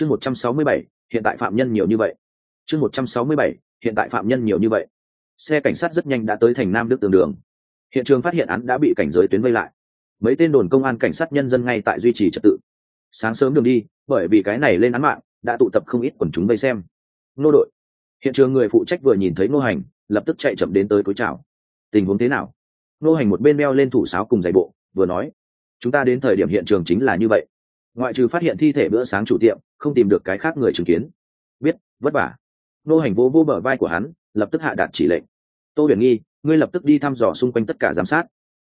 chương một trăm sáu mươi bảy, hiện tại phạm nhân nhiều như vậy. Chương một trăm sáu mươi bảy, hiện tại phạm nhân nhiều như vậy. Xe cảnh sát rất nhanh đã tới thành nam đức tường đường. Hiện trường phát hiện án đã bị cảnh giới tuyến vây lại. Mấy tên đồn công an cảnh sát nhân dân ngay tại duy trì trật tự. Sáng sớm đường đi, bởi vì cái này lên án mạng, đã tụ tập không ít quần chúng vây xem. Nô đội. Hiện trường người phụ trách vừa nhìn thấy nô hành, lập tức chạy chậm đến tới cối chào. Tình huống thế nào? Nô hành một bên đeo lên thủ sáo cùng giày bộ, vừa nói, chúng ta đến thời điểm hiện trường chính là như vậy ngoại trừ phát hiện thi thể bữa sáng chủ tiệm, không tìm được cái khác người chứng kiến. Biết, vất vả. Nô hành vô vô bờ vai của hắn, lập tức hạ đạt chỉ lệnh. Tô huyền nghi, ngươi lập tức đi thăm dò xung quanh tất cả giám sát.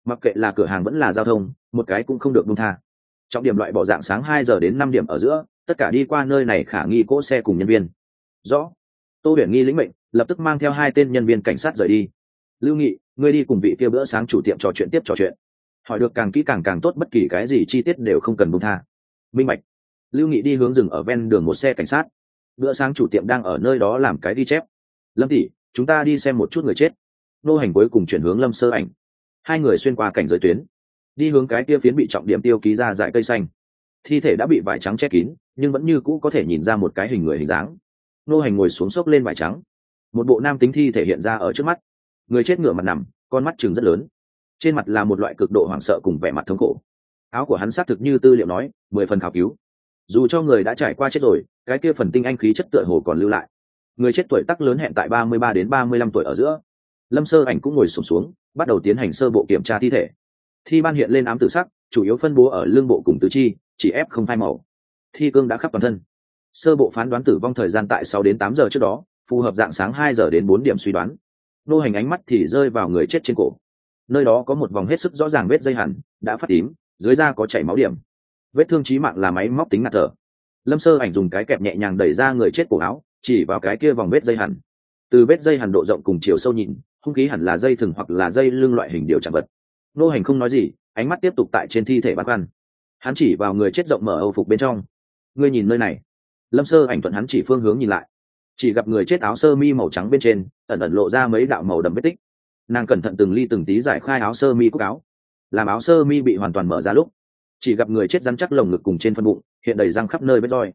Mặc kệ là cửa hàng vẫn là giao thông, một cái cũng không được buông tha. Trọng điểm loại bỏ dạng sáng hai giờ đến năm điểm ở giữa, tất cả đi qua nơi này khả nghi cỗ xe cùng nhân viên. Rõ. Tô huyền nghi lĩnh mệnh, lập tức mang theo hai tên nhân viên cảnh sát rời đi. Lưu nghị, ngươi đi cùng vị kia bữa sáng chủ tiệm trò chuyện tiếp trò chuyện. Hỏi được càng kỹ càng càng tốt, bất kỳ cái gì chi tiết đều không cần buông tha minh bạch. Lưu nghị đi hướng rừng ở ven đường một xe cảnh sát. Bữa sáng chủ tiệm đang ở nơi đó làm cái đi chép. Lâm tỷ, chúng ta đi xem một chút người chết. Nô hành cuối cùng chuyển hướng lâm sơ ảnh. Hai người xuyên qua cảnh giới tuyến. Đi hướng cái kia phiến bị trọng điểm tiêu ký ra dại cây xanh. Thi thể đã bị vải trắng che kín, nhưng vẫn như cũ có thể nhìn ra một cái hình người hình dáng. Nô hành ngồi xuống xốc lên vải trắng. Một bộ nam tính thi thể hiện ra ở trước mắt. Người chết ngửa mặt nằm, con mắt chừng rất lớn. Trên mặt là một loại cực độ hoảng sợ cùng vẻ mặt thống khổ áo của hắn xác thực như tư liệu nói mười phần khảo cứu. Dù cho người đã trải qua chết rồi cái kia phần tinh anh khí chất tựa hồ còn lưu lại. Người chết tuổi tắc lớn hẹn tại ba mươi ba đến ba mươi lăm tuổi ở giữa. Lâm sơ ảnh cũng ngồi sụp xuống, xuống bắt đầu tiến hành sơ bộ kiểm tra thi thể. Thi ban hiện lên ám tử sắc chủ yếu phân bố ở lương bộ cùng tứ chi chỉ ép không phai màu. Thi cương đã khắp toàn thân. Sơ bộ phán đoán tử vong thời gian tại sáu đến tám giờ trước đó phù hợp dạng sáng hai giờ đến bốn điểm suy đoán. Nô hành ánh mắt thì rơi vào người chết trên cổ. Nơi đó có một vòng hết sức rõ ràng vết dây hẳn đã phát tím dưới da có chảy máu điểm. Vết thương trí mạng là máy móc tính ngạt thở. Lâm sơ ảnh dùng cái kẹp nhẹ nhàng đẩy ra người chết cổ áo, chỉ vào cái kia vòng vết dây hẳn. Từ vết dây hẳn độ rộng cùng chiều sâu nhìn, hung khí hẳn là dây thừng hoặc là dây lưng loại hình điều chạm vật. Nô hành không nói gì, ánh mắt tiếp tục tại trên thi thể bát văn. Hắn chỉ vào người chết rộng mở âu phục bên trong. Ngươi nhìn nơi này. Lâm sơ ảnh thuận hắn chỉ phương hướng nhìn lại. Chỉ gặp người chết áo sơ mi màu trắng bên trên, ẩn ẩn lộ ra mấy đạo màu đậm vết tích. Nàng cẩn thận từng ly từng tí giải khai áo sơ mi cúc áo làm áo sơ mi bị hoàn toàn mở ra lúc, chỉ gặp người chết rắn chắc lồng ngực cùng trên phân bụng, hiện đầy răng khắp nơi vết roi.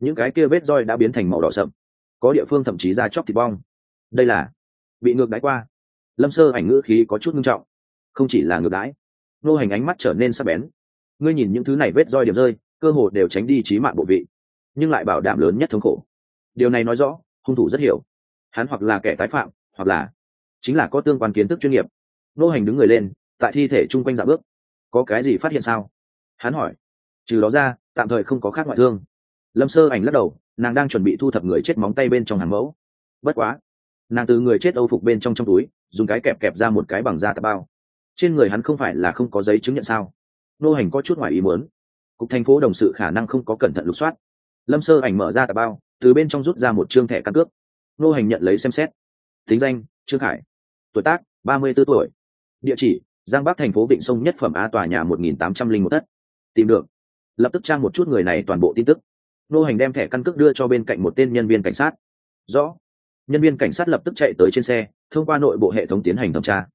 Những cái kia vết roi đã biến thành màu đỏ sậm, có địa phương thậm chí ra chóc thịt bong. Đây là bị ngược đáy qua. Lâm sơ ảnh ngữ khí có chút nghiêm trọng. Không chỉ là ngược đáy nô hành ánh mắt trở nên sắc bén. Ngươi nhìn những thứ này vết roi điểm rơi, cơ hồ đều tránh đi trí mạng bộ vị, nhưng lại bảo đảm lớn nhất thống khổ. Điều này nói rõ, hung thủ rất hiểu. Hắn hoặc là kẻ tái phạm, hoặc là chính là có tương quan kiến thức chuyên nghiệp. Nô hành đứng người lên tại thi thể chung quanh dạ bước. Có cái gì phát hiện sao? Hắn hỏi. Trừ đó ra, tạm thời không có khác ngoại thương. Lâm sơ ảnh lắc đầu, nàng đang chuẩn bị thu thập người chết móng tay bên trong hàng mẫu. Bất quá, nàng từ người chết âu phục bên trong trong túi, dùng cái kẹp kẹp ra một cái bằng da tạp bao. Trên người hắn không phải là không có giấy chứng nhận sao? Nô hành có chút ngoài ý muốn. Cục thành phố đồng sự khả năng không có cẩn thận lục soát. Lâm sơ ảnh mở ra tạp bao, từ bên trong rút ra một chương thẻ căn cước. Nô hành nhận lấy xem xét. Tính danh, trương khải. Tuổi tác, ba mươi 34 tuổi. Địa chỉ giang bắc thành phố vịnh sông nhất phẩm a tòa nhà một nghìn tám trăm linh một thất tìm được. Lập tức trang một chút người này toàn bộ tin tức. Nô hành đem thẻ căn cước đưa cho bên cạnh một tên nhân viên cảnh sát. Rõ. Nhân viên cảnh sát lập tức chạy tới trên xe, thông qua nội bộ hệ thống tiến hành thẩm tra.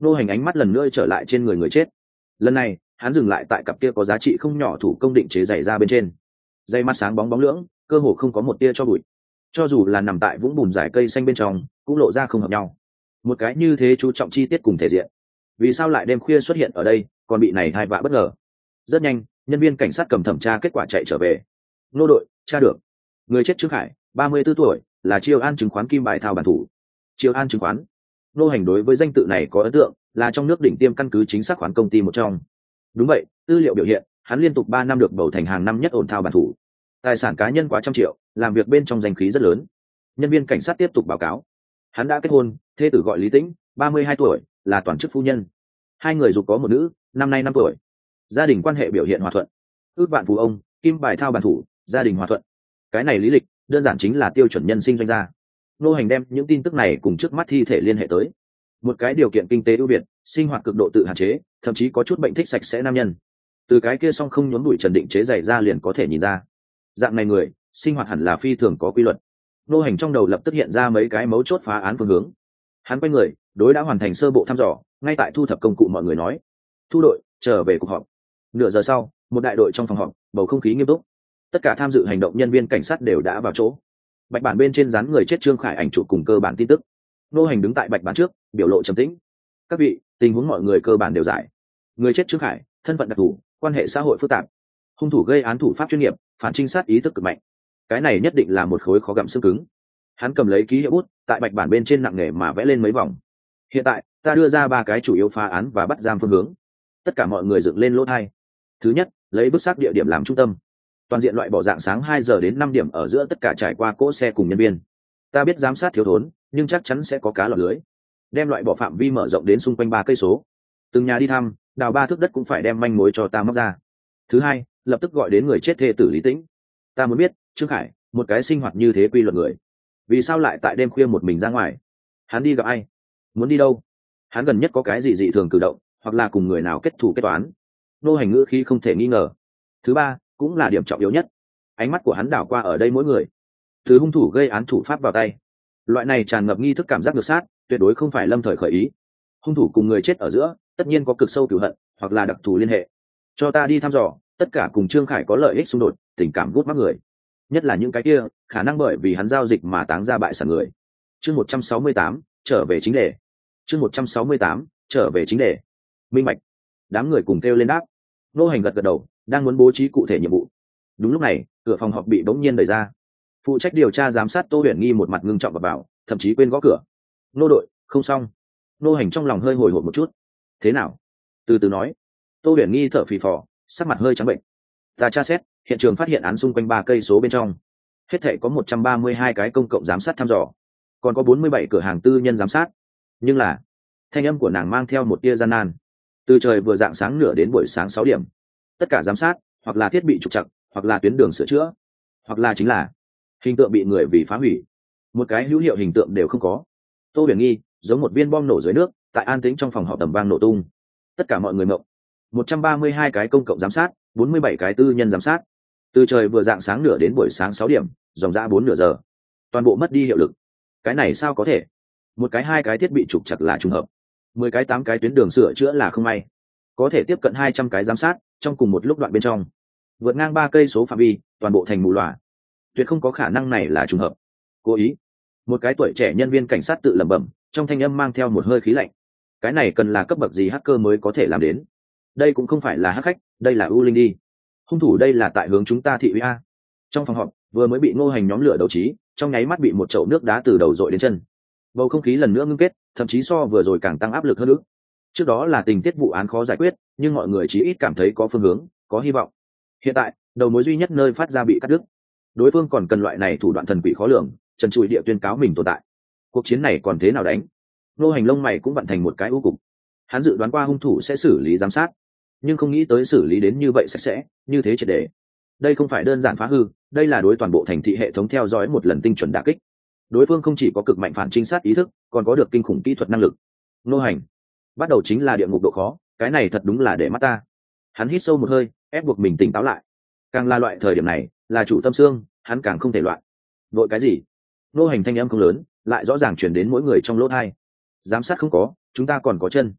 Nô hành ánh mắt lần nữa trở lại trên người người chết. Lần này, hắn dừng lại tại cặp kia có giá trị không nhỏ thủ công định chế giày ra bên trên. Dây mắt sáng bóng bóng lưỡng, cơ hồ không có một tia cho bụi. Cho dù là nằm tại vũng bùn dải cây xanh bên trong, cũng lộ ra không hợp nhau. Một cái như thế chú trọng chi tiết cùng thể diện vì sao lại đêm khuya xuất hiện ở đây, còn bị này hai vạ bất ngờ. Rất nhanh, nhân viên cảnh sát cầm thẩm tra kết quả chạy trở về. Nô đội, tra được. Người chết trước hải ba mươi 34 tuổi, là triều an chứng khoán kim bài thao bản thủ. Triều an chứng khoán. Nô hành đối với danh tự này có ấn tượng, là trong nước đỉnh tiêm căn cứ chính xác khoán công ty một trong. Đúng vậy, tư liệu biểu hiện, hắn liên tục ba năm được bầu thành hàng năm nhất ổn thao bản thủ. Tài sản cá nhân quá trăm triệu, làm việc bên trong danh khí rất lớn. Nhân viên cảnh sát tiếp tục báo cáo. Hắn đã kết hôn, thê tử gọi lý tĩnh, ba mươi hai tuổi là toàn chức phu nhân. Hai người dục có một nữ, năm nay năm tuổi. Gia đình quan hệ biểu hiện hòa thuận. Ước bạn phù ông, kim bài thao bản thủ, gia đình hòa thuận. Cái này lý lịch, đơn giản chính là tiêu chuẩn nhân sinh doanh gia. Nô hành đem những tin tức này cùng trước mắt thi thể liên hệ tới. Một cái điều kiện kinh tế ưu việt, sinh hoạt cực độ tự hạn chế, thậm chí có chút bệnh thích sạch sẽ nam nhân. Từ cái kia song không nhốn bụi trần định chế dày ra liền có thể nhìn ra. Dạng này người, sinh hoạt hẳn là phi thường có quy luật. Nô hành trong đầu lập tức hiện ra mấy cái mấu chốt phá án phương hướng. Hắn quay người đối đã hoàn thành sơ bộ thăm dò, ngay tại thu thập công cụ mọi người nói. Thu đội, trở về cuộc họp. Nửa giờ sau, một đại đội trong phòng họp, bầu không khí nghiêm túc. Tất cả tham dự hành động nhân viên cảnh sát đều đã vào chỗ. Bạch bản bên trên dán người chết trương khải ảnh chụp cùng cơ bản tin tức. Nô hành đứng tại bạch bản trước, biểu lộ trầm tĩnh. Các vị, tình huống mọi người cơ bản đều giải. Người chết trương khải, thân phận đặc thù, quan hệ xã hội phức tạp. Hung thủ gây án thủ pháp chuyên nghiệp, phản trinh sát ý thức cực mạnh. Cái này nhất định là một khối khó gặm xương cứng. Hắn cầm lấy ký hiệu bút, tại bạch bản bên trên nặng nề mà vẽ lên mấy vòng hiện tại, ta đưa ra ba cái chủ yếu phá án và bắt giam phương hướng. Tất cả mọi người dựng lên lỗ thai. Thứ nhất, lấy bức xác địa điểm làm trung tâm. Toàn diện loại bỏ dạng sáng hai giờ đến năm điểm ở giữa tất cả trải qua cỗ xe cùng nhân viên. Ta biết giám sát thiếu thốn, nhưng chắc chắn sẽ có cá lọt lưới. Đem loại bỏ phạm vi mở rộng đến xung quanh ba cây số. Từng nhà đi thăm, đào ba thước đất cũng phải đem manh mối cho ta móc ra. Thứ hai, lập tức gọi đến người chết thê tử lý tĩnh. Ta muốn biết, trương khải, một cái sinh hoạt như thế quy luật người, vì sao lại tại đêm khuya một mình ra ngoài? Hắn đi gặp ai? Muốn đi đâu? Hắn gần nhất có cái gì dị thường cử động, hoặc là cùng người nào kết thù kết toán? Nô hành ngữ khi không thể nghi ngờ. Thứ ba, cũng là điểm trọng yếu nhất. Ánh mắt của hắn đảo qua ở đây mỗi người. Thứ hung thủ gây án thủ pháp vào tay. Loại này tràn ngập nghi thức cảm giác ngược sát, tuyệt đối không phải lâm thời khởi ý. Hung thủ cùng người chết ở giữa, tất nhiên có cực sâu cửu hận, hoặc là đặc thù liên hệ. Cho ta đi thăm dò, tất cả cùng trương khải có lợi ích xung đột, tình cảm gút mắc người. Nhất là những cái kia, khả năng bởi vì hắn giao dịch mà táng ra bại sản người. Chương một trăm sáu mươi tám, trở về chính đề chương một trăm sáu mươi tám trở về chính đề. Minh bạch, đám người cùng kêu lên đáp. Nô hành gật gật đầu đang muốn bố trí cụ thể nhiệm vụ. Đúng lúc này cửa phòng họp bị bỗng nhiên đẩy ra. Phụ trách điều tra giám sát tô huyền nghi một mặt ngưng trọng và bảo thậm chí quên gõ cửa. Nô đội không xong. Nô hành trong lòng hơi hồi hộp một chút. Thế nào? Từ từ nói. Tô huyền nghi thở phì phò sắc mặt hơi trắng bệnh. Ta tra xét hiện trường phát hiện án xung quanh ba cây số bên trong. Hết thể có một trăm ba mươi hai cái công cộng giám sát thăm dò. Còn có bốn mươi bảy cửa hàng tư nhân giám sát nhưng là, thanh âm của nàng mang theo một tia gian nan. Từ trời vừa dạng sáng nửa đến buổi sáng sáu điểm. Tất cả giám sát, hoặc là thiết bị trục chặt hoặc là tuyến đường sửa chữa, hoặc là chính là hình tượng bị người vì phá hủy. Một cái hữu hiệu hình tượng đều không có. Tô huyền nghi, giống một viên bom nổ dưới nước, tại an tĩnh trong phòng họp tầm vang nổ tung. Tất cả mọi người mộng một trăm ba mươi hai cái công cộng giám sát, bốn mươi bảy cái tư nhân giám sát. Từ trời vừa dạng sáng nửa đến buổi sáng sáu điểm, dòng ra bốn nửa giờ. Toàn bộ mất đi hiệu lực. Cái này sao có thể? Một cái hai cái thiết bị trục chặt là trùng hợp. Mười cái tám cái tuyến đường sửa chữa là không may. Có thể tiếp cận hai trăm cái giám sát, trong cùng một lúc đoạn bên trong. Vượt ngang ba cây số phạm vi, toàn bộ thành mù loà. Tuyệt không có khả năng này là trùng hợp. Cố ý. Một cái tuổi trẻ nhân viên cảnh sát tự lẩm bẩm, trong thanh âm mang theo một hơi khí lạnh. Cái này cần là cấp bậc gì hacker mới có thể làm đến? Đây cũng không phải là hắc khách, đây là u linh đi. Hung thủ đây là tại hướng chúng ta thị uy a. Trong phòng họp, vừa mới bị ngô hành nhóm lửa đầu trí, trong nháy mắt bị một chậu nước đá từ đầu dội đến chân bầu không khí lần nữa ngưng kết, thậm chí so vừa rồi càng tăng áp lực hơn nữa. Trước đó là tình tiết vụ án khó giải quyết, nhưng mọi người chỉ ít cảm thấy có phương hướng, có hy vọng. Hiện tại, đầu mối duy nhất nơi phát ra bị cắt đứt. Đối phương còn cần loại này thủ đoạn thần quỷ khó lường, trần trụi địa tuyên cáo mình tồn tại. Cuộc chiến này còn thế nào đánh? Nô hành lông mày cũng vận thành một cái ưu cục. Hắn dự đoán qua hung thủ sẽ xử lý giám sát, nhưng không nghĩ tới xử lý đến như vậy sạch sẽ, như thế triệt đề đây không phải đơn giản phá hư, đây là đối toàn bộ thành thị hệ thống theo dõi một lần tinh chuẩn đà kích đối phương không chỉ có cực mạnh phản trinh sát ý thức, còn có được kinh khủng kỹ thuật năng lực. Nô hành. Bắt đầu chính là địa ngục độ khó, cái này thật đúng là để mắt ta. Hắn hít sâu một hơi, ép buộc mình tỉnh táo lại. Càng là loại thời điểm này, là chủ tâm xương, hắn càng không thể loạn. Vội cái gì? Nô hành thanh âm không lớn, lại rõ ràng chuyển đến mỗi người trong lỗ thai. Giám sát không có, chúng ta còn có chân.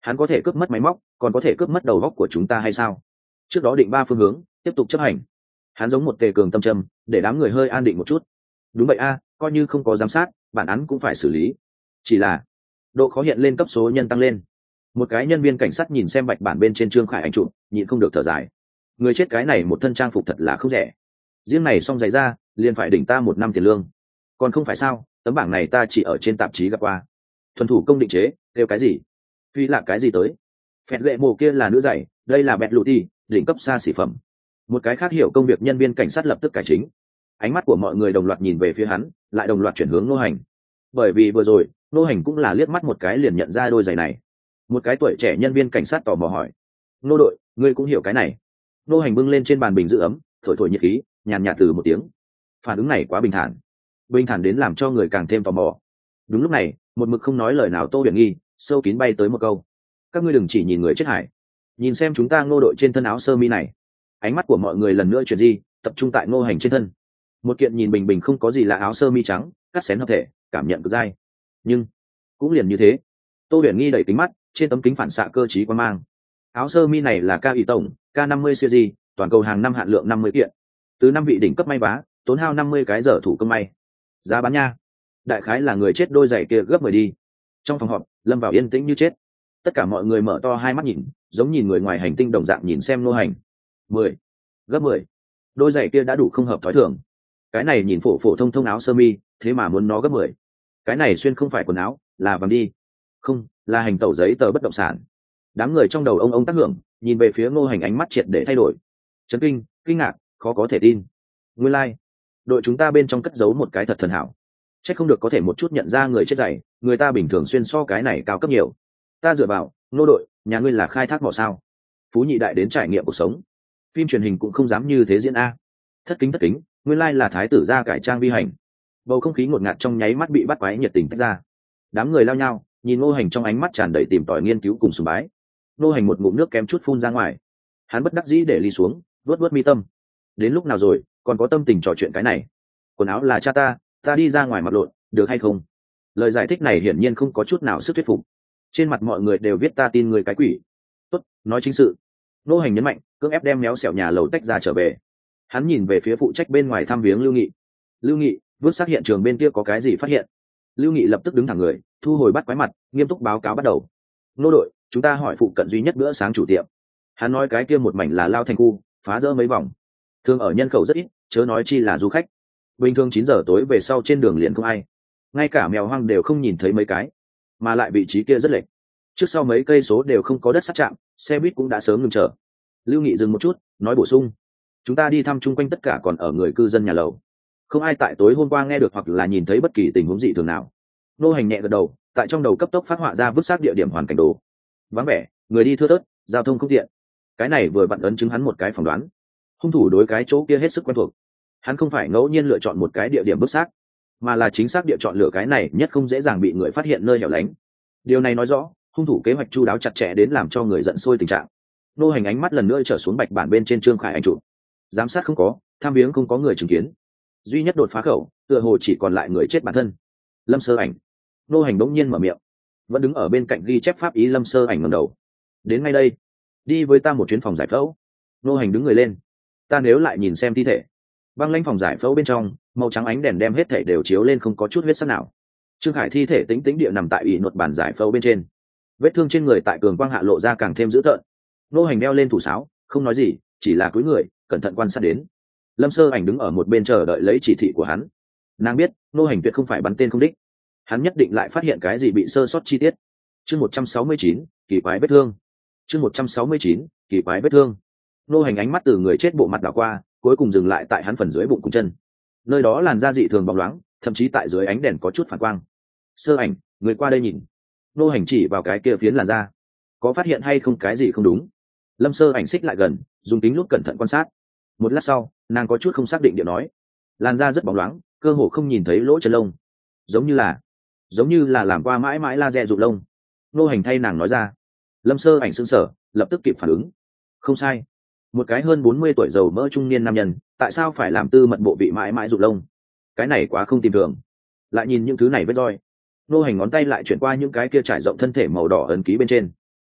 Hắn có thể cướp mất máy móc, còn có thể cướp mất đầu góc của chúng ta hay sao? Trước đó định ba phương hướng, tiếp tục chấp hành. Hắn giống một tề cường tâm trầm, để đám người hơi an định một chút. Đúng vậy a coi như không có giám sát, bản án cũng phải xử lý. Chỉ là, độ khó hiện lên cấp số nhân tăng lên. Một cái nhân viên cảnh sát nhìn xem bạch bản bên trên trương khải ảnh chụp, nhịn không được thở dài. Người chết cái này một thân trang phục thật là không rẻ. Riêng này xong giày ra, liền phải đỉnh ta một năm tiền lương. Còn không phải sao, tấm bảng này ta chỉ ở trên tạp chí gặp qua. Thuần thủ công định chế, kêu cái gì? Phi là cái gì tới? Phẹt lệ mồ kia là nữ giày đây là bẹt lụ ti đỉnh cấp xa xỉ phẩm. Một cái khác hiểu công việc nhân viên cảnh sát lập tức cải chính ánh mắt của mọi người đồng loạt nhìn về phía hắn, lại đồng loạt chuyển hướng nô hành. Bởi vì vừa rồi, nô hành cũng là liếc mắt một cái liền nhận ra đôi giày này. Một cái tuổi trẻ nhân viên cảnh sát tò mò hỏi. Nô đội, ngươi cũng hiểu cái này. Nô hành bưng lên trên bàn bình giữ ấm, thổi thổi nhiệt khí, nhàn nhạt từ một tiếng. Phản ứng này quá bình thản. Bình thản đến làm cho người càng thêm tò mò. Đúng lúc này, một mực không nói lời nào tô huyền nghi, sâu kín bay tới một câu. Các ngươi đừng chỉ nhìn người chết hải nhìn xem chúng ta ngô đội trên thân áo sơ mi này. Ánh mắt của mọi người lần nữa chuyển di, tập trung tại ngô hành trên thân một kiện nhìn bình bình không có gì là áo sơ mi trắng, cắt xén hợp thể, cảm nhận cực dai. Nhưng, cũng liền như thế. Tô huyền nghi đẩy kính mắt, trên tấm kính phản xạ cơ t quan mang. Áo sơ mi này là ca ý tổng, k năm mươi siêu di, toàn cầu hàng năm hạn lượng năm mươi kiện. Từ năm vị đỉnh cấp may vá, tốn hao năm mươi cái giờ thủ công may. Giá bán nha. Đại khái là người chết đôi giày kia gấp mười đi. Trong phòng họp, lâm vào yên tĩnh như chết. Tất cả mọi người mở to hai mắt nhìn, giống nhìn người ngoài hành tinh đồng dạng nhìn xem nô hành. mười, gấp mười. Đôi giày kia đã đủ không hợp thói thường cái này nhìn phổ phổ thông thông áo sơ mi, thế mà muốn nó gấp mười. Cái này xuyên không phải quần áo, là vàng đi. Không, là hành tẩu giấy tờ bất động sản. Đám người trong đầu ông ông tác hưởng, nhìn về phía ngô hành ánh mắt triệt để thay đổi. Chấn kinh kinh ngạc, khó có thể tin. Nguyên lai、like. đội chúng ta bên trong cất giấu một cái thật thần hảo. C h ắ c không được có thể một chút nhận ra người chết dày người ta bình thường xuyên so cái này cao cấp nhiều. Ta dựa vào, Ngô đội, nhà ngươi là khai thác mỏ sao? Phú nhị đại đến trải nghiệm cuộc sống. Phim truyền hình cũng không dám như thế diễn a. Thất kính thất kính nguyên lai là thái tử gia cải trang vi hành. Bầu không khí ngột ngạt trong nháy mắt bị bắt quái nhiệt tình tách ra. Đám người lao nhau, nhìn ngô hành trong ánh mắt tràn đầy tìm tòi nghiên cứu cùng sùng bái. Ngô hành một ngụm nước kém chút phun ra ngoài. Hắn bất đắc dĩ để ly xuống vớt vớt mi tâm. Đến lúc nào rồi, còn có tâm tình trò chuyện cái này? Quần áo là cha ta ta đi ra ngoài mặt lộn, được hay không? Lời giải thích này hiển nhiên không có chút nào sức thuyết phục. Trên mặt mọi người đều viết ta tin người cái quỷ. Tốt, nói chính sự. Nô hành nhấn mạnh, cưỡng ép đem méo xẻo nhà lầu tách ra trở về hắn nhìn về phía phụ trách bên ngoài thăm viếng lưu nghị. Lưu nghị vớt xác hiện trường bên kia có cái gì phát hiện? Lưu nghị lập tức đứng thẳng người, thu hồi bắt quái mặt, nghiêm túc báo cáo bắt đầu. Nô đội, chúng ta hỏi phụ cận duy nhất bữa sáng chủ tiệm. Hắn nói cái kia một mảnh là lao thành khu, phá rỡ mấy vòng. Thường ở nhân khẩu rất ít, chớ nói chi là du khách. Bình thường chín giờ tối về sau trên đường liền không ai. Ngay cả mèo hoang đều không nhìn thấy mấy cái, mà lại vị trí kia rất lệch. Trước sau mấy cây số đều không có đất sát chạm, xe buýt cũng đã sớm ngừng chờ. Lưu nghị dừng một chút, nói bổ sung chúng ta đi thăm chung quanh tất cả còn ở người cư dân nhà lầu. Không ai tại tối hôm qua nghe được hoặc là nhìn thấy bất kỳ tình huống gì thường nào. Nô hành nhẹ gật đầu, tại trong đầu cấp tốc phát họa ra vứt xác địa điểm hoàn cảnh đồ. Vắng vẻ, người đi thưa thớt, giao thông không tiện. Cái này vừa vặn ấn chứng hắn một cái phỏng đoán. Hung thủ đối cái chỗ kia hết sức quen thuộc. Hắn không phải ngẫu nhiên lựa chọn một cái địa điểm vứt xác, mà là chính xác địa chọn lựa cái này nhất không dễ dàng bị người phát hiện nơi hẻo lánh. Điều này nói rõ, hung thủ kế hoạch chu đáo chặt chẽ đến làm cho người giận sôi tình trạng. Nô hành ánh mắt lần nữa trở xuống bạch bản bên trên trương khải anh chụp giám sát không có, tham viếng không có người chứng kiến. Duy nhất đột phá khẩu, tựa hồ chỉ còn lại người chết bản thân. Lâm sơ ảnh. Nô hành bỗng nhiên mở miệng. Vẫn đứng ở bên cạnh ghi chép pháp ý lâm sơ ảnh ngầm đầu. Đến ngay đây. Đi với ta một chuyến phòng giải phẫu. Nô hành đứng người lên. Ta nếu lại nhìn xem thi thể. Băng lanh phòng giải phẫu bên trong, màu trắng ánh đèn đem hết thể đều chiếu lên không có chút huyết sắc nào. Trương khải thi thể tính tính địa nằm tại ủy nột bàn giải phẫu bên trên. Vết thương trên người tại cường quang hạ lộ ra càng thêm dữ tợn. Nô hành đeo lên thủ sáo, không nói gì chỉ là cúi người, cẩn thận quan sát đến. Lâm sơ ảnh đứng ở một bên chờ đợi lấy chỉ thị của hắn. Nàng biết, nô hành tuyệt không phải bắn tên không đích. Hắn nhất định lại phát hiện cái gì bị sơ sót chi tiết. Chương một trăm sáu mươi chín, kỳ quái vết thương. Chương một trăm sáu mươi chín, kỳ quái vết thương. Nô hành ánh mắt từ người chết bộ mặt đảo qua, cuối cùng dừng lại tại hắn phần dưới bụng cùng chân. Nơi đó làn da dị thường bóng loáng, thậm chí tại dưới ánh đèn có chút phản quang. Sơ ảnh, người qua đây nhìn. Nô hành chỉ vào cái kia phiến làn da. Có phát hiện hay không cái gì không đúng? Lâm sơ ảnh xích lại gần, dùng tính lúc cẩn thận quan sát. Một lát sau, nàng có chút không xác định điện nói. Làn da rất bóng loáng, cơ hồ không nhìn thấy lỗ chân lông. Giống như là, giống như là làm qua mãi mãi laser rụt lông. Nô hành thay nàng nói ra. Lâm sơ ảnh xương sở lập tức kịp phản ứng. Không sai. Một cái hơn bốn mươi tuổi giàu mỡ trung niên nam nhân, tại sao phải làm tư mật bộ bị mãi mãi rụt lông? Cái này quá không tìm thường. Lại nhìn những thứ này vết roi. Nô hành ngón tay lại chuyển qua những cái kia trải rộng thân thể màu đỏ ấn ký bên trên.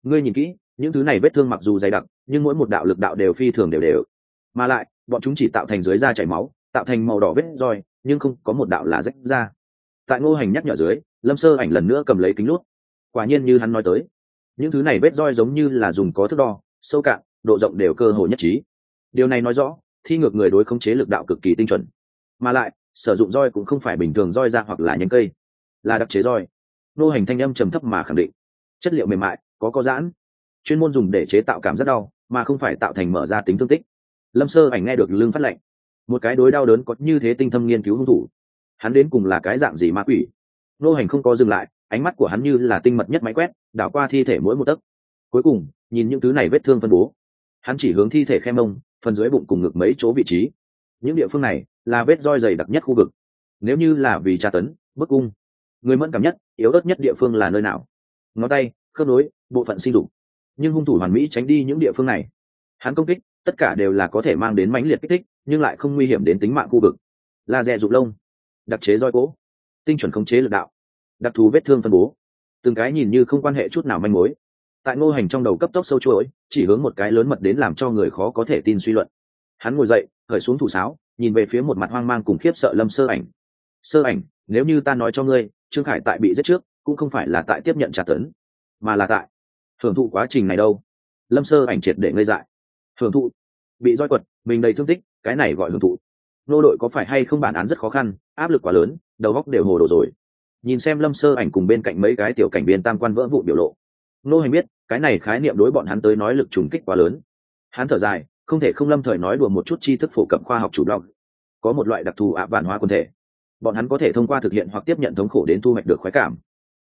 Ngươi nhìn kỹ những thứ này vết thương mặc dù dày đặc, nhưng mỗi một đạo lực đạo đều phi thường đều đều. Mà lại, bọn chúng chỉ tạo thành dưới da chảy máu, tạo thành màu đỏ vết roi, nhưng không có một đạo là rách ra. Tại ngô hành nhắc nhở dưới, lâm sơ ảnh lần nữa cầm lấy kính lút. Quả nhiên như hắn nói tới, những thứ này vết roi giống như là dùng có thước đo, sâu cạn, độ rộng đều cơ hồ nhất trí. Điều này nói rõ, thi ngược người đối khống chế lực đạo cực kỳ tinh chuẩn. Mà lại, sử dụng roi cũng không phải bình thường roi ra hoặc là nhánh cây, là đặc chế roi. Nô hành thanh âm trầm thấp mà khẳng định, chất liệu mềm mại, có có giãn chuyên môn dùng để chế tạo cảm giác đau, mà không phải tạo thành mở ra tính thương tích. Lâm sơ ảnh nghe được lương phát lệnh. Một cái đối đau đớn có như thế tinh thâm nghiên cứu hung thủ. Hắn đến cùng là cái dạng gì ma quỷ? Nô hành không có dừng lại, ánh mắt của hắn như là tinh mật nhất máy quét, đảo qua thi thể mỗi một tấc. Cuối cùng, nhìn những thứ này vết thương phân bố. Hắn chỉ hướng thi thể khe mông, phần dưới bụng cùng ngực mấy chỗ vị trí. Những địa phương này là vết roi dày đặc nhất khu vực. Nếu như là vì tra tấn, bức cung, người mẫn cảm nhất, yếu ớt nhất địa phương là nơi nào? Ngón tay, khớp nối, bộ phận sinh dục nhưng hung thủ hoàn mỹ tránh đi những địa phương này. Hắn công kích, tất cả đều là có thể mang đến mãnh liệt kích thích, nhưng lại không nguy hiểm đến tính mạng khu vực. Là dè dục lông, đặc chế roi cỗ tinh chuẩn khống chế lực đạo, đặc thù vết thương phân bố. Từng cái nhìn như không quan hệ chút nào manh mối. Tại ngô hành trong đầu cấp tốc sâu chuỗi, chỉ hướng một cái lớn mật đến làm cho người khó có thể tin suy luận. Hắn ngồi dậy, khởi xuống thủ sáo, nhìn về phía một mặt hoang mang cùng khiếp sợ lâm sơ ảnh. Sơ ảnh, nếu như ta nói cho ngươi, trương khải tại bị giết trước, cũng không phải là tại tiếp nhận trả tấn, mà là tại hưởng thụ quá trình này đâu? Lâm sơ ảnh triệt để ngây dại. Hưởng thụ? Bị roi quật, mình đầy thương tích, cái này gọi hưởng thụ. Nô đội có phải hay không bản án rất khó khăn, áp lực quá lớn, đầu góc đều hồ đồ rồi. Nhìn xem lâm sơ ảnh cùng bên cạnh mấy cái tiểu cảnh viên tam quan vỡ vụ biểu lộ. Nô hành biết, cái này khái niệm đối bọn hắn tới nói lực trùng kích quá lớn. Hắn thở dài, không thể không lâm thời nói đùa một chút tri thức phổ cập khoa học chủ blog. Có một loại đặc thù ạ vạn hóa quân thể. Bọn hắn có thể thông qua thực hiện hoặc tiếp nhận thống khổ đến thu hoạch được khoái cảm.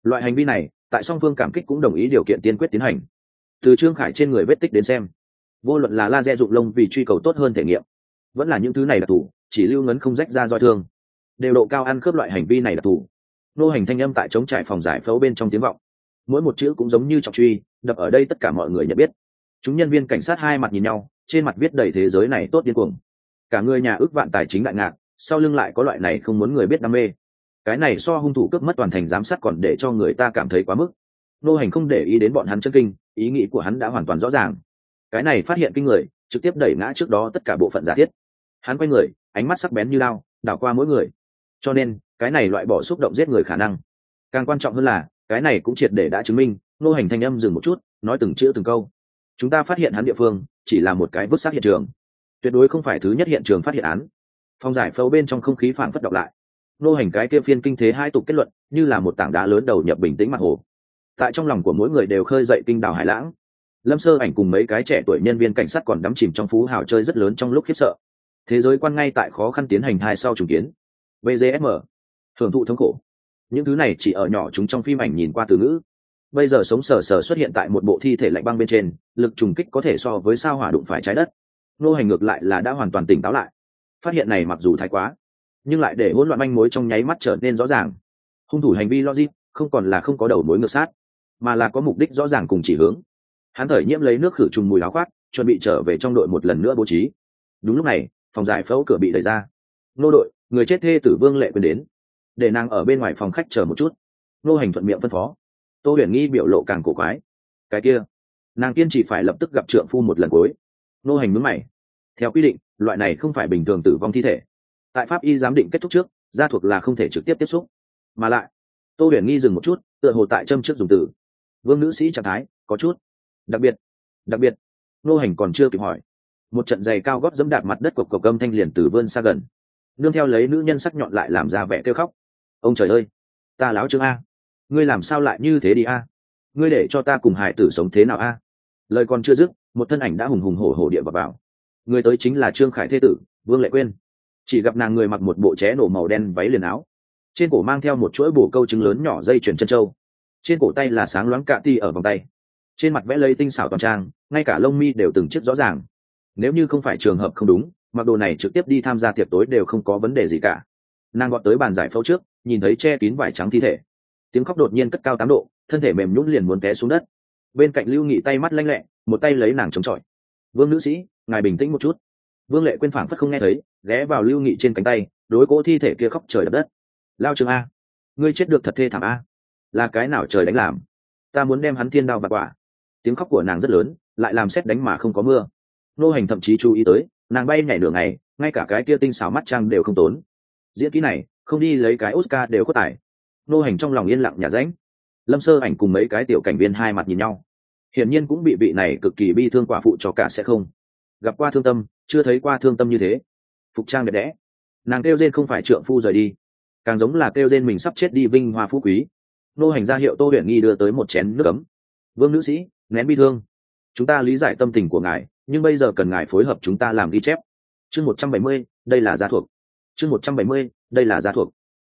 Loại hành vi này tại song phương cảm kích cũng đồng ý điều kiện tiên quyết tiến hành. Từ trương khải trên người vết tích đến xem, vô luận là laser dụng lông vì truy cầu tốt hơn thể nghiệm, vẫn là những thứ này đặc thù chỉ lưu ngấn không rách ra roi thương, đều độ cao ăn khớp loại hành vi này đặc thù nô hành thanh âm tại chống trải phòng giải phẫu bên trong tiếng vọng. Mỗi một chữ cũng giống như trọng truy, đập ở đây tất cả mọi người nhận biết. Chúng nhân viên cảnh sát hai mặt nhìn nhau, trên mặt viết đầy thế giới này tốt điên cuồng. Cả người nhà ước vạn tài chính đại ngạc, sau lưng lại có loại này không muốn người biết đam mê cái này so hung thủ cướp mất toàn thành giám sát còn để cho người ta cảm thấy quá mức. Nô hành không để ý đến bọn hắn chân kinh, ý nghĩ của hắn đã hoàn toàn rõ ràng. Cái này phát hiện kinh người, trực tiếp đẩy ngã trước đó tất cả bộ phận giả thiết. Hắn quay người, ánh mắt sắc bén như lao, đảo qua mỗi người. Cho nên, cái này loại bỏ xúc động giết người khả năng. Càng quan trọng hơn là, cái này cũng triệt để đã chứng minh, nô hành thanh âm dừng một chút, nói từng chữ từng câu. Chúng ta phát hiện hắn địa phương, chỉ là một cái vứt xác hiện trường. Tuyệt đối không phải thứ nhất hiện trường phát hiện án. Phong giải phẫu bên trong không khí phản phất đọc lại nô hành cái kia phiên kinh thế hai tục kết luận, như là một tảng đá lớn đầu nhập bình tĩnh mặt hồ. Tại trong lòng của mỗi người đều khơi dậy kinh đào hải lãng. Lâm sơ ảnh cùng mấy cái trẻ tuổi nhân viên cảnh sát còn đắm chìm trong phú hào chơi rất lớn trong lúc khiếp sợ. Thế giới quan ngay tại khó khăn tiến hành hai sau trùng kiến. Vgsm hưởng thụ thống khổ. Những thứ này chỉ ở nhỏ chúng trong phim ảnh nhìn qua từ ngữ. Bây giờ sống sờ sờ xuất hiện tại một bộ thi thể lạnh băng bên trên, lực trùng kích có thể so với sao hỏa đụng phải trái đất. Nô hành ngược lại là đã hoàn toàn tỉnh táo lại. Phát hiện này mặc dù thái quá nhưng lại để hỗn loạn manh mối trong nháy mắt trở nên rõ ràng. Hung thủ hành vi logic không còn là không có đầu mối ngược sát, mà là có mục đích rõ ràng cùng chỉ hướng. Hắn thời nhiễm lấy nước khử trùng mùi áo khoác, chuẩn bị trở về trong đội một lần nữa bố trí. Đúng lúc này, phòng giải phẫu cửa bị đẩy ra. Nô đội, người chết thê tử vương lệ quyền đến. Để nàng ở bên ngoài phòng khách chờ một chút. Nô hành thuận miệng phân phó. Tô huyền nghi biểu lộ càng cổ quái. Cái kia, nàng kiên chỉ phải lập tức gặp trượng phu một lần cuối. Nô hành mướn mày. Theo quy định, loại này không phải bình thường tử vong thi thể tại pháp y giám định kết thúc trước, gia thuộc là không thể trực tiếp tiếp xúc. Mà lại, tô huyền nghi dừng một chút, tựa hồ tại châm trước dùng từ. Vương nữ sĩ trạng thái, có chút. Đặc biệt đặc biệt, nô hành còn chưa kịp hỏi. Một trận giày cao gót dẫm đạp mặt đất cộc cộc âm thanh liền từ vươn xa gần. Nương theo lấy nữ nhân sắc nhọn lại làm ra vẻ kêu khóc. Ông trời ơi, ta láo chương a. Ngươi làm sao lại như thế đi a? Ngươi để cho ta cùng hải tử sống thế nào a? Lời còn chưa dứt, một thân ảnh đã hùng hùng hổ hổ địa vào vào. Người tới chính là trương khải thế tử, vương lệ quyên chỉ gặp nàng người mặc một bộ ché nổ màu đen váy liền áo. Trên cổ mang theo một chuỗi bổ câu trứng lớn nhỏ dây chuyển chân trâu. Trên cổ tay là sáng loáng cạ ti ở vòng tay. Trên mặt vẽ lây tinh xảo toàn trang, ngay cả lông mi đều từng chiếc rõ ràng. Nếu như không phải trường hợp không đúng, mặc đồ này trực tiếp đi tham gia tiệc tối đều không có vấn đề gì cả. Nàng gọn tới bàn giải phẫu trước, nhìn thấy che kín vải trắng thi thể. Tiếng khóc đột nhiên cất cao tám độ, thân thể mềm nhún liền muốn té xuống đất. Bên cạnh lưu nghị tay mắt lanh lẹ, một tay lấy nàng chống chọi. Vương nữ sĩ, ngài bình tĩnh một chút vương lệ quên phảng phất không nghe thấy, ghé vào lưu nghị trên cánh tay, đối cỗ thi thể kia khóc trời đập đất. Lao trường a, ngươi chết được thật thê thảm a. Là cái nào trời đánh làm? Ta muốn đem hắn thiên đao và quả. Tiếng khóc của nàng rất lớn, lại làm xét đánh mà không có mưa. Nô hành thậm chí chú ý tới, nàng bay nhảy nửa ngày, ngay cả cái kia tinh xảo mắt trang đều không tốn. Diễn kỹ này, không đi lấy cái oscar đều có tải. Nô hành trong lòng yên lặng nhà ránh. Lâm sơ ảnh cùng mấy cái tiểu cảnh viên hai mặt nhìn nhau. Hiển nhiên cũng bị vị này cực kỳ bi thương quả phụ cho cả sẽ không gặp qua thương tâm, chưa thấy qua thương tâm như thế. Phục trang đẹp đẽ. Nàng kêu rên không phải trượng phu rời đi. Càng giống là kêu rên mình sắp chết đi vinh hoa phú quý. Nô hành ra hiệu tô huyện nghi đưa tới một chén nước ấm. Vương nữ sĩ, nén bi thương. Chúng ta lý giải tâm tình của ngài, nhưng bây giờ cần ngài phối hợp chúng ta làm ghi chép. Chương một trăm bảy mươi, đây là gia thuộc. Chương một trăm bảy mươi, đây là gia thuộc.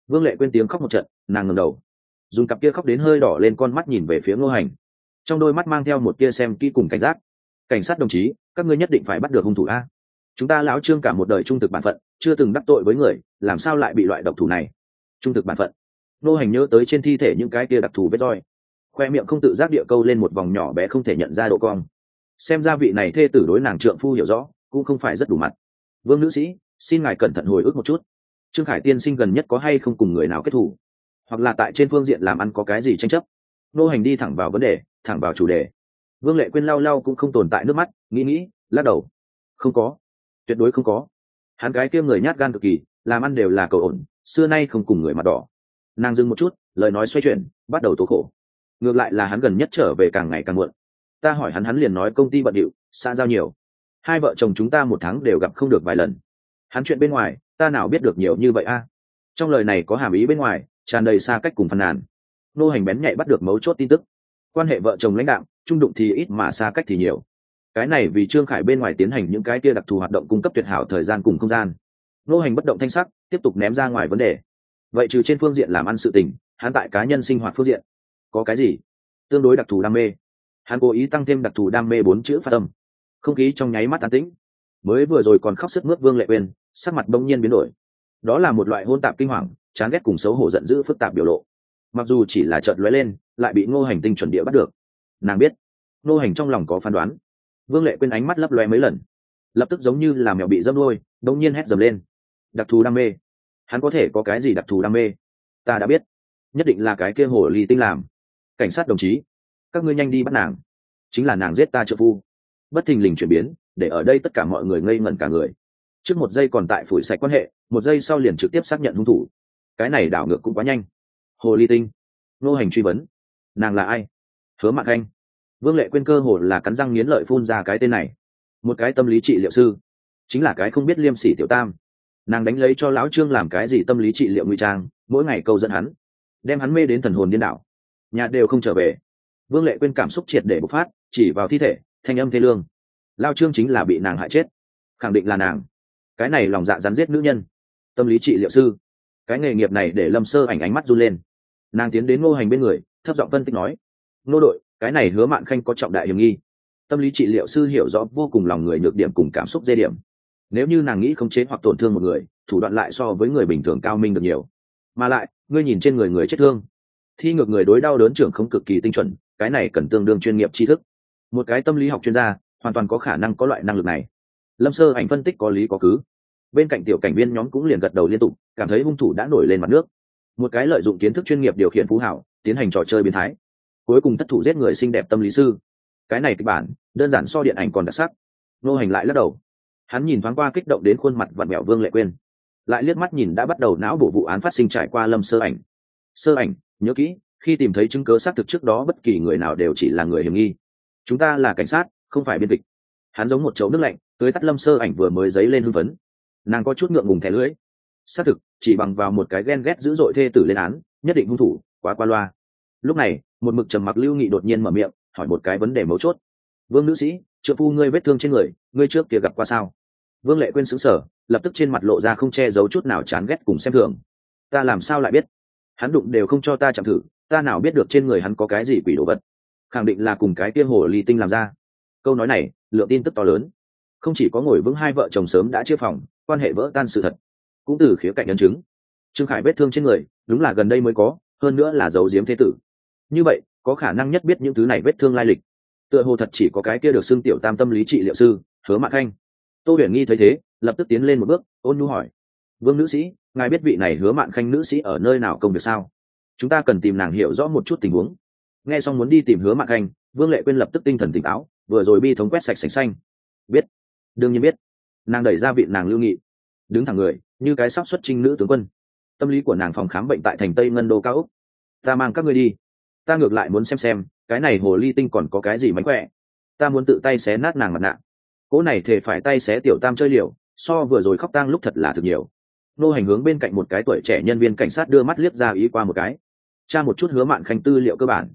Vương lệ quên tiếng khóc một trận, nàng ngừng đầu. Dùng cặp kia khóc đến hơi đỏ lên con mắt nhìn về phía ngô hành. Trong đôi mắt mang theo một tia xem kỹ cùng cảnh giác cảnh sát đồng chí, các ngươi nhất định phải bắt được hung thủ a. Chúng ta lão trương cả một đời trung thực bản phận, chưa từng đắc tội với người, làm sao lại bị loại độc thủ này? Trung thực bản phận. Nô hành nhớ tới trên thi thể những cái kia đặc thù vết roi. Khoe miệng không tự giác địa câu lên một vòng nhỏ bé không thể nhận ra độ cong. Xem ra vị này thê tử đối nàng trượng phu hiểu rõ, cũng không phải rất đủ mặt. Vương nữ sĩ, xin ngài cẩn thận hồi ức một chút. Trương khải tiên sinh gần nhất có hay không cùng người nào kết thù? hoặc là tại trên phương diện làm ăn có cái gì tranh chấp? Nô hành đi thẳng vào vấn đề, thẳng vào chủ đề vương lệ quyên lau lau cũng không tồn tại nước mắt, nghĩ nghĩ, lắc đầu. Không có. Tuyệt đối không có. Hắn cái kia người nhát gan cực kỳ, làm ăn đều là cầu ổn, xưa nay không cùng người mặt đỏ. Nàng dừng một chút, lời nói xoay chuyển, bắt đầu tố khổ. Ngược lại là hắn gần nhất trở về càng ngày càng muộn. Ta hỏi hắn hắn liền nói công ty bận điệu xa giao nhiều. Hai vợ chồng chúng ta một tháng đều gặp không được vài lần. Hắn chuyện bên ngoài, ta nào biết được nhiều như vậy a? Trong lời này có hàm ý bên ngoài, tràn đầy xa cách cùng phàn nàn. Nô hành bén nhạy bắt được mấu chốt tin tức. Quan hệ vợ chồng lãnh đạo trung đụng thì ít mà xa cách thì nhiều. Cái này vì trương khải bên ngoài tiến hành những cái kia đặc thù hoạt động cung cấp tuyệt hảo thời gian cùng không gian. Nô hành bất động thanh sắc, tiếp tục ném ra ngoài vấn đề. Vậy trừ trên phương diện làm ăn sự tình, hắn tại cá nhân sinh hoạt phương diện, có cái gì tương đối đặc thù đam mê? Hắn cố ý tăng thêm đặc thù đam mê bốn chữ phát tâm không khí trong nháy mắt an tĩnh. Mới vừa rồi còn khóc sức mướt vương lệ quên sắc mặt bỗng nhiên biến đổi. Đó là một loại hôn tạp kinh hoàng, chán ghét cùng xấu hổ giận dữ phức tạp biểu lộ. Mặc dù chỉ là trợn lóe lên, lại bị ngô hành tinh chuẩn địa bắt được nàng biết. Nô hành trong lòng có phán đoán. Vương lệ quên ánh mắt lấp loe mấy lần. Lập tức giống như là mèo bị dâm nuôi đống nhiên hét dầm lên. Đặc thù đam mê. Hắn có thể có cái gì đặc thù đam mê? Ta đã biết. Nhất định là cái kia hồ ly tinh làm. Cảnh sát đồng chí, các ngươi nhanh đi bắt nàng. Chính là nàng giết ta trợ phu. Bất thình lình chuyển biến, để ở đây tất cả mọi người ngây ngẩn cả người. Trước một giây còn tại phủi sạch quan hệ, một giây sau liền trực tiếp xác nhận hung thủ. Cái này đảo ngược cũng quá nhanh. Hồ ly tinh. Nô hành truy vấn. Nàng là ai? Hứa mạng khanh. Vương lệ quên cơ hồ là cắn răng nghiến lợi phun ra cái tên này. Một cái tâm lý trị liệu sư. Chính là cái không biết liêm sỉ tiểu tam. Nàng đánh lấy cho lão trương làm cái gì tâm lý trị liệu nguy trang, mỗi ngày câu dẫn hắn. Đem hắn mê đến thần hồn điên đảo. Nhà đều không trở về. Vương lệ quên cảm xúc triệt để bộc phát, chỉ vào thi thể, thanh âm thê lương. Lao trương chính là bị nàng hại chết. Khẳng định là nàng. Cái này lòng dạ rắn giết nữ nhân. Tâm lý trị liệu sư. Cái nghề nghiệp này để lâm sơ ảnh ánh mắt run lên. Nàng tiến đến ngô hành bên người, thấp giọng phân tích nói nô đội, cái này hứa mạn khanh có trọng đại hiểm nghi. Tâm lý trị liệu sư hiểu rõ vô cùng lòng người nhược điểm cùng cảm xúc dê điểm. Nếu như nàng nghĩ khống chế hoặc tổn thương một người, thủ đoạn lại so với người bình thường cao minh được nhiều. Mà lại, ngươi nhìn trên người người chết thương. Thi ngược người đối đau đớn trưởng không cực kỳ tinh chuẩn, cái này cần tương đương chuyên nghiệp tri thức. Một cái tâm lý học chuyên gia, hoàn toàn có khả năng có loại năng lực này. Lâm sơ ảnh phân tích có lý có cứ. Bên cạnh tiểu cảnh viên nhóm cũng liền gật đầu liên tục, cảm thấy hung thủ đã nổi lên mặt nước. Một cái lợi dụng kiến thức chuyên nghiệp điều khiển phú hảo, tiến hành trò chơi biến thái cuối cùng thất thủ giết người xinh đẹp tâm lý sư. Cái này kịch bản, đơn giản so điện ảnh còn đặc sắc. Nô hành lại lắc đầu. Hắn nhìn thoáng qua kích động đến khuôn mặt vặn mẹo vương lệ quên lại liếc mắt nhìn đã bắt đầu não bộ vụ án phát sinh trải qua lâm sơ ảnh. Sơ ảnh, nhớ kỹ, khi tìm thấy chứng cớ xác thực trước đó bất kỳ người nào đều chỉ là người hiểm nghi. Chúng ta là cảnh sát, không phải biên kịch. Hắn giống một chậu nước lạnh, tưới tắt lâm sơ ảnh vừa mới dấy lên hưng phấn. Nàng có chút ngượng ngùng thẻ lưỡi. Xác thực, chỉ bằng vào một cái ghen ghét dữ dội thê tử lên án, nhất định hung thủ, quá qua loa. Lúc này một mực trầm mặc lưu nghị đột nhiên mở miệng, hỏi một cái vấn đề mấu chốt. Vương nữ sĩ trợ phu ngươi vết thương trên người, ngươi trước kia gặp qua sao? Vương lệ quên xứng sở lập tức trên mặt lộ ra không che giấu chút nào chán ghét cùng xem thường. Ta làm sao lại biết? Hắn đụng đều không cho ta chạm thử, ta nào biết được trên người hắn có cái gì quỷ đồ vật? Khẳng định là cùng cái kia hồ ly tinh làm ra. Câu nói này, lượng tin tức to lớn. Không chỉ có ngồi vững hai vợ chồng sớm đã chia phòng, quan hệ vỡ tan sự thật, cũng từ khía cạnh nhân chứng. Trương khải vết thương trên người, đúng là gần đây mới có, hơn nữa là dấu diếm thế tử như vậy, có khả năng nhất biết những thứ này vết thương lai lịch. Tựa hồ thật chỉ có cái kia được xưng tiểu tam tâm lý trị liệu sư, hứa mạc khanh. Tô huyền nghi thấy thế, lập tức tiến lên một bước, ôn nhu hỏi. Vương nữ sĩ, ngài biết vị này hứa mạn khanh nữ sĩ ở nơi nào công việc sao? Chúng ta cần tìm nàng hiểu rõ một chút tình huống. Nghe xong muốn đi tìm hứa mạn khanh, vương lệ quên lập tức tinh thần tỉnh táo, vừa rồi bi thống quét sạch sành xanh. Biết. Đương nhiên biết. Nàng đẩy ra vị nàng lưu nghị. Đứng thẳng người, như cái sắp xuất trinh nữ tướng quân. Tâm lý của nàng phòng khám bệnh tại thành tây ngân đô cao úc ta mang các ngươi đi ta ngược lại muốn xem xem, cái này hồ ly tinh còn có cái gì mánh khỏe. Ta muốn tự tay xé nát nàng mặt nạ. Cỗ này thể phải tay xé tiểu tam chơi liều, so vừa rồi khóc tang lúc thật là thực nhiều. Nô hành hướng bên cạnh một cái tuổi trẻ nhân viên cảnh sát đưa mắt liếc ra ý qua một cái. Tra một chút hứa mạn khanh tư liệu cơ bản.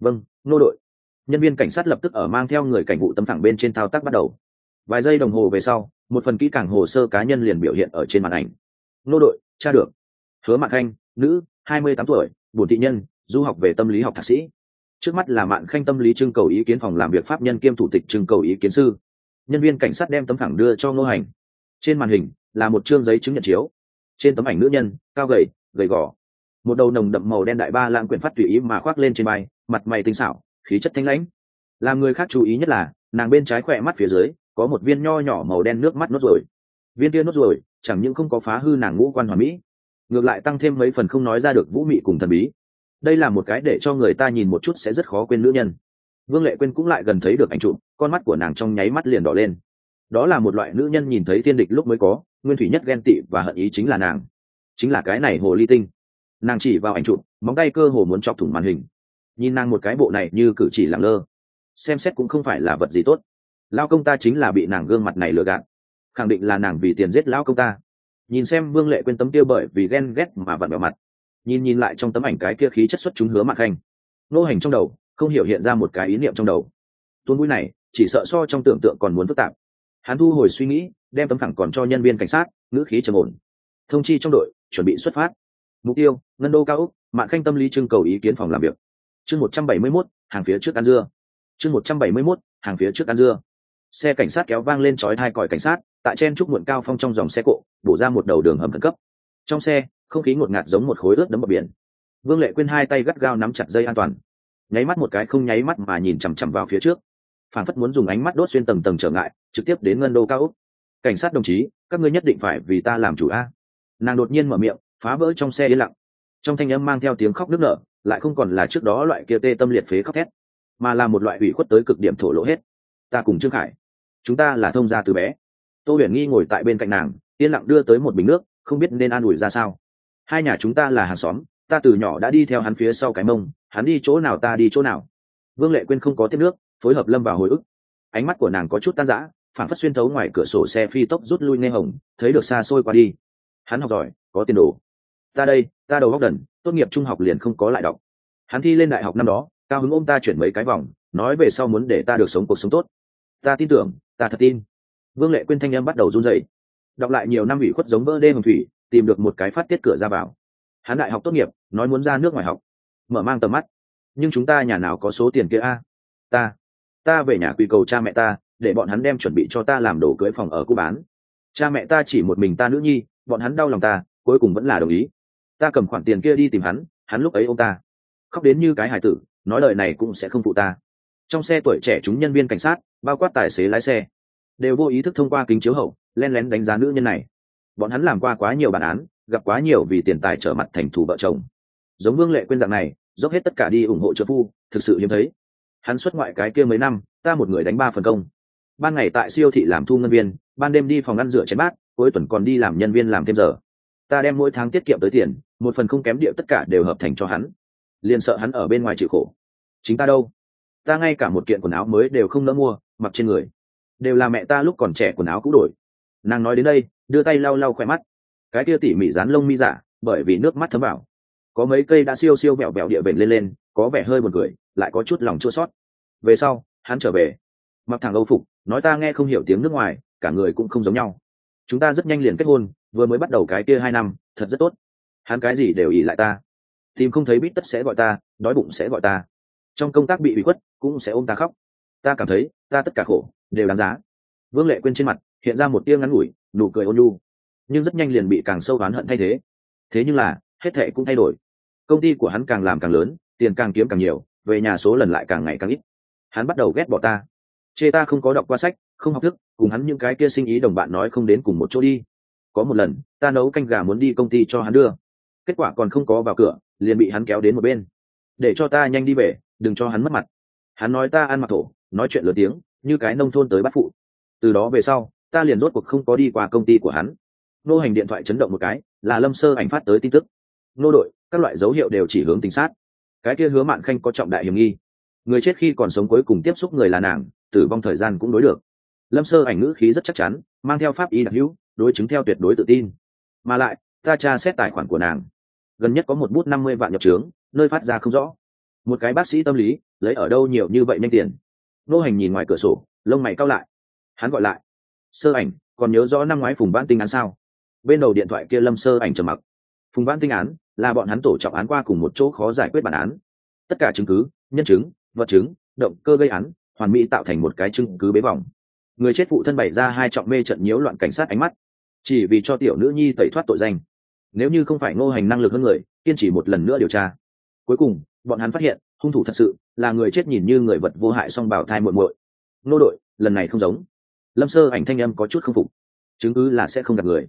Vâng nô đội. Nhân viên cảnh sát lập tức ở mang theo người cảnh vụ tấm thẳng bên trên thao tác bắt đầu. Vài giây đồng hồ về sau, một phần kỹ càng hồ sơ cá nhân liền biểu hiện ở trên màn ảnh. Nô đội, tra được. Hứa mạn khanh, nữ, hai mươi tám tuổi bổn thị nhân du học về tâm lý học thạc sĩ. Trước mắt là mạn khanh tâm lý trưng cầu ý kiến phòng làm việc pháp nhân kiêm thủ tịch trưng cầu ý kiến sư. Nhân viên cảnh sát đem tấm thẳng đưa cho ngô hành. Trên màn hình là một chương giấy chứng nhận chiếu. Trên tấm ảnh nữ nhân, cao gầy gầy gò. Một đầu nồng đậm màu đen đại ba lãng quyển phát tùy ý mà khoác lên trên bay mặt mày tinh xảo, khí chất thanh lãnh. Làm người khác chú ý nhất là, nàng bên trái khỏe mắt phía dưới, có một viên nho nhỏ màu đen nước mắt nốt rồi viên kia nốt rồi chẳng những không có phá hư nàng ngũ quan hoàn mỹ, ngược lại tăng thêm mấy phần không nói ra được vũ mị cùng thần bí đây là một cái để cho người ta nhìn một chút sẽ rất khó quên nữ nhân. Vương lệ quên cũng lại gần thấy được ảnh chụp, con mắt của nàng trong nháy mắt liền đỏ lên. Đó là một loại nữ nhân nhìn thấy thiên địch lúc mới có, nguyên thủy nhất ghen tị và hận ý chính là nàng. Chính là cái này hồ ly tinh. Nàng chỉ vào ảnh chụp, móng tay cơ hồ muốn chọc thủng màn hình. Nhìn nàng một cái bộ này như cử chỉ lẳng lơ. Xem xét cũng không phải là vật gì tốt. Lao công ta chính là bị nàng gương mặt này lừa gạt. Khẳng định là nàng vì tiền giết lão công ta. Nhìn xem vương lệ quên tấm kia bởi vì ghen ghét mà vặn vào mặt nhìn nhìn lại trong tấm ảnh cái kia khí chất xuất chúng hứa mạc khanh. Nô hành trong đầu, không hiểu hiện ra một cái ý niệm trong đầu. Tuôn mũi này, chỉ sợ so trong tưởng tượng còn muốn phức tạp. Hắn thu hồi suy nghĩ, đem tấm thẳng còn cho nhân viên cảnh sát, ngữ khí trầm ổn. Thông chi trong đội, chuẩn bị xuất phát. Mục tiêu, ngân đô cao úc mạng khanh tâm lý trưng cầu ý kiến phòng làm việc. Chương một trăm bảy mươi mốt, hàng phía trước ăn dưa. Chương một trăm bảy mươi mốt, hàng phía trước ăn dưa. Xe cảnh sát kéo vang lên chói hai còi cảnh sát, tại chen trúc muộn cao phong trong dòng xe cộ, bổ ra một đầu đường hầm khẩn cấp trong xe, không khí ngột ngạt giống một khối ướt đấm bờ biển. Vương lệ quên hai tay gắt gao nắm chặt dây an toàn. Nháy mắt một cái không nháy mắt mà nhìn chằm chằm vào phía trước. Phản phất muốn dùng ánh mắt đốt xuyên tầng tầng trở ngại, trực tiếp đến ngân đô cao úc cảnh sát đồng chí, các ngươi nhất định phải vì ta làm chủ a. Nàng đột nhiên mở miệng, phá vỡ trong xe yên lặng. Trong thanh âm mang theo tiếng khóc nức nở, lại không còn là trước đó loại kia tê tâm liệt phế khóc thét, mà là một loại ủy khuất tới cực điểm thổ lỗ hết. Ta cùng trương khải, chúng ta là thông gia từ bé. Tô huyền nghi ngồi tại bên cạnh nàng, yên lặng đưa tới một bình nước không biết nên an ủi ra sao. Hai nhà chúng ta là hàng xóm, ta từ nhỏ đã đi theo hắn phía sau cái mông, hắn đi chỗ nào ta đi chỗ nào. Vương lệ quyên không có tiếp nước, phối hợp lâm vào hồi ức. Ánh mắt của nàng có chút tan rã, phản phất xuyên thấu ngoài cửa sổ xe phi tốc rút lui nghe hồng, thấy được xa xôi qua đi. Hắn học giỏi, có tiền đồ. Ta đây, ta đầu góc đần, tốt nghiệp trung học liền không có lại đọc. Hắn thi lên đại học năm đó, cao hứng ôm ta chuyển mấy cái vòng, nói về sau muốn để ta được sống cuộc sống tốt. Ta tin tưởng, ta thật tin. Vương lệ quyên thanh em bắt đầu run dậy đọc lại nhiều năm ủy khuất giống vỡ đê hồng thủy, tìm được một cái phát tiết cửa ra vào. Hắn đại học tốt nghiệp, nói muốn ra nước ngoài học. Mở mang tầm mắt. Nhưng chúng ta nhà nào có số tiền kia a? Ta. Ta về nhà quy cầu cha mẹ ta, để bọn hắn đem chuẩn bị cho ta làm đồ cưới phòng ở cô bán. Cha mẹ ta chỉ một mình ta nữ nhi, bọn hắn đau lòng ta, cuối cùng vẫn là đồng ý. Ta cầm khoản tiền kia đi tìm hắn hắn lúc ấy ông ta. Khóc đến như cái hải tử, nói lời này cũng sẽ không phụ ta. Trong xe tuổi trẻ chúng nhân viên cảnh sát, bao quát tài xế lái xe, đều vô ý thức thông qua kính chiếu hậu len lén đánh giá nữ nhân này. Bọn hắn làm qua quá nhiều bản án, gặp quá nhiều vì tiền tài trở mặt thành thù vợ chồng. Giống vương lệ quên dạng này, dốc hết tất cả đi ủng hộ trợ phu, thực sự hiếm thấy. Hắn xuất ngoại cái kia mấy năm, ta một người đánh ba phần công. Ban ngày tại siêu thị làm thu ngân viên, ban đêm đi phòng ăn rửa chén bát, cuối tuần còn đi làm nhân viên làm thêm giờ. Ta đem mỗi tháng tiết kiệm tới tiền, một phần không kém điệu tất cả đều hợp thành cho hắn. Liền sợ hắn ở bên ngoài chịu khổ. Chính ta đâu? Ta ngay cả một kiện quần áo mới đều không nỡ mua, mặc trên người. Đều là mẹ ta lúc còn trẻ quần áo cũ đổi nàng nói đến đây, đưa tay lau lau khoe mắt. Cái kia tỉ mỉ dán lông mi giả, bởi vì nước mắt thấm vào. Có mấy cây đã siêu siêu bẹo bẹo địa bệnh lên lên, có vẻ hơi buồn cười, lại có chút lòng chua sót về sau, hắn trở về. Mặc thằng âu phục, nói ta nghe không hiểu tiếng nước ngoài, cả người cũng không giống nhau. Chúng ta rất nhanh liền kết hôn, vừa mới bắt đầu cái kia hai năm, thật rất tốt. Hắn cái gì đều ỉ lại ta. Tìm không thấy bít tất sẽ gọi ta, đói bụng sẽ gọi ta. Trong công tác bị bị khuất, cũng sẽ ôm ta khóc. Ta cảm thấy, ta tất cả khổ, đều đáng giá. Vương lệ quên trên mặt hiện ra một tia ngắn ngủi, nụ cười ôn nhu. Nhưng rất nhanh liền bị càng sâu oán hận thay thế. Thế nhưng là, hết thệ cũng thay đổi. Công ty của hắn càng làm càng lớn, tiền càng kiếm càng nhiều, về nhà số lần lại càng ngày càng ít. Hắn bắt đầu ghét bỏ ta. Chê ta không có đọc qua sách, không học thức, cùng hắn những cái kia sinh ý đồng bạn nói không đến cùng một chỗ đi. Có một lần, ta nấu canh gà muốn đi công ty cho hắn đưa. Kết quả còn không có vào cửa, liền bị hắn kéo đến một bên. Để cho ta nhanh đi về, đừng cho hắn mất mặt. Hắn nói ta ăn mặc thổ, nói chuyện lớn tiếng, như cái nông thôn tới bắt phụ. Từ đó về sau ta liền rốt cuộc không có đi qua công ty của hắn. Nô hành điện thoại chấn động một cái, là lâm sơ ảnh phát tới tin tức. Nô đội, các loại dấu hiệu đều chỉ hướng tính sát. Cái kia hứa mạn khanh có trọng đại hiểm nghi. Người chết khi còn sống cuối cùng tiếp xúc người là nàng, tử vong thời gian cũng đối được. Lâm sơ ảnh ngữ khí rất chắc chắn, mang theo pháp y đặc hữu, đối chứng theo tuyệt đối tự tin. Mà lại, ta tra xét tài khoản của nàng. Gần nhất có một bút năm mươi vạn nhập trướng nơi phát ra không rõ. Một cái bác sĩ tâm lý, lấy ở đâu nhiều như vậy nhanh tiền. Nô hành nhìn ngoài cửa sổ, lông mày cao lại. Hắn gọi lại sơ ảnh, còn nhớ rõ năm ngoái phùng vãn tinh án sao? Bên đầu điện thoại kia lâm sơ ảnh trầm mặc. Phùng vãn tinh án là bọn hắn tổ trọng án qua cùng một chỗ khó giải quyết bản án. Tất cả chứng cứ, nhân chứng, vật chứng, động cơ gây án, hoàn mỹ tạo thành một cái chứng cứ bế vòng người chết phụ thân bày ra hai trọng mê trận nhiễu loạn cảnh sát ánh mắt. Chỉ vì cho tiểu nữ nhi tẩy thoát tội danh. Nếu như không phải ngô hành năng lực hơn người, kiên trì một lần nữa điều tra. Cuối cùng, bọn hắn phát hiện, hung thủ thật sự là người chết nhìn như người vật vô hại song bảo thai muội muội. Nô đội, lần này không giống lâm sơ ảnh thanh âm có chút không phục. Chứng cứ là sẽ không gặp người.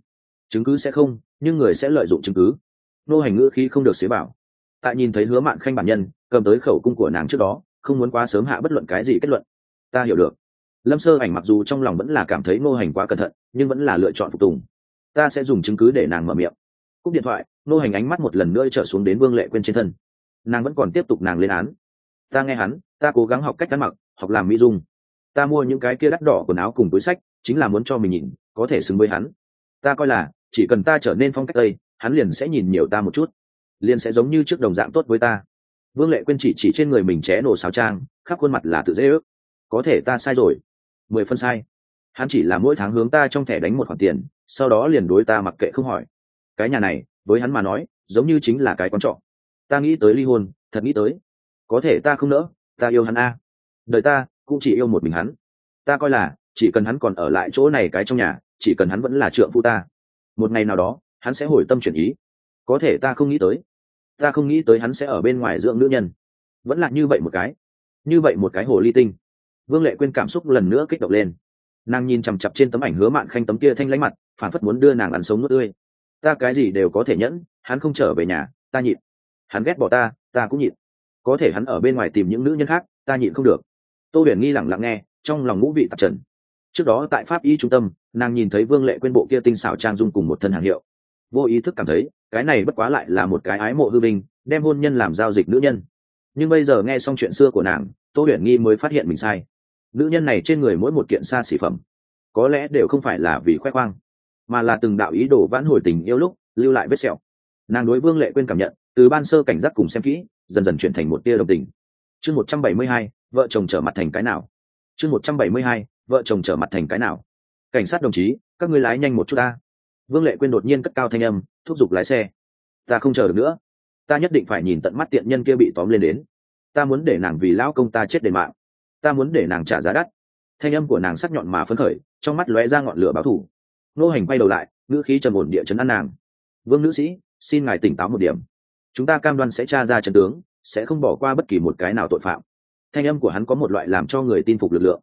Chứng cứ sẽ không, nhưng người sẽ lợi dụng chứng cứ. Nô hành ngữ khi không được xế bảo. Tại nhìn thấy hứa mạn khanh bản nhân, cầm tới khẩu cung của nàng trước đó, không muốn quá sớm hạ bất luận cái gì kết luận. Ta hiểu được. Lâm sơ ảnh mặc dù trong lòng vẫn là cảm thấy nô hành quá cẩn thận, nhưng vẫn là lựa chọn phục tùng. Ta sẽ dùng chứng cứ để nàng mở miệng. Cúp điện thoại, nô hành ánh mắt một lần nữa trở xuống đến vương lệ quên trên thân. Nàng vẫn còn tiếp tục nàng lên án. Ta nghe hắn, ta cố gắng học cách đắn mặc, học làm mỹ dung ta mua những cái kia đắt đỏ quần áo cùng túi sách, chính là muốn cho mình nhìn, có thể xứng với hắn. Ta coi là, chỉ cần ta trở nên phong cách tây, hắn liền sẽ nhìn nhiều ta một chút. Liền sẽ giống như trước đồng dạng tốt với ta. Vương lệ quên chỉ chỉ trên người mình ché nổ xào trang, khắp khuôn mặt là tự dễ ước. Có thể ta sai rồi. Mười phân sai. Hắn chỉ là mỗi tháng hướng ta trong thẻ đánh một khoản tiền, sau đó liền đối ta mặc kệ không hỏi. Cái nhà này, với hắn mà nói, giống như chính là cái quan trọng ta nghĩ tới ly hôn, thật nghĩ tới. Có thể ta không nỡ, ta yêu hắn a. Đời ta cũng chỉ yêu một mình hắn. Ta coi là, chỉ cần hắn còn ở lại chỗ này cái trong nhà, chỉ cần hắn vẫn là trượng phu ta. Một ngày nào đó, hắn sẽ hồi tâm chuyển ý. Có thể ta không nghĩ tới. Ta không nghĩ tới hắn sẽ ở bên ngoài dưỡng nữ nhân. Vẫn là như vậy một cái. Như vậy một cái hồ ly tinh. Vương lệ quên cảm xúc lần nữa kích động lên. Nàng nhìn chằm chặp trên tấm ảnh hứa mạn khanh tấm kia thanh lãnh mặt phản phất muốn đưa nàng ăn sống nuốt tươi. Ta cái gì đều có thể nhẫn, hắn không trở về nhà, ta nhịn. Hắn ghét bỏ ta ta cũng nhịn. Có thể hắn ở bên ngoài tìm những nữ nhân khác, ta nhịn không được tô huyền nghi lẳng lặng nghe, trong lòng ngũ vị tạp trần. Trước đó tại pháp y trung tâm, nàng nhìn thấy vương lệ quên bộ kia tinh xảo trang dung cùng một thân hàng hiệu. Vô ý thức cảm thấy, cái này bất quá lại là một cái ái mộ hư binh, đem hôn nhân làm giao dịch nữ nhân. Nhưng bây giờ nghe xong chuyện xưa của nàng, tô huyền nghi mới phát hiện mình sai. Nữ nhân này trên người mỗi một kiện xa xỉ phẩm, có lẽ đều không phải là vì khoe khoang, mà là từng đạo ý đồ vãn hồi tình yêu lúc lưu lại vết sẹo. Nàng đối vương lệ quên cảm nhận, từ ban sơ cảnh giác cùng xem kỹ, dần dần chuyển thành một tia đồng tình. Chương một trăm bảy mươi hai vợ chồng trở mặt thành cái nào? Chương một trăm bảy mươi hai, vợ chồng trở mặt thành cái nào? Cảnh sát đồng chí, các ngươi lái nhanh một chút ta. Vương lệ quên đột nhiên cất cao thanh âm, thúc giục lái xe. Ta không chờ được nữa. Ta nhất định phải nhìn tận mắt tiện nhân kia bị tóm lên đến. Ta muốn để nàng vì lão công ta chết đền mạng. Ta muốn để nàng trả giá đắt. Thanh âm của nàng sắc nhọn mà phấn khởi, trong mắt lóe ra ngọn lửa báo thủ nô hành quay đầu lại, ngữ khí trầm ổn địa chấn an nàng. Vương nữ sĩ, xin ngài tỉnh táo một điểm. Chúng ta cam đoan sẽ tra ra trận tướng, sẽ không bỏ qua bất kỳ một cái nào tội phạm thanh âm của hắn có một loại làm cho người tin phục lực lượng.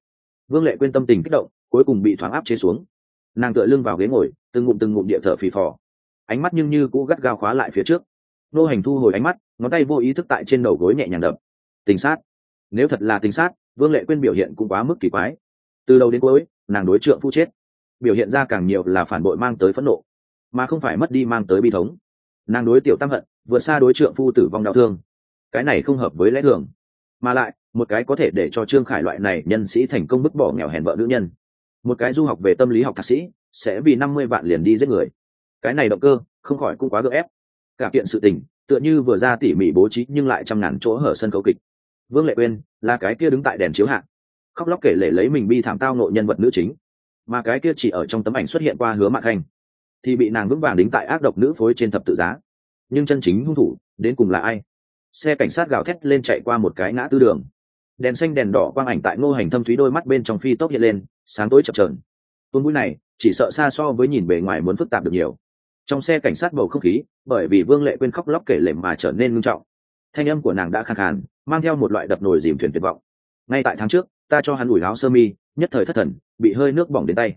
Vương lệ quên tâm tình kích động, cuối cùng bị thoáng áp chế xuống. Nàng tựa lưng vào ghế ngồi, từng ngụm từng ngụm địa thở phì phò. Ánh mắt nhưng như cũ gắt gao khóa lại phía trước. Nô hành thu hồi ánh mắt, ngón tay vô ý thức tại trên đầu gối nhẹ nhàng đập. Tình sát. Nếu thật là tình sát, vương lệ quên biểu hiện cũng quá mức kỳ quái. Từ đầu đến cuối, nàng đối trượng phu chết. Biểu hiện ra càng nhiều là phản bội mang tới phẫn nộ, mà không phải mất đi mang tới bi thống. Nàng đối tiểu tam hận, vượt xa đối trượng phu tử vong đau thương. Cái này không hợp với lẽ thường. Mà lại một cái có thể để cho trương khải loại này nhân sĩ thành công bức bỏ nghèo hèn vợ nữ nhân. Một cái du học về tâm lý học thạc sĩ, sẽ vì năm mươi vạn liền đi giết người. Cái này động cơ, không khỏi cũng quá gợ ép. Cả kiện sự tình, tựa như vừa ra tỉ mỉ bố trí nhưng lại trăm ngàn chỗ hở sân khấu kịch. Vương lệ quên là cái kia đứng tại đèn chiếu hạng. Khóc lóc kể lể lấy mình bi thảm tao nội nhân vật nữ chính. Mà cái kia chỉ ở trong tấm ảnh xuất hiện qua hứa mạng hành. Thì bị nàng vững vàng đính tại ác độc nữ phối trên thập tự giá. Nhưng chân chính hung thủ, đến cùng là ai? Xe cảnh sát gào thét lên chạy qua một cái ngã tư đường đèn xanh đèn đỏ quang ảnh tại ngô hành thâm thúy đôi mắt bên trong phi tốc hiện lên, sáng tối chập trờn tuôn mũi này, chỉ sợ xa so với nhìn bề ngoài muốn phức tạp được nhiều. Trong xe cảnh sát bầu không khí, bởi vì vương lệ quên khóc lóc kể lệ mà trở nên ngưng trọng. Thanh âm của nàng đã khàn khàn, mang theo một loại đập nồi dìm thuyền tuyệt vọng. Ngay tại tháng trước, ta cho hắn ủi áo sơ mi, nhất thời thất thần, bị hơi nước bỏng đến tay.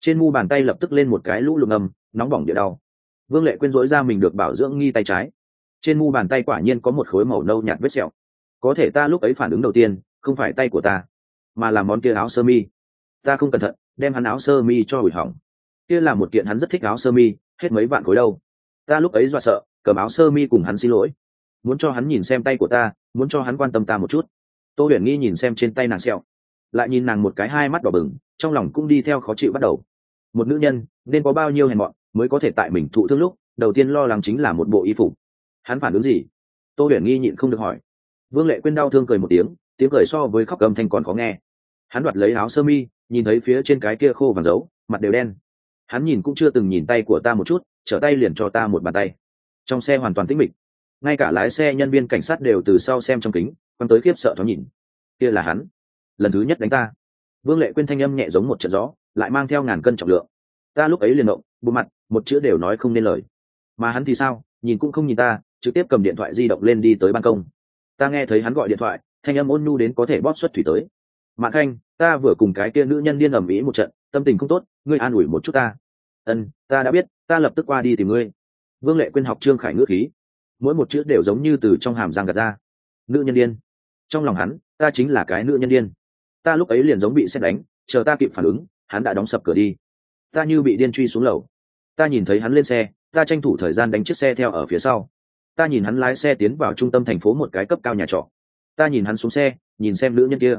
Trên mu bàn tay lập tức lên một cái lũ lụm âm nóng bỏng địa đau. Vương lệ quên dối ra mình được bảo dưỡng nghi tay trái. Trên mu bàn tay quả nhiên có một khối màu nâu nhạt vết sẹo có thể ta lúc ấy phản ứng đầu tiên, không phải tay của ta, mà là món kia áo sơ mi. Ta không cẩn thận, đem hắn áo sơ mi cho hủy hỏng. Kia là một kiện hắn rất thích áo sơ mi, hết mấy vạn khối đâu. Ta lúc ấy dọa sợ, cầm áo sơ mi cùng hắn xin lỗi. Muốn cho hắn nhìn xem tay của ta, muốn cho hắn quan tâm ta một chút. Tô huyền nghi nhìn xem trên tay nàng sẹo, lại nhìn nàng một cái hai mắt đỏ bừng, trong lòng cũng đi theo khó chịu bắt đầu. Một nữ nhân, nên có bao nhiêu hèn mọn mới có thể tại mình thụ thương lúc, đầu tiên lo lắng chính là một bộ y phục. Hắn phản ứng gì? Tô huyền nghi nhịn không được hỏi vương lệ quên đau thương cười một tiếng tiếng cười so với khóc cầm thanh còn khó nghe. Hắn đoạt lấy áo sơ mi, nhìn thấy phía trên cái kia khô vàng dấu, mặt đều đen. Hắn nhìn cũng chưa từng nhìn tay của ta một chút, trở tay liền cho ta một bàn tay. Trong xe hoàn toàn tĩnh mịch. Ngay cả lái xe nhân viên cảnh sát đều từ sau xem trong kính, quăng tới khiếp sợ thoáng nhìn. Kia là hắn. Lần thứ nhất đánh ta. Vương lệ quên thanh âm nhẹ giống một trận gió, lại mang theo ngàn cân trọng lượng. Ta lúc ấy liền động, bộ mặt, một chữ đều nói không nên lời. Mà hắn thì sao? Nhìn cũng không nhìn ta, trực tiếp cầm điện thoại di động lên đi tới ban công ta nghe thấy hắn gọi điện thoại, thanh âm ôn nhu đến có thể bóp xuất thủy tới. Mạn khanh, ta vừa cùng cái kia nữ nhân điên ầm ĩ một trận, tâm tình không tốt, ngươi an ủi một chút ta. Ân, ta đã biết, ta lập tức qua đi tìm ngươi. Vương lệ Quyên học trương khải ngữ khí. Mỗi một chữ đều giống như từ trong hàm răng gạt ra. Nữ nhân điên. Trong lòng hắn, ta chính là cái nữ nhân điên. Ta lúc ấy liền giống bị xét đánh, chờ ta kịp phản ứng, hắn đã đóng sập cửa đi. Ta như bị điên truy xuống lầu. Ta nhìn thấy hắn lên xe, ta tranh thủ thời gian đánh chiếc xe theo ở phía sau ta nhìn hắn lái xe tiến vào trung tâm thành phố một cái cấp cao nhà trọ. Ta nhìn hắn xuống xe, nhìn xem nữ nhân kia.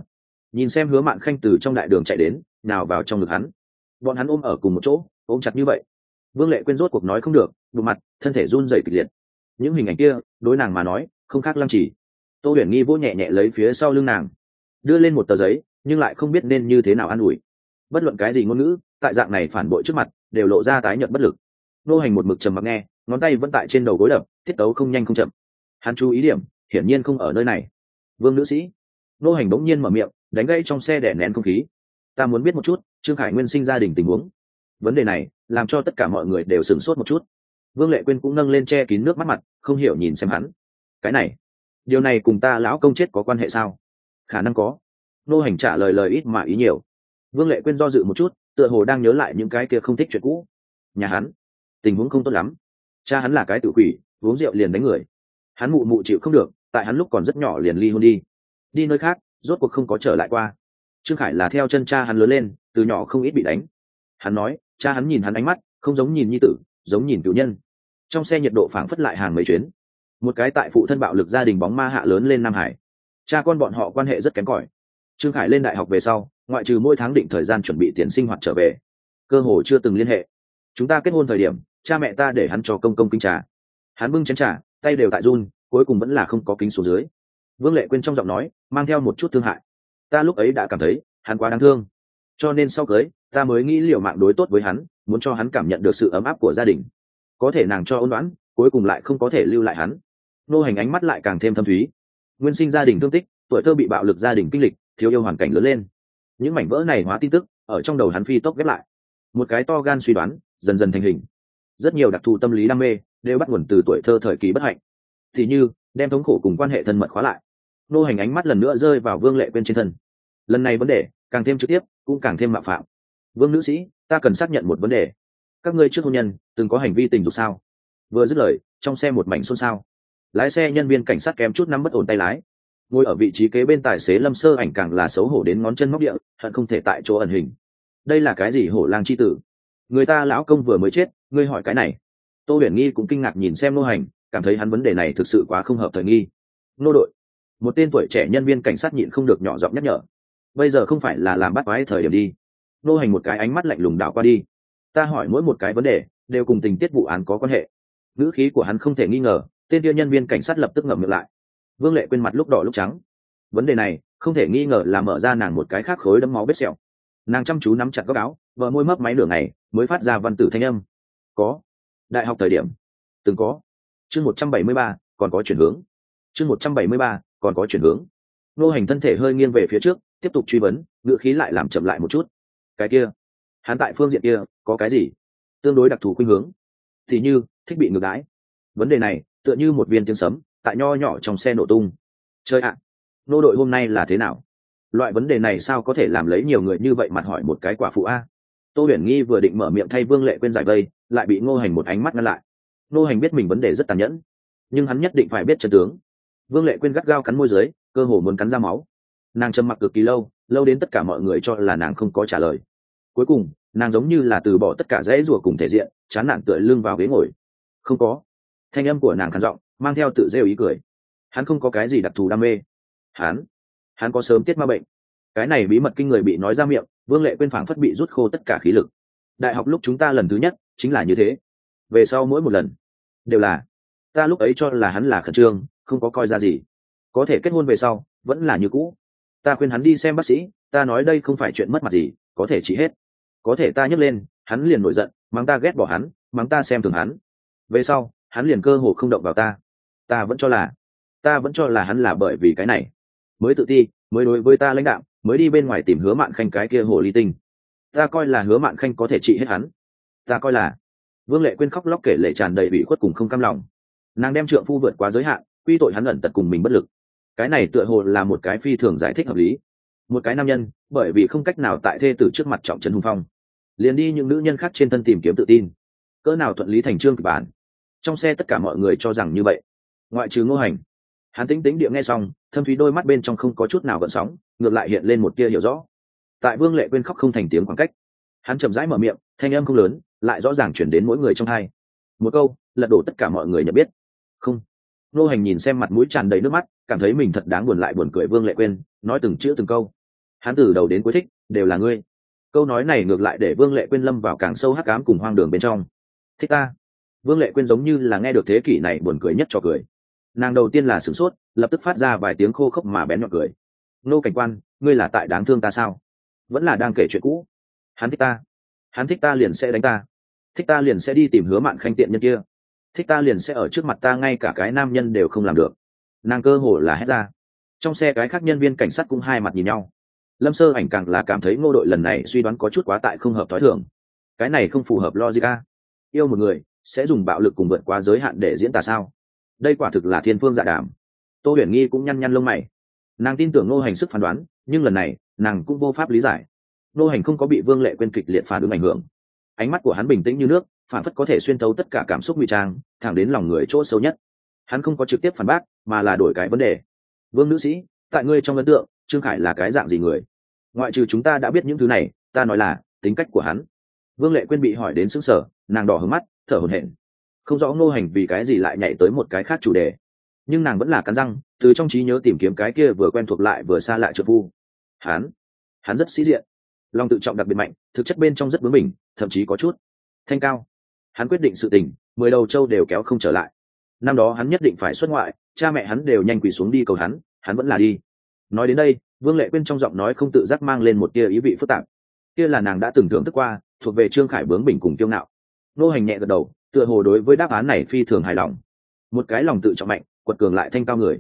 Nhìn xem hứa mạn khanh từ trong đại đường chạy đến, nào vào trong ngực hắn. Bọn hắn ôm ở cùng một chỗ, ôm chặt như vậy. Vương lệ quên rốt cuộc nói không được đụng mặt, thân thể run rẩy kịch liệt. Những hình ảnh kia, đối nàng mà nói, không khác lăng trì. Tô huyền nghi vỗ nhẹ nhẹ lấy phía sau lưng nàng, đưa lên một tờ giấy, nhưng lại không biết nên như thế nào an ủi. Bất luận cái gì ngôn ngữ, tại dạng này phản bội trước mặt, đều lộ ra tái nhận bất lực. Nô hành một mực trầm mặc nghe ngón tay vẫn tại trên đầu gối đập, tiết tấu không nhanh không chậm. Hắn chú ý điểm, hiển nhiên không ở nơi này. Vương nữ sĩ. Nô hành bỗng nhiên mở miệng, đánh gây trong xe để nén không khí. Ta muốn biết một chút, trương khải nguyên sinh gia đình tình huống. Vấn đề này, làm cho tất cả mọi người đều sửng sốt một chút. Vương lệ quyên cũng nâng lên che kín nước mắt mặt, không hiểu nhìn xem hắn. Cái này, điều này cùng ta lão công chết có quan hệ sao? Khả năng có. Nô hành trả lời lời ít mà ý nhiều. Vương lệ quyên do dự một chút, tựa hồ đang nhớ lại những cái kia không thích chuyện cũ. Nhà hắn, tình huống không tốt lắm cha hắn là cái tự quỷ, uống rượu liền đánh người. Hắn mụ mụ chịu không được, tại hắn lúc còn rất nhỏ liền ly hôn đi. Đi nơi khác, rốt cuộc không có trở lại qua. Trương khải là theo chân cha hắn lớn lên, từ nhỏ không ít bị đánh. Hắn nói, cha hắn nhìn hắn ánh mắt, không giống nhìn nhi tử, giống nhìn cựu nhân. Trong xe nhiệt độ phảng phất lại hàng mấy chuyến. Một cái tại phụ thân bạo lực gia đình bóng ma hạ lớn lên nam hải. Cha con bọn họ quan hệ rất kém cỏi. Trương khải lên đại học về sau, ngoại trừ mỗi tháng định thời gian chuẩn bị tiền sinh hoạt trở về, cơ hồ chưa từng liên hệ. Chúng ta kết hôn thời điểm cha mẹ ta để hắn cho công công kính trà. Hắn bưng chén trà, tay đều tại run, cuối cùng vẫn là không có kính xuống dưới. Vương lệ quên trong giọng nói, mang theo một chút thương hại. Ta lúc ấy đã cảm thấy, hắn quá đáng thương. Cho nên sau cưới, ta mới nghĩ liệu mạng đối tốt với hắn, muốn cho hắn cảm nhận được sự ấm áp của gia đình. Có thể nàng cho ôn đoán, cuối cùng lại không có thể lưu lại hắn. Nô hành ánh mắt lại càng thêm thâm thúy. Nguyên sinh gia đình thương tích, tuổi thơ bị bạo lực gia đình kinh lịch, thiếu yêu hoàn cảnh lớn lên. Những mảnh vỡ này hóa tin tức, ở trong đầu hắn phi tốc ghép lại. Một cái to gan suy đoán, dần dần thành hình rất nhiều đặc thù tâm lý đam mê, đều bắt nguồn từ tuổi thơ thời kỳ bất hạnh. Thì như, đem thống khổ cùng quan hệ thân mật khóa lại. Nô hành ánh mắt lần nữa rơi vào vương lệ quên trên thân. Lần này vấn đề, càng thêm trực tiếp, cũng càng thêm mạo phạm. Vương nữ sĩ, ta cần xác nhận một vấn đề. Các ngươi trước hôn nhân, từng có hành vi tình dục sao? Vừa dứt lời, trong xe một mảnh xôn xao. Lái xe nhân viên cảnh sát kém chút nắm bất ổn tay lái. Ngồi ở vị trí kế bên tài xế lâm sơ ảnh càng là xấu hổ đến ngón chân móc địa, hận không thể tại chỗ ẩn hình. Đây là cái gì hổ lang c h i tử? Người ta lão công vừa mới chết, ngươi hỏi cái này. Tô huyền nghi cũng kinh ngạc nhìn xem nô hành, cảm thấy hắn vấn đề này thực sự quá không hợp thời nghi. Nô đội, một tên tuổi trẻ nhân viên cảnh sát nhịn không được nhỏ giọng nhắc nhở. Bây giờ không phải là làm bắt quái thời điểm đi. Nô hành một cái ánh mắt lạnh lùng đảo qua đi. Ta hỏi mỗi một cái vấn đề, đều cùng tình tiết vụ án có quan hệ. Ngữ khí của hắn không thể nghi ngờ, tên kia nhân viên cảnh sát lập tức ngậm miệng lại. Vương lệ quên mặt lúc đỏ lúc trắng. Vấn đề này, không thể nghi ngờ là mở ra nàng một cái khác khối đấm máu vết sẹo. Nàng chăm chú nắm chặt góc áo vợ môi mấp máy lửa này mới phát ra văn tử thanh âm. Có. Đại học thời điểm. Từng có. Chương một trăm bảy mươi ba, còn có chuyển hướng. Chương một trăm bảy mươi ba, còn có chuyển hướng. Nô hành thân thể hơi nghiêng về phía trước, tiếp tục truy vấn ngựa khí lại làm chậm lại một chút. Cái kia. Hắn tại phương diện kia, có cái gì? Tương đối đặc thù khuynh hướng. Thì như thích bị ngược đãi. Vấn đề này, tựa như một viên tiếng sấm, tại nho nhỏ trong xe nổ tung. Chơi ạ. Nô đội hôm nay là thế nào? Loại vấn đề này sao có thể làm lấy nhiều người như vậy mặt hỏi một cái quả phụ a? Tô huyền nghi vừa định mở miệng thay vương lệ quên giải vây, lại bị ngô hành một ánh mắt ngăn lại. Ngô hành biết mình vấn đề rất tàn nhẫn, nhưng hắn nhất định phải biết chân tướng. Vương lệ quên gắt gao cắn môi dưới, cơ hồ muốn cắn ra máu. Nàng trầm mặc cực kỳ lâu lâu đến tất cả mọi người cho là nàng không có trả lời. Cuối cùng, nàng giống như là từ bỏ tất cả dãy rùa cùng thể diện, chán nản tựa lưng vào ghế ngồi. Không có. Thanh âm của nàng khản giọng, mang theo tự rêu ý cười. Hắn không có cái gì đặc thù đam mê. Hắn hắn có sớm tiết ma bệnh. Cái này bí mật kinh người bị nói ra miệng vương lệ quên phảng phất bị rút khô tất cả khí lực. Đại học lúc chúng ta lần thứ nhất, chính là như thế. Về sau mỗi một lần, đều là, ta lúc ấy cho là hắn là khẩn trương, không có coi ra gì. Có thể kết hôn về sau, vẫn là như cũ. Ta khuyên hắn đi xem bác sĩ, ta nói đây không phải chuyện mất mặt gì, có thể trị hết. Có thể ta nhấc lên, hắn liền nổi giận, mắng ta ghét bỏ hắn, mắng ta xem thường hắn. Về sau, hắn liền cơ hồ không động vào ta. Ta vẫn cho là, ta vẫn cho là hắn là bởi vì cái này. Mới tự ti, mới đối với ta lãnh đạo mới đi bên ngoài tìm hứa mạn khanh cái kia hồ ly tinh. Ta coi là hứa mạn khanh có thể trị hết hắn. Ta coi là. Vương lệ quên khóc lóc kể lệ tràn đầy bị khuất cùng không cam lòng. Nàng đem trượng phu vượt quá giới hạn, quy tội hắn ẩn tật cùng mình bất lực. Cái này tựa hồ là một cái phi thường giải thích hợp lý. Một cái nam nhân, bởi vì không cách nào tại thê tử trước mặt trọng trấn hùng phong, liền đi những nữ nhân khác trên thân tìm kiếm tự tin. Cỡ nào thuận lý thành trương kịch bản. Trong xe tất cả mọi người cho rằng như vậy. Ngoại trừ ngô hành hắn tính tính địa nghe xong, thâm thúy đôi mắt bên trong không có chút nào gợn sóng, ngược lại hiện lên một tia hiểu rõ. Tại vương lệ quên khóc không thành tiếng khoảng cách, hắn chậm rãi mở miệng, thanh âm không lớn, lại rõ ràng chuyển đến mỗi người trong hai. Một câu, lật đổ tất cả mọi người nhận biết. Không. Nô hành nhìn xem mặt mũi tràn đầy nước mắt, cảm thấy mình thật đáng buồn lại buồn cười vương lệ quên, nói từng chữ từng câu. Hắn từ đầu đến cuối thích, đều là ngươi. Câu nói này ngược lại để vương lệ quên lâm vào càng sâu hắc cám cùng hoang đường bên trong. Thích ta. Vương lệ quên giống như là nghe được thế kỷ này buồn cười nhất cho cười nàng đầu tiên là sửng sốt, lập tức phát ra vài tiếng khô khốc mà bén nhọn cười. Nô cảnh quan, ngươi là tại đáng thương ta sao? Vẫn là đang kể chuyện cũ. Hắn thích ta. Hắn thích ta liền sẽ đánh ta. Thích ta liền sẽ đi tìm hứa mạn khanh tiện nhân kia. Thích ta liền sẽ ở trước mặt ta ngay cả cái nam nhân đều không làm được. Nàng cơ hồ là hét ra. Trong xe cái khác nhân viên cảnh sát cũng hai mặt nhìn nhau. Lâm sơ ảnh càng là cảm thấy ngô đội lần này suy đoán có chút quá tại không hợp t h ó i thường. Cái này không phù hợp logic yêu một người, sẽ dùng bạo lực cùng vượt qua giới hạn để diễn tả sao? Đây quả thực là thiên phương dạ đàm. Tô huyền nghi cũng nhăn nhăn lông mày. Nàng tin tưởng ngô hành sức phán đoán, nhưng lần này, nàng cũng vô pháp lý giải. Ngô hành không có bị vương lệ quên kịch liệt phản ứng ảnh hưởng. Ánh mắt của hắn bình tĩnh như nước, phản phất có thể xuyên thấu tất cả cảm xúc ngụy trang, thẳng đến lòng người chỗ sâu nhất. Hắn không có trực tiếp phản bác, mà là đổi cái vấn đề. Vương nữ sĩ, tại ngươi trong ấn tượng, trương khải là cái dạng gì người? Ngoại trừ chúng ta đã biết những thứ này, ta nói là, tính cách của hắn. Vương lệ quyên bị hỏi đến xứng sở nàng đỏ hướng mắt, thở hổn hển không rõ ngô hành vì cái gì lại nhảy tới một cái khác chủ đề. Nhưng nàng vẫn là cắn răng, từ trong trí nhớ tìm kiếm cái kia vừa quen thuộc lại vừa xa lại trợ phu hắn hắn rất sĩ diện. Lòng tự trọng đặc biệt mạnh, thực chất bên trong rất bướng mình thậm chí có chút thanh cao. Hắn quyết định sự tình, mười đầu châu đều kéo không trở lại. Năm đó hắn nhất định phải xuất ngoại, cha mẹ hắn đều nhanh quỳ xuống đi cầu hắn hắn vẫn là đi. Nói đến đây, vương lệ quên trong giọng nói không tự giác mang lên một tia ý vị phức tạp. Kia là nàng đã từng thưởng thức qua, thuộc về trương khải bướng bình cùng kiêu ngạo. Nô hành nhẹ gật đầu tựa hồ đối với đáp án này phi thường hài lòng. Một cái lòng tự trọng mạnh, quật cường lại thanh cao người.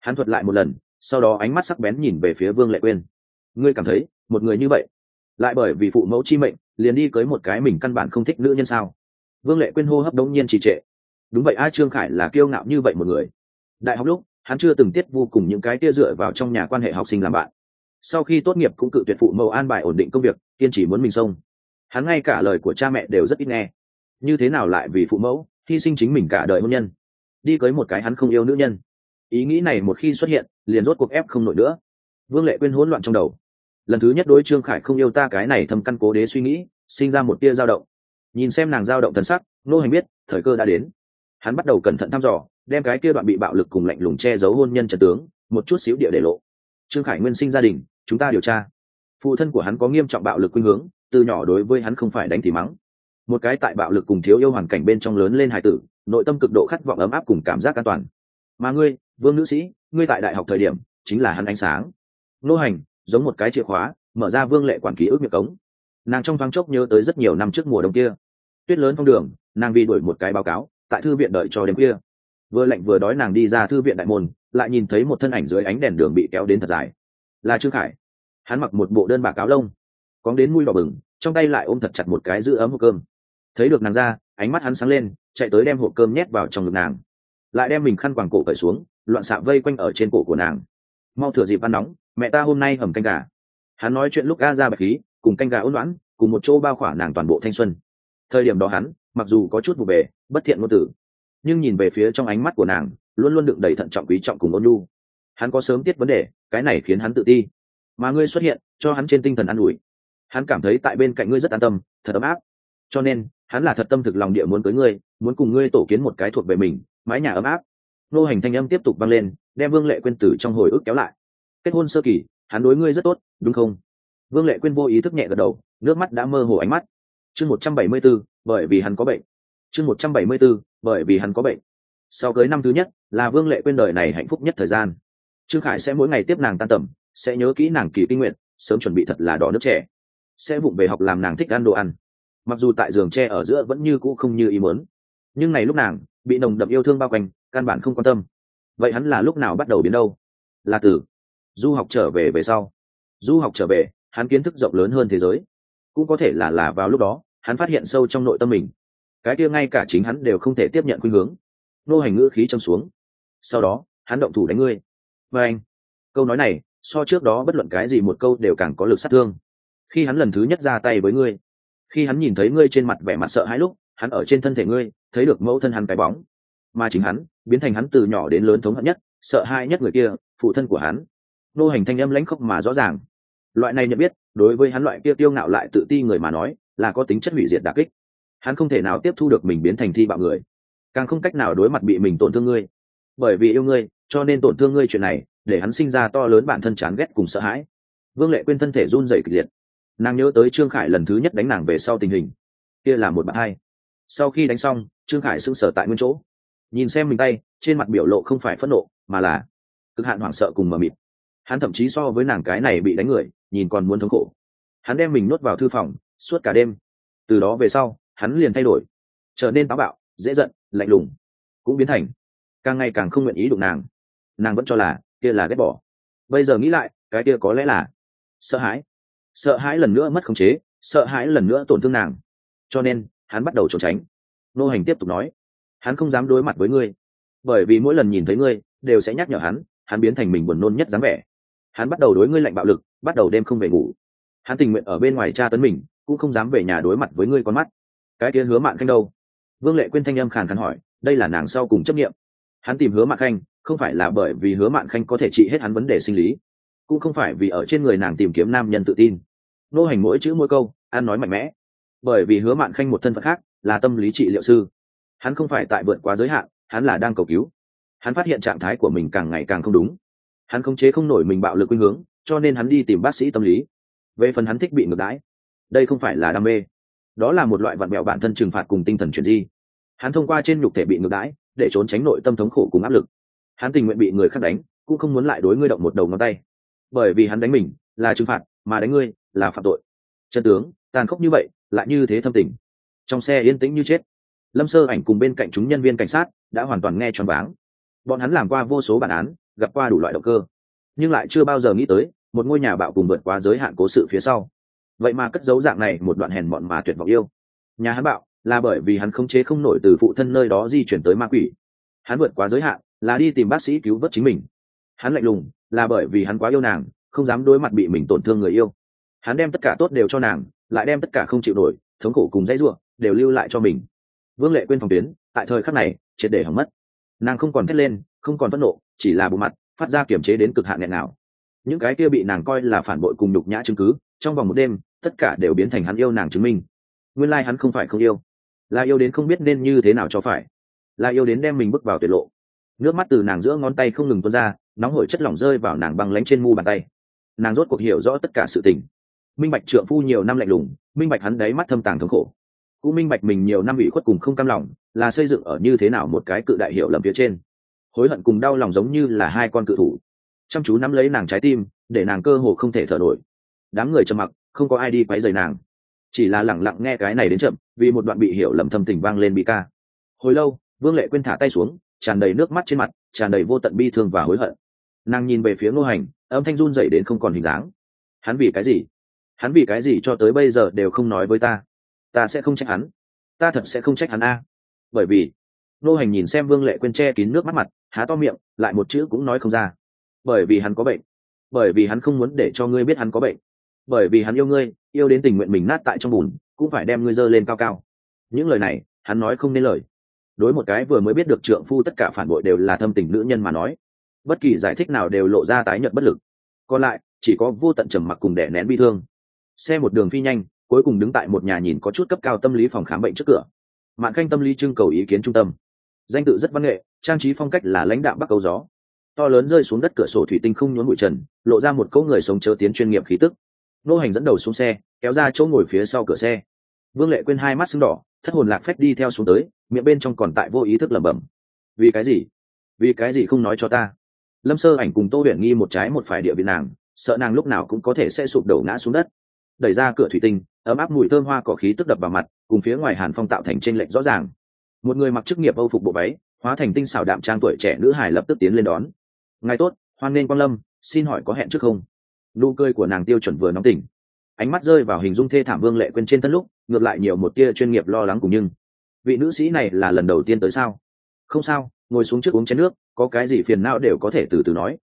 Hắn thuật lại một lần, sau đó ánh mắt sắc bén nhìn về phía vương lệ quyên. Ngươi cảm thấy, một người như vậy, lại bởi vì phụ mẫu chi mệnh, liền đi cưới một cái mình căn bản không thích nữ nhân sao? Vương lệ quyên hô hấp đống nhiên trì trệ. Đúng vậy, a trương khải là kiêu ngạo như vậy một người. Đại học lúc, hắn chưa từng tiết vô cùng những cái tia dựa vào trong nhà quan hệ học sinh làm bạn. Sau khi tốt nghiệp cũng cự tuyệt phụ mẫu an bài ổn định công việc, kiên trì muốn mình xông. Hắn ngay cả lời của cha mẹ đều rất ít nghe như thế nào lại vì phụ mẫu, hy sinh chính mình cả đời hôn nhân? Đi cưới một cái hắn không yêu nữ nhân. Ý nghĩ này một khi xuất hiện, liền rốt cuộc ép không nổi nữa. Vương lệ quyên hỗn loạn trong đầu. Lần thứ nhất đối trương khải không yêu ta cái này thâm căn cố đế suy nghĩ, sinh ra một tia dao động. Nhìn xem nàng dao động thần sắc, nô hành biết, thời cơ đã đến. Hắn bắt đầu cẩn thận thăm dò, đem cái kia đoạn bị bạo lực cùng lạnh lùng che giấu hôn nhân trật tướng, một chút xíu địa để lộ. Trương khải nguyên sinh gia đình, chúng ta điều tra. Phụ thân của hắn có nghiêm trọng bạo lực khuynh hướng, từ nhỏ đối với hắn không phải đánh thì mắng một cái tại bạo lực cùng thiếu yêu hoàn cảnh bên trong lớn lên hài tử, nội tâm cực độ khát vọng ấm áp cùng cảm giác an toàn. Mà ngươi, vương nữ sĩ, ngươi tại đại học thời điểm, chính là hắn ánh sáng. Nô hành, giống một cái chìa khóa, mở ra vương lệ quản ký ức miệng cống. Nàng trong thoáng chốc nhớ tới rất nhiều năm trước mùa đông kia. Tuyết lớn phong đường, nàng vì đuổi một cái báo cáo, tại thư viện đợi cho đêm kia vừa lạnh vừa đói nàng đi ra thư viện đại môn, lại nhìn thấy một thân ảnh dưới ánh đèn đường bị kéo đến thật dài. Là trương khải. Hắn mặc một bộ đơn bạc áo lông, cóng đến mũi đỏ bừng, trong tay lại ôm thật chặt một cái giữ ấm hộp cơm thấy được nàng ra, ánh mắt hắn sáng lên, chạy tới đem hộp cơm nhét vào trong ngực nàng. Lại đem mình khăn quàng cổ cởi xuống, loạn xạ vây quanh ở trên cổ của nàng. Mau thừa dịp ăn nóng, mẹ ta hôm nay hầm canh gà. Hắn nói chuyện lúc ga ra bạch khí, cùng canh gà ôn loãn cùng một chỗ bao khỏa nàng toàn bộ thanh xuân. Thời điểm đó hắn, mặc dù có chút vụ bề bất thiện ngôn tử, nhưng nhìn về phía trong ánh mắt của nàng, luôn luôn đựng đầy thận trọng quý trọng cùng ôn lu hắn có sớm tiết vấn đề, cái này khiến hắn tự ti. Mà ngươi xuất hiện, cho hắn trên tinh thần an ủi. Hắn cảm thấy tại bên cạnh ngươi rất an tâm, thật ấm áp cho nên, hắn là thật tâm thực lòng địa muốn cưới ngươi, muốn cùng ngươi tổ kiến một cái thuộc về mình, mái nhà ấm áp. Nô hành thanh âm tiếp tục vang lên, đem vương lệ quên tử trong hồi ức kéo lại. Kết hôn sơ kỳ, hắn đối ngươi rất tốt, đúng không? Vương lệ quyên vô ý thức nhẹ gật đầu, nước mắt đã mơ hồ ánh mắt. Chương một trăm bảy mươi b ố bởi vì hắn có bệnh. Chương một trăm bảy mươi b ố bởi vì hắn có bệnh. Sau cưới năm thứ nhất, là vương lệ quyên đời này hạnh phúc nhất thời gian. Trương khải sẽ mỗi ngày tiếp nàng tan tầm, sẽ nhớ kỹ nàng kỳ kinh nguyện sớm chuẩn bị thật là đỏ nước trẻ. Sẽ vụng về học làm nàng thích ăn đồ ăn mặc dù tại giường tre ở giữa vẫn như cũ không như ý muốn, nhưng này lúc nàng bị nồng đậm yêu thương bao quanh, căn bản không quan tâm. Vậy hắn là lúc nào bắt đầu biến đâu? Là từ du học trở về về sau. Du học trở về, hắn kiến thức rộng lớn hơn thế giới. Cũng có thể là là vào lúc đó, hắn phát hiện sâu trong nội tâm mình. Cái kia ngay cả chính hắn đều không thể tiếp nhận khuynh hướng. Nô hành ngữ khí châm xuống. Sau đó, hắn động thủ đánh ngươi. Và anh, câu nói này, so trước đó bất luận cái gì một câu đều càng có lực sát thương. Khi hắn lần thứ nhất ra tay với ngươi khi hắn nhìn thấy ngươi trên mặt vẻ mặt sợ hãi lúc, hắn ở trên thân thể ngươi, thấy được mẫu thân hắn cái bóng. Mà chính hắn, biến thành hắn từ nhỏ đến lớn thống hận nhất, sợ hãi nhất người kia, phụ thân của hắn. Nô hành thanh âm lãnh khốc mà rõ ràng. Loại này nhận biết, đối với hắn loại kia tiêu ngạo lại tự ti người mà nói, là có tính chất hủy diệt đặc kích. Hắn không thể nào tiếp thu được mình biến thành thi bạo người. Càng không cách nào đối mặt bị mình tổn thương ngươi. Bởi vì yêu ngươi, cho nên tổn thương ngươi chuyện này, để hắn sinh ra to lớn bản thân chán ghét cùng sợ hãi. Vương lệ quên thân thể run rẩy kịch liệt nàng nhớ tới trương khải lần thứ nhất đánh nàng về sau tình hình. Kia là một bạn hai. Sau khi đánh xong, trương khải sững sờ tại nguyên chỗ. Nhìn xem mình tay, trên mặt biểu lộ không phải phẫn nộ, mà là cực hạn hoảng sợ cùng mờ mịt. Hắn thậm chí so với nàng cái này bị đánh người, nhìn còn muốn thống khổ. Hắn đem mình nuốt vào thư phòng, suốt cả đêm. Từ đó về sau, hắn liền thay đổi. Trở nên táo bạo, dễ giận, lạnh lùng. Cũng biến thành càng ngày càng không nguyện ý đụng nàng. Nàng vẫn cho là, kia là ghét bỏ. Bây giờ nghĩ lại, cái kia có lẽ là sợ hãi sợ hãi lần nữa mất khống chế, sợ hãi lần nữa tổn thương nàng. Cho nên, hắn bắt đầu trốn tránh. Nô hành tiếp tục nói, hắn không dám đối mặt với ngươi, bởi vì mỗi lần nhìn thấy ngươi, đều sẽ nhắc nhở hắn hắn biến thành mình buồn nôn nhất dáng vẻ. Hắn bắt đầu đối ngươi lạnh bạo lực, bắt đầu đêm không về ngủ. Hắn tình nguyện ở bên ngoài tra tấn mình, cũng không dám về nhà đối mặt với ngươi con mắt. Cái kia hứa mạn khanh đâu? Vương lệ quyên thanh âm khàn khàn hỏi, đây là nàng sau cùng chấp nghiệm hắn tìm hứa mạn khanh, không phải là bởi vì hứa mạn khanh có thể trị hết hắn vấn đề sinh lý cũng không phải vì ở trên người nàng tìm kiếm nam nhân tự tin. Nô hành mỗi chữ mỗi câu an nói mạnh mẽ. Bởi vì hứa mạn khanh một thân phận khác, là tâm lý trị liệu sư. Hắn không phải tại vượt quá giới hạn, hắn là đang cầu cứu. Hắn phát hiện trạng thái của mình càng ngày càng không đúng. Hắn không chế không nổi mình bạo lực khuynh hướng, cho nên hắn đi tìm bác sĩ tâm lý. Về phần hắn thích bị ngược đãi, đây không phải là đam mê. Đó là một loại vặn mẹo bản thân trừng phạt cùng tinh thần chuyển di. Hắn thông qua trên nhục thể bị ngược đãi, để trốn tránh nội tâm thống khổ cùng áp lực. Hắn tình nguyện bị người khác đánh, cũng không muốn lại đối ngươi động một đầu ngón tay bởi vì hắn đánh mình là trừng phạt, mà đánh ngươi là phạm tội. Trần tướng, tàn khốc như vậy, lại như thế thâm tình. Trong xe yên tĩnh như chết. Lâm sơ ảnh cùng bên cạnh chúng nhân viên cảnh sát đã hoàn toàn nghe choáng váng. Bọn hắn làm qua vô số bản án, gặp qua đủ loại động cơ. Nhưng lại chưa bao giờ nghĩ tới, một ngôi nhà bạo cùng vượt qua giới hạn cố sự phía sau. Vậy mà cất dấu dạng này một đoạn hèn mọn mà tuyệt vọng yêu. Nhà hắn bạo là bởi vì hắn khống chế không nổi từ phụ thân nơi đó di chuyển tới ma quỷ. Hắn vượt quá giới hạn là đi tìm bác sĩ cứu vớt chính mình hắn lạnh lùng, là bởi vì hắn quá yêu nàng, không dám đối mặt bị mình tổn thương người yêu. Hắn đem tất cả tốt đều cho nàng, lại đem tất cả không chịu nổi, thống khổ cùng dãy ruộng đều lưu lại cho mình. Vương lệ quên phòng tuyến, tại thời khắc này, triệt để hỏng mất. Nàng không còn thét lên, không còn phẫn nộ, chỉ là bộ mặt, phát ra kiểm chế đến cực hạn nghẹn nào những cái kia bị nàng coi là phản bội cùng nhục nhã chứng cứ, trong vòng một đêm, tất cả đều biến thành hắn yêu nàng chứng minh. Nguyên lai、like、hắn không phải không yêu. Là yêu đến không biết nên như thế nào cho phải. Là yêu đến đem mình bước vào tuyệt lộ. Nước mắt từ nàng giữa ngón tay không ngừng tuôn ra nóng hổi chất lỏng rơi vào nàng băng lánh trên mu bàn tay. Nàng rốt cuộc hiểu rõ tất cả sự tình. Minh bạch trượng phu nhiều năm lạnh lùng, minh bạch hắn đáy mắt thâm tàng thống khổ. Cũng minh bạch mình nhiều năm bị khuất cùng không cam lòng, là xây dựng ở như thế nào một cái cự đại hiệu lầm phía trên. Hối hận cùng đau lòng giống như là hai con cự thủ. Chăm chú nắm lấy nàng trái tim, để nàng cơ hồ không thể thở nổi. Đám người trầm mặc, không có ai đi quấy rầy nàng. Chỉ là lẳng lặng nghe cái này đến chậm, vì một đoạn bị hiểu lầm thâm tình vang lên bị ca. Hồi lâu, vương lệ quên thả tay xuống, tràn đầy nước mắt trên mặt, tràn đầy vô tận bi thương và hối hận nàng nhìn về phía ngô hành, âm thanh run dậy đến không còn hình dáng. Hắn vì cái gì? Hắn vì cái gì cho tới bây giờ đều không nói với ta? Ta sẽ không trách hắn. Ta thật sẽ không trách hắn a. Bởi vì, ngô hành nhìn xem vương lệ quên che kín nước mắt mặt, há to miệng, lại một chữ cũng nói không ra. Bởi vì hắn có bệnh. Bởi vì hắn không muốn để cho ngươi biết hắn có bệnh. Bởi vì hắn yêu ngươi, yêu đến tình nguyện mình nát tại trong bùn, cũng phải đem ngươi dơ lên cao cao. Những lời này, hắn nói không nên lời. Đối một cái vừa mới biết được trượng phu tất cả phản bội đều là thâm tình nữ nhân mà nói bất kỳ giải thích nào đều lộ ra tái nhợt bất lực. Còn lại, chỉ có vô tận trầm mặc cùng đẻ nén bi thương. Xe một đường phi nhanh, cuối cùng đứng tại một nhà nhìn có chút cấp cao tâm lý phòng khám bệnh trước cửa. Mạng khanh tâm lý trưng cầu ý kiến trung tâm. Danh tự rất văn nghệ, trang trí phong cách là lãnh đạo bắc cầu gió. To lớn rơi xuống đất cửa sổ thủy tinh không nhốn bụi trần, lộ ra một cỗ người sống chớ tiến chuyên nghiệp khí tức. Nô hành dẫn đầu xuống xe, kéo ra chỗ ngồi phía sau cửa xe. Vương lệ quên hai mắt sưng đỏ, thất hồn lạc phép đi theo xuống tới, miệng bên trong còn tại vô ý thức lẩm bẩm. Vì cái gì? Vì cái gì không nói cho ta? Lâm sơ ảnh cùng tô huyền nghi một trái một phải địa vị nàng, sợ nàng lúc nào cũng có thể sẽ sụp đổ ngã xuống đất. Đẩy ra cửa thủy tinh, ấm áp mùi thơm hoa cỏ khí tức đập vào mặt, cùng phía ngoài hàn phong tạo thành t r ê n lệch rõ ràng. Một người mặc chức nghiệp âu phục bộ váy, hóa thành tinh xảo đạm trang tuổi trẻ nữ hải lập tức tiến lên đón. Ngài tốt, hoan nghênh quang lâm, xin hỏi có hẹn trước không? Nụ cười của nàng tiêu chuẩn vừa nóng tỉnh. Ánh mắt rơi vào hình dung thê thảm vương lệ quên trên thân lúc, ngược lại nhiều một tia chuyên nghiệp lo lắng cùng nhưng, vị nữ sĩ này là lần đầu tiên tới sao? Không sao ngồi xuống trước uống chén nước, có cái gì phiền não đều có thể từ từ nói.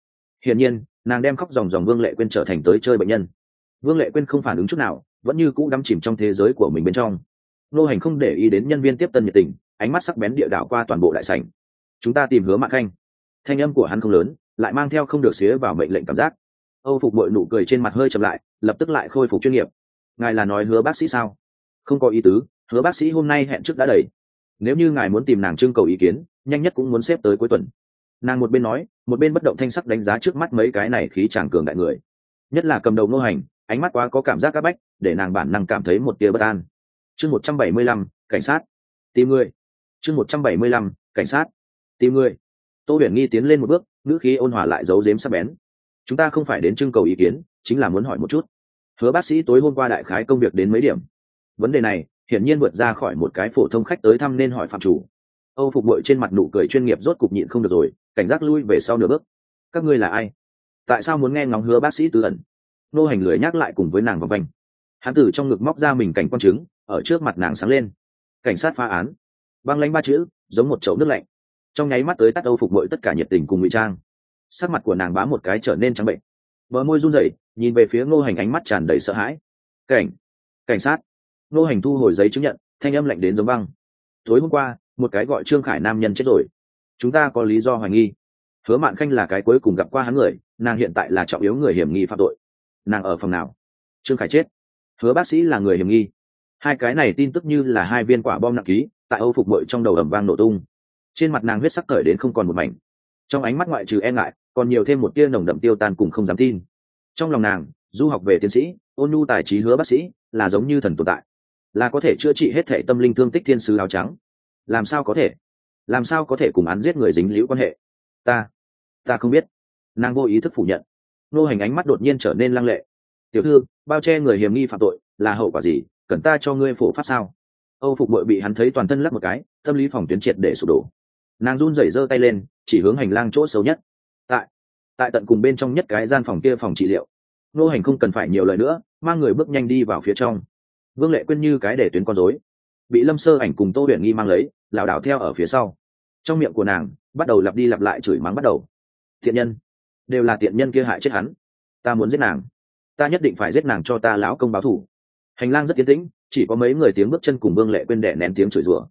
Hiển nhiên, nàng đem khóc dòng dòng vương lệ quên trở thành tới chơi bệnh nhân. Vương lệ quên không phản ứng chút nào, vẫn như cũ đắm chìm trong thế giới của mình bên trong. Nô hành không để ý đến nhân viên tiếp tân nhiệt tình, ánh mắt sắc bén địa đảo qua toàn bộ đại sảnh. Chúng ta tìm hứa mạng khanh. Thanh âm của hắn không lớn, lại mang theo không được xía vào mệnh lệnh cảm giác. Âu phục bội nụ cười trên mặt hơi chậm lại, lập tức lại khôi phục chuyên nghiệp. Ngài là nói hứa bác sĩ sao? Không có ý tứ, hứa bác sĩ hôm nay hẹn trước đã đầy nếu như ngài muốn tìm nàng trưng cầu ý kiến, nhanh nhất cũng muốn xếp tới cuối tuần. Nàng một bên nói, một bên bất động thanh sắc đánh giá trước mắt mấy cái này khí chàng cường đại người. Nhất là cầm đầu nô hành, ánh mắt quá có cảm giác c áp bách, để nàng bản năng cảm thấy một tia bất an. Chương một trăm bảy mươi lăm, cảnh sát. Tìm người. Chương một trăm bảy mươi lăm, cảnh sát. Tìm người. Tô huyền nghi tiến lên một bước, ngữ khí ôn hòa lại giấu giếm sắp bén. Chúng ta không phải đến trưng cầu ý kiến, chính là muốn hỏi một chút. Hứa bác sĩ tối hôm qua đại khái công việc đến mấy điểm? Vấn đề này hiển nhiên vượt ra khỏi một cái phổ thông khách tới thăm nên hỏi phạm chủ. Âu phục bội trên mặt nụ cười chuyên nghiệp rốt cục nhịn không được rồi, cảnh giác lui về sau nửa bước. Các ngươi là ai? Tại sao muốn nghe ngóng hứa bác sĩ tư ẩn? Nô hành lười nhắc lại cùng với nàng vòng quanh. Hắn từ trong ngực móc ra mình cảnh quan chứng ở trước mặt nàng sáng lên. Cảnh sát phá án. Băng lánh ba chữ, giống một chậu nước lạnh. Trong nháy mắt tới tắt âu phục bội tất cả nhiệt tình cùng ngụy trang. Sắc mặt của nàng bá một cái trở nên trắng bệnh. Bờ môi run rẩy, nhìn về phía ngô hành ánh mắt tràn đầy sợ hãi. Cảnh cảnh sát ngô hành thu hồi giấy chứng nhận, thanh âm lạnh đến giống băng. Tối hôm qua, một cái gọi trương khải nam nhân chết rồi. Chúng ta có lý do hoài nghi. Hứa mạn khanh là cái cuối cùng gặp qua hắn người, nàng hiện tại là trọng yếu người hiểm nghi phạm tội. Nàng ở phòng nào? Trương khải chết. Hứa bác sĩ là người hiểm nghi. Hai cái này tin tức như là hai viên quả bom nặng ký, tại âu phục bội trong đầu ẩm vang nổ tung. Trên mặt nàng huyết sắc cởi đến không còn một mảnh. Trong ánh mắt ngoại trừ e ngại, còn nhiều thêm một tia nồng đậm tiêu tan cùng không dám tin. Trong lòng nàng, du học về tiến sĩ, ôn nhu tài trí hứa bác sĩ, là giống như thần tồn tại là có thể chữa trị hết thể tâm linh thương tích thiên sứ áo trắng. Làm sao có thể? Làm sao có thể cùng án giết người dính liễu quan hệ? Ta ta không biết. Nàng vô ý thức phủ nhận. Nô hành ánh mắt đột nhiên trở nên lăng lệ. Tiểu thư, bao che người hiểm nghi phạm tội, là hậu quả gì? Cần ta cho ngươi phổ pháp sao? Âu phục bội bị hắn thấy toàn thân lắc một cái, tâm lý phòng tuyến triệt để sụp đổ. Nàng run rẩy giơ tay lên, chỉ hướng hành lang chỗ xấu nhất. Tại tại tận cùng bên trong nhất cái gian phòng kia phòng trị liệu. Nô hành không cần phải nhiều lời nữa, mang người bước nhanh đi vào phía trong vương lệ quên như cái để tuyến con rối. Bị lâm sơ ảnh cùng tô huyền nghi mang lấy, lảo đảo theo ở phía sau. Trong miệng của nàng, bắt đầu lặp đi lặp lại chửi mắng bắt đầu. Thiện nhân. Đều là Thiện nhân kia hại chết hắn. Ta muốn giết nàng. Ta nhất định phải giết nàng cho ta lão công báo thủ. Hành lang rất tiến tĩnh, chỉ có mấy người tiếng bước chân cùng vương lệ quên đẻ nén tiếng chửi rủa.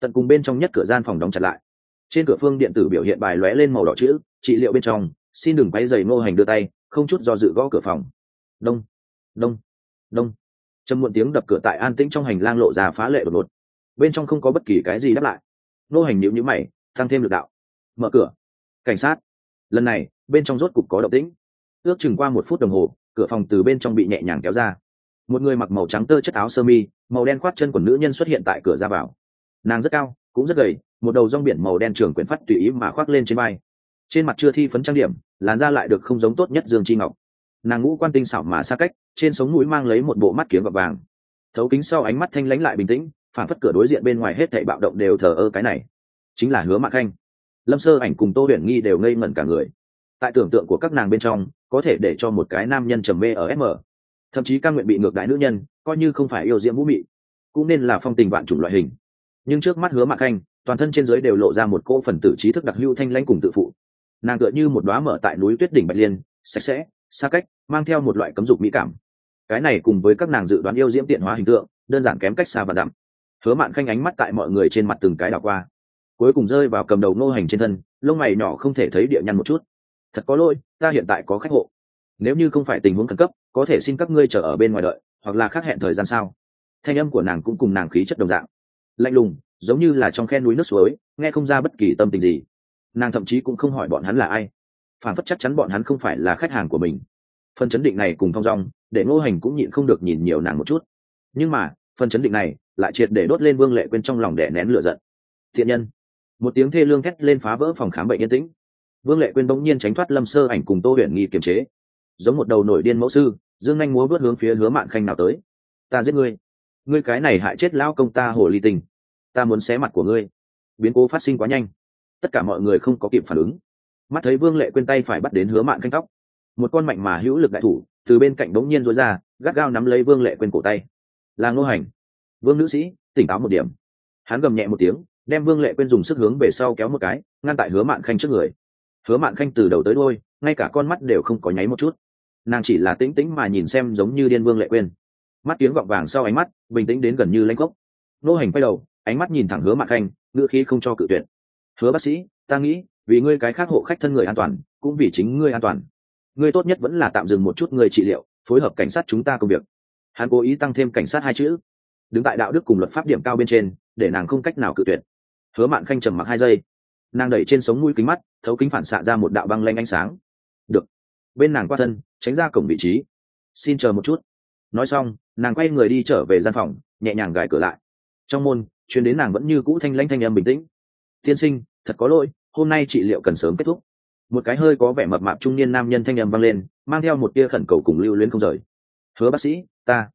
Tận cùng bên trong nhất cửa gian phòng đóng chặt lại. Trên cửa phương điện tử biểu hiện bài lóe lên màu đỏ chữ, trị liệu bên trong, xin đừng quay dày ngô hành đưa tay, không chút do dự gõ cửa phòng. Đông. Đông. Đông châm muộn tiếng đập cửa tại an tĩnh trong hành lang lộ ra phá lệ đột ngột. Bên trong không có bất kỳ cái gì đáp lại. Nô hành nhịu nhữ mày, tăng thêm lực đạo. Mở cửa. Cảnh sát. Lần này, bên trong rốt cục có động tĩnh. Ước chừng qua một phút đồng hồ, cửa phòng từ bên trong bị nhẹ nhàng kéo ra. Một người mặc màu trắng tơ chất áo sơ mi, màu đen khoát chân của nữ nhân xuất hiện tại cửa ra vào. Nàng rất cao, cũng rất gầy, một đầu rong biển màu đen trường quyển phát tùy ý mà khoác lên trên vai. Trên mặt chưa thi phấn trang điểm, làn da lại được không giống tốt nhất dương chi ngọc nàng ngũ quan tinh xảo mà xa cách, trên sống mũi mang lấy một bộ mắt kiếm gọt vàng. Thấu kính sau ánh mắt thanh lãnh lại bình tĩnh phản phất cửa đối diện bên ngoài hết thảy bạo động đều thờ ơ cái này. Chính là hứa mạc khanh. Lâm sơ ảnh cùng tô huyền nghi đều ngây ngẩn cả người. Tại tưởng tượng của các nàng bên trong, có thể để cho một cái nam nhân trầm mê ở sm thậm chí căn nguyện bị ngược đại nữ nhân, coi như không phải yêu diễm vũ mị, cũng nên là phong tình vạn chủng loại hình. Nhưng trước mắt hứa mạc khanh, toàn thân trên giới đều lộ ra một cỗ phần tử trí thức đặc hưu thanh lãnh cùng tự phụ. Nàng tựa như một đoá mở tại núi tuyết đỉnh bạch liên, sạch sẽ xa cách, mang theo một loại cấm dục mỹ cảm. Cái này cùng với các nàng dự đoán yêu diễm tiện hóa hình tượng, đơn giản kém cách xa và dặm. Hứa mạn khanh ánh mắt tại mọi người trên mặt từng cái đảo qua. Cuối cùng rơi vào cầm đầu nô hành trên thân, lông mày nhỏ không thể thấy địa nhăn một chút. Thật có lỗi, ta hiện tại có khách hộ. Nếu như không phải tình huống khẩn cấp, có thể xin các ngươi chờ ở bên ngoài đợi, hoặc là khác hẹn thời gian sao thanh âm của nàng cũng cùng nàng khí chất đồng dạng. Lạnh lùng, giống như là trong khe núi nước suối, nghe không ra bất kỳ tâm tình gì. Nàng thậm chí cũng không hỏi bọn hắn là ai phản phất chắc chắn bọn hắn không phải là khách hàng của mình. Phần chấn định này cùng thong dong, để ngô hành cũng nhịn không được nhìn nhiều nàng một chút. Nhưng mà, phần chấn định này lại triệt để đốt lên vương lệ quên trong lòng để nén lửa giận. Thiện nhân! Một tiếng thê lương thét lên phá vỡ phòng khám bệnh yên tĩnh. Vương lệ quên bỗng nhiên tránh thoát lâm sơ ảnh cùng tô huyền nghi kiềm chế. Giống một đầu nổi điên mẫu sư, dương anh múa vớt hướng phía hứa mạn khanh nào tới. Ta giết ngươi. Ngươi cái này hại chết lão công ta hồ ly tình. Ta muốn xé mặt của ngươi. Biến cố phát sinh quá nhanh. Tất cả mọi người không có kịp phản ứng mắt thấy vương lệ quên tay phải bắt đến hứa mạn khanh tóc. Một con mạnh mà hữu lực đại thủ, từ bên cạnh đống nhiên rối ra, gắt gao nắm lấy vương lệ quên cổ tay. Là ngô hành. Vương nữ sĩ, tỉnh táo một điểm. Hắn gầm nhẹ một tiếng, đem vương lệ quên dùng sức hướng về sau kéo một cái, ngăn tại hứa mạn khanh trước người. Hứa mạn khanh từ đầu tới đôi ngay cả con mắt đều không có nháy một chút. Nàng chỉ là tĩnh tĩnh mà nhìn xem giống như điên vương lệ quên. Mắt tiếng gọng vàng sau ánh mắt, bình tĩnh đến gần như lãnh gốc. Nô hành quay đầu, ánh mắt nhìn thẳng hứa mạn khanh, ngữ khí không cho cự tuyệt. Hứa bác sĩ, ta nghĩ vì ngươi cái khác hộ khách thân người an toàn, cũng vì chính ngươi an toàn. Ngươi tốt nhất vẫn là tạm dừng một chút người trị liệu, phối hợp cảnh sát chúng ta công việc. Hắn cố ý tăng thêm cảnh sát hai chữ. Đứng tại đạo đức cùng luật pháp điểm cao bên trên, để nàng không cách nào cự tuyệt. Hứa mạn khanh trầm mặc hai giây. Nàng đẩy trên sống mũi kính mắt, thấu kính phản xạ ra một đạo băng lanh ánh sáng. Được. Bên nàng qua thân, tránh ra cổng vị trí. Xin chờ một chút. Nói xong, nàng quay người đi trở về gian phòng, nhẹ nhàng gài cửa lại. Trong môn chuyến đến nàng vẫn như cũ thanh lanh thanh âm bình tĩnh. Tiên sinh, thật có lỗi hôm nay trị liệu cần sớm kết thúc. Một cái hơi có vẻ mập mạp trung niên nam nhân thanh âm vang lên, mang theo một tia khẩn cầu cùng lưu luyến không rời. Hứa bác sĩ, ta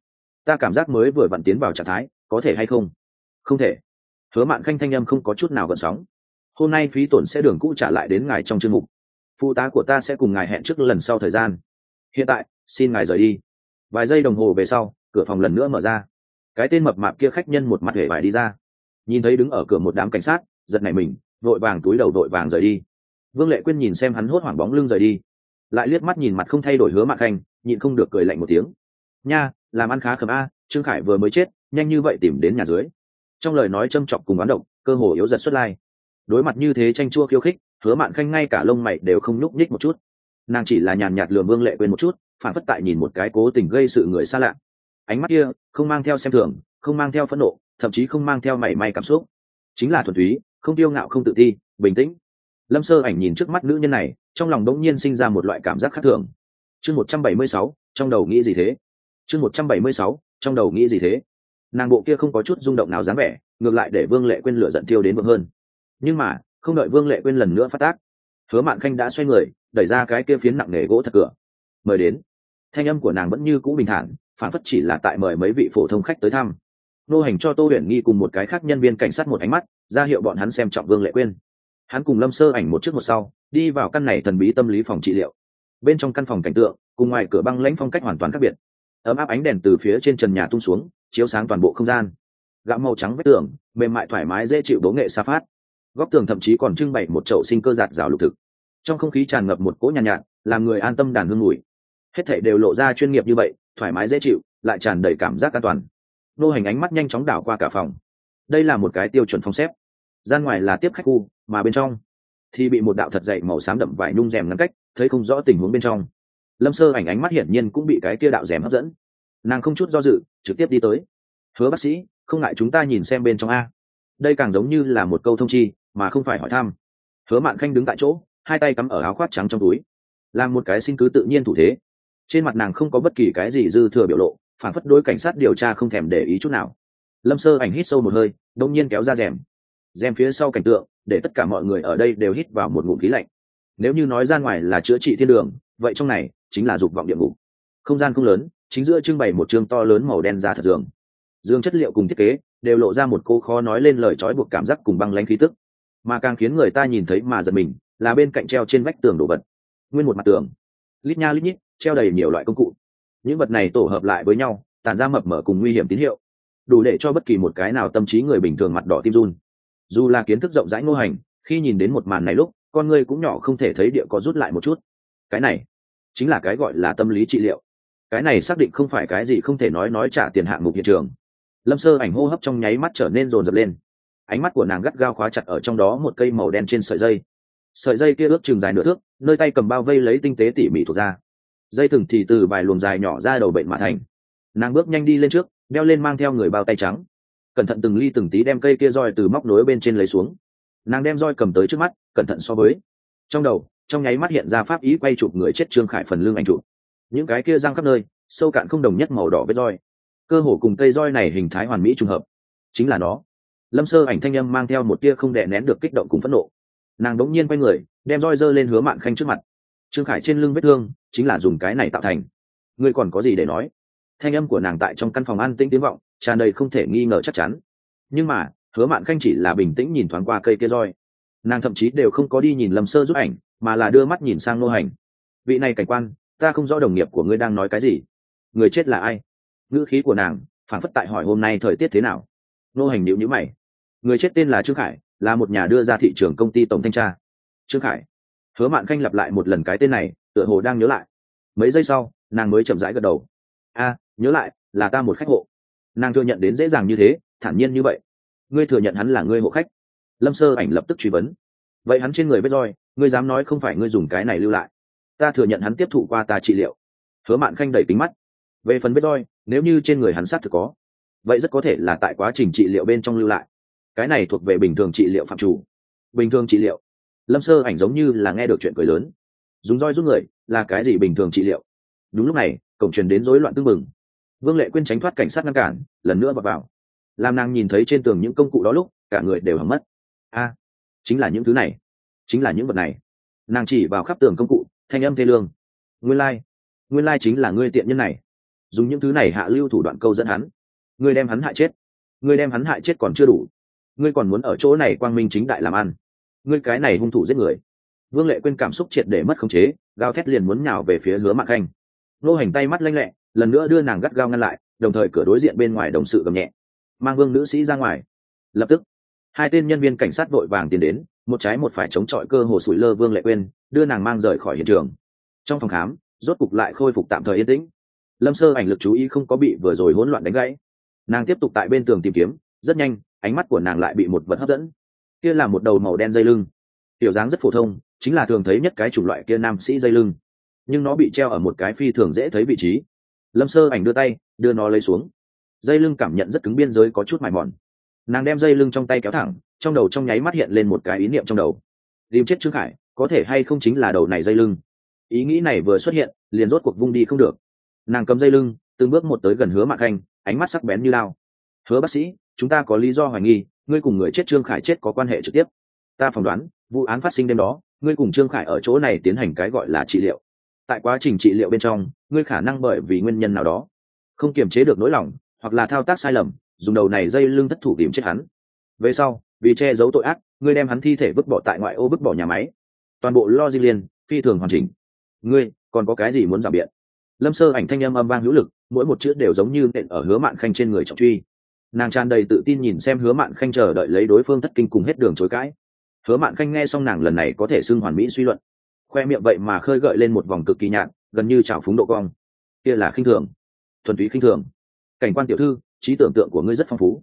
ta cảm giác mới vừa vặn tiến vào trạng thái, có thể hay không? Không thể. Hứa mạn khanh thanh âm không có chút nào gần sóng. Hôm nay phí tổn sẽ đường cũ trả lại đến ngài trong chương mục. Phụ tá của ta sẽ cùng ngài hẹn trước lần sau thời gian. Hiện tại, xin ngài rời đi. Vài giây đồng hồ về sau, cửa phòng lần nữa mở ra. Cái tên mập mạp kia khách nhân một mặt hể vải đi ra. Nhìn thấy đứng ở cửa một đám cảnh sát, giật nảy mình vội vàng túi đầu vội vàng rời đi. Vương lệ quyên nhìn xem hắn hốt hoảng bóng lưng rời đi, lại liếc mắt nhìn mặt không thay đổi hứa mạc khanh, nhịn không được cười lạnh một tiếng. Nha, làm ăn khá khẩm a, trương khải vừa mới chết, nhanh như vậy tìm đến nhà dưới. Trong lời nói châm chọc cùng bán động cơ hồ yếu giật xuất lai. Đối mặt như thế tranh chua khiêu khích, hứa mạn khanh ngay cả lông mày đều không nhúc nhích một chút. Nàng chỉ là nhàn nhạt lừa vương lệ quên một chút, phản phất tại nhìn một cái cố tình gây sự người xa lạ. Ánh mắt kia, không mang theo xem thường, không mang theo phẫn nộ, thậm chí không mang theo mảy may cảm xúc. Chính là thuần túy không tiêu ngạo, không tự ti, bình tĩnh. Lâm sơ ảnh nhìn trước mắt nữ nhân này, trong lòng đống nhiên sinh ra một loại cảm giác khác thường. Chương một trăm bảy mươi sáu, trong đầu nghĩ gì thế? Chương một trăm bảy mươi sáu, trong đầu nghĩ gì thế? Nàng bộ kia không có chút rung động nào dáng vẻ, ngược lại để vương lệ quên lửa giận tiêu đến vượng hơn. Nhưng mà, không đợi vương lệ quên lần nữa phát tác, hứa mạn khanh đã xoay người, đẩy ra cái kia phiến nặng nề gỗ thật cửa. Mời đến. Thanh âm của nàng vẫn như cũ bình thản, phản phất chỉ là tại mời mấy vị phổ thông khách tới thăm nô hành cho tô huyền nghi cùng một cái khác nhân viên cảnh sát một ánh mắt ra hiệu bọn hắn xem trọng vương lệ quyên. Hắn cùng lâm sơ ảnh một trước một sau đi vào căn này thần bí tâm lý phòng trị liệu. Bên trong căn phòng cảnh tượng cùng ngoài cửa băng lãnh phong cách hoàn toàn khác biệt. Ấm áp ánh đèn từ phía trên trần nhà tung xuống chiếu sáng toàn bộ không gian. Gạo màu trắng vết tường mềm mại thoải mái dễ chịu bố nghệ xa phát. Góc tường thậm chí còn trưng bày một chậu sinh cơ giạt rào lục thực. Trong không khí tràn ngập một cỗ nhàn nhạt, nhạt làm người an tâm đàn hương mùi. Hết thảy đều lộ ra chuyên nghiệp như vậy thoải mái dễ chịu lại tràn đầy cảm giác an toàn nô hành ánh mắt nhanh chóng đảo qua cả phòng. Đây là một cái tiêu chuẩn phong xếp. Gian ngoài là tiếp khách khu, mà bên trong thì bị một đạo thật dậy màu xám đậm vải nhung rèm ngăn cách, thấy không rõ tình huống bên trong. Lâm sơ ảnh ánh mắt hiển nhiên cũng bị cái kia đạo rèm hấp dẫn. Nàng không chút do dự, trực tiếp đi tới. Hứa bác sĩ, không ngại chúng ta nhìn xem bên trong a. Đây càng giống như là một câu thông chi, mà không phải hỏi thăm. Hứa mạn khanh đứng tại chỗ, hai tay cắm ở áo khoác trắng trong túi. Làm một cái xin cứ tự nhiên thủ thế. Trên mặt nàng không có bất kỳ cái gì dư thừa biểu lộ phản phất đối cảnh sát điều tra không thèm để ý chút nào. Lâm sơ ảnh hít sâu một hơi, đông nhiên kéo ra rèm. Rèm phía sau cảnh tượng, để tất cả mọi người ở đây đều hít vào một ngụm khí lạnh. Nếu như nói ra ngoài là chữa trị thiên đường, vậy trong này chính là dục vọng địa ngục. Không gian không lớn, chính giữa trưng bày một chương to lớn màu đen ra thật giường dương chất liệu cùng thiết kế đều lộ ra một cô khó nói lên lời trói buộc cảm giác cùng băng lãnh khí tức. Mà càng khiến người ta nhìn thấy mà giật mình là bên cạnh treo trên vách tường đồ vật. Nguyên một mặt tường. Lít nha lít nhít, treo đầy nhiều loại công cụ những vật này tổ hợp lại với nhau tàn ra mập mở cùng nguy hiểm tín hiệu, đủ để cho bất kỳ một cái nào tâm trí người bình thường mặt đỏ tim run. Dù là kiến thức rộng rãi ngô hành, khi nhìn đến một màn này lúc, con người cũng nhỏ không thể thấy địa có rút lại một chút. Cái này chính là cái gọi là tâm lý trị liệu. Cái này xác định không phải cái gì không thể nói nói trả tiền hạng mục hiện trường. Lâm sơ ảnh hô hấp trong nháy mắt trở nên rồn rập lên. Ánh mắt của nàng gắt gao khóa chặt ở trong đó một cây màu đen trên sợi dây. Sợi dây kia ước chừng dài nửa thước, nơi tay cầm bao vây lấy tinh tế tỉ mỉ thuộc ra dây thừng thì từ vài luồng dài nhỏ ra đầu bệnh mã thành. Nàng bước nhanh đi lên trước, đeo lên mang theo người bao tay trắng. Cẩn thận từng ly từng tí đem cây kia roi từ móc nối bên trên lấy xuống. Nàng đem roi cầm tới trước mắt, cẩn thận so với. Trong đầu, trong nháy mắt hiện ra pháp ý quay chụp người chết trương khải phần lương anh chụp. Những cái kia răng khắp nơi, sâu cạn không đồng nhất màu đỏ với roi. Cơ hồ cùng cây roi này hình thái hoàn mỹ trùng hợp. Chính là nó. Lâm sơ ảnh thanh âm mang theo một tia không đè nén được kích động cùng phẫn nộ. Nàng đống nhiên quay người, đem roi dơ lên hứa mạn khanh trước mặt trương khải trên lưng vết thương, chính là dùng cái này tạo thành. Ngươi còn có gì để nói? Thanh âm của nàng tại trong căn phòng an tĩnh tiếng vọng, tràn đầy không thể nghi ngờ chắc chắn. Nhưng mà, hứa mạn khanh chỉ là bình tĩnh nhìn thoáng qua cây kia roi. Nàng thậm chí đều không có đi nhìn lâm sơ giúp ảnh, mà là đưa mắt nhìn sang nô hành. Vị này cảnh quan, ta không rõ đồng nghiệp của ngươi đang nói cái gì. Người chết là ai? Ngữ khí của nàng phản phất tại hỏi hôm nay thời tiết thế nào. Nô hành nhịu nhữ mày. Người chết tên là trương khải, là một nhà đưa ra thị trường công ty tổng thanh tra. Trương khải hứa mạn khanh lặp lại một lần cái tên này, tựa hồ đang nhớ lại. Mấy giây sau, nàng mới chậm rãi gật đầu. A, nhớ lại, là ta một khách hộ. Nàng thừa nhận đến dễ dàng như thế, thản nhiên như vậy. Ngươi thừa nhận hắn là ngươi hộ khách? Lâm sơ ảnh lập tức truy vấn. Vậy hắn trên người vết roi, ngươi dám nói không phải ngươi dùng cái này lưu lại? Ta thừa nhận hắn tiếp thụ qua ta trị liệu. Hứa mạn khanh đẩy kính mắt. Về phần vết roi, nếu như trên người hắn sát thực có, vậy rất có thể là tại quá trình trị liệu bên trong lưu lại. Cái này thuộc về bình thường trị liệu phạm chủ. Bình thường trị liệu lâm sơ ảnh giống như là nghe được chuyện cười lớn. Dùng roi rút người, là cái gì bình thường trị liệu? Đúng lúc này, cổng truyền đến rối loạn tương mừng vương lệ quyên tránh thoát cảnh sát ngăn cản, lần nữa vào vào. Làm nàng nhìn thấy trên tường những công cụ đó lúc, cả người đều hầm mất. A, chính là những thứ này, chính là những vật này. Nàng chỉ vào khắp tường công cụ, thanh âm thê lương. Nguyên lai、like. nguyên lai、like、chính là ngươi tiện nhân này. Dùng những thứ này hạ lưu thủ đoạn câu dẫn hắn. Ngươi đem hắn hại chết. Ngươi đem hắn hại chết còn chưa đủ. Ngươi còn muốn ở chỗ này quang minh chính đại làm ăn ngươi cái này hung thủ giết người. Vương lệ quên cảm xúc triệt để mất khống chế, gào thét liền muốn nhào về phía hứa mạc khanh. Nô hành tay mắt lanh lẹ, lần nữa đưa nàng gắt gao ngăn lại, đồng thời cửa đối diện bên ngoài đồng sự gầm nhẹ. Mang vương nữ sĩ ra ngoài. Lập tức, hai tên nhân viên cảnh sát vội vàng tiến đến, một trái một phải chống chọi cơ hồ sủi lơ vương lệ quên đưa nàng mang rời khỏi hiện trường. Trong phòng khám, rốt cục lại khôi phục tạm thời yên tĩnh. Lâm sơ ảnh lực chú ý không có bị vừa rồi hỗn loạn đánh gãy. Nàng tiếp tục tại bên tường tìm kiếm, rất nhanh, ánh mắt của nàng lại bị một vật hấp dẫn kia là một đầu màu đen dây lưng. Tiểu dáng rất phổ thông, chính là thường thấy nhất cái chủng loại kia nam sĩ dây lưng. Nhưng nó bị treo ở một cái phi thường dễ thấy vị trí. Lâm sơ ảnh đưa tay, đưa nó lấy xuống. Dây lưng cảm nhận rất cứng biên giới có chút mài mòn. Nàng đem dây lưng trong tay kéo thẳng, trong đầu trong nháy mắt hiện lên một cái ý niệm trong đầu. Tìm chết trương khải, có thể hay không chính là đầu này dây lưng? Ý nghĩ này vừa xuất hiện, liền rốt cuộc vung đi không được. Nàng cầm dây lưng, từng bước một tới gần hứa mạc khanh ánh mắt sắc bén như lao. Hứa bác sĩ, chúng ta có lý do hoài nghi ngươi cùng người chết trương khải chết có quan hệ trực tiếp. Ta phỏng đoán, vụ án phát sinh đêm đó, ngươi cùng trương khải ở chỗ này tiến hành cái gọi là trị liệu. Tại quá trình trị liệu bên trong, ngươi khả năng bởi vì nguyên nhân nào đó không kiềm chế được nỗi lòng, hoặc là thao tác sai lầm, dùng đầu này dây lưng thất thủ tìm chết hắn. Về sau, vì che giấu tội ác, ngươi đem hắn thi thể vứt bỏ tại ngoại ô vứt bỏ nhà máy. Toàn bộ lo di liên, phi thường hoàn chỉnh. Ngươi, còn có cái gì muốn giảm biện? Lâm sơ ảnh thanh âm âm vang hữu lực, mỗi một chữ đều giống như nện ở hứa mạn khanh trên người trọng truy nàng tràn đầy tự tin nhìn xem hứa mạn khanh chờ đợi lấy đối phương thất kinh cùng hết đường chối cãi. Hứa mạn khanh nghe xong nàng lần này có thể xưng hoàn mỹ suy luận. Khoe miệng vậy mà khơi gợi lên một vòng cực kỳ nhạt, gần như trào phúng độ cong. Kia là khinh thường. Thuần túy khinh thường. Cảnh quan tiểu thư, trí tưởng tượng của ngươi rất phong phú.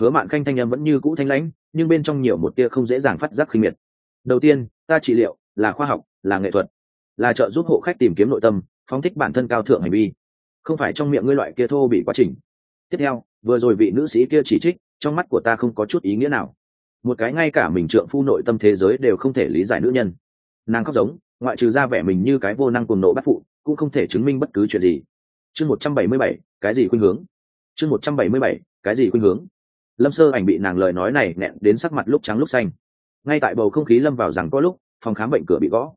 Hứa mạn khanh thanh em vẫn như cũ thanh lãnh, nhưng bên trong nhiều một tia không dễ dàng phát giác khinh miệt. Đầu tiên, ta trị liệu, là khoa học, là nghệ thuật, là trợ giúp hộ khách tìm kiếm nội tâm, phóng thích bản thân cao thượng hành vi. Không phải trong miệng ngươi loại kia thô bị quá trình. Tiếp theo vừa rồi vị nữ sĩ kia chỉ trích, trong mắt của ta không có chút ý nghĩa nào. Một cái ngay cả mình trượng phu nội tâm thế giới đều không thể lý giải nữ nhân. Nàng khóc giống, ngoại trừ ra vẻ mình như cái vô năng cuồng nộ bắt phụ, cũng không thể chứng minh bất cứ chuyện gì. Chương một trăm bảy mươi bảy, cái gì khuynh hướng? Chương một trăm bảy mươi bảy, cái gì khuynh hướng? Lâm sơ ảnh bị nàng lời nói này nẹn đến sắc mặt lúc trắng lúc xanh. Ngay tại bầu không khí lâm vào rằng có lúc, phòng khám bệnh cửa bị gõ.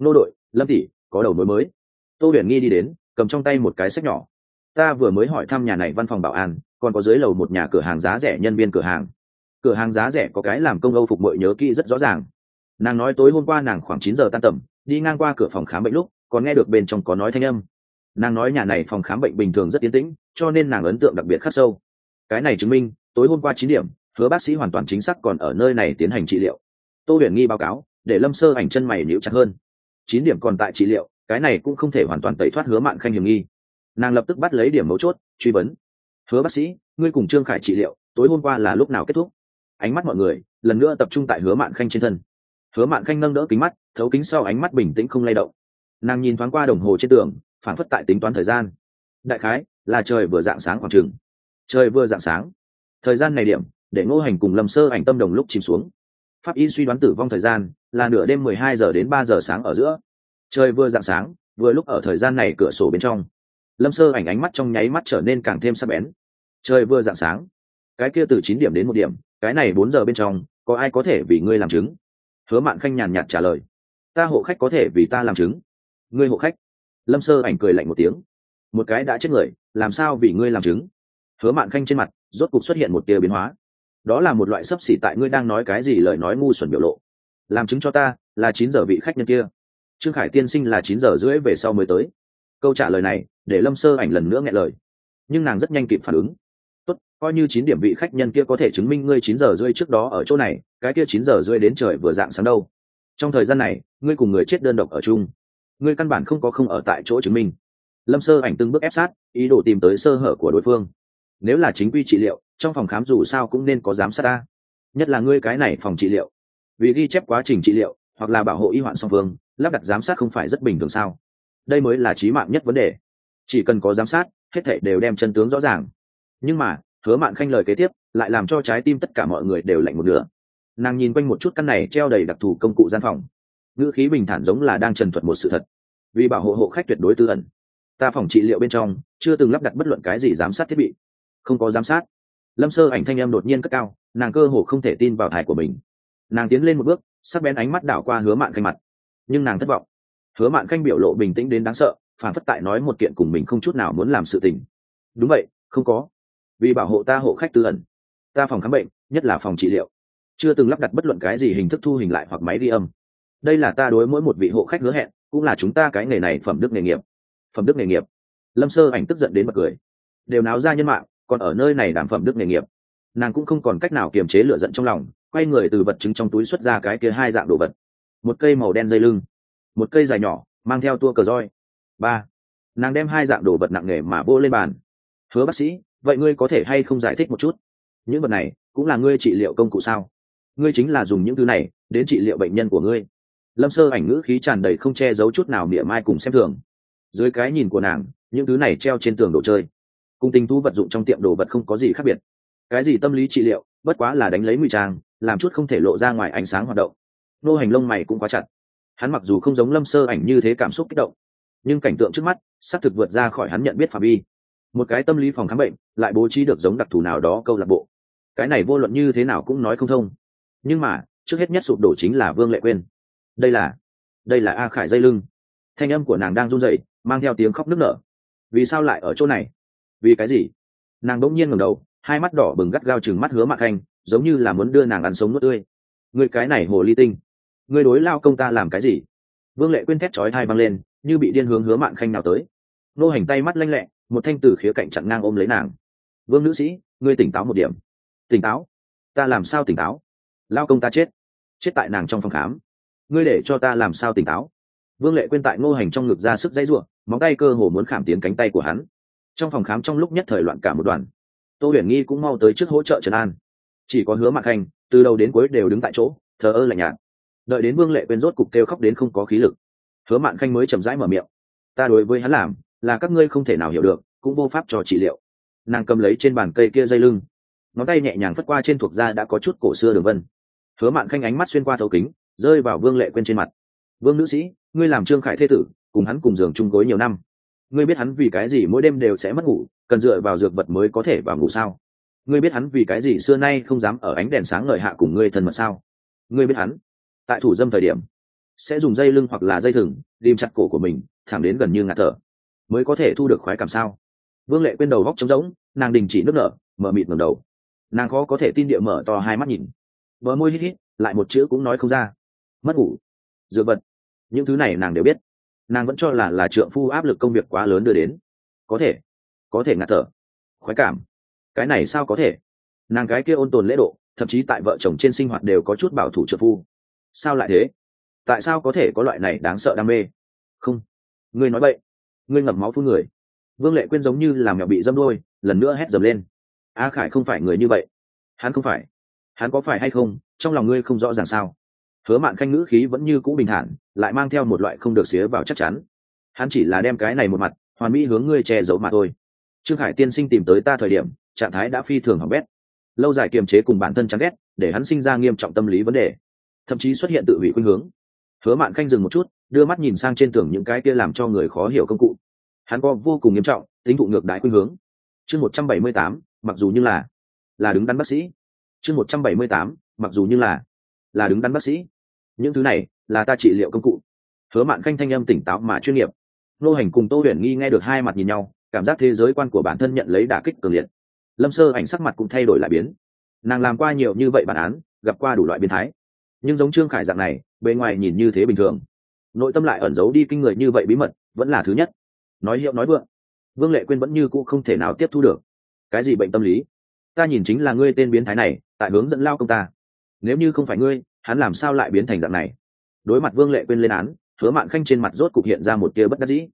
Nô đội, lâm tỷ, có đầu mối mới. Tô huyền nghi đi đến, cầm trong tay một cái sách nhỏ ta vừa mới hỏi thăm nhà này văn phòng bảo an, còn có dưới lầu một nhà cửa hàng giá rẻ nhân viên cửa hàng. Cửa hàng giá rẻ có cái làm công âu phục mội nhớ kỹ rất rõ ràng. Nàng nói tối hôm qua nàng khoảng chín giờ tan tầm, đi ngang qua cửa phòng khám bệnh lúc, còn nghe được bên trong có nói thanh âm. Nàng nói nhà này phòng khám bệnh bình thường rất yên tĩnh, cho nên nàng ấn tượng đặc biệt khắc sâu. Cái này chứng minh, tối hôm qua chín điểm, hứa bác sĩ hoàn toàn chính xác còn ở nơi này tiến hành trị liệu. Tô huyền nghi báo cáo, để lâm sơ ảnh chân mày níu chặt hơn. Chín điểm còn tại trị liệu, cái này cũng không thể hoàn toàn tẩy thoát hứa mạn khanh hiểm nghi nàng lập tức bắt lấy điểm mấu chốt, truy vấn. Hứa bác sĩ, ngươi cùng trương khải trị liệu, tối hôm qua là lúc nào kết thúc? Ánh mắt mọi người lần nữa tập trung tại hứa mạn khanh trên thân. Hứa mạn khanh nâng đỡ kính mắt, thấu kính sau ánh mắt bình tĩnh không lay động. Nàng nhìn thoáng qua đồng hồ trên tường phản phất tại tính toán thời gian. Đại khái là trời vừa dạng sáng khoảng chừng. Trời vừa dạng sáng. Thời gian này điểm, để ngô hành cùng lâm sơ ảnh tâm đồng lúc chìm xuống. Pháp y suy đoán tử vong thời gian là nửa đêm mười hai giờ đến ba giờ sáng ở giữa. Trời vừa dạng sáng, vừa lúc ở thời gian này cửa sổ bên trong lâm sơ ảnh ánh mắt trong nháy mắt trở nên càng thêm sắc bén. Trời vừa dạng sáng, cái kia từ chín điểm đến một điểm, cái này bốn giờ bên trong, có ai có thể vì ngươi làm chứng? Hứa mạn khanh nhàn nhạt trả lời. Ta hộ khách có thể vì ta làm chứng. Ngươi hộ khách? Lâm sơ ảnh cười lạnh một tiếng. Một cái đã chết người, làm sao vì ngươi làm chứng? Hứa mạn khanh trên mặt, rốt cục xuất hiện một tia biến hóa. Đó là một loại sấp xỉ tại ngươi đang nói cái gì lời nói ngu xuẩn biểu lộ. Làm chứng cho ta, là chín giờ vị khách nhân kia. Trương khải tiên sinh là chín giờ rưỡi về sau mới tới câu trả lời này để lâm sơ ảnh lần nữa nghe lời. Nhưng nàng rất nhanh kịp phản ứng. Tốt, coi như chín điểm vị khách nhân kia có thể chứng minh ngươi chín giờ rưỡi trước đó ở chỗ này, cái kia chín giờ rưỡi đến trời vừa dạng sáng đâu. Trong thời gian này, ngươi cùng người chết đơn độc ở chung. Ngươi căn bản không có không ở tại chỗ chứng minh. Lâm sơ ảnh từng bước ép sát, ý đồ tìm tới sơ hở của đối phương. Nếu là chính quy trị liệu, trong phòng khám dù sao cũng nên có giám sát ta. Nhất là ngươi cái này phòng trị liệu. Vì ghi chép quá trình trị liệu, hoặc là bảo hộ y hoạn song phương, lắp đặt giám sát không phải rất bình thường sao? Đây mới là trí mạng nhất vấn đề. Chỉ cần có giám sát, hết thảy đều đem chân tướng rõ ràng. Nhưng mà, hứa mạn khanh lời kế tiếp lại làm cho trái tim tất cả mọi người đều lạnh một nửa. Nàng nhìn quanh một chút căn này treo đầy đặc thù công cụ gian phòng. Ngữ khí bình thản giống là đang trần thuật một sự thật. Vì bảo hộ hộ khách tuyệt đối tư ẩn, ta phòng trị liệu bên trong chưa từng lắp đặt bất luận cái gì giám sát thiết bị. Không có giám sát. Lâm sơ ảnh thanh em đột nhiên cất cao, nàng cơ hồ không thể tin vào thải của mình. Nàng tiến lên một bước, sắc bén ánh mắt đảo qua hứa mạn khanh mặt. Nhưng nàng thất vọng hứa mạn khanh biểu lộ bình tĩnh đến đáng sợ, phản phất tại nói một kiện cùng mình không chút nào muốn làm sự tình. Đúng vậy, không có. Vì bảo hộ ta hộ khách tư ẩn, ta phòng khám bệnh, nhất là phòng trị liệu. Chưa từng lắp đặt bất luận cái gì hình thức thu hình lại hoặc máy ghi âm. Đây là ta đối mỗi một vị hộ khách hứa hẹn, cũng là chúng ta cái nghề này phẩm đức nghề nghiệp. Phẩm đức nghề nghiệp? Lâm sơ ảnh tức giận đến bật cười. Đều náo ra nhân mạng, còn ở nơi này đảm phẩm đức nghề nghiệp. Nàng cũng không còn cách nào kiềm chế lửa giận trong lòng, quay người từ vật chứng trong túi xuất ra cái kia hai dạng đồ vật. Một cây màu đen dây lưng một cây dài nhỏ, mang theo tua cờ roi. Ba, nàng đem hai dạng đồ vật nặng nề mà vô lên bàn. Hứa bác sĩ, vậy ngươi có thể hay không giải thích một chút? Những vật này cũng là ngươi trị liệu công cụ sao? Ngươi chính là dùng những thứ này đến trị liệu bệnh nhân của ngươi. Lâm sơ ảnh ngữ khí tràn đầy không che giấu chút nào mỉa mai cùng xem thường. Dưới cái nhìn của nàng, những thứ này treo trên tường đồ chơi, cùng tình thú vật dụng trong tiệm đồ vật không có gì khác biệt. Cái gì tâm lý trị liệu, bất quá là đánh lấy ngụy trang, làm chút không thể lộ ra ngoài ánh sáng hoạt động. Nô hành lông mày cũng quá chặt hắn mặc dù không giống lâm sơ ảnh như thế cảm xúc kích động, nhưng cảnh tượng trước mắt, xác thực vượt ra khỏi hắn nhận biết phạm vi. Một cái tâm lý phòng khám bệnh lại bố trí được giống đặc thù nào đó câu lạc bộ. Cái này vô luận như thế nào cũng nói không thông. Nhưng mà, trước hết nhất sụp đổ chính là vương lệ quên đây là đây là a khải dây lưng. Thanh âm của nàng đang run rẩy, mang theo tiếng khóc nức nở. Vì sao lại ở chỗ này? Vì cái gì? Nàng đ ỗ n g nhiên ngầm đầu, hai mắt đỏ bừng gắt gao chừng mắt hứa mạc khanh giống như là muốn đưa nàng ăn sống nuốt tươi. Người cái này hồ ly tinh người đối lao công ta làm cái gì? Vương lệ Quyên thét chói thai băng lên, như bị điên hướng hứa mạn khanh nào tới. Nô hành tay mắt lanh lẹ, một thanh từ khía cạnh chặn ngang ôm lấy nàng. Vương nữ sĩ, ngươi tỉnh táo một điểm. Tỉnh táo? Ta làm sao tỉnh táo? Lao công ta chết. Chết tại nàng trong phòng khám. Ngươi để cho ta làm sao tỉnh táo? Vương lệ quên tại ngô hành trong ngực ra sức dãy ruộng móng tay cơ hồ muốn khảm tiến cánh tay của hắn. Trong phòng khám trong lúc nhất thời loạn cả một đoàn. Tô huyền nghi cũng mau tới trước hỗ trợ trần an. Chỉ có hứa mạc hành từ đầu đến cuối đều đứng tại chỗ, thờ ơ lạnh nhạt đợi đến vương lệ quên rốt cục kêu khóc đến không có khí lực. Hứa mạn khanh mới chậm rãi mở miệng. Ta đối với hắn làm, là các ngươi không thể nào hiểu được, cũng vô pháp cho trị liệu. Nàng cầm lấy trên bàn cây kia dây lưng. Ngón tay nhẹ nhàng phất qua trên thuộc da đã có chút cổ xưa đường vân. Hứa mạn khanh ánh mắt xuyên qua thấu kính, rơi vào vương lệ quên trên mặt. Vương nữ sĩ, ngươi làm trương khải Thê tử, cùng hắn cùng giường chung gối nhiều năm. Ngươi biết hắn vì cái gì mỗi đêm đều sẽ mất ngủ, cần dựa vào dược vật mới có thể vào ngủ sao? Ngươi biết hắn vì cái gì xưa nay không dám ở ánh đèn sáng ngời hạ cùng ngươi thân mật sao? Ngươi biết hắn? Tại thủ dâm thời điểm, sẽ dùng dây lưng hoặc là dây thừng đìm chặt cổ của mình, thẳng đến gần như ngạt thở, mới có thể thu được khoái cảm sao? Vương lệ quên đầu góc trống rỗng, nàng đình chỉ nước nở, mở mịt ngầm đầu. Nàng khó có thể tin địa mở to hai mắt nhìn. Vợ môi hít hít, lại một chữ cũng nói không ra. Mất ngủ. Dựa vật. Những thứ này nàng đều biết. Nàng vẫn cho là là trượng phu áp lực công việc quá lớn đưa đến. Có thể. Có thể ngạt thở. Khoái cảm. Cái này sao có thể? Nàng cái kia ôn tồn lễ độ, thậm chí tại vợ chồng trên sinh hoạt đều có chút bảo thủ trượng phu sao lại thế? Tại sao có thể có loại này đáng sợ đam mê? Không. Ngươi nói vậy ngươi ngậm máu phun người. Vương lệ quyên giống như làm mẹo bị dâm đôi lần nữa hét dầm lên. A khải không phải người như vậy. Hắn không phải. Hắn có phải hay không, trong lòng ngươi không rõ ràng sao? Hứa mạn khanh ngữ khí vẫn như cũ bình thản, lại mang theo một loại không được xía vào chắc chắn. Hắn chỉ là đem cái này một mặt, hoàn mỹ hướng ngươi che giấu mà thôi. Trương khải tiên sinh tìm tới ta thời điểm, trạng thái đã phi thường hỏng bét. Lâu dài kiềm chế cùng bản thân chán ghét, để hắn sinh ra nghiêm trọng tâm lý vấn đề thậm chí xuất hiện tự hủy khuynh hướng. Hứa mạn khanh dừng một chút, đưa mắt nhìn sang trên tường những cái kia làm cho người khó hiểu công cụ. Hắn có vô cùng nghiêm trọng, tính thụ ngược đại khuynh hướng. Chương một trăm bảy mươi tám, mặc dù như là là đứng đắn bác sĩ. Chương một trăm bảy mươi tám, mặc dù như là là đứng đắn bác sĩ. Những thứ này, là ta trị liệu công cụ. Hứa mạn khanh thanh âm tỉnh táo mà chuyên nghiệp. Nô hành cùng tô huyền nghi nghe được hai mặt nhìn nhau, cảm giác thế giới quan của bản thân nhận lấy đả kích cường liệt. Lâm sơ ảnh sắc mặt cũng thay đổi lại biến. Nàng làm qua nhiều như vậy bản án, gặp qua đủ loại biến thái nhưng giống trương khải dạng này, bề ngoài nhìn như thế bình thường. Nội tâm lại ẩn giấu đi kinh người như vậy bí mật, vẫn là thứ nhất. Nói hiệu nói vượng, vương lệ quyên vẫn như cũ không thể nào tiếp thu được. Cái gì bệnh tâm lý? Ta nhìn chính là ngươi tên biến thái này, tại hướng dẫn lao công ta. Nếu như không phải ngươi, hắn làm sao lại biến thành dạng này? Đối mặt vương lệ quên lên án, hứa mạn khanh trên mặt rốt cục hiện ra một tia bất đắc dĩ.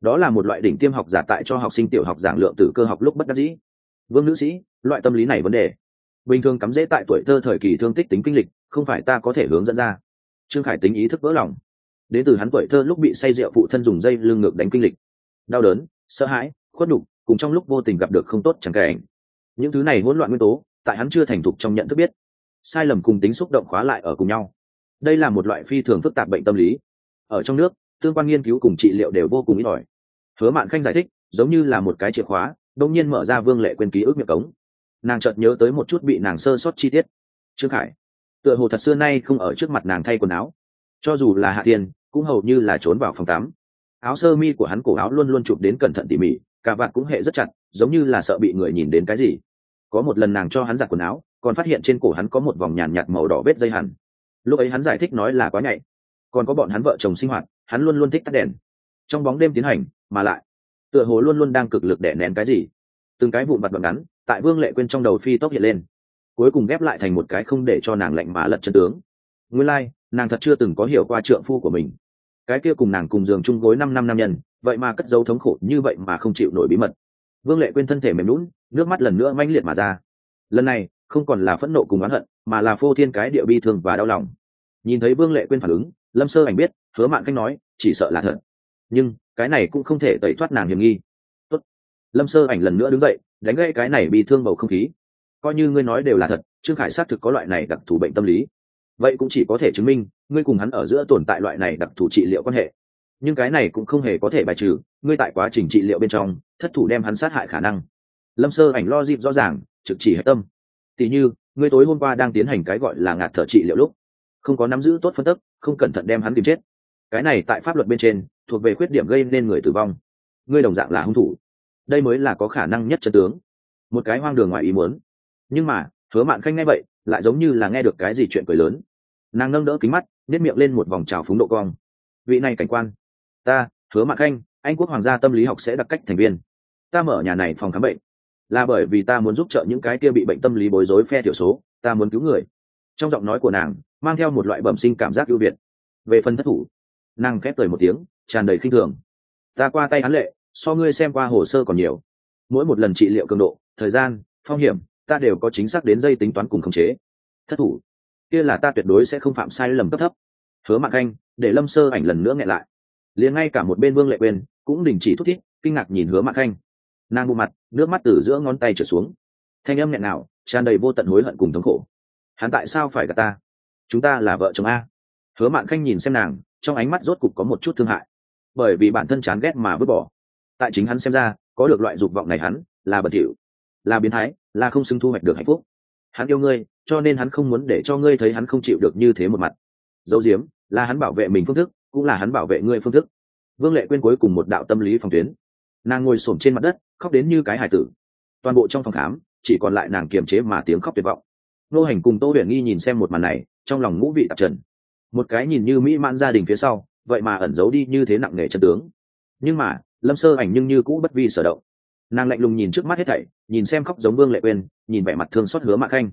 Đó là một loại đỉnh tiêm học giả tại cho học sinh tiểu học giảng lượng từ cơ học lúc bất đắc dĩ. Vương nữ sĩ, loại tâm lý này vấn đề bình thường cắm dễ tại tuổi thơ thời kỳ thương tích tính kinh lịch, không phải ta có thể hướng dẫn ra. Trương khải tính ý thức vỡ lòng. Đến từ hắn tuổi thơ lúc bị say rượu phụ thân dùng dây lưng ngược đánh kinh lịch. Đau đớn, sợ hãi, khuất đục cùng trong lúc vô tình gặp được không tốt chẳng cảnh những thứ này hỗn loạn nguyên tố, tại hắn chưa thành thục trong nhận thức biết. Sai lầm cùng tính xúc động khóa lại ở cùng nhau. Đây là một loại phi thường phức tạp bệnh tâm lý. Ở trong nước, tương quan nghiên cứu cùng trị liệu đều vô cùng ít ỏi. Hứa mạn khanh giải thích, giống như là một cái chìa khóa đông nhiên mở ra vương lệ quên ký ức miệng cống nàng chợt nhớ tới một chút bị nàng sơ sót chi tiết. Trương khải, tựa hồ thật xưa nay không ở trước mặt nàng thay quần áo. Cho dù là hạ tiền cũng hầu như là trốn vào phòng tắm. Áo sơ mi của hắn cổ áo luôn luôn chụp đến cẩn thận tỉ mỉ, cả vạt cũng hệ rất chặt, giống như là sợ bị người nhìn đến cái gì. Có một lần nàng cho hắn giặt quần áo, còn phát hiện trên cổ hắn có một vòng nhàn nhạt màu đỏ vết dây hẳn. Lúc ấy hắn giải thích nói là quá nhạy. Còn có bọn hắn vợ chồng sinh hoạt, hắn luôn luôn thích tắt đèn. Trong bóng đêm tiến hành, mà lại, tựa hồ luôn luôn đang cực lực đẻ nén cái gì. Từng cái vụn vặt đoạn ngắn tại vương lệ quên trong đầu phi tốc hiện lên cuối cùng ghép lại thành một cái không để cho nàng lạnh mà lật chân tướng nguyên lai、like, nàng thật chưa từng có hiểu qua trượng phu của mình. cái kia cùng nàng cùng giường chung gối năm năm nam nhân vậy mà cất dấu thống khổ như vậy mà không chịu nổi bí mật. vương lệ quên thân thể mềm lún nước mắt lần nữa manh liệt mà ra. lần này không còn là phẫn nộ cùng oán hận mà là phô thiên cái địa bi thương và đau lòng. nhìn thấy vương lệ quên phản ứng lâm sơ ảnh biết hứa mạn cách nói chỉ sợ là thật. nhưng cái này cũng không thể tẩy thoát nàng hiểm nghi. Tốt. lâm sơ ảnh lần nữa đứng dậy đánh gây cái này bị thương bầu không khí. Coi như ngươi nói đều là thật, trương khải xác thực có loại này đặc thù bệnh tâm lý. Vậy cũng chỉ có thể chứng minh, ngươi cùng hắn ở giữa tồn tại loại này đặc thù trị liệu quan hệ. Nhưng cái này cũng không hề có thể bài trừ, ngươi tại quá trình trị liệu bên trong, thất thủ đem hắn sát hại khả năng. Lâm sơ ảnh lo dịp rõ ràng, trực chỉ hệ tâm. Tỉ như, ngươi tối hôm qua đang tiến hành cái gọi là ngạt thở trị liệu lúc, không có nắm giữ tốt phân tức, không cẩn thận đem hắn tìm chết. Cái này tại pháp luật bên trên, thuộc về khuyết điểm gây nên người tử vong. Ngươi đồng dạng là hung thủ đây mới là có khả năng nhất chân tướng. Một cái hoang đường ngoài ý muốn. Nhưng mà, hứa mạn khanh nghe vậy, lại giống như là nghe được cái gì chuyện cười lớn. Nàng nâng đỡ kính mắt nếp miệng lên một vòng trào phúng độ cong. Vị này cảnh quan. Ta, hứa mạn khanh, anh quốc hoàng gia tâm lý học sẽ đặc cách thành viên. Ta mở nhà này phòng khám bệnh. Là bởi vì ta muốn giúp trợ những cái kia bị bệnh tâm lý bối rối phe thiểu số, ta muốn cứu người. Trong giọng nói của nàng, mang theo một loại bẩm sinh cảm giác ưu việt. Về phần thất thủ, nàng khép cười một tiếng, tràn đầy khinh thường. Ta qua tay hắn lệ so ngươi xem qua hồ sơ còn nhiều. Mỗi một lần trị liệu cường độ, thời gian, phong hiểm, ta đều có chính xác đến dây tính toán cùng khống chế. Thất thủ. Kia là ta tuyệt đối sẽ không phạm sai lầm cấp thấp. Hứa mạc anh, để lâm sơ ảnh lần nữa nghẹn lại. Liền ngay cả một bên vương lệ quên cũng đình chỉ thúc thiết kinh ngạc nhìn hứa mạc anh. Nàng bộ mặt, nước mắt từ giữa ngón tay trở xuống. Thanh âm nghẹn nào tràn đầy vô tận hối hận cùng thống khổ. Hắn tại sao phải gặp ta? Chúng ta là vợ chồng a. Hứa mạn khanh nhìn xem nàng, trong ánh mắt rốt cục có một chút thương hại. Bởi vì bản thân chán ghét mà vứt bỏ tại chính hắn xem ra, có được loại dục vọng này hắn là bẩn thỉu, là biến thái, là không xứng thu hoạch được hạnh phúc. Hắn yêu ngươi, cho nên hắn không muốn để cho ngươi thấy hắn không chịu được như thế một mặt. Dấu diếm, là hắn bảo vệ mình phương thức, cũng là hắn bảo vệ ngươi phương thức. Vương lệ quên cuối cùng một đạo tâm lý phòng tuyến. Nàng ngồi s trên mặt đất, khóc đến như cái hải tử. Toàn bộ trong phòng khám, chỉ còn lại nàng kiềm chế mà tiếng khóc tuyệt vọng. Nô hành cùng tô huyền nghi nhìn xem một màn này, trong lòng ngũ vị tạp trần. Một cái nhìn như mỹ mãn gia đình phía sau, vậy mà ẩn giấu đi như thế nặng nề chân tướng. Nhưng mà lâm sơ ảnh nhưng như cũ bất vi sở động. Nàng lạnh lùng nhìn trước mắt hết thảy, nhìn xem khóc giống vương lệ quên nhìn vẻ mặt thương xót hứa mạ khanh.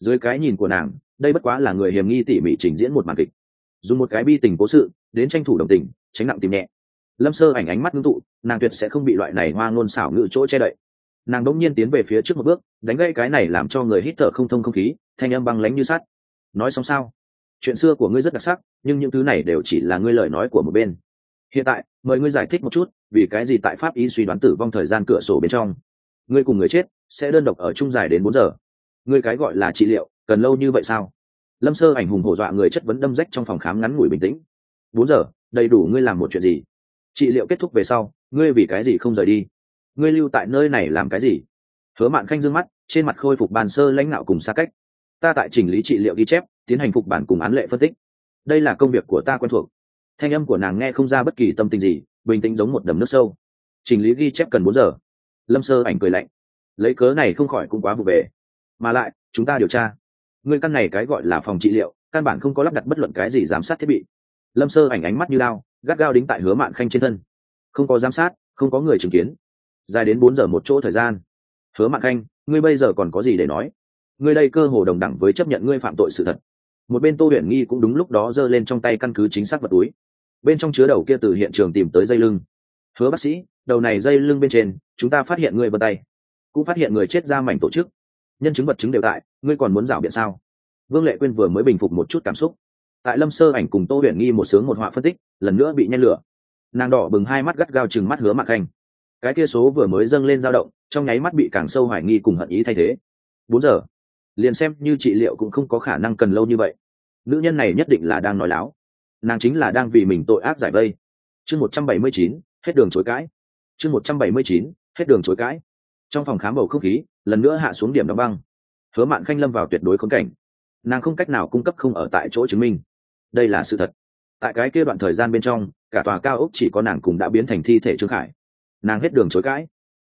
Dưới cái nhìn của nàng, đây bất quá là người hiểm nghi tỉ mỉ trình diễn một màn kịch. Dùng một cái bi tình cố sự, đến tranh thủ đồng tình, tránh nặng tìm nhẹ. Lâm sơ ảnh ánh mắt ngưng tụ, nàng tuyệt sẽ không bị loại này hoa ngôn xảo ngự chỗ che đậy. Nàng đỗng nhiên tiến về phía trước một bước, đánh gây cái này làm cho người hít thở không thông không khí, thanh âm băng lánh như sắt. Nói xong sao? Chuyện xưa của ngươi rất đặc sắc, nhưng những thứ này đều chỉ là ngươi lời nói của một bên. Hiện tại, mời ngươi giải thích một chút vì cái gì tại pháp y suy đoán tử vong thời gian cửa sổ bên trong? Ngươi cùng người chết sẽ đơn độc ở chung dài đến bốn giờ. Ngươi cái gọi là trị liệu, cần lâu như vậy sao? Lâm sơ ảnh hùng hổ dọa người chất vấn đâm rách trong phòng khám ngắn ngủi bình tĩnh. Bốn giờ, đầy đủ ngươi làm một chuyện gì? Trị liệu kết thúc về sau, ngươi vì cái gì không rời đi? Ngươi lưu tại nơi này làm cái gì? Hứa mạn khanh d ư ơ n g mắt, trên mặt khôi phục bàn sơ lãnh đạo cùng xa cách. Ta tại chỉnh lý trị liệu ghi chép, tiến hành phục bản cùng án lệ phân tích. Đây là công việc của ta quen thuộc. Thanh âm của nàng nghe không ra bất kỳ tâm tình gì bình tĩnh giống một đầm nước sâu. Chỉnh lý ghi chép cần bốn giờ. Lâm sơ ảnh cười lạnh. Lấy cớ này không khỏi cũng quá vụ về. Mà lại, chúng ta điều tra. Người căn này cái gọi là phòng trị liệu, căn bản không có lắp đặt bất luận cái gì giám sát thiết bị. Lâm sơ ảnh ánh mắt như lao gắt gao đính tại hứa mạn khanh trên thân. Không có giám sát, không có người chứng kiến. Dài đến bốn giờ một chỗ thời gian. Hứa mạn khanh, ngươi bây giờ còn có gì để nói? Ngươi đây cơ hồ đồng đẳng với chấp nhận ngươi phạm tội sự thật. Một bên tô huyền nghi cũng đúng lúc đó giơ lên trong tay căn cứ chính xác vật túi bên trong chứa đầu kia từ hiện trường tìm tới dây lưng. Hứa bác sĩ, đầu này dây lưng bên trên, chúng ta phát hiện người vân tay. Cũng phát hiện người chết ra mảnh tổ chức. Nhân chứng vật chứng đều tại, ngươi còn muốn rảo biện sao? Vương lệ quyên vừa mới bình phục một chút cảm xúc. Tại lâm sơ ảnh cùng tô huyền nghi một sướng một họa phân tích, lần nữa bị nhen lửa. Nàng đỏ bừng hai mắt gắt gao chừng mắt hứa mạc khanh. Cái kia số vừa mới dâng lên dao động, trong nháy mắt bị càng sâu hoài nghi cùng hận ý thay thế. Bốn giờ. Liền xem như trị liệu cũng không có khả năng cần lâu như vậy. Nữ nhân này nhất định là đang nói láo nàng chính là đang vì mình tội ác giải vây. Chương một trăm bảy mươi chín, hết đường chối cãi. Chương một trăm bảy mươi chín, hết đường chối cãi. Trong phòng khám bầu không khí, lần nữa hạ xuống điểm đóng băng. Hứa mạn khanh lâm vào tuyệt đối khốn cảnh. Nàng không cách nào cung cấp không ở tại chỗ chứng minh. Đây là sự thật. Tại cái kia đoạn thời gian bên trong, cả tòa cao ốc chỉ có nàng cùng đã biến thành thi thể trương khải. Nàng hết đường chối cãi.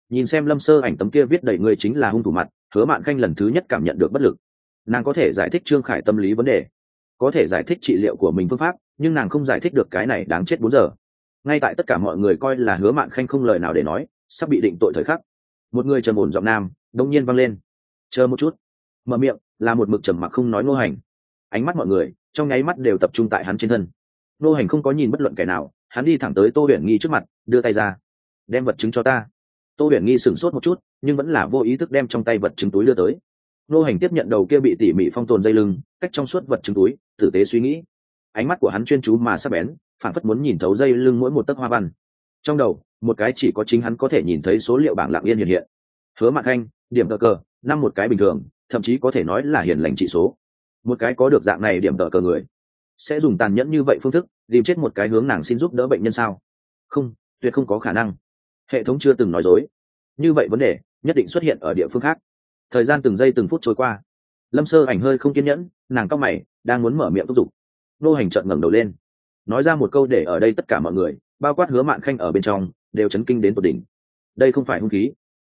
Nhìn xem lâm sơ ảnh tấm kia viết đầy người chính là hung thủ mặt, hứa mạn khanh lần thứ nhất cảm nhận được bất lực. Nàng có thể giải thích trương khải tâm lý vấn đề, có thể giải thích trị liệu của mình phương pháp nhưng nàng không giải thích được cái này đáng chết bốn giờ. Ngay tại tất cả mọi người coi là hứa mạn khanh không lời nào để nói, sắp bị định tội thời khắc. Một người trầm ổn giọng nam, đông nhiên vang lên. Chờ một chút. Mở miệng, là một mực trầm mặc không nói nô hành. Ánh mắt mọi người, trong nháy mắt đều tập trung tại hắn trên thân. Nô hành không có nhìn bất luận kẻ nào, hắn đi thẳng tới tô huyền nghi trước mặt, đưa tay ra. Đem vật chứng cho ta. Tô huyền nghi sửng sốt một chút, nhưng vẫn là vô ý thức đem trong tay vật chứng túi đưa tới. Nô hành tiếp nhận đầu kia bị tỉ mỉ phong tồn dây lưng, cách trong suốt vật chứng túi, tử tế suy nghĩ ánh mắt của hắn chuyên chú mà sắp bén phản phất muốn nhìn thấu dây lưng mỗi một tấc hoa văn. Trong đầu, một cái chỉ có chính hắn có thể nhìn thấy số liệu bảng lạng yên hiện hiện. Hứa mặt khanh, điểm tờ cờ, năm một cái bình thường, thậm chí có thể nói là hiền lành trị số. Một cái có được dạng này điểm tờ cờ người, sẽ dùng tàn nhẫn như vậy phương thức, tìm chết một cái hướng nàng xin giúp đỡ bệnh nhân sao? Không, tuyệt không có khả năng. Hệ thống chưa từng nói dối. Như vậy vấn đề, nhất định xuất hiện ở địa phương khác. Thời gian từng giây từng phút trôi qua. Lâm sơ ảnh hơi không kiên nhẫn, nàng cao mày, đang muốn mở miệng thúc giục nô hành trợn ngẩng đầu lên. Nói ra một câu để ở đây tất cả mọi người, bao quát hứa mạn khanh ở bên trong, đều chấn kinh đến tột đỉnh. Đây không phải hung khí.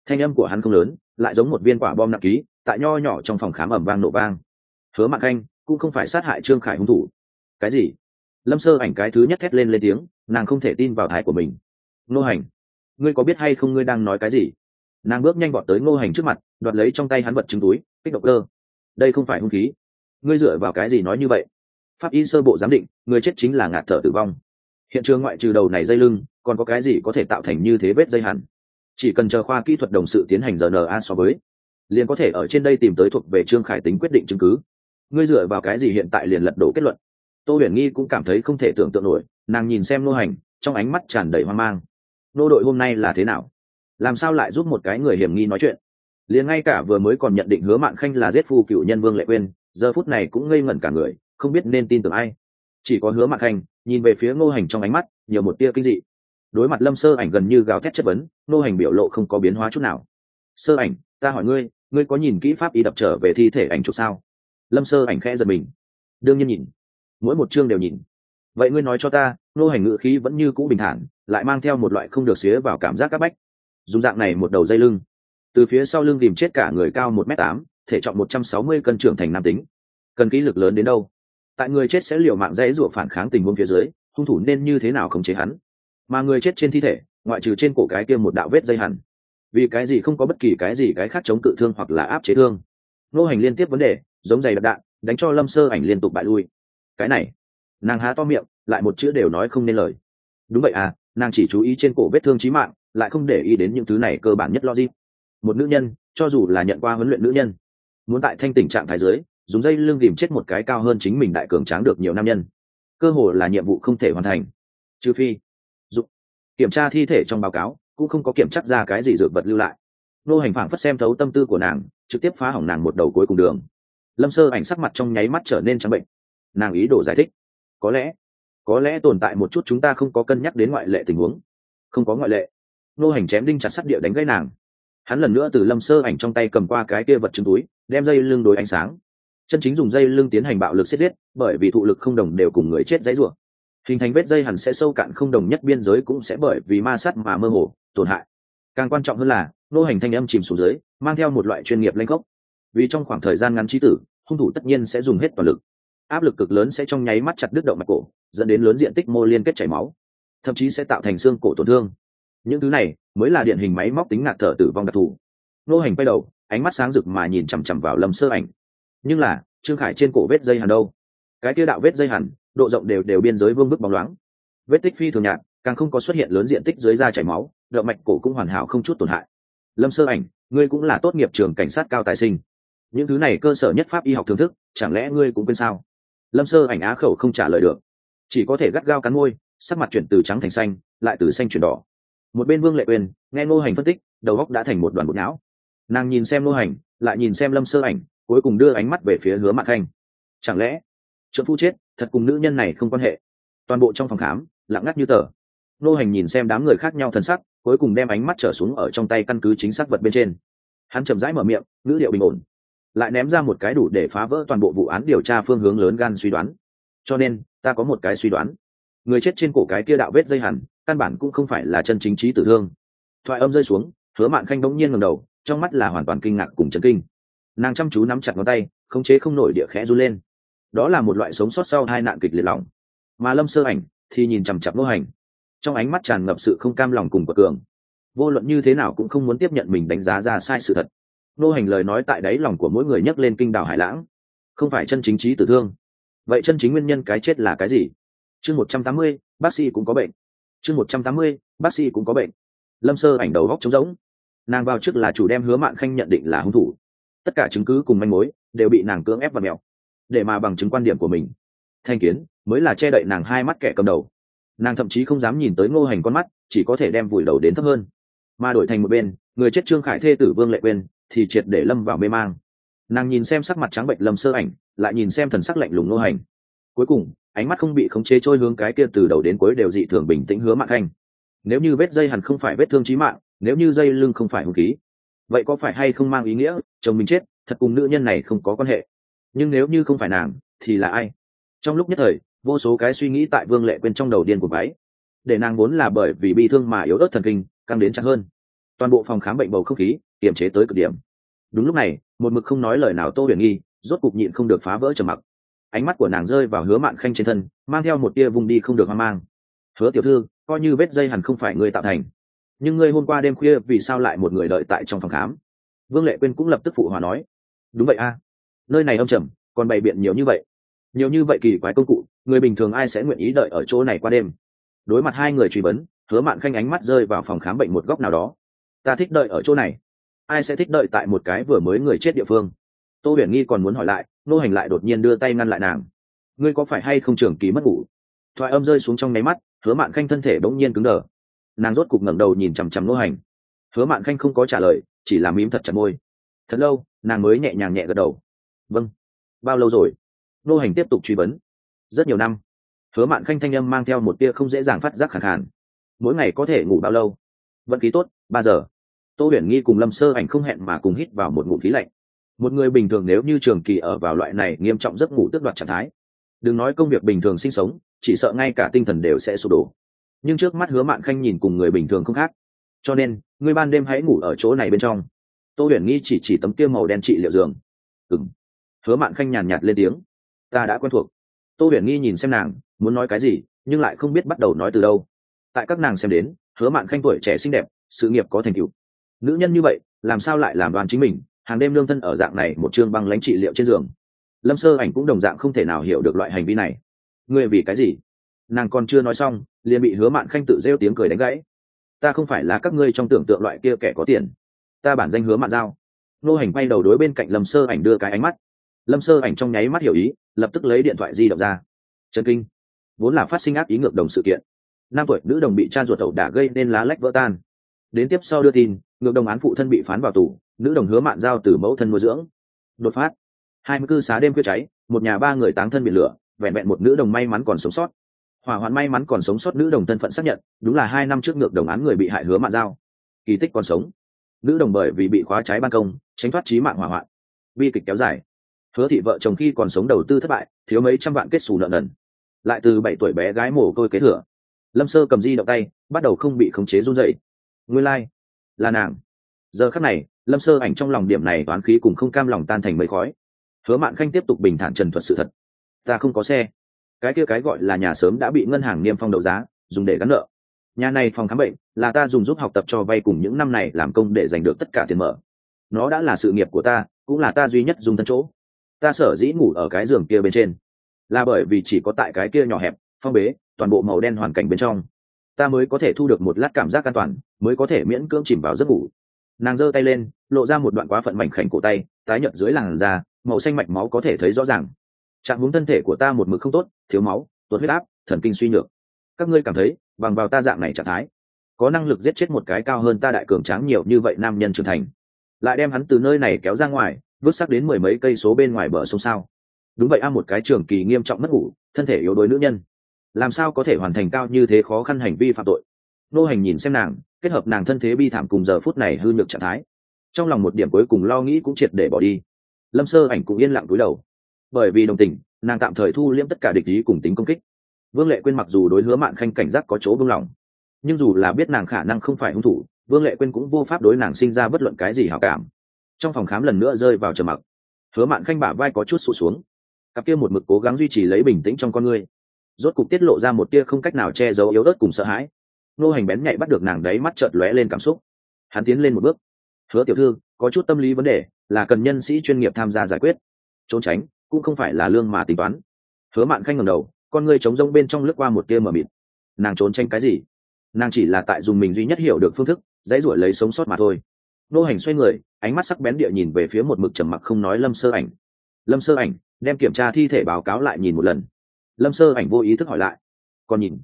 Thanh âm của hắn không lớn, lại giống một viên quả bom nặng ký, tại nho nhỏ trong phòng khám ẩm vang nổ vang. Hứa mạn khanh cũng không phải sát hại trương khải hung thủ. Cái gì? Lâm sơ ảnh cái thứ nhất thét lên lên tiếng, nàng không thể tin vào thái của mình. Nô hành, ngươi có biết hay không ngươi đang nói cái gì? Nàng bước nhanh vọt tới ngô hành trước mặt, đoạt lấy trong tay hắn vật chứng túi, kích động cơ. Đây không phải hung khí. Ngươi dựa vào cái gì nói như vậy? Pháp y sơ bộ giám định, người chết chính là ngạt thở tử vong. Hiện trường ngoại trừ đầu này dây lưng, còn có cái gì có thể tạo thành như thế vết dây hẳn? Chỉ cần chờ khoa kỹ thuật đồng sự tiến hành rna so với, liền có thể ở trên đây tìm tới thuộc về trương khải tính quyết định chứng cứ. Ngươi dựa vào cái gì hiện tại liền lật đổ kết luận? Tô huyền nghi cũng cảm thấy không thể tưởng tượng nổi, nàng nhìn xem nô hành, trong ánh mắt tràn đầy hoang mang. Nô đội hôm nay là thế nào? Làm sao lại giúp một cái người hiểm nghi nói chuyện? Liền ngay cả vừa mới còn nhận định hứa mạn khanh là giết phu cựu nhân vương lệ quên giờ phút này cũng ngây ngẩn cả người không biết nên tin tưởng ai. Chỉ có hứa mặt hành, nhìn về phía ngô hành trong ánh mắt, nhiều một tia kinh dị. Đối mặt lâm sơ ảnh gần như gào thét chất vấn, ngô hành biểu lộ không có biến hóa chút nào. Sơ ảnh, ta hỏi ngươi ngươi có nhìn kỹ pháp y đập trở về thi thể ảnh chụp sao? Lâm sơ ảnh khẽ giật mình. Đương nhiên nhìn. Mỗi một chương đều nhìn. Vậy ngươi nói cho ta, Ngô hành ngự khí vẫn như cũ bình thản, lại mang theo một loại không được xía vào cảm giác các bách. Dùng dạng này một đầu dây lưng. Từ phía sau lưng tìm chết cả người cao một m tám, thể trọng một trăm sáu mươi cân trưởng thành nam tính. Cần kỹ lực lớn đến đâu? Tại người chết sẽ liều mạng dãy rủa phản kháng tình huống phía dưới, hung thủ nên như thế nào khống chế hắn? Mà người chết trên thi thể, ngoại trừ trên cổ cái kia một đạo vết dây hẳn. Vì cái gì không có bất kỳ cái gì cái khác chống cự thương hoặc là áp chế thương? Nô hành liên tiếp vấn đề, giống giày đập đạn, đánh cho lâm sơ ảnh liên tục bại lui. Cái này, nàng há to miệng, lại một chữ đều nói không nên lời. Đúng vậy à nàng chỉ chú ý trên cổ vết thương trí mạng, lại không để ý đến những thứ này cơ bản nhất logic. Một nữ nhân, cho dù là nhận qua huấn luyện nữ nhân, muốn tại thanh tình trạng thái giới dùng dây lưng tìm chết một cái cao hơn chính mình đại cường tráng được nhiều nam nhân. Cơ hồ là nhiệm vụ không thể hoàn thành. Trừ phi dụng kiểm tra thi thể trong báo cáo, cũng không có kiểm chắc ra cái gì dược vật lưu lại. Nô hành phảng phất xem thấu tâm tư của nàng, trực tiếp phá hỏng nàng một đầu cuối cùng đường. Lâm sơ ảnh sắc mặt trong nháy mắt trở nên trắng bệnh. Nàng ý đồ giải thích, có lẽ có lẽ tồn tại một chút chúng ta không có cân nhắc đến ngoại lệ tình huống. Không có ngoại lệ. Nô hành chém đinh chặt sắt địa đánh gãy nàng. Hắn lần nữa từ lâm sơ ảnh trong tay cầm qua cái kia vật chứng túi, đem dây lưng đối ánh sáng chân chính dùng dây lưng tiến hành bạo lực xiết giết, bởi vì thụ lực không đồng đều cùng người chết dãy rủa. Hình thành vết dây hẳn sẽ sâu cạn không đồng nhất biên giới cũng sẽ bởi vì ma sát mà mơ hồ, tổn hại. Càng quan trọng hơn là, nô hành thanh âm chìm xuống dưới, mang theo một loại chuyên nghiệp lanh gốc vì trong khoảng thời gian ngắn trí tử, hung thủ tất nhiên sẽ dùng hết toàn lực. Áp lực cực lớn sẽ trong nháy mắt chặt đứt động mạch cổ, dẫn đến lớn diện tích mô liên kết chảy máu, thậm chí sẽ tạo thành xương cổ tổn thương. Những thứ này mới là điển hình máy móc tính ngạt thở tử vong đặc thù. Nô hành quay đầu, ánh mắt sáng rực mà nhìn chằm chằm vào lâm sơ ảnh nhưng là, trương khải trên cổ vết dây hẳn đâu? Cái kia đạo vết dây hẳn, độ rộng đều đều biên giới vương bức bóng loáng. Vết tích phi thường nhạt, càng không có xuất hiện lớn diện tích dưới da chảy máu, động mạch cổ cũng hoàn hảo không chút tổn hại. Lâm sơ ảnh, ngươi cũng là tốt nghiệp trường cảnh sát cao tài sinh. Những thứ này cơ sở nhất pháp y học thưởng thức, chẳng lẽ ngươi cũng quên sao? Lâm sơ ảnh á khẩu không trả lời được. Chỉ có thể gắt gao cắn môi, sắc mặt chuyển từ trắng thành xanh, lại từ xanh chuyển đỏ. Một bên vương lệ uyên, nghe ngô hành phân tích, đầu góc đã thành một đoàn bột não. Nàng nhìn xem ngô hành, lại nhìn xem lâm sơ ảnh cuối cùng đưa ánh mắt về phía hứa mạn khanh. Chẳng lẽ trợ phu chết, thật cùng nữ nhân này không quan hệ? Toàn bộ trong phòng khám, lặng ngắt như tờ. Nô hành nhìn xem đám người khác nhau thân sắc, cuối cùng đem ánh mắt trở xuống ở trong tay căn cứ chính xác vật bên trên. Hắn chậm rãi mở miệng, ngữ liệu bình ổn. Lại ném ra một cái đủ để phá vỡ toàn bộ vụ án điều tra phương hướng lớn gan suy đoán. Cho nên, ta có một cái suy đoán. Người chết trên cổ cái kia đạo vết dây hẳn, căn bản cũng không phải là chân chính trí tử thương. Thoại âm rơi xuống, hứa mạn khanh bỗng nhiên ngầm đầu, trong mắt là hoàn toàn kinh ngạc cùng chấn kinh nàng chăm chú nắm chặt ngón tay, khống chế không nổi địa khẽ run lên. Đó là một loại sống sót sau hai nạn kịch liệt lòng mà lâm sơ ảnh thì nhìn chằm chặp Ngô hành. Trong ánh mắt tràn ngập sự không cam lòng cùng bậc cường. Vô luận như thế nào cũng không muốn tiếp nhận mình đánh giá ra sai sự thật. Nô hành lời nói tại đáy lòng của mỗi người nhấc lên kinh đảo hải lãng. Không phải chân chính trí tử thương. Vậy chân chính nguyên nhân cái chết là cái gì? Chương một trăm tám mươi, bác sĩ cũng có bệnh. Chương một trăm tám mươi, bác sĩ cũng có bệnh. Lâm sơ ảnh đầu góc trống rỗng. Nàng vào trước là chủ đem hứa mạn khanh nhận định là hung thủ tất cả chứng cứ cùng manh mối đều bị nàng cưỡng ép và mẹo, để mà bằng chứng quan điểm của mình. Thanh kiến mới là che đậy nàng hai mắt kẻ cầm đầu. Nàng thậm chí không dám nhìn tới ngô hành con mắt, chỉ có thể đem vùi đầu đến thấp hơn. Mà đổi thành một bên, người chết trương khải thê tử vương lệ quên thì triệt để lâm vào mê mang. Nàng nhìn xem sắc mặt trắng bệnh lâm sơ ảnh, lại nhìn xem thần sắc lạnh lùng ngô hành. Cuối cùng, ánh mắt không bị khống chế trôi hướng cái kia từ đầu đến cuối đều dị thường bình tĩnh hứa mạng khanh nếu như vết dây hẳn không phải vết thương trí mạng, nếu như dây lưng không phải hung khí vậy có phải hay không mang ý nghĩa, chồng mình chết, thật cùng nữ nhân này không có quan hệ. Nhưng nếu như không phải nàng, thì là ai? Trong lúc nhất thời, vô số cái suy nghĩ tại vương lệ quên trong đầu điên của váy để nàng vốn là bởi vì bị thương mà yếu ớt thần kinh căng đến chặt hơn. Toàn bộ phòng khám bệnh bầu không khí, kiềm chế tới cực điểm. Đúng lúc này, một mực không nói lời nào tô huyền nghi, rốt cục nhịn không được phá vỡ trầm mặc. Ánh mắt của nàng rơi vào hứa mạn khanh trên thân, mang theo một tia vùng đi không được hoang mang. Hứa tiểu thư, coi như vết dây hẳn không phải người tạo thành nhưng ngươi hôm qua đêm khuya vì sao lại một người đợi tại trong phòng khám? Vương lệ quyên cũng lập tức phụ hòa nói. Đúng vậy a. Nơi này âm trầm, còn bày biện nhiều như vậy. Nhiều như vậy kỳ quái công cụ, người bình thường ai sẽ nguyện ý đợi ở chỗ này qua đêm? Đối mặt hai người truy vấn, hứa mạn khanh ánh mắt rơi vào phòng khám bệnh một góc nào đó. Ta thích đợi ở chỗ này. Ai sẽ thích đợi tại một cái vừa mới người chết địa phương? Tô huyền nghi còn muốn hỏi lại, nô hành lại đột nhiên đưa tay ngăn lại nàng. Ngươi có phải hay không trường kỳ mất ngủ? Thoại âm rơi xuống trong nháy mắt, hứa mạn khanh thân thể bỗng nhiên cứng đờ nàng rốt cục ngẩng đầu nhìn chằm chằm nô hành. Hứa mạn khanh không có trả lời, chỉ làm mím thật chặt môi. Thật lâu, nàng mới nhẹ nhàng nhẹ gật đầu. Vâng. Bao lâu rồi? Nô hành tiếp tục truy vấn. Rất nhiều năm. Hứa mạn khanh thanh âm mang theo một tia không dễ dàng phát giác khẳng khàn. Mỗi ngày có thể ngủ bao lâu? Vận khí tốt, ba giờ. Tô huyền nghi cùng lâm sơ ảnh không hẹn mà cùng hít vào một ngụ khí lạnh. Một người bình thường nếu như trường kỳ ở vào loại này nghiêm trọng giấc ngủ tước đoạt trạng thái, đừng nói công việc bình thường sinh sống, chỉ sợ ngay cả tinh thần đều sẽ sụp đổ nhưng trước mắt hứa mạn khanh nhìn cùng người bình thường không khác. Cho nên ngươi ban đêm hãy ngủ ở chỗ này bên trong. Tô huyền nghi chỉ chỉ tấm kia màu đen trị liệu giường. Ừng hứa mạn khanh nhàn nhạt lên tiếng. Ta đã quen thuộc. Tô huyền nghi nhìn xem nàng, muốn nói cái gì, nhưng lại không biết bắt đầu nói từ đâu. Tại các nàng xem đến, hứa mạn khanh tuổi trẻ xinh đẹp, sự nghiệp có thành tựu. Nữ nhân như vậy, làm sao lại làm đoàn chính mình? Hàng đêm lương thân ở dạng này một chương băng lãnh trị liệu trên giường. Lâm sơ ảnh cũng đồng dạng không thể nào hiểu được loại hành vi này. Ngươi vì cái gì? Nàng còn chưa nói xong liền bị hứa mạn khanh tự rêu tiếng cười đánh gãy. Ta không phải là các ngươi trong tưởng tượng loại kia kẻ có tiền. Ta bản danh hứa mạn giao. Nô hành bay đầu đối bên cạnh lâm sơ ảnh đưa cái ánh mắt. Lâm sơ ảnh trong nháy mắt hiểu ý, lập tức lấy điện thoại di động ra. Trần kinh. Vốn là phát sinh ác ý ngược đồng sự kiện. Năm tuổi, nữ đồng bị cha ruột ẩu đả gây nên lá lách vỡ tan. Đến tiếp sau đưa tin, ngược đồng án phụ thân bị phán vào tù, nữ đồng hứa mạn giao từ mẫu thân nuôi dưỡng. Đột phát. Hai mươi cư xá đêm khuya cháy, một nhà ba người táng thân bị lửa, vẹn vẹn một nữ đồng may mắn còn sống sót hỏa hoạn may mắn còn sống sót nữ đồng thân phận xác nhận, đúng là hai năm trước ngược đồng án người bị hại hứa mạng giao. Kỳ tích còn sống. Nữ đồng bởi vì bị khóa trái ban công, tránh thoát trí mạng hỏa hoạn. Bi kịch kéo dài. Hứa thị vợ chồng khi còn sống đầu tư thất bại, thiếu mấy trăm vạn kết xù nợ nần. Lại từ bảy tuổi bé gái mồ côi kế thừa. Lâm sơ cầm di động tay, bắt đầu không bị khống chế run dậy nguyên lai、like. là nàng. Giờ khắc này, lâm sơ ảnh trong lòng điểm này toán khí cùng không cam lòng tan thành mấy khói. Hứa mạn khanh tiếp tục bình thản trần thuật sự thật. Ta không có xe cái kia cái gọi là nhà sớm đã bị ngân hàng niêm phong đấu giá, dùng để gắn nợ. Nhà này phòng khám bệnh là ta dùng giúp học tập cho vay cùng những năm này làm công để giành được tất cả tiền mở. Nó đã là sự nghiệp của ta, cũng là ta duy nhất dùng thân chỗ. Ta sở dĩ ngủ ở cái giường kia bên trên, là bởi vì chỉ có tại cái kia nhỏ hẹp, phong bế, toàn bộ màu đen hoàn cảnh bên trong, ta mới có thể thu được một lát cảm giác an toàn, mới có thể miễn cưỡng chìm vào giấc ngủ. Nàng giơ tay lên, lộ ra một đoạn quá phận mảnh khảnh cổ tay, tái nhợt dưới làn da, màu xanh mạch máu có thể thấy rõ ràng trạng hướng thân thể của ta một mực không tốt, thiếu máu, tuột huyết áp, thần kinh suy nhược. Các ngươi cảm thấy, bằng vào ta dạng này trạng thái, có năng lực giết chết một cái cao hơn ta đại cường tráng nhiều như vậy nam nhân trưởng thành. Lại đem hắn từ nơi này kéo ra ngoài, vứt sắc đến mười mấy cây số bên ngoài bờ sông sao. Đúng vậy a, một cái trường kỳ nghiêm trọng mất ngủ, thân thể yếu đuối nữ nhân. Làm sao có thể hoàn thành cao như thế khó khăn hành vi phạm tội? Nô hành nhìn xem nàng, kết hợp nàng thân thế bi thảm cùng giờ phút này hư nhược trạng thái. Trong lòng một điểm cuối cùng lo nghĩ cũng triệt để bỏ đi. Lâm sơ ảnh cũng yên lặng cúi đầu bởi vì đồng tình, nàng tạm thời thu liễm tất cả địch ý cùng tính công kích. Vương lệ quên mặc dù đối hứa mạn khanh cảnh giác có chỗ vương lòng nhưng dù là biết nàng khả năng không phải hung thủ, vương lệ quên cũng vô pháp đối nàng sinh ra bất luận cái gì hảo cảm. Trong phòng khám lần nữa rơi vào trầm mặc. Hứa mạn khanh bả vai có chút sụt xuống. Cặp kia một mực cố gắng duy trì lấy bình tĩnh trong con ngươi rốt cục tiết lộ ra một tia không cách nào che giấu yếu ớt cùng sợ hãi. Nô hành bén nhạy bắt được nàng đấy mắt chợt lóe lên cảm xúc. Hắn tiến lên một bước. Hứa tiểu thư, có chút tâm lý vấn đề, là cần nhân sĩ chuyên nghiệp tham gia giải quyết. Trốn tránh cũng không phải là lương mà tính toán. Hứa mạn khanh ngầm đầu, con ngươi trống rông bên trong lướt qua một tia mờ mịt. Nàng trốn tranh cái gì? Nàng chỉ là tại dùng mình duy nhất hiểu được phương thức, dãy ruổi lấy sống sót mà thôi. Nô hành xoay người, ánh mắt sắc bén địa nhìn về phía một mực trầm mặc không nói lâm sơ ảnh. Lâm sơ ảnh, đem kiểm tra thi thể báo cáo lại nhìn một lần. Lâm sơ ảnh vô ý thức hỏi lại còn nhìn,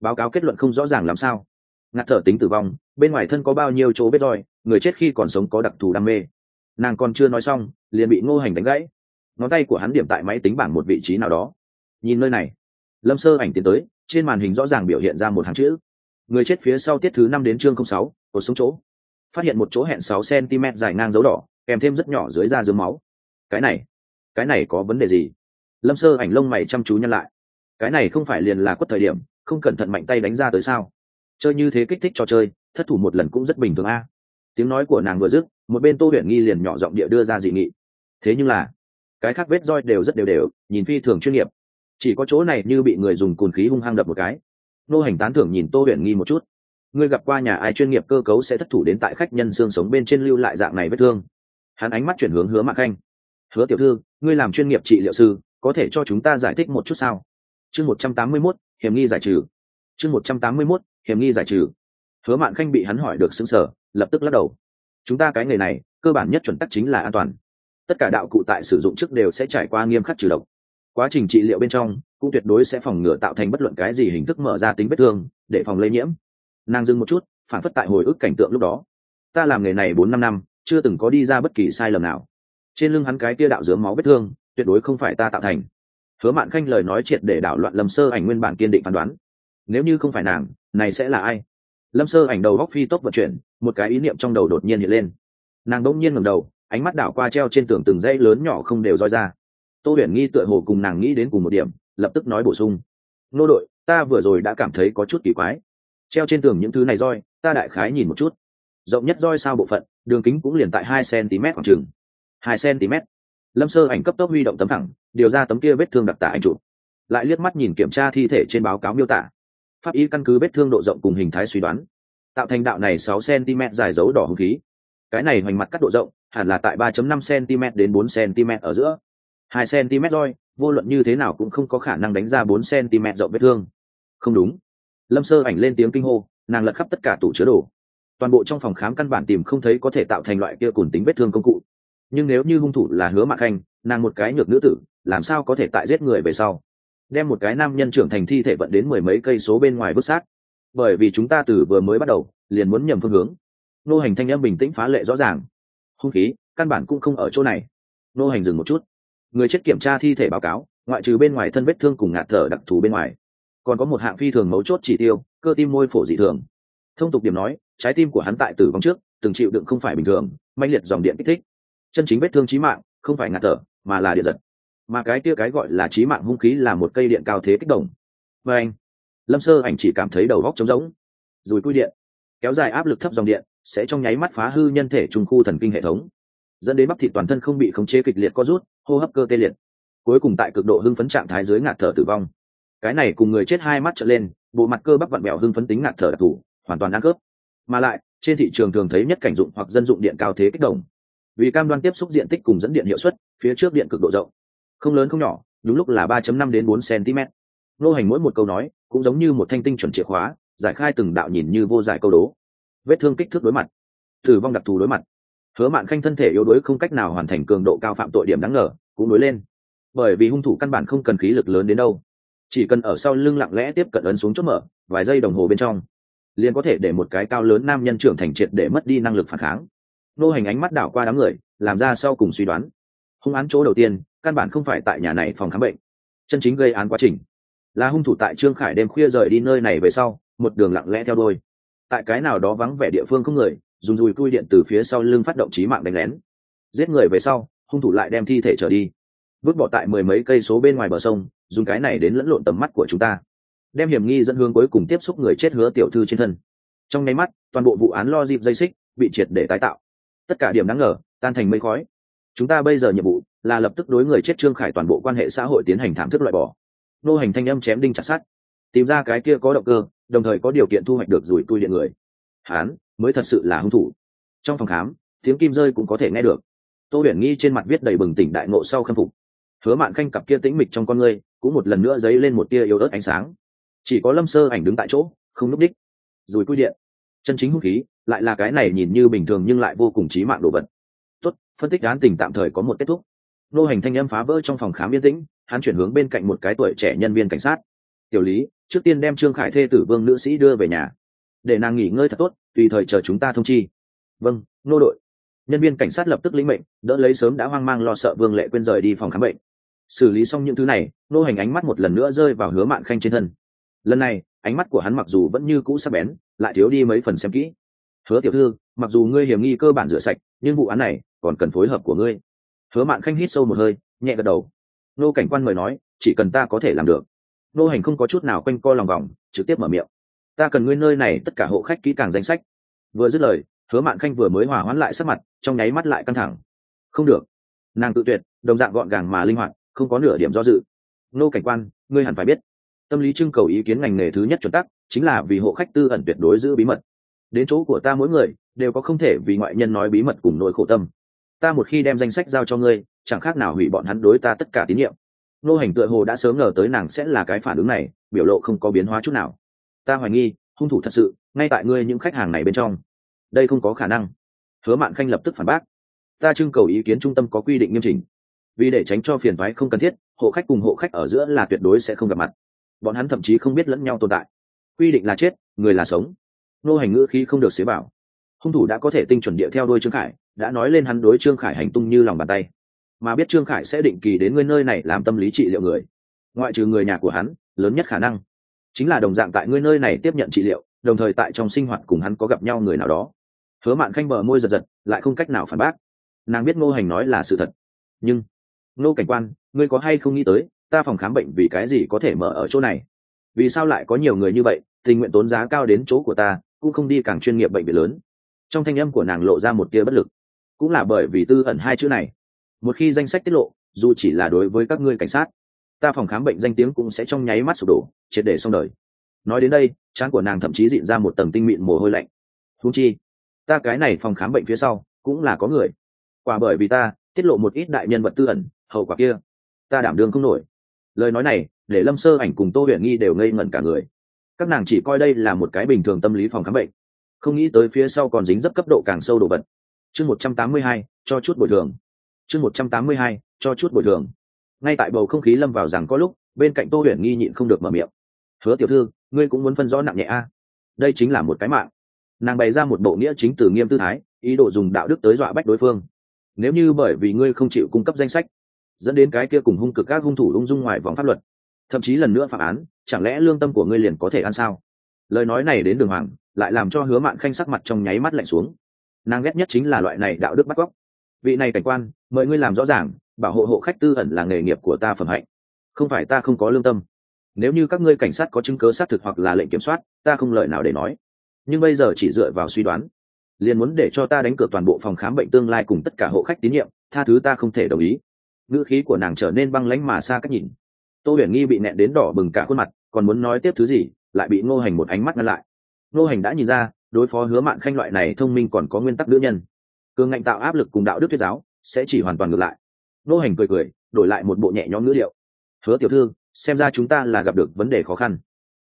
báo cáo kết luận không rõ ràng làm sao? Ngạt thở tính tử vong, bên ngoài thân có bao nhiêu chỗ vết roi, người chết khi còn sống có đặc thù đam mê. Nàng còn chưa nói xong, liền bị ngô hành đánh gãy ngón tay của hắn điểm tại máy tính bảng một vị trí nào đó. Nhìn nơi này, lâm sơ ảnh tiến tới, trên màn hình rõ ràng biểu hiện ra một hàng chữ. Người chết phía sau tiết thứ năm đến chương không sáu cột xuống chỗ. Phát hiện một chỗ hẹn sáu cm dài ngang dấu đỏ, kèm thêm rất nhỏ dưới da dưới máu. Cái này cái này có vấn đề gì? Lâm sơ ảnh lông mày chăm chú nhăn lại. Cái này không phải liền là quất thời điểm, không cẩn thận mạnh tay đánh ra tới sao? Chơi như thế kích thích trò chơi, thất thủ một lần cũng rất bình thường a. Tiếng nói của nàng vừa dứt, một bên tô huyền nghi liền nhỏ giọng địa đưa ra dị nghị. Thế nhưng là cái khác vết roi đều rất đều đều, nhìn phi thường chuyên nghiệp. Chỉ có chỗ này như bị người dùng cùn khí hung hăng đập một cái. Nô hành tán thưởng nhìn tô huyền nghi một chút. Ngươi gặp qua nhà ai chuyên nghiệp cơ cấu sẽ thất thủ đến tại khách nhân xương sống bên trên lưu lại dạng này vết thương. Hắn ánh mắt chuyển hướng hứa mạc khanh. Hứa tiểu thư, ngươi làm chuyên nghiệp trị liệu sư, có thể cho chúng ta giải thích một chút sao? Chương một trăm tám mươi mốt, hiểm nghi giải trừ. Chương một trăm tám mươi mốt, hiểm nghi giải trừ. Hứa mạn khanh bị hắn hỏi được xứng sở lập tức lắc đầu. Chúng ta cái nghề này, cơ bản nhất chuẩn tắc chính là an toàn tất cả đạo cụ tại sử dụng trước đều sẽ trải qua nghiêm khắc trừ độc. Quá trình trị liệu bên trong, cũng tuyệt đối sẽ phòng ngừa tạo thành bất luận cái gì hình thức mở ra tính vết thương, để phòng lây nhiễm. Nàng dừng một chút, phản phất tại hồi ức cảnh tượng lúc đó. Ta làm nghề này bốn năm năm, chưa từng có đi ra bất kỳ sai lầm nào. Trên lưng hắn cái tia đạo dướng máu vết thương, tuyệt đối không phải ta tạo thành. Hứa mạn khanh lời nói triệt để đảo loạn lâm sơ ảnh nguyên bản kiên định phán đoán. Nếu như không phải nàng, này sẽ là ai? Lâm sơ ảnh đầu góc phi tốc vận chuyển, một cái ý niệm trong đầu đột nhiên hiện lên. Nàng đỗng nhiên ngầm đầu ánh mắt đảo qua treo trên tường từng dây lớn nhỏ không đều roi ra. Tô huyền nghi tựa hồ cùng nàng nghĩ đến cùng một điểm, lập tức nói bổ sung. Nô đội, ta vừa rồi đã cảm thấy có chút kỳ quái. Treo trên tường những thứ này roi, ta đại khái nhìn một chút. Rộng nhất roi sao bộ phận, đường kính cũng liền tại hai cm khoảng chừng. Hai cm lâm sơ ảnh cấp tốc huy động tấm thẳng, điều ra tấm kia vết thương đặc tả ảnh chụp. Lại liếc mắt nhìn kiểm tra thi thể trên báo cáo miêu tả. Pháp y căn cứ vết thương độ rộng cùng hình thái suy đoán. Tạo thành đạo này sáu cm dài dấu đỏ hung khí. Cái này hoành mặt cắt độ rộng hẳn là tại 3.5 cm đến 4 cm ở giữa. 2 cm roi, vô luận như thế nào cũng không có khả năng đánh ra 4 cm rộng vết thương. Không đúng. Lâm sơ ảnh lên tiếng kinh hô, nàng lật khắp tất cả tủ chứa đồ. Toàn bộ trong phòng khám căn bản tìm không thấy có thể tạo thành loại kia cùn tính vết thương công cụ. Nhưng nếu như hung thủ là hứa mạc khanh, nàng một cái nhược nữ tử, làm sao có thể tại giết người về sau? Đem một cái nam nhân trưởng thành thi thể vận đến mười mấy cây số bên ngoài vứt xác. Bởi vì chúng ta từ vừa mới bắt đầu, liền muốn nhầm phương hướng. Nô hành thanh âm bình tĩnh phá lệ rõ ràng hung khí, căn bản cũng không ở chỗ này. Nô hành dừng một chút. Người chết kiểm tra thi thể báo cáo, ngoại trừ bên ngoài thân vết thương cùng ngạt thở đặc thù bên ngoài. Còn có một hạng phi thường mấu chốt chỉ tiêu, cơ tim môi phổ dị thường. Thông tục điểm nói, trái tim của hắn tại tử vong trước, từng chịu đựng không phải bình thường manh liệt dòng điện kích thích. Chân chính vết thương trí mạng, không phải ngạt thở, mà là điện giật. Mà cái kia cái gọi là trí mạng hung khí là một cây điện cao thế kích động. Và anh, lâm sơ ảnh chỉ cảm thấy đầu góc trống rỗng. Rồi cui điện kéo dài áp lực thấp dòng điện, sẽ trong nháy mắt phá hư nhân thể trung khu thần kinh hệ thống. Dẫn đến bắp thịt toàn thân không bị khống chế kịch liệt co rút, hô hấp cơ tê liệt. Cuối cùng tại cực độ hưng phấn trạng thái dưới ngạt thở tử vong. Cái này cùng người chết hai mắt trở lên, bộ mặt cơ bắp vặn bẹo hưng phấn tính ngạt thở đặc thù, hoàn toàn ăn cướp mà lại, trên thị trường thường thấy nhất cảnh dụng hoặc dân dụng điện cao thế kích động. Vì cam đoan tiếp xúc diện tích cùng dẫn điện hiệu suất, phía trước điện cực độ rộng. Không lớn không nhỏ, đúng lúc là 3.5 đến 4 cm nô hành mỗi một câu nói, cũng giống như một thanh tinh chuẩn chìa khóa giải khai từng đạo nhìn như vô giải câu đố. Vết thương kích thước đối mặt. Tử vong đặc thù đối mặt. Hứa mạn khanh thân thể yếu đuối không cách nào hoàn thành cường độ cao phạm tội điểm đáng ngờ, cũng nối lên. Bởi vì hung thủ căn bản không cần khí lực lớn đến đâu. Chỉ cần ở sau lưng lặng lẽ tiếp cận ấn xuống chốt mở, vài giây đồng hồ bên trong, liền có thể để một cái cao lớn nam nhân trưởng thành triệt để mất đi năng lực phản kháng. Nô hành ánh mắt đảo qua đám người, làm ra sau cùng suy đoán. Hung án chỗ đầu tiên, căn bản không phải tại nhà này phòng khám bệnh. Chân chính gây án quá trình. Là hung thủ tại trương khải đêm khuya rời đi nơi này về sau một đường lặng lẽ theo đôi. Tại cái nào đó vắng vẻ địa phương không người, dùng dùi cui điện từ phía sau lưng phát động trí mạng đánh lén. Giết người về sau, hung thủ lại đem thi thể trở đi. Vứt bỏ tại mười mấy cây số bên ngoài bờ sông, dùng cái này đến lẫn lộn tầm mắt của chúng ta. Đem hiểm nghi dẫn hướng cuối cùng tiếp xúc người chết hứa tiểu thư trên thân. Trong nháy mắt, toàn bộ vụ án lo dịp dây xích, bị triệt để tái tạo. Tất cả điểm đáng ngờ, tan thành mây khói. Chúng ta bây giờ nhiệm vụ là lập tức đối người chết trương khải toàn bộ quan hệ xã hội tiến hành thảm thức loại bỏ. Nô hành thanh âm chém đinh chặt sát tìm ra cái kia có động cơ đồng thời có điều kiện thu hoạch được rủi tui điện người. Hán, mới thật sự là hung thủ. Trong phòng khám, tiếng kim rơi cũng có thể nghe được. Tô huyền nghi trên mặt viết đầy bừng tỉnh đại ngộ sau khâm phục. Hứa mạn khanh cặp kia tĩnh mịch trong con ngươi, cũng một lần nữa dấy lên một tia yếu ớt ánh sáng. Chỉ có lâm sơ ảnh đứng tại chỗ, không núp đích. Rùi cui điện. Chân chính hung khí, lại là cái này nhìn như bình thường nhưng lại vô cùng chí mạng đồ vật. Tốt, phân tích án tình tạm thời có một kết thúc. Nô hành thanh âm phá vỡ trong phòng khám yên tĩnh, hắn chuyển hướng bên cạnh một cái tuổi trẻ nhân viên cảnh sát tiểu lý, trước tiên đem trương khải thê tử vương nữ sĩ đưa về nhà, để nàng nghỉ ngơi thật tốt, tùy thời chờ chúng ta thông chi. Vâng nô đội. Nhân viên cảnh sát lập tức lĩnh mệnh, đỡ lấy sớm đã hoang mang lo sợ vương lệ quên rời đi phòng khám bệnh. Xử lý xong những thứ này, nô hành ánh mắt một lần nữa rơi vào hứa mạn khanh trên thân. Lần này, ánh mắt của hắn mặc dù vẫn như cũ sắc bén, lại thiếu đi mấy phần xem kỹ. Hứa tiểu thư, mặc dù ngươi hiểm nghi cơ bản rửa sạch, nhưng vụ án này còn cần phối hợp của ngươi. Hứa mạn khanh hít sâu một hơi, nhẹ gật đầu. Nô cảnh quan mời nói, chỉ cần ta có thể làm được nô hành không có chút nào quanh co lòng vòng, trực tiếp mở miệng. Ta cần ngươi nơi này tất cả hộ khách kỹ càng danh sách. Vừa dứt lời, hứa mạn khanh vừa mới hòa hoãn lại sắc mặt, trong nháy mắt lại căng thẳng. Không được. Nàng tự tuyệt, đồng dạng gọn gàng mà linh hoạt, không có nửa điểm do dự. Nô cảnh quan, ngươi hẳn phải biết, tâm lý trưng cầu ý kiến ngành nghề thứ nhất chuẩn tắc, chính là vì hộ khách tư ẩn tuyệt đối giữ bí mật. Đến chỗ của ta mỗi người, đều có không thể vì ngoại nhân nói bí mật cùng nỗi khổ tâm. Ta một khi đem danh sách giao cho ngươi, chẳng khác nào hủy bọn hắn đối ta tất cả tín nhiệm nô hành tựa hồ đã sớm ngờ tới nàng sẽ là cái phản ứng này, biểu lộ không có biến hóa chút nào. Ta hoài nghi, hung thủ thật sự, ngay tại ngươi những khách hàng này bên trong. Đây không có khả năng. Hứa mạn khanh lập tức phản bác. Ta trưng cầu ý kiến trung tâm có quy định nghiêm chỉnh. Vì để tránh cho phiền thoái không cần thiết, hộ khách cùng hộ khách ở giữa là tuyệt đối sẽ không gặp mặt. Bọn hắn thậm chí không biết lẫn nhau tồn tại. Quy định là chết, người là sống. Nô hành ngữ khi không được xế bảo. Hung thủ đã có thể tinh chuẩn địa theo đôi trương khải, đã nói lên hắn đối trương khải hành tung như lòng bàn tay mà biết trương khải sẽ định kỳ đến ngươi nơi này làm tâm lý trị liệu người. Ngoại trừ người nhà của hắn, lớn nhất khả năng chính là đồng dạng tại ngươi nơi này tiếp nhận trị liệu, đồng thời tại trong sinh hoạt cùng hắn có gặp nhau người nào đó. Hứa mạn khanh bờ môi giật giật, lại không cách nào phản bác. Nàng biết ngô hành nói là sự thật. Nhưng, ngô cảnh quan, ngươi có hay không nghĩ tới, ta phòng khám bệnh vì cái gì có thể mở ở chỗ này? Vì sao lại có nhiều người như vậy, tình nguyện tốn giá cao đến chỗ của ta, cũng không đi càng chuyên nghiệp bệnh viện lớn. Trong thanh âm của nàng lộ ra một tia bất lực. Cũng là bởi vì tư ẩn hai chữ này một khi danh sách tiết lộ, dù chỉ là đối với các ngươi cảnh sát, ta phòng khám bệnh danh tiếng cũng sẽ trong nháy mắt sụp đổ, triệt để xong đời. Nói đến đây, trán của nàng thậm chí dịn ra một tầng tinh mịn mồ hôi lạnh. Thú chi, ta cái này phòng khám bệnh phía sau, cũng là có người. Quả bởi vì ta, tiết lộ một ít đại nhân vật tư ẩn, hậu quả kia, ta đảm đương không nổi. Lời nói này, để lâm sơ ảnh cùng tô huyền nghi đều ngây ngẩn cả người. Các nàng chỉ coi đây là một cái bình thường tâm lý phòng khám bệnh. Không nghĩ tới phía sau còn dính dấp cấp độ càng sâu đồ vật. Chương một trăm tám mươi hai, cho chút bồi thường chương một trăm tám mươi hai, cho chút bồi thường. Ngay tại bầu không khí lâm vào rằng có lúc, bên cạnh tô huyền nghi nhịn không được mở miệng. Hứa tiểu thư, ngươi cũng muốn phân rõ nặng nhẹ a? Đây chính là một cái mạng. Nàng bày ra một bộ nghĩa chính từ nghiêm tư thái, ý đồ dùng đạo đức tới dọa bách đối phương. Nếu như bởi vì ngươi không chịu cung cấp danh sách, dẫn đến cái kia cùng hung cực các hung thủ ung dung ngoài vòng pháp luật, thậm chí lần nữa phạm án, chẳng lẽ lương tâm của ngươi liền có thể ăn sao? Lời nói này đến đường hoàng, lại làm cho hứa mạn khanh sắc mặt trong nháy mắt lạnh xuống. Nàng ghét nhất chính là loại này đạo đức bắt cóc. Vị này cảnh quan mời ngươi làm rõ ràng, bảo hộ hộ khách tư ẩn là nghề nghiệp của ta phẩm hạnh. Không phải ta không có lương tâm. Nếu như các ngươi cảnh sát có chứng cớ xác thực hoặc là lệnh kiểm soát, ta không lời nào để nói. Nhưng bây giờ chỉ dựa vào suy đoán, liền muốn để cho ta đánh cược toàn bộ phòng khám bệnh tương lai cùng tất cả hộ khách tín nhiệm, tha thứ ta không thể đồng ý. Ngữ khí của nàng trở nên băng lánh mà xa cách nhìn. Tô huyền nghi bị nẹn đến đỏ bừng cả khuôn mặt, còn muốn nói tiếp thứ gì, lại bị ngô hành một ánh mắt ngăn lại. Ngô hành đã nhìn ra, đối phó hứa mạn khanh loại này thông minh còn có nguyên tắc nữ nhân. Cường ngạnh tạo áp lực cùng đạo đức thuyết giáo sẽ chỉ hoàn toàn ngược lại. Nô hành cười cười, đổi lại một bộ nhẹ nhõm ngữ liệu hứa tiểu thư, xem ra chúng ta là gặp được vấn đề khó khăn.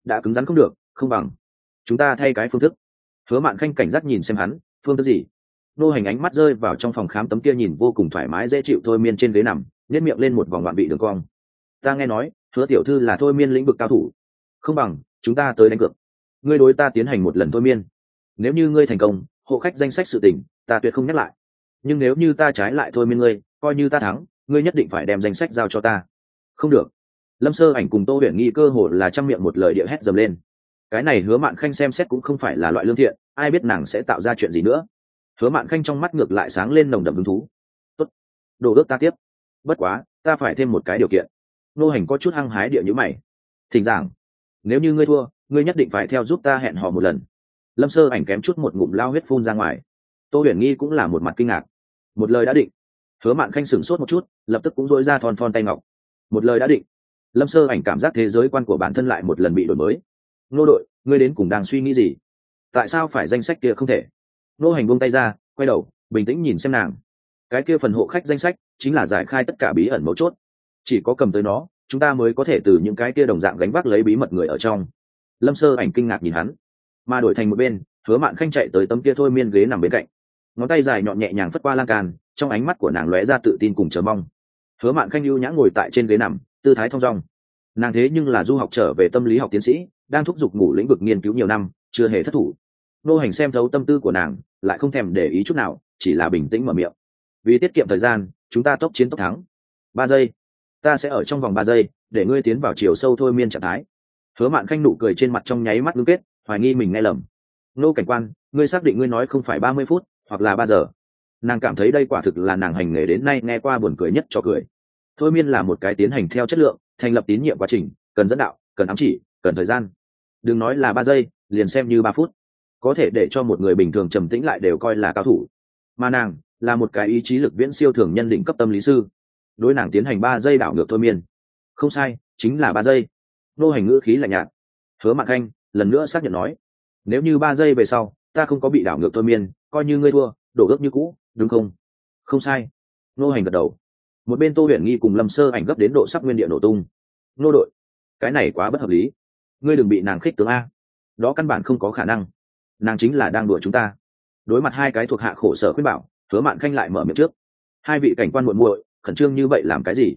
Đã cứng rắn không được, không bằng. Chúng ta thay cái phương thức. Hứa mạn khanh cảnh giác nhìn xem hắn, phương thức gì? Nô hành ánh mắt rơi vào trong phòng khám tấm kia nhìn vô cùng thoải mái dễ chịu thôi miên trên ghế nằm nhét miệng lên một vòng loạn vị đường cong. Ta nghe nói, hứa tiểu thư là thôi miên lĩnh vực cao thủ. Không bằng, chúng ta tới đánh cược. Ngươi đối ta tiến hành một lần thôi miên. Nếu như ngươi thành công, hộ khách danh sách sự tình, ta tuyệt không nhắc lại nhưng nếu như ta trái lại thôi miên ngươi, coi như ta thắng, ngươi nhất định phải đem danh sách giao cho ta. Không được. Lâm sơ ảnh cùng tô huyền nghi cơ hồ là chăm miệng một lời địa hét dầm lên. Cái này hứa mạn khanh xem xét cũng không phải là loại lương thiện, ai biết nàng sẽ tạo ra chuyện gì nữa. Hứa mạn khanh trong mắt ngược lại sáng lên nồng đậm hứng thú. Tốt. Đồ ước ta tiếp. Bất quá, ta phải thêm một cái điều kiện. Nô hành có chút hăng hái địa nhữ mày. Thỉnh giảng. Nếu như ngươi thua, ngươi nhất định phải theo giúp ta hẹn hò một lần. Lâm sơ ảnh kém chút một ngụm lao huyết phun ra ngoài tô huyền nghi cũng là một mặt kinh ngạc. Một lời đã định. Hứa mạn khanh sửng sốt một chút, lập tức cũng dối ra thon thon tay ngọc. Một lời đã định. Lâm sơ ảnh cảm giác thế giới quan của bản thân lại một lần bị đổi mới. Nô đội, ngươi đến cùng đang suy nghĩ gì? Tại sao phải danh sách kia không thể? Nô hành buông tay ra, quay đầu, bình tĩnh nhìn xem nàng. Cái kia phần hộ khách danh sách chính là giải khai tất cả bí ẩn mấu chốt. Chỉ có cầm tới nó, chúng ta mới có thể từ những cái kia đồng dạng gánh vác lấy bí mật người ở trong. Lâm sơ ảnh kinh ngạc nhìn hắn. Mà đổi thành một bên, hứa mạn khanh chạy tới tấm kia thôi miên ghế nằm bên cạnh ngón tay dài nhọn nhẹ nhàng phất qua lan can, trong ánh mắt của nàng lóe ra tự tin cùng chờ mong. Hứa mạn khanh lưu nhã ngồi tại trên ghế nằm, tư thái thong dong. Nàng thế nhưng là du học trở về tâm lý học tiến sĩ, đang thúc giục ngủ lĩnh vực nghiên cứu nhiều năm, chưa hề thất thủ. Nô hành xem thấu tâm tư của nàng, lại không thèm để ý chút nào, chỉ là bình tĩnh mở miệng. Vì tiết kiệm thời gian, chúng ta tốc chiến tốc thắng. Ba giây. Ta sẽ ở trong vòng ba giây, để ngươi tiến vào chiều sâu thôi miên trạng thái. Hứa mạn khanh nụ cười trên mặt trong nháy mắt ngưng kết, hoài nghi mình nghe lầm. Nô cảnh quan, ngươi xác định ngươi nói không phải ba mươi phút hoặc là ba giờ. Nàng cảm thấy đây quả thực là nàng hành nghề đến nay nghe qua buồn cười nhất cho cười. Thôi miên là một cái tiến hành theo chất lượng, thành lập tín nhiệm quá trình, cần dẫn đạo, cần ám chỉ, cần thời gian. Đừng nói là ba giây, liền xem như ba phút. Có thể để cho một người bình thường trầm tĩnh lại đều coi là cao thủ. Mà nàng là một cái ý chí lực viễn siêu thường nhân định cấp tâm lý sư. Đối nàng tiến hành ba giây đảo ngược thôi miên. Không sai, chính là ba giây. Nô hành ngữ khí lạnh nhạt. Hứa mạc khanh lần nữa xác nhận nói, nếu như ba giây về sau, ta không có bị đảo ngược thôi miên coi như ngươi thua, đổ ước như cũ, đúng không? Không sai. Nô hành gật đầu. Một bên tô huyền nghi cùng lâm sơ ảnh gấp đến độ sắp nguyên địa nổ tung. Nô đội, cái này quá bất hợp lý. Ngươi đừng bị nàng khích tướng a. Đó căn bản không có khả năng. Nàng chính là đang đùa chúng ta. Đối mặt hai cái thuộc hạ khổ sở khuyên bảo, hứa mạn khanh lại mở miệng trước. Hai vị cảnh quan muộn muội, khẩn trương như vậy làm cái gì?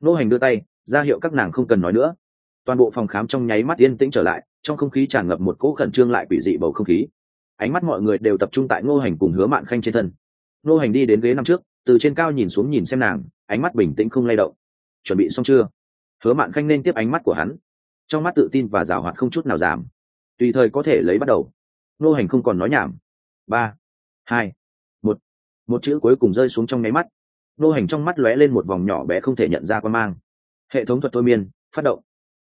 Nô hành đưa tay, ra hiệu các nàng không cần nói nữa. Toàn bộ phòng khám trong nháy mắt yên tĩnh trở lại, trong không khí tràn ngập một cỗ khẩn trương lại quỷ dị bầu không khí ánh mắt mọi người đều tập trung tại ngô hành cùng hứa mạn khanh trên thân. Ngô hành đi đến ghế năm trước, từ trên cao nhìn xuống nhìn xem nàng, ánh mắt bình tĩnh không lay động. Chuẩn bị xong chưa? Hứa mạn khanh nên tiếp ánh mắt của hắn. Trong mắt tự tin và giảo hoạt không chút nào giảm. Tùy thời có thể lấy bắt đầu. Ngô hành không còn nói nhảm. Ba, hai, một. Một chữ cuối cùng rơi xuống trong nháy mắt. Ngô hành trong mắt lóe lên một vòng nhỏ bé không thể nhận ra quan mang. Hệ thống thuật thôi miên, phát động.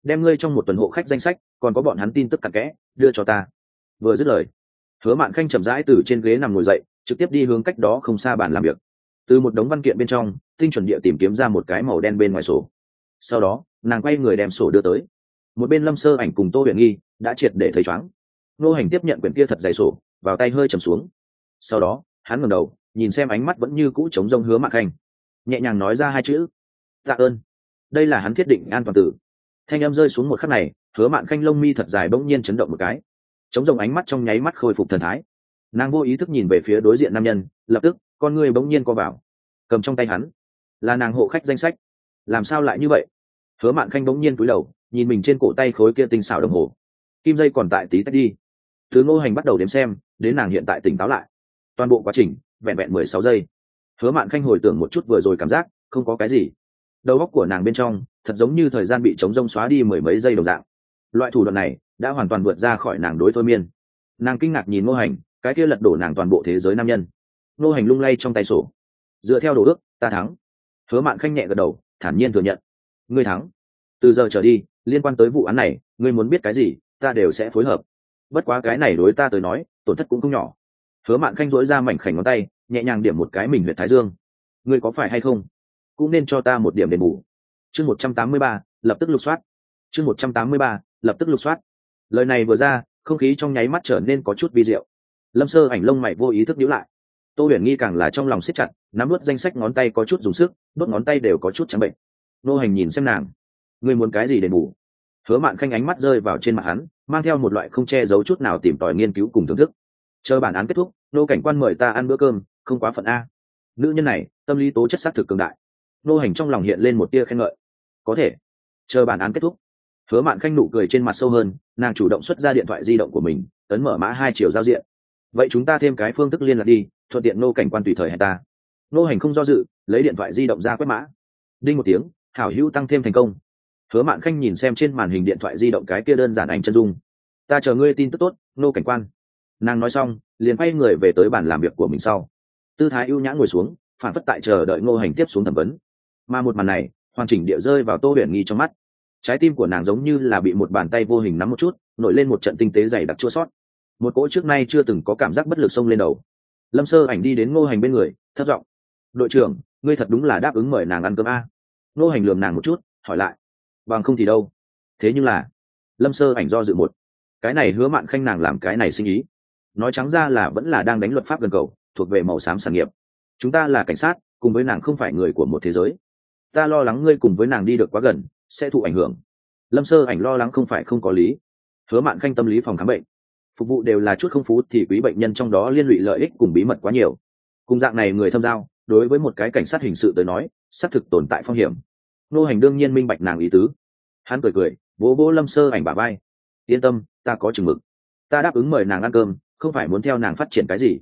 Đem ngươi trong một tuần hộ khách danh sách, còn có bọn hắn tin tức cặn kẽ, đưa cho ta. Vừa dứt lời hứa mạn khanh chậm rãi từ trên ghế nằm ngồi dậy, trực tiếp đi hướng cách đó không xa bàn làm việc. Từ một đống văn kiện bên trong, tinh chuẩn địa tìm kiếm ra một cái màu đen bên ngoài sổ. Sau đó, nàng quay người đem sổ đưa tới. Một bên lâm sơ ảnh cùng tô huyền nghi đã triệt để thấy chóng. Nô hành tiếp nhận quyển kia thật dày sổ, vào tay hơi trầm xuống. Sau đó, hắn ngẩng đầu, nhìn xem ánh mắt vẫn như cũ chống rông hứa mạn khanh. Nhẹ nhàng nói ra hai chữ. Tạ ơn. Đây là hắn thiết định an toàn tử. Thanh em rơi xuống một khắc này, hứa mạn khanh lông mi thật dài bỗng nhiên chấn động một cái chống rồng ánh mắt trong nháy mắt khôi phục thần thái. Nàng vô ý thức nhìn về phía đối diện nam nhân, lập tức, con người bỗng nhiên co vào. Cầm trong tay hắn. Là nàng hộ khách danh sách. Làm sao lại như vậy? Hứa mạn khanh bỗng nhiên cúi đầu, nhìn mình trên cổ tay khối kia tinh xảo đồng hồ. Kim dây còn tại tí tách đi. Thứ ngô hành bắt đầu đếm xem, đến nàng hiện tại tỉnh táo lại. Toàn bộ quá trình, vẹn vẹn mười sáu giây. Hứa mạn khanh hồi tưởng một chút vừa rồi cảm giác, không có cái gì. Đầu óc của nàng bên trong, thật giống như thời gian bị chống rông xóa đi mười mấy giây đồng dạng. Loại thủ đoạn này đã hoàn toàn vượt ra khỏi nàng đối thôi miên. Nàng kinh ngạc nhìn ngô hành, cái kia lật đổ nàng toàn bộ thế giới nam nhân. Ngô hành lung lay trong tay sổ. Dựa theo đồ ước, ta thắng. Hứa mạn khanh nhẹ gật đầu, thản nhiên thừa nhận. Ngươi thắng. Từ giờ trở đi, liên quan tới vụ án này, ngươi muốn biết cái gì, ta đều sẽ phối hợp. Bất quá cái này đối ta tới nói, tổn thất cũng không nhỏ. Hứa mạn khanh dỗi ra mảnh khảnh ngón tay, nhẹ nhàng điểm một cái mình huyện thái dương. Ngươi có phải hay không? Cũng nên cho ta một điểm đền bù. Chương một trăm tám mươi ba, lập tức lục soát. Chương một trăm tám mươi ba, lập tức lục soát lời này vừa ra, không khí trong nháy mắt trở nên có chút vi diệu. Lâm sơ ảnh lông mày vô ý thức nhíu lại. Tô huyền nghi càng là trong lòng siết chặt, nắm vớt danh sách ngón tay có chút dùng sức đốt ngón tay đều có chút trắng bệnh. Nô hành nhìn xem nàng. Ngươi muốn cái gì để bù? Hứa mạn khanh ánh mắt rơi vào trên mặt hắn, mang theo một loại không che giấu chút nào tìm tòi nghiên cứu cùng thưởng thức. Chờ bản án kết thúc, nô cảnh quan mời ta ăn bữa cơm, không quá phận a. Nữ nhân này, tâm lý tố chất xác thực cường đại. Nô hành trong lòng hiện lên một tia khen ngợi. Có thể. Chờ bản án kết thúc hứa mạn khanh nụ cười trên mặt sâu hơn, nàng chủ động xuất ra điện thoại di động của mình, ấn mở mã hai chiều giao diện. Vậy chúng ta thêm cái phương thức liên lạc đi, thuận tiện nô cảnh quan tùy thời hẹn ta. Nô hành không do dự, lấy điện thoại di động ra quét mã. Đinh một tiếng, hảo hữu tăng thêm thành công. Hứa mạn khanh nhìn xem trên màn hình điện thoại di động cái kia đơn giản ảnh chân dung. Ta chờ ngươi tin tức tốt, nô cảnh quan. Nàng nói xong, liền quay người về tới bàn làm việc của mình sau. Tư thái ưu nhã ngồi xuống, phản phất tại chờ đợi ngô hành tiếp xuống thẩm vấn. Mà một màn này, hoàn chỉnh địa rơi vào tô huyền nghi trong mắt trái tim của nàng giống như là bị một bàn tay vô hình nắm một chút, nổi lên một trận tinh tế dày đặc chua sót. Một cỗ trước nay chưa từng có cảm giác bất lực xông lên đầu. Lâm sơ ảnh đi đến ngô hành bên người thất giọng, đội trưởng, ngươi thật đúng là đáp ứng mời nàng ăn cơm a. Ngô hành lườm nàng một chút, hỏi lại, bằng không thì đâu? Thế nhưng là lâm sơ ảnh do dự một, cái này hứa mạn khanh nàng làm cái này sinh ý, nói trắng ra là vẫn là đang đánh luật pháp gần cầu, thuộc về màu xám sản nghiệp. Chúng ta là cảnh sát, cùng với nàng không phải người của một thế giới. Ta lo lắng ngươi cùng với nàng đi được quá gần sẽ thụ ảnh hưởng. Lâm sơ ảnh lo lắng không phải không có lý. Hứa mạn khanh tâm lý phòng khám bệnh. Phục vụ đều là chút không phú thì quý bệnh nhân trong đó liên lụy lợi ích cùng bí mật quá nhiều. Cùng dạng này người tham giao, đối với một cái cảnh sát hình sự tới nói, xác thực tồn tại phong hiểm. Nô hành đương nhiên minh bạch nàng ý tứ. Hắn cười cười, vỗ vỗ lâm sơ ảnh bà vai. Yên tâm, ta có chừng mực. Ta đáp ứng mời nàng ăn cơm, không phải muốn theo nàng phát triển cái gì.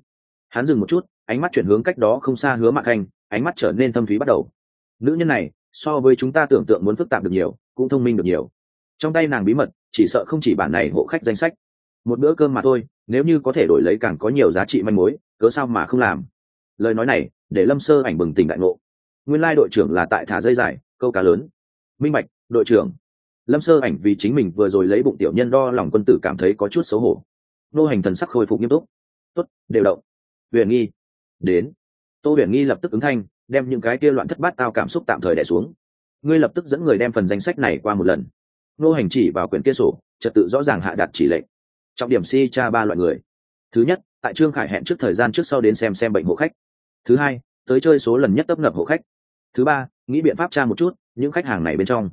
Hắn dừng một chút, ánh mắt chuyển hướng cách đó không xa hứa mạn khanh, ánh mắt trở nên thâm thúy bắt đầu. Nữ nhân này so với chúng ta tưởng tượng muốn phức tạp được nhiều, cũng thông minh được nhiều. Trong tay nàng bí mật, chỉ sợ không chỉ bản này hộ khách danh sách. Một bữa cơm mà thôi, nếu như có thể đổi lấy càng có nhiều giá trị manh mối, cớ sao mà không làm? Lời nói này, để lâm sơ ảnh bừng tỉnh đại ngộ. Nguyên lai đội trưởng là tại thả dây dài, câu cá lớn. Minh Mạch đội trưởng. Lâm sơ ảnh vì chính mình vừa rồi lấy bụng tiểu nhân đo lòng quân tử cảm thấy có chút xấu hổ. Nô hành thần sắc khôi phục nghiêm túc. Tuất đều động. Huyền nghi. Đến. Tô huyền nghi lập tức ứng thanh đem những cái kia loạn thất bát tao cảm xúc tạm thời đẻ xuống. Ngươi lập tức dẫn người đem phần danh sách này qua một lần. Nô hành chỉ vào quyển kia sổ, trật tự rõ ràng hạ đặt chỉ lệnh. Trọng điểm si tra ba loại người. Thứ nhất, tại trương khải hẹn trước thời gian trước sau đến xem xem bệnh hộ khách. Thứ hai, tới chơi số lần nhất tấp nập hộ khách. Thứ ba, nghĩ biện pháp tra một chút những khách hàng này bên trong.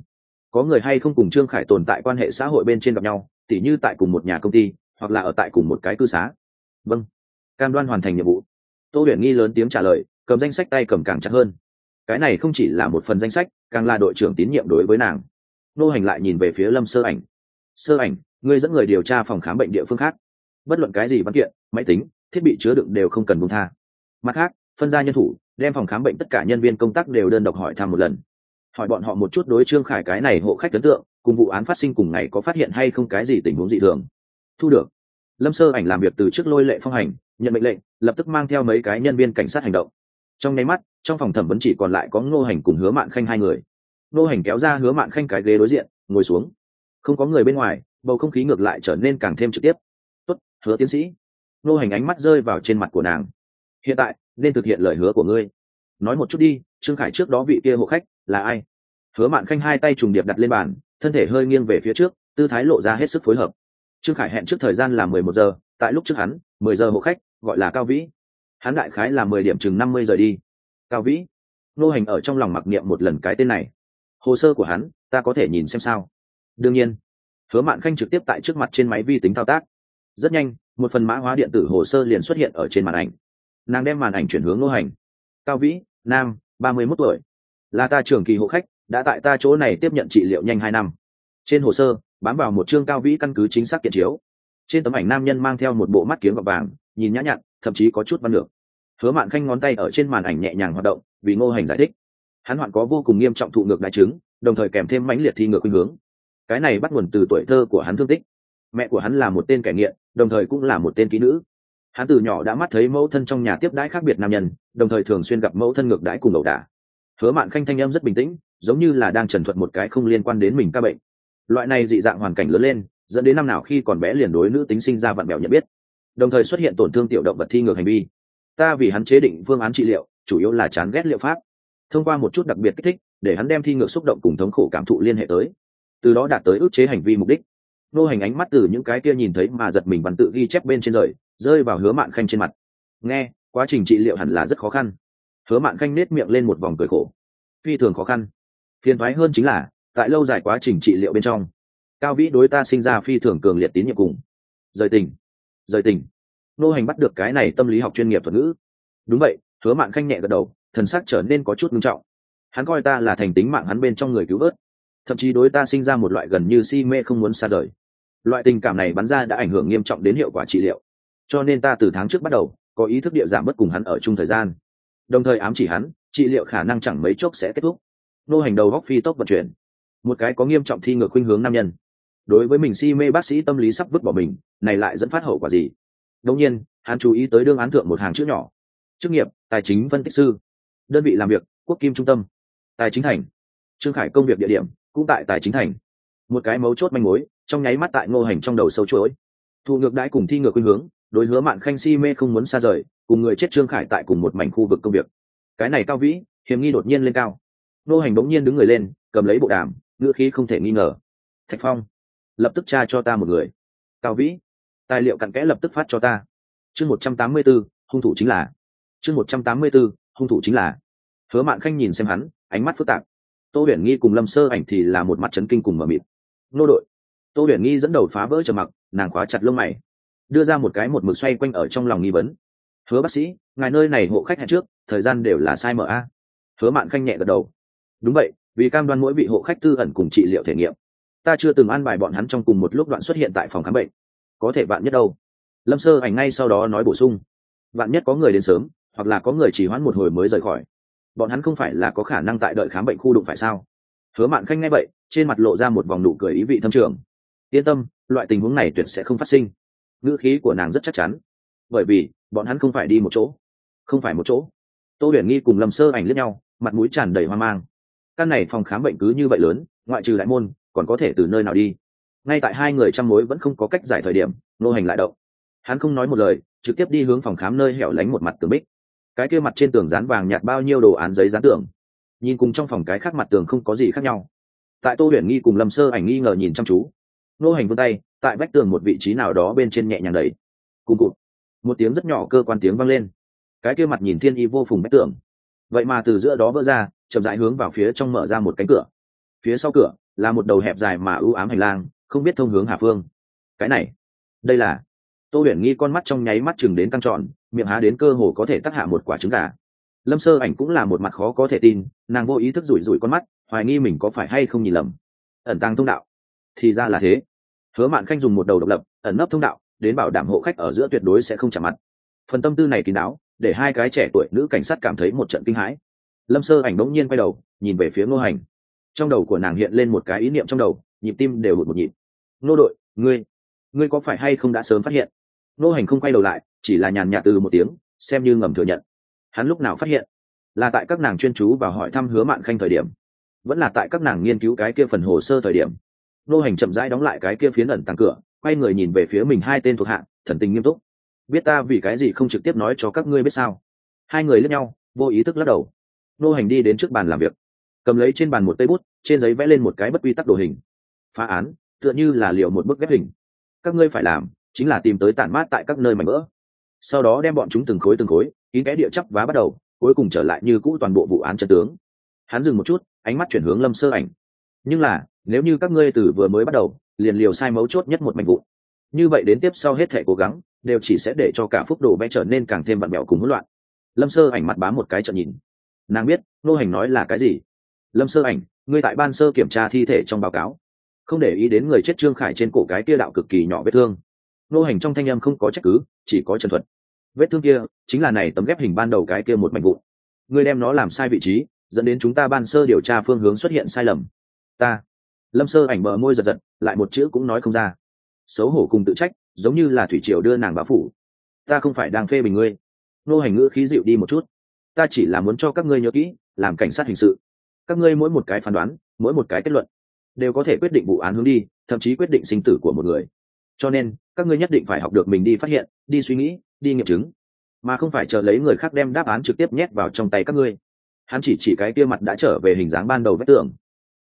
Có người hay không cùng trương khải tồn tại quan hệ xã hội bên trên gặp nhau, tỉ như tại cùng một nhà công ty, hoặc là ở tại cùng một cái cư xá. Vâng. Cam đoan hoàn thành nhiệm vụ. Tô huyền nghi lớn tiếng trả lời cầm danh sách tay cầm càng chặt hơn. Cái này không chỉ là một phần danh sách, càng là đội trưởng tín nhiệm đối với nàng. Nô hành lại nhìn về phía lâm sơ ảnh. Sơ ảnh, ngươi dẫn người điều tra phòng khám bệnh địa phương khác. Bất luận cái gì văn kiện, máy tính, thiết bị chứa đựng đều không cần buông tha. Mặt khác, phân ra nhân thủ, đem phòng khám bệnh tất cả nhân viên công tác đều đơn độc hỏi thăm một lần. Hỏi bọn họ một chút đối trương khải cái này hộ khách ấn tượng, cùng vụ án phát sinh cùng ngày có phát hiện hay không cái gì tình huống dị thường. Thu được. Lâm sơ ảnh làm việc từ trước lôi lệ phong hành, nhận mệnh lệnh, lập tức mang theo mấy cái nhân viên cảnh sát hành động trong nháy mắt, trong phòng thẩm vấn chỉ còn lại có ngô hành cùng hứa mạn khanh hai người. Ngô hành kéo ra hứa mạn khanh cái ghế đối diện, ngồi xuống. Không có người bên ngoài, bầu không khí ngược lại trở nên càng thêm trực tiếp. Tốt, hứa tiến sĩ. Ngô hành ánh mắt rơi vào trên mặt của nàng. Hiện tại, nên thực hiện lời hứa của ngươi. Nói một chút đi, trương khải trước đó vị kia hộ khách là ai? Hứa mạn khanh hai tay trùng điệp đặt lên bàn, thân thể hơi nghiêng về phía trước, tư thái lộ ra hết sức phối hợp. Trương khải hẹn trước thời gian là mười một giờ, tại lúc trước hắn, mười giờ hộ khách, gọi là cao vĩ hắn đại khái là mười điểm chừng năm mươi giờ đi. Cao vĩ nô hành ở trong lòng mặc niệm một lần cái tên này. Hồ sơ của hắn, ta có thể nhìn xem sao? Đương nhiên, hứa mạn khanh trực tiếp tại trước mặt trên máy vi tính thao tác. Rất nhanh, một phần mã hóa điện tử hồ sơ liền xuất hiện ở trên màn ảnh. Nàng đem màn ảnh chuyển hướng nô hành. Cao vĩ, nam, ba mươi mốt tuổi. Là ta trường kỳ hộ khách, đã tại ta chỗ này tiếp nhận trị liệu nhanh hai năm. Trên hồ sơ, bám vào một chương cao vĩ căn cứ chính xác kiện chiếu. Trên tấm ảnh nam nhân mang theo một bộ mắt kiếng gọt vàng nhìn nhã nhặn, thậm chí có chút văn lược hứa mạn khanh ngón tay ở trên màn ảnh nhẹ nhàng hoạt động, vì ngô hành giải thích. Hắn hoạn có vô cùng nghiêm trọng thụ ngược đại chứng, đồng thời kèm thêm mãnh liệt thi ngược khuynh hướng. Cái này bắt nguồn từ tuổi thơ của hắn thương tích. Mẹ của hắn là một tên kẻ nghiện, đồng thời cũng là một tên kỹ nữ. Hắn từ nhỏ đã mắt thấy mẫu thân trong nhà tiếp đãi khác biệt nam nhân, đồng thời thường xuyên gặp mẫu thân ngược đãi cùng ẩu đả. Hứa mạn khanh thanh em rất bình tĩnh, giống như là đang trần thuật một cái không liên quan đến mình ca bệnh. Loại này dị dạng hoàn cảnh lớn lên, dẫn đến năm nào khi còn bé liền đối nữ tính sinh ra vặn bèo nhận biết đồng thời xuất hiện tổn thương tiểu động vật thi ngược hành vi. Ta vì hắn chế định phương án trị liệu, chủ yếu là chán ghét liệu pháp. Thông qua một chút đặc biệt kích thích, để hắn đem thi ngược xúc động cùng thống khổ cảm thụ liên hệ tới. Từ đó đạt tới ức chế hành vi mục đích. Nô hành ánh mắt từ những cái kia nhìn thấy mà giật mình văn tự ghi chép bên trên rời, rơi vào hứa mạn khanh trên mặt. Nghe, quá trình trị liệu hẳn là rất khó khăn. Hứa mạn khanh nết miệng lên một vòng cười khổ. Phi thường khó khăn. Phiền thoái hơn chính là, tại lâu dài quá trình trị liệu bên trong, cao vĩ đối ta sinh ra phi thường cường liệt tín nhiệm cùng. Rời tình rời tình. Nô hành bắt được cái này tâm lý học chuyên nghiệp thuật ngữ. Đúng vậy, hứa mạn khanh nhẹ gật đầu, thần sắc trở nên có chút nghiêm trọng. Hắn coi ta là thành tính mạng hắn bên trong người cứu vớt. Thậm chí đối ta sinh ra một loại gần như si mê không muốn xa rời. Loại tình cảm này bắn ra đã ảnh hưởng nghiêm trọng đến hiệu quả trị liệu. Cho nên ta từ tháng trước bắt đầu, có ý thức địa giảm bất cùng hắn ở chung thời gian. Đồng thời ám chỉ hắn, trị liệu khả năng chẳng mấy chốc sẽ kết thúc. Nô hành đầu góc phi tốc vận chuyển. Một cái có nghiêm trọng thi ngược khuynh hướng nam nhân đối với mình si mê bác sĩ tâm lý sắp vứt bỏ mình, này lại dẫn phát hậu quả gì? Đông nhiên, hắn chú ý tới đương án thượng một hàng chữ nhỏ. Chức nghiệp, tài chính phân tích sư. Đơn vị làm việc, quốc kim trung tâm. Tài chính thành. Trương khải công việc địa điểm, cũng tại tài chính thành. Một cái mấu chốt manh mối, trong nháy mắt tại ngô hành trong đầu sâu chuỗi. Thụ ngược đãi cùng thi ngược khuyên hướng, đối hứa mạn khanh si mê không muốn xa rời, cùng người chết trương khải tại cùng một mảnh khu vực công việc. Cái này cao vĩ, hiểm nghi đột nhiên lên cao. Ngô hành bỗng nhiên đứng người lên, cầm lấy bộ đàm, ngữ khí không thể nghi ngờ. Thạch phong lập tức tra cho ta một người. Cao vĩ, tài liệu cặn kẽ lập tức phát cho ta. Chương một trăm tám mươi b ố hung thủ chính là. Chương một trăm tám mươi b ố hung thủ chính là. Hứa mạn khanh nhìn xem hắn, ánh mắt phức tạp. Tô huyền nghi cùng lâm sơ ảnh thì là một mặt trấn kinh cùng mờ mịt. Nô đội. Tô huyền nghi dẫn đầu phá vỡ trầm mặc, nàng khóa chặt lông mày, đưa ra một cái một mực xoay quanh ở trong lòng nghi vấn. Hứa bác sĩ, ngài nơi này hộ khách hẹn trước, thời gian đều là sai mở a. Hứa mạn khanh nhẹ gật đầu. Đúng vậy, vì cam đoan mỗi vị hộ khách tư ẩn cùng trị liệu thể nghiệm ta chưa từng an bài bọn hắn trong cùng một lúc đoạn xuất hiện tại phòng khám bệnh. Có thể bạn nhất đâu? Lâm sơ ảnh ngay sau đó nói bổ sung. Bạn nhất có người đến sớm, hoặc là có người chỉ hoãn một hồi mới rời khỏi. Bọn hắn không phải là có khả năng tại đợi khám bệnh khu đụng phải sao? Hứa mạn khanh nghe vậy, trên mặt lộ ra một vòng nụ cười ý vị thâm trường. Yên tâm, loại tình huống này tuyệt sẽ không phát sinh. Ngữ khí của nàng rất chắc chắn. Bởi vì, bọn hắn không phải đi một chỗ. Không phải một chỗ. Tô huyền nghi cùng lâm sơ ảnh lẫn nhau, mặt mũi tràn đầy hoang mang. Căn này phòng khám bệnh cứ như vậy lớn, ngoại trừ đại môn còn có thể từ nơi nào đi? Ngay tại hai người chăm mối vẫn không có cách giải thời điểm nô hành lại động. Hắn không nói một lời, trực tiếp đi hướng phòng khám nơi hẻo lánh một mặt tường bích. Cái kia mặt trên tường dán vàng nhạt bao nhiêu đồ án giấy dán tường. Nhìn cùng trong phòng cái khác mặt tường không có gì khác nhau. Tại tô huyền nghi cùng lâm sơ ảnh nghi ngờ nhìn chăm chú. Nô hành vươn tay, tại vách tường một vị trí nào đó bên trên nhẹ nhàng đầy cùng cụt. Một tiếng rất nhỏ cơ quan tiếng vang lên. Cái kia mặt nhìn thiên y vô phùng vách tường. Vậy mà từ giữa đó vỡ ra, chậm rãi hướng vào phía trong mở ra một cánh cửa. Phía sau cửa là một đầu hẹp dài mà ưu ám hành lang, không biết thông hướng hà phương. Cái này, đây là, tô huyền nghi con mắt trong nháy mắt chừng đến căng tròn, miệng há đến cơ hồ có thể tắc hạ một quả trứng gà. Lâm sơ ảnh cũng là một mặt khó có thể tin, nàng vô ý thức rủi rủi con mắt, hoài nghi mình có phải hay không nhìn lầm. Ẩn tăng thông đạo, thì ra là thế. Hứa mạn khanh dùng một đầu độc lập, ẩn nấp thông đạo, đến bảo đảm hộ khách ở giữa tuyệt đối sẽ không chạm mặt. Phần tâm tư này kín đáo, để hai cái trẻ tuổi nữ cảnh sát cảm thấy một trận kinh hãi. Lâm sơ ảnh bỗng nhiên quay đầu, nhìn về phía ngô hành trong đầu của nàng hiện lên một cái ý niệm trong đầu, nhịp tim đều hụt một nhịp. Nô đội, ngươi ngươi có phải hay không đã sớm phát hiện? Nô hành không quay đầu lại, chỉ là nhàn nhạt từ một tiếng, xem như ngầm thừa nhận. Hắn lúc nào phát hiện? Là tại các nàng chuyên chú và hỏi thăm hứa mạn khanh thời điểm. Vẫn là tại các nàng nghiên cứu cái kia phần hồ sơ thời điểm. Nô hành chậm rãi đóng lại cái kia phiến ẩn tăng cửa, quay người nhìn về phía mình hai tên thuộc hạ, thần tình nghiêm túc. Biết ta vì cái gì không trực tiếp nói cho các ngươi biết sao? Hai người lướt nhau, vô ý thức lắc đầu. Nô hành đi đến trước bàn làm việc cầm lấy trên bàn một tay bút, trên giấy vẽ lên một cái bất quy tắc đồ hình. Phá án, tựa như là liệu một bức ghép hình. Các ngươi phải làm chính là tìm tới tản mát tại các nơi mảnh vỡ. Sau đó đem bọn chúng từng khối từng khối, kín cái địa chấp vá bắt đầu, cuối cùng trở lại như cũ toàn bộ vụ án chân tướng. Hắn dừng một chút, ánh mắt chuyển hướng lâm sơ ảnh. Nhưng là, nếu như các ngươi từ vừa mới bắt đầu, liền liều sai mấu chốt nhất một mảnh vụ như vậy đến tiếp sau hết thể cố gắng, đều chỉ sẽ để cho cả phúc đồ vẽ trở nên càng thêm vặn mẹo cùng hỗn loạn. Lâm sơ ảnh mặt bám một cái trận nhìn. Nàng biết, nô hành nói là cái gì? Lâm sơ ảnh, ngươi tại ban sơ kiểm tra thi thể trong báo cáo. Không để ý đến người chết trương khải trên cổ cái kia đạo cực kỳ nhỏ vết thương. Nô hành trong thanh âm không có trách cứ, chỉ có trần thuật. Vết thương kia chính là này tấm ghép hình ban đầu cái kia một mảnh vụn. Ngươi đem nó làm sai vị trí, dẫn đến chúng ta ban sơ điều tra phương hướng xuất hiện sai lầm. Ta. Lâm sơ ảnh bờ môi giật giật, lại một chữ cũng nói không ra. Xấu hổ cùng tự trách, giống như là thủy triều đưa nàng báo phủ. Ta không phải đang phê bình ngươi. Nô hành ngữ khí dịu đi một chút. Ta chỉ là muốn cho các ngươi nhớ kỹ, làm cảnh sát hình sự các ngươi mỗi một cái phán đoán, mỗi một cái kết luận, đều có thể quyết định vụ án hướng đi, thậm chí quyết định sinh tử của một người. Cho nên, các ngươi nhất định phải học được mình đi phát hiện, đi suy nghĩ, đi nghiệm chứng, mà không phải chờ lấy người khác đem đáp án trực tiếp nhét vào trong tay các ngươi. Hắn chỉ chỉ cái kia mặt đã trở về hình dáng ban đầu vách tường.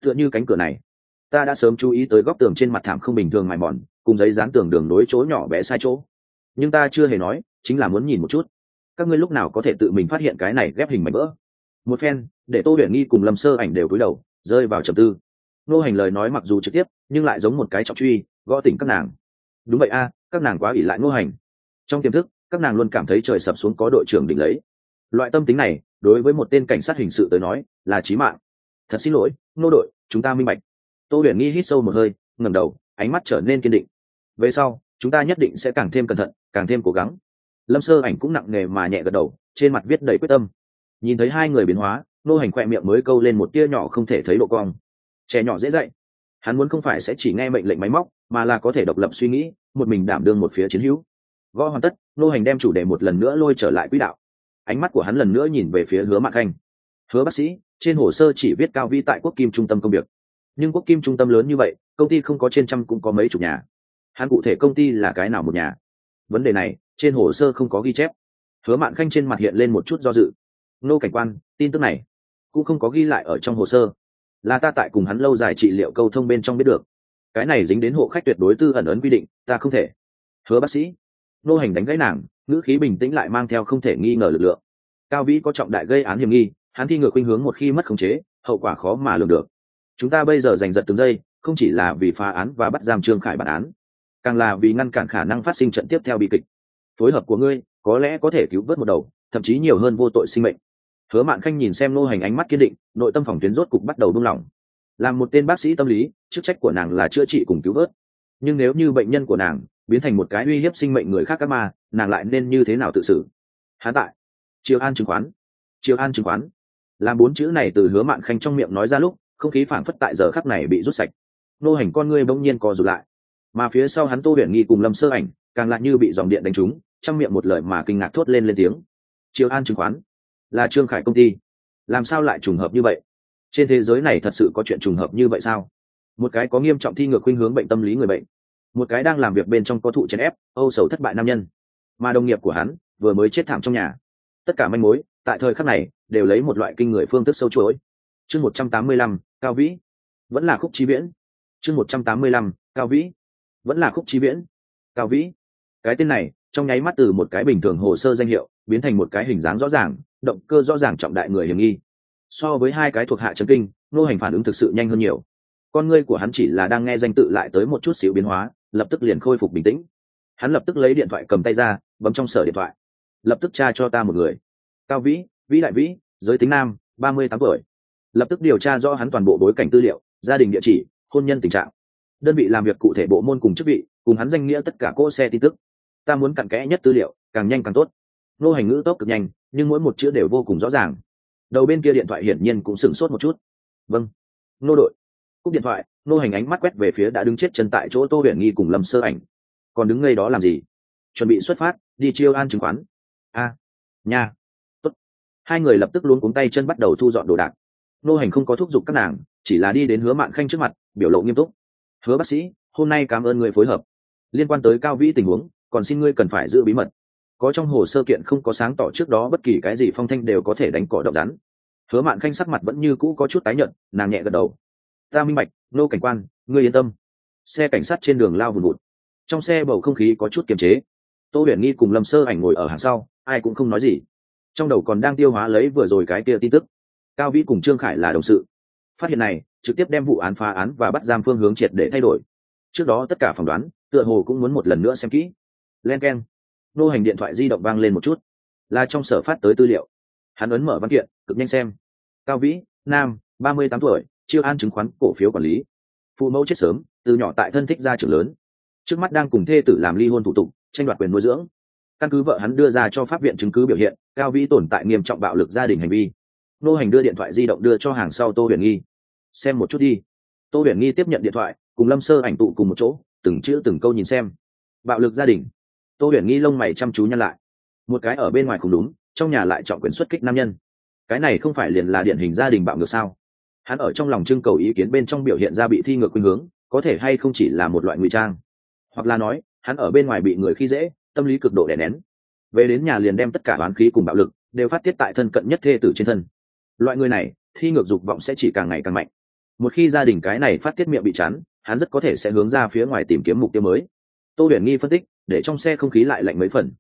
Tựa như cánh cửa này, ta đã sớm chú ý tới góc tường trên mặt thảm không bình thường mài mòn, cùng giấy dán tường đường nối chỗ nhỏ bé sai chỗ. Nhưng ta chưa hề nói, chính là muốn nhìn một chút. Các ngươi lúc nào có thể tự mình phát hiện cái này ghép hình mảnh vỡ? Một phen, để tô huyền nghi cùng lâm sơ ảnh đều cúi đầu, rơi vào trầm tư. Nô hành lời nói mặc dù trực tiếp, nhưng lại giống một cái trọng truy, gõ tỉnh các nàng. Đúng vậy a, các nàng quá ỉ lại nô hành. Trong tiềm thức, các nàng luôn cảm thấy trời sập xuống có đội trưởng đỉnh lấy. Loại tâm tính này, đối với một tên cảnh sát hình sự tới nói, là trí mạng. Thật xin lỗi nô đội, chúng ta minh bạch. Tô huyền nghi hít sâu một hơi ngầm đầu, ánh mắt trở nên kiên định. Về sau, chúng ta nhất định sẽ càng thêm cẩn thận, càng thêm cố gắng. Lâm sơ ảnh cũng nặng nề mà nhẹ gật đầu, trên mặt viết đầy quyết tâm nhìn thấy hai người biến hóa, nô hành khoe miệng mới câu lên một tia nhỏ không thể thấy độ cong. Trẻ nhỏ dễ dạy. Hắn muốn không phải sẽ chỉ nghe mệnh lệnh máy móc, mà là có thể độc lập suy nghĩ, một mình đảm đương một phía chiến hữu. Gõ hoàn tất, nô hành đem chủ đề một lần nữa lôi trở lại quỹ đạo. Ánh mắt của hắn lần nữa nhìn về phía hứa mạc khanh. Hứa bác sĩ, trên hồ sơ chỉ viết cao vi tại quốc kim trung tâm công việc. Nhưng quốc kim trung tâm lớn như vậy, công ty không có trên trăm cũng có mấy chục nhà. Hắn cụ thể công ty là cái nào một nhà? Vấn đề này, trên hồ sơ không có ghi chép. Hứa mạn khanh trên mặt hiện lên một chút do dự nô cảnh quan, tin tức này cũng không có ghi lại ở trong hồ sơ. Là ta tại cùng hắn lâu dài trị liệu câu thông bên trong biết được. Cái này dính đến hộ khách tuyệt đối tư ẩn ấn quy định, ta không thể. Hứa bác sĩ, nô hành đánh gãy nàng, ngữ khí bình tĩnh lại mang theo không thể nghi ngờ lực lượng. Cao vĩ có trọng đại gây án hiểm nghi, hắn thi ngược khuynh hướng một khi mất khống chế, hậu quả khó mà lường được. Chúng ta bây giờ giành giật từng giây, không chỉ là vì phá án và bắt giam trương khải bản án, càng là vì ngăn cản khả năng phát sinh trận tiếp theo bi kịch. Phối hợp của ngươi, có lẽ có thể cứu vớt một đầu, thậm chí nhiều hơn vô tội sinh mệnh hứa mạn khanh nhìn xem nô hành ánh mắt kiên định, nội tâm phòng tuyến rốt cục bắt đầu buông lỏng. Làm một tên bác sĩ tâm lý, chức trách của nàng là chữa trị cùng cứu vớt. Nhưng nếu như bệnh nhân của nàng biến thành một cái uy hiếp sinh mệnh người khác các ma, nàng lại nên như thế nào tự xử? Hán tại. Triều an chứng khoán. Triều an chứng khoán. Làm bốn chữ này từ hứa mạn khanh trong miệng nói ra lúc, không khí phảng phất tại giờ khắc này bị rút sạch. Nô hành con ngươi bỗng nhiên co rụt lại. Mà phía sau hắn tô huyền nghi cùng lâm sơ ảnh, càng lại như bị dòng điện đánh trúng, trong miệng một lời mà kinh ngạc thốt lên lên tiếng. Triều an chứng khoán là trương khải công ty. Làm sao lại trùng hợp như vậy? Trên thế giới này thật sự có chuyện trùng hợp như vậy sao? Một cái có nghiêm trọng thi ngược khuynh hướng bệnh tâm lý người bệnh. Một cái đang làm việc bên trong có thụ chèn ép, âu sầu thất bại nam nhân. Mà đồng nghiệp của hắn vừa mới chết thảm trong nhà. Tất cả manh mối, tại thời khắc này, đều lấy một loại kinh người phương thức sâu chuỗi. Chương một trăm tám mươi lăm, cao vĩ. Vẫn là khúc trí viễn. Chương một trăm tám mươi lăm, cao vĩ. Vẫn là khúc trí viễn. Cao vĩ. Cái tên này, trong nháy mắt từ một cái bình thường hồ sơ danh hiệu, biến thành một cái hình dáng rõ ràng động cơ rõ ràng trọng đại người hiểm nghi. So với hai cái thuộc hạ chân kinh, nô hành phản ứng thực sự nhanh hơn nhiều. Con ngươi của hắn chỉ là đang nghe danh tự lại tới một chút xíu biến hóa, lập tức liền khôi phục bình tĩnh. Hắn lập tức lấy điện thoại cầm tay ra, bấm trong sở điện thoại. Lập tức tra cho ta một người. Cao vĩ vĩ đại vĩ, giới tính nam, ba mươi tám tuổi. Lập tức điều tra rõ hắn toàn bộ bối cảnh tư liệu, gia đình địa chỉ, hôn nhân tình trạng. Đơn vị làm việc cụ thể bộ môn cùng chức vị, cùng hắn danh nghĩa tất cả cỗ xe tin tức. Ta muốn cặn kẽ nhất tư liệu, càng nhanh càng tốt. Nô hành ngữ tốc cực nhanh nhưng mỗi một chữ đều vô cùng rõ ràng. Đầu bên kia điện thoại hiển nhiên cũng sửng sốt một chút. Vâng nô đội. Cúp điện thoại nô hành ánh mắt quét về phía đã đứng chết chân tại chỗ tô huyền nghi cùng lâm sơ ảnh. Còn đứng ngay đó làm gì? Chuẩn bị xuất phát đi chiêu an chứng khoán. A à, nhà tốt. Hai người lập tức luôn cuống tay chân bắt đầu thu dọn đồ đạc. Nô hành không có thúc giục các nàng chỉ là đi đến hứa mạn khanh trước mặt biểu lộ nghiêm túc. Hứa bác sĩ hôm nay cảm ơn người phối hợp. Liên quan tới cao vĩ tình huống còn xin ngươi cần phải giữ bí mật có trong hồ sơ kiện không có sáng tỏ trước đó bất kỳ cái gì phong thanh đều có thể đánh cỏ động rắn. Hứa mạn khanh sắc mặt vẫn như cũ có chút tái nhợt, nàng nhẹ gật đầu. Ta minh bạch nô cảnh quan, ngươi yên tâm. Xe cảnh sát trên đường lao vùn vụt. Trong xe bầu không khí có chút kiềm chế. Tô huyền nghi cùng lâm sơ ảnh ngồi ở hàng sau, ai cũng không nói gì. Trong đầu còn đang tiêu hóa lấy vừa rồi cái kia tin tức. Cao vĩ cùng trương khải là đồng sự. Phát hiện này, trực tiếp đem vụ án phá án và bắt giam phương hướng triệt để thay đổi. Trước đó tất cả phỏng đoán, tựa hồ cũng muốn một lần nữa xem kỹ. Len k e n nô hành điện thoại di động vang lên một chút. Là trong sở phát tới tư liệu. Hắn ấn mở văn kiện, cực nhanh xem. Cao vĩ, nam, ba mươi tám tuổi, chiêu an chứng khoán cổ phiếu quản lý. Phụ mẫu chết sớm, từ nhỏ tại thân thích gia trưởng lớn. Trước mắt đang cùng thê tử làm ly hôn thủ tục, tranh đoạt quyền nuôi dưỡng. Căn cứ vợ hắn đưa ra cho pháp viện chứng cứ biểu hiện, cao vĩ tồn tại nghiêm trọng bạo lực gia đình hành vi. Nô hành đưa điện thoại di động đưa cho hàng sau tô huyền nghi. Xem một chút đi. Tô huyền nghi tiếp nhận điện thoại, cùng lâm sơ ảnh tụ cùng một chỗ, từng chữ từng câu nhìn xem. Bạo lực gia đình tô huyền nghi lông mày chăm chú nhăn lại. Một cái ở bên ngoài không đúng, trong nhà lại chọn quyền xuất kích nam nhân. Cái này không phải liền là điển hình gia đình bạo ngược sao? Hắn ở trong lòng trưng cầu ý kiến bên trong biểu hiện ra bị thi ngược khuynh hướng, có thể hay không chỉ là một loại ngụy trang? Hoặc là nói, hắn ở bên ngoài bị người khi dễ, tâm lý cực độ đè nén. Về đến nhà liền đem tất cả oán khí cùng bạo lực đều phát tiết tại thân cận nhất thê tử trên thân. Loại người này, thi ngược dục vọng sẽ chỉ càng ngày càng mạnh. Một khi gia đình cái này phát tiết miệng bị chán, hắn rất có thể sẽ hướng ra phía ngoài tìm kiếm mục tiêu mới. Tô huyền nghi phân tích để trong xe không khí lại lạnh mấy phần.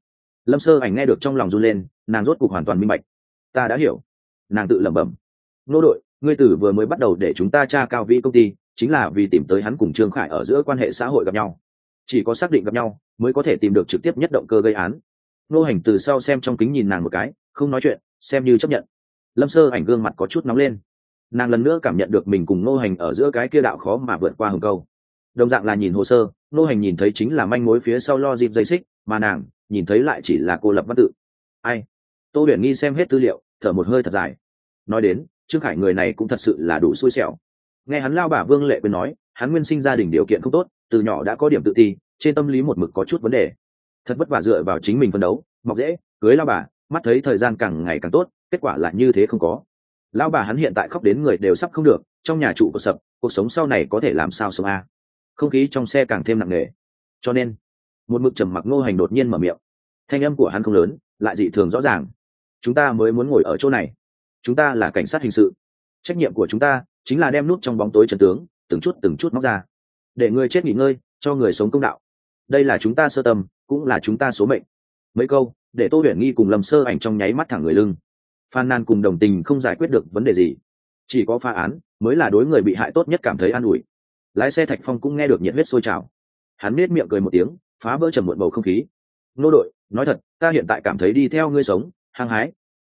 Lâm sơ ảnh nghe được trong lòng run lên, nàng rốt cuộc hoàn toàn minh bạch. Ta đã hiểu. Nàng tự lẩm bẩm. Nô đội, ngươi tử vừa mới bắt đầu để chúng ta tra cao vĩ công ty, chính là vì tìm tới hắn cùng trương khải ở giữa quan hệ xã hội gặp nhau. Chỉ có xác định gặp nhau, mới có thể tìm được trực tiếp nhất động cơ gây án. Nô hành từ sau xem trong kính nhìn nàng một cái, không nói chuyện, xem như chấp nhận. Lâm sơ ảnh gương mặt có chút nóng lên. Nàng lần nữa cảm nhận được mình cùng Nô hành ở giữa cái kia đạo khó mà vượt qua hừng câu đồng dạng là nhìn hồ sơ, nô hành nhìn thấy chính là manh mối phía sau lo dịp dây xích, mà nàng nhìn thấy lại chỉ là cô lập văn tự. Ai? Tô huyền nghi xem hết tư liệu, thở một hơi thật dài. Nói đến, trương khải người này cũng thật sự là đủ xui xẻo. Nghe hắn lao bà vương lệ quên nói, hắn nguyên sinh gia đình điều kiện không tốt, từ nhỏ đã có điểm tự ti, trên tâm lý một mực có chút vấn đề. Thật vất vả dựa vào chính mình phân đấu, mọc dễ, cưới lao bà, mắt thấy thời gian càng ngày càng tốt, kết quả là như thế không có. Lao bà hắn hiện tại khóc đến người đều sắp không được, trong nhà trụ có sập, cuộc sống sau này có thể làm sao sống a? Không khí trong xe càng thêm nặng nề. Cho nên, một mực trầm mặc ngô hành đột nhiên mở miệng. Thanh âm của hắn không lớn, lại dị thường rõ ràng. Chúng ta mới muốn ngồi ở chỗ này. Chúng ta là cảnh sát hình sự. Trách nhiệm của chúng ta chính là đem nút trong bóng tối trần tướng, từng chút từng chút móc ra. Để người chết nghỉ ngơi, cho người sống công đạo. Đây là chúng ta sơ tâm, cũng là chúng ta số mệnh. Mấy câu, để tô huyền nghi cùng lầm sơ ảnh trong nháy mắt thẳng người lưng. Phan nan cùng đồng tình không giải quyết được vấn đề gì. Chỉ có phá án, mới là đối người bị hại tốt nhất cảm thấy an ủi lái xe thạch phong cũng nghe được nhiệt huyết sôi trào. Hắn nết miệng cười một tiếng, phá vỡ trầm muộn bầu không khí. Nô đội, nói thật, ta hiện tại cảm thấy đi theo ngươi sống, hăng hái.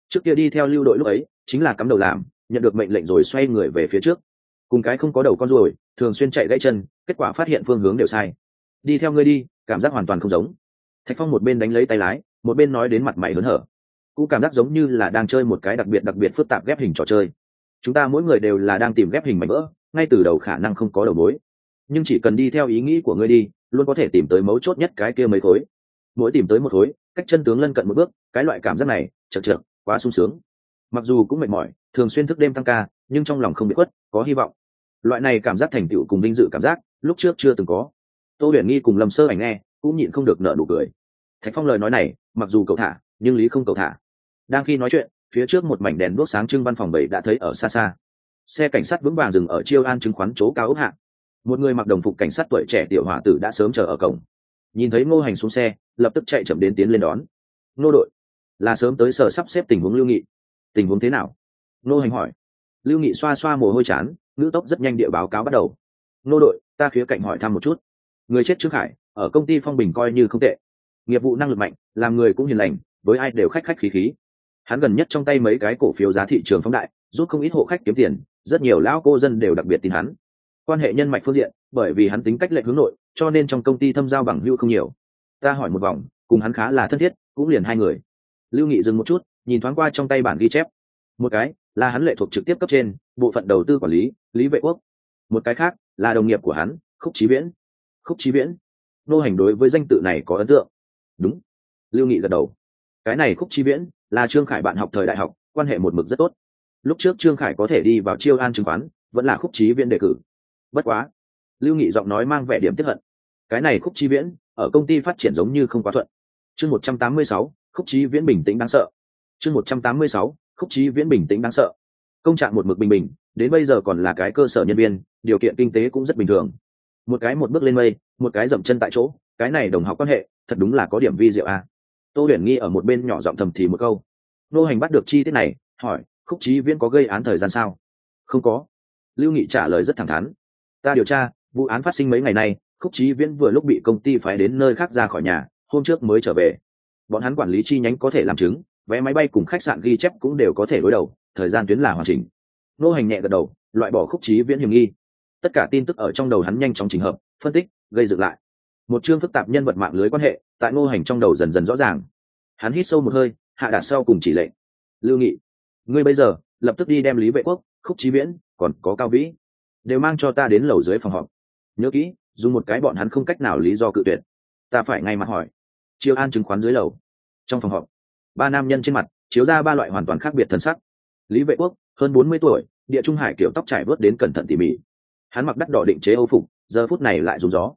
Trước kia đi theo lưu đội lúc ấy, chính là cắm đầu làm, nhận được mệnh lệnh rồi xoay người về phía trước. Cùng cái không có đầu con ruồi, thường xuyên chạy gãy chân, kết quả phát hiện phương hướng đều sai. Đi theo ngươi đi, cảm giác hoàn toàn không giống. Thạch phong một bên đánh lấy tay lái, một bên nói đến mặt mày hớn hở. Cũng cảm giác giống như là đang chơi một cái đặc biệt đặc biệt phức tạp ghép hình trò chơi chúng ta mỗi người đều là đang tìm ghép hình mảnh vỡ, ngay từ đầu khả năng không có đầu mối. Nhưng chỉ cần đi theo ý nghĩ của ngươi đi, luôn có thể tìm tới mấu chốt nhất cái kia mấy khối. Mỗi tìm tới một khối, cách chân tướng lân cận một bước, cái loại cảm giác này, chật chật quá sung sướng. Mặc dù cũng mệt mỏi, thường xuyên thức đêm tăng ca, nhưng trong lòng không bị khuất, có hy vọng. Loại này cảm giác thành tựu cùng vinh dự cảm giác, lúc trước chưa từng có. Tô huyền nghi cùng lâm sơ ảnh nghe, cũng nhịn không được nợ nụ cười. Thạch phong lời nói này, mặc dù cầu thả, nhưng lý không cầu thả. Đang khi nói chuyện phía trước một mảnh đèn đuốc sáng trưng văn phòng bảy đã thấy ở xa xa. Xe cảnh sát vững vàng dừng ở chiêu an chứng khoán chỗ cao ốc hạng một người mặc đồng phục cảnh sát tuổi trẻ tiểu hỏa tử đã sớm chờ ở cổng. Nhìn thấy ngô hành xuống xe, lập tức chạy chậm đến tiến lên đón. Nô đội, là sớm tới sở sắp xếp tình huống lưu nghị. Tình huống thế nào? Ngô hành hỏi. Lưu nghị xoa xoa mồ hôi chán, ngữ tốc rất nhanh địa báo cáo bắt đầu. Nô đội, ta khía cạnh hỏi thăm một chút. Người chết trước hải ở công ty phong bình coi như không tệ. Nghiệp vụ năng lực mạnh, làm người cũng hiền lành, với ai đều khách khách khí khí hắn gần nhất trong tay mấy cái cổ phiếu giá thị trường phóng đại giúp không ít hộ khách kiếm tiền, rất nhiều lão cô dân đều đặc biệt tin hắn. Quan hệ nhân mạch phương diện, bởi vì hắn tính cách lệ hướng nội, cho nên trong công ty thâm giao bằng hưu không nhiều. Ta hỏi một vòng, cùng hắn khá là thân thiết, cũng liền hai người. Lưu nghị dừng một chút, nhìn thoáng qua trong tay bản ghi chép. Một cái, là hắn lệ thuộc trực tiếp cấp trên, bộ phận đầu tư quản lý lý vệ quốc. Một cái khác, là đồng nghiệp của hắn, khúc trí viễn. Khúc trí viễn. Nô hành đối với danh tự này có ấn tượng. Đúng. Lưu nghị gật đầu. Cái này khúc trí viễn là trương khải bạn học thời đại học, quan hệ một mực rất tốt. Lúc trước trương khải có thể đi vào chiêu an chứng khoán, vẫn là khúc trí viễn đề cử. Bất quá, lưu nghị giọng nói mang vẻ điểm tiếp hận. Cái này khúc trí viễn, ở công ty phát triển giống như không quá thuận. Chương một trăm tám mươi sáu, khúc trí viễn bình tĩnh đáng sợ. Chương một trăm tám mươi sáu, khúc trí viễn bình tĩnh đáng sợ. Công trạng một mực bình bình, đến bây giờ còn là cái cơ sở nhân viên, điều kiện kinh tế cũng rất bình thường. Một cái một bước lên mây, một cái dậm chân tại chỗ, cái này đồng học quan hệ, thật đúng là có điểm vi diệu a tô huyền nghi ở một bên nhỏ giọng thầm thì một câu. Nô hành bắt được chi tiết này, hỏi, khúc trí viễn có gây án thời gian sao? Không có. Lưu nghị trả lời rất thẳng thắn. Ta điều tra, vụ án phát sinh mấy ngày nay, khúc trí viễn vừa lúc bị công ty phái đến nơi khác ra khỏi nhà, hôm trước mới trở về. Bọn hắn quản lý chi nhánh có thể làm chứng, vé máy bay cùng khách sạn ghi chép cũng đều có thể đối đầu, thời gian tuyến là hoàn chỉnh. Nô hành nhẹ gật đầu, loại bỏ khúc trí viễn hiểm nghi. Tất cả tin tức ở trong đầu hắn nhanh chóng trình hợp, phân tích, gây dựng lại một chương phức tạp nhân vật mạng lưới quan hệ, tại ngô hành trong đầu dần dần rõ ràng. Hắn hít sâu một hơi, hạ đạt sau cùng chỉ lệnh. Lưu nghị, ngươi bây giờ, lập tức đi đem lý vệ quốc, khúc trí viễn, còn có cao vĩ, đều mang cho ta đến lầu dưới phòng họp. Nhớ kỹ, dùng một cái bọn hắn không cách nào lý do cự tuyệt. Ta phải ngay mặt hỏi. Chiêu an chứng khoán dưới lầu. Trong phòng họp, ba nam nhân trên mặt, chiếu ra ba loại hoàn toàn khác biệt thân sắc. Lý vệ quốc, hơn bốn mươi tuổi, địa trung hải kiểu tóc trải vớt đến cẩn thận tỉ mỉ. Hắn mặc đắt đỏ định chế âu phục, giờ phút này lại dùng gió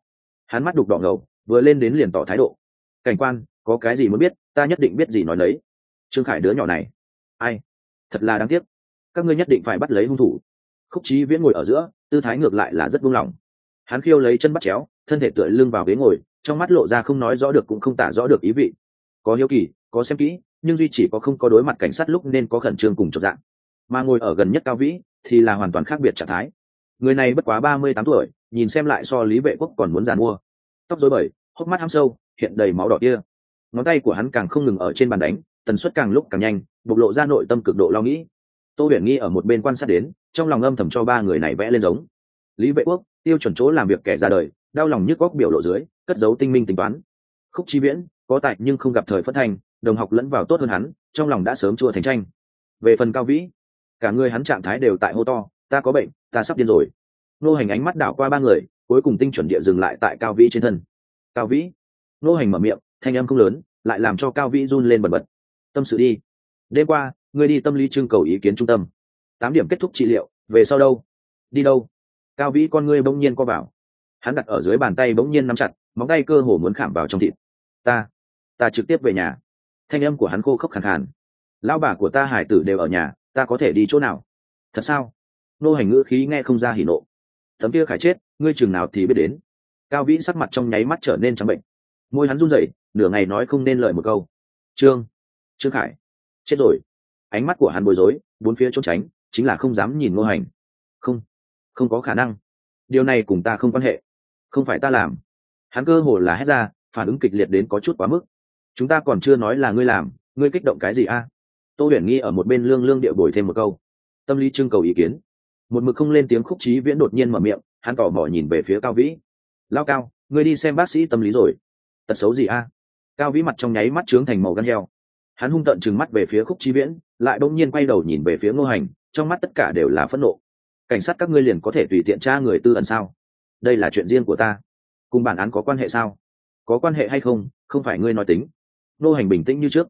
hắn mắt đục đỏ ngầu, vừa lên đến liền tỏ thái độ. Cảnh quan, có cái gì muốn biết, ta nhất định biết gì nói lấy trương khải đứa nhỏ này. Ai? Thật là đáng tiếc. Các ngươi nhất định phải bắt lấy hung thủ. Khúc trí viễn ngồi ở giữa, tư thái ngược lại là rất buông lỏng. Hắn khiêu lấy chân bắt chéo, thân thể tựa lưng vào ghế ngồi, trong mắt lộ ra không nói rõ được cũng không tả rõ được ý vị. Có hiếu kỳ, có xem kỹ, nhưng duy chỉ có không có đối mặt cảnh sát lúc nên có khẩn trương cùng chột dạng mà ngồi ở gần nhất cao vĩ, thì là hoàn toàn khác biệt trạng thái. Người này bất quá ba mươi tám tuổi nhìn xem lại so lý vệ quốc còn muốn giàn mua. Tóc dối bời, hốc mắt ham sâu, hiện đầy máu đỏ kia. Ngón tay của hắn càng không ngừng ở trên bàn đánh, tần suất càng lúc càng nhanh, bộc lộ ra nội tâm cực độ lo nghĩ. Tô huyền nghi ở một bên quan sát đến, trong lòng âm thầm cho ba người này vẽ lên giống. Lý vệ quốc, tiêu chuẩn chỗ làm việc kẻ ra đời, đau lòng nhức góc biểu lộ dưới, cất giấu tinh minh tính toán. Khúc chi viễn, có tại nhưng không gặp thời phất thành, đồng học lẫn vào tốt hơn hắn, trong lòng đã sớm chua thành tranh về phần cao vĩ, cả người hắn trạng thái đều tại hô to, ta có bệnh, ta sắp điên rồi nô hành ánh mắt đảo qua ba người, cuối cùng tinh chuẩn địa dừng lại tại cao vĩ trên thân. Cao vĩ? Nô hành mở miệng, thanh âm không lớn, lại làm cho cao vĩ run lên bật bật. Tâm sự đi. Đêm qua, ngươi đi tâm lý trưng cầu ý kiến trung tâm. Tám điểm kết thúc trị liệu, về sau đâu? Đi đâu? Cao vĩ con ngươi bỗng nhiên co vào. Hắn đặt ở dưới bàn tay bỗng nhiên nắm chặt, móng tay cơ hồ muốn khảm vào trong thịt. Ta ta trực tiếp về nhà. Thanh âm của hắn khô khốc khàn khàn. Lão bà của ta, hải tử đều ở nhà, ta có thể đi chỗ nào? Thật sao? Nô hành ngữ khí nghe không ra hỉ nộ tấm kia khải chết, ngươi chừng nào thì biết đến. Cao vĩ sắc mặt trong nháy mắt trở nên trắng bệnh. Môi hắn run rẩy, nửa ngày nói không nên lời một câu. Trương trương khải, chết rồi. Ánh mắt của hắn bối rối, bốn phía trốn tránh, chính là không dám nhìn ngô hành. Không không có khả năng. Điều này cùng ta không quan hệ. Không phải ta làm. Hắn cơ hồ là hét ra, phản ứng kịch liệt đến có chút quá mức. Chúng ta còn chưa nói là ngươi làm, ngươi kích động cái gì a? Tô huyền nghi ở một bên lương lương địa bồi thêm một câu. Tâm lý trưng cầu ý kiến một mực không lên tiếng khúc trí viễn đột nhiên mở miệng, hắn tỏ mò nhìn về phía cao vĩ. Lao cao, ngươi đi xem bác sĩ tâm lý rồi. Tật xấu gì a? Cao vĩ mặt trong nháy mắt trướng thành màu gan heo. Hắn hung tận trừng mắt về phía khúc trí viễn, lại bỗng nhiên quay đầu nhìn về phía ngô hành, trong mắt tất cả đều là phẫn nộ. Cảnh sát các ngươi liền có thể tùy tiện tra người tư ẩn sao? Đây là chuyện riêng của ta. Cùng bản án có quan hệ sao? Có quan hệ hay không không phải ngươi nói tính. Ngô hành bình tĩnh như trước.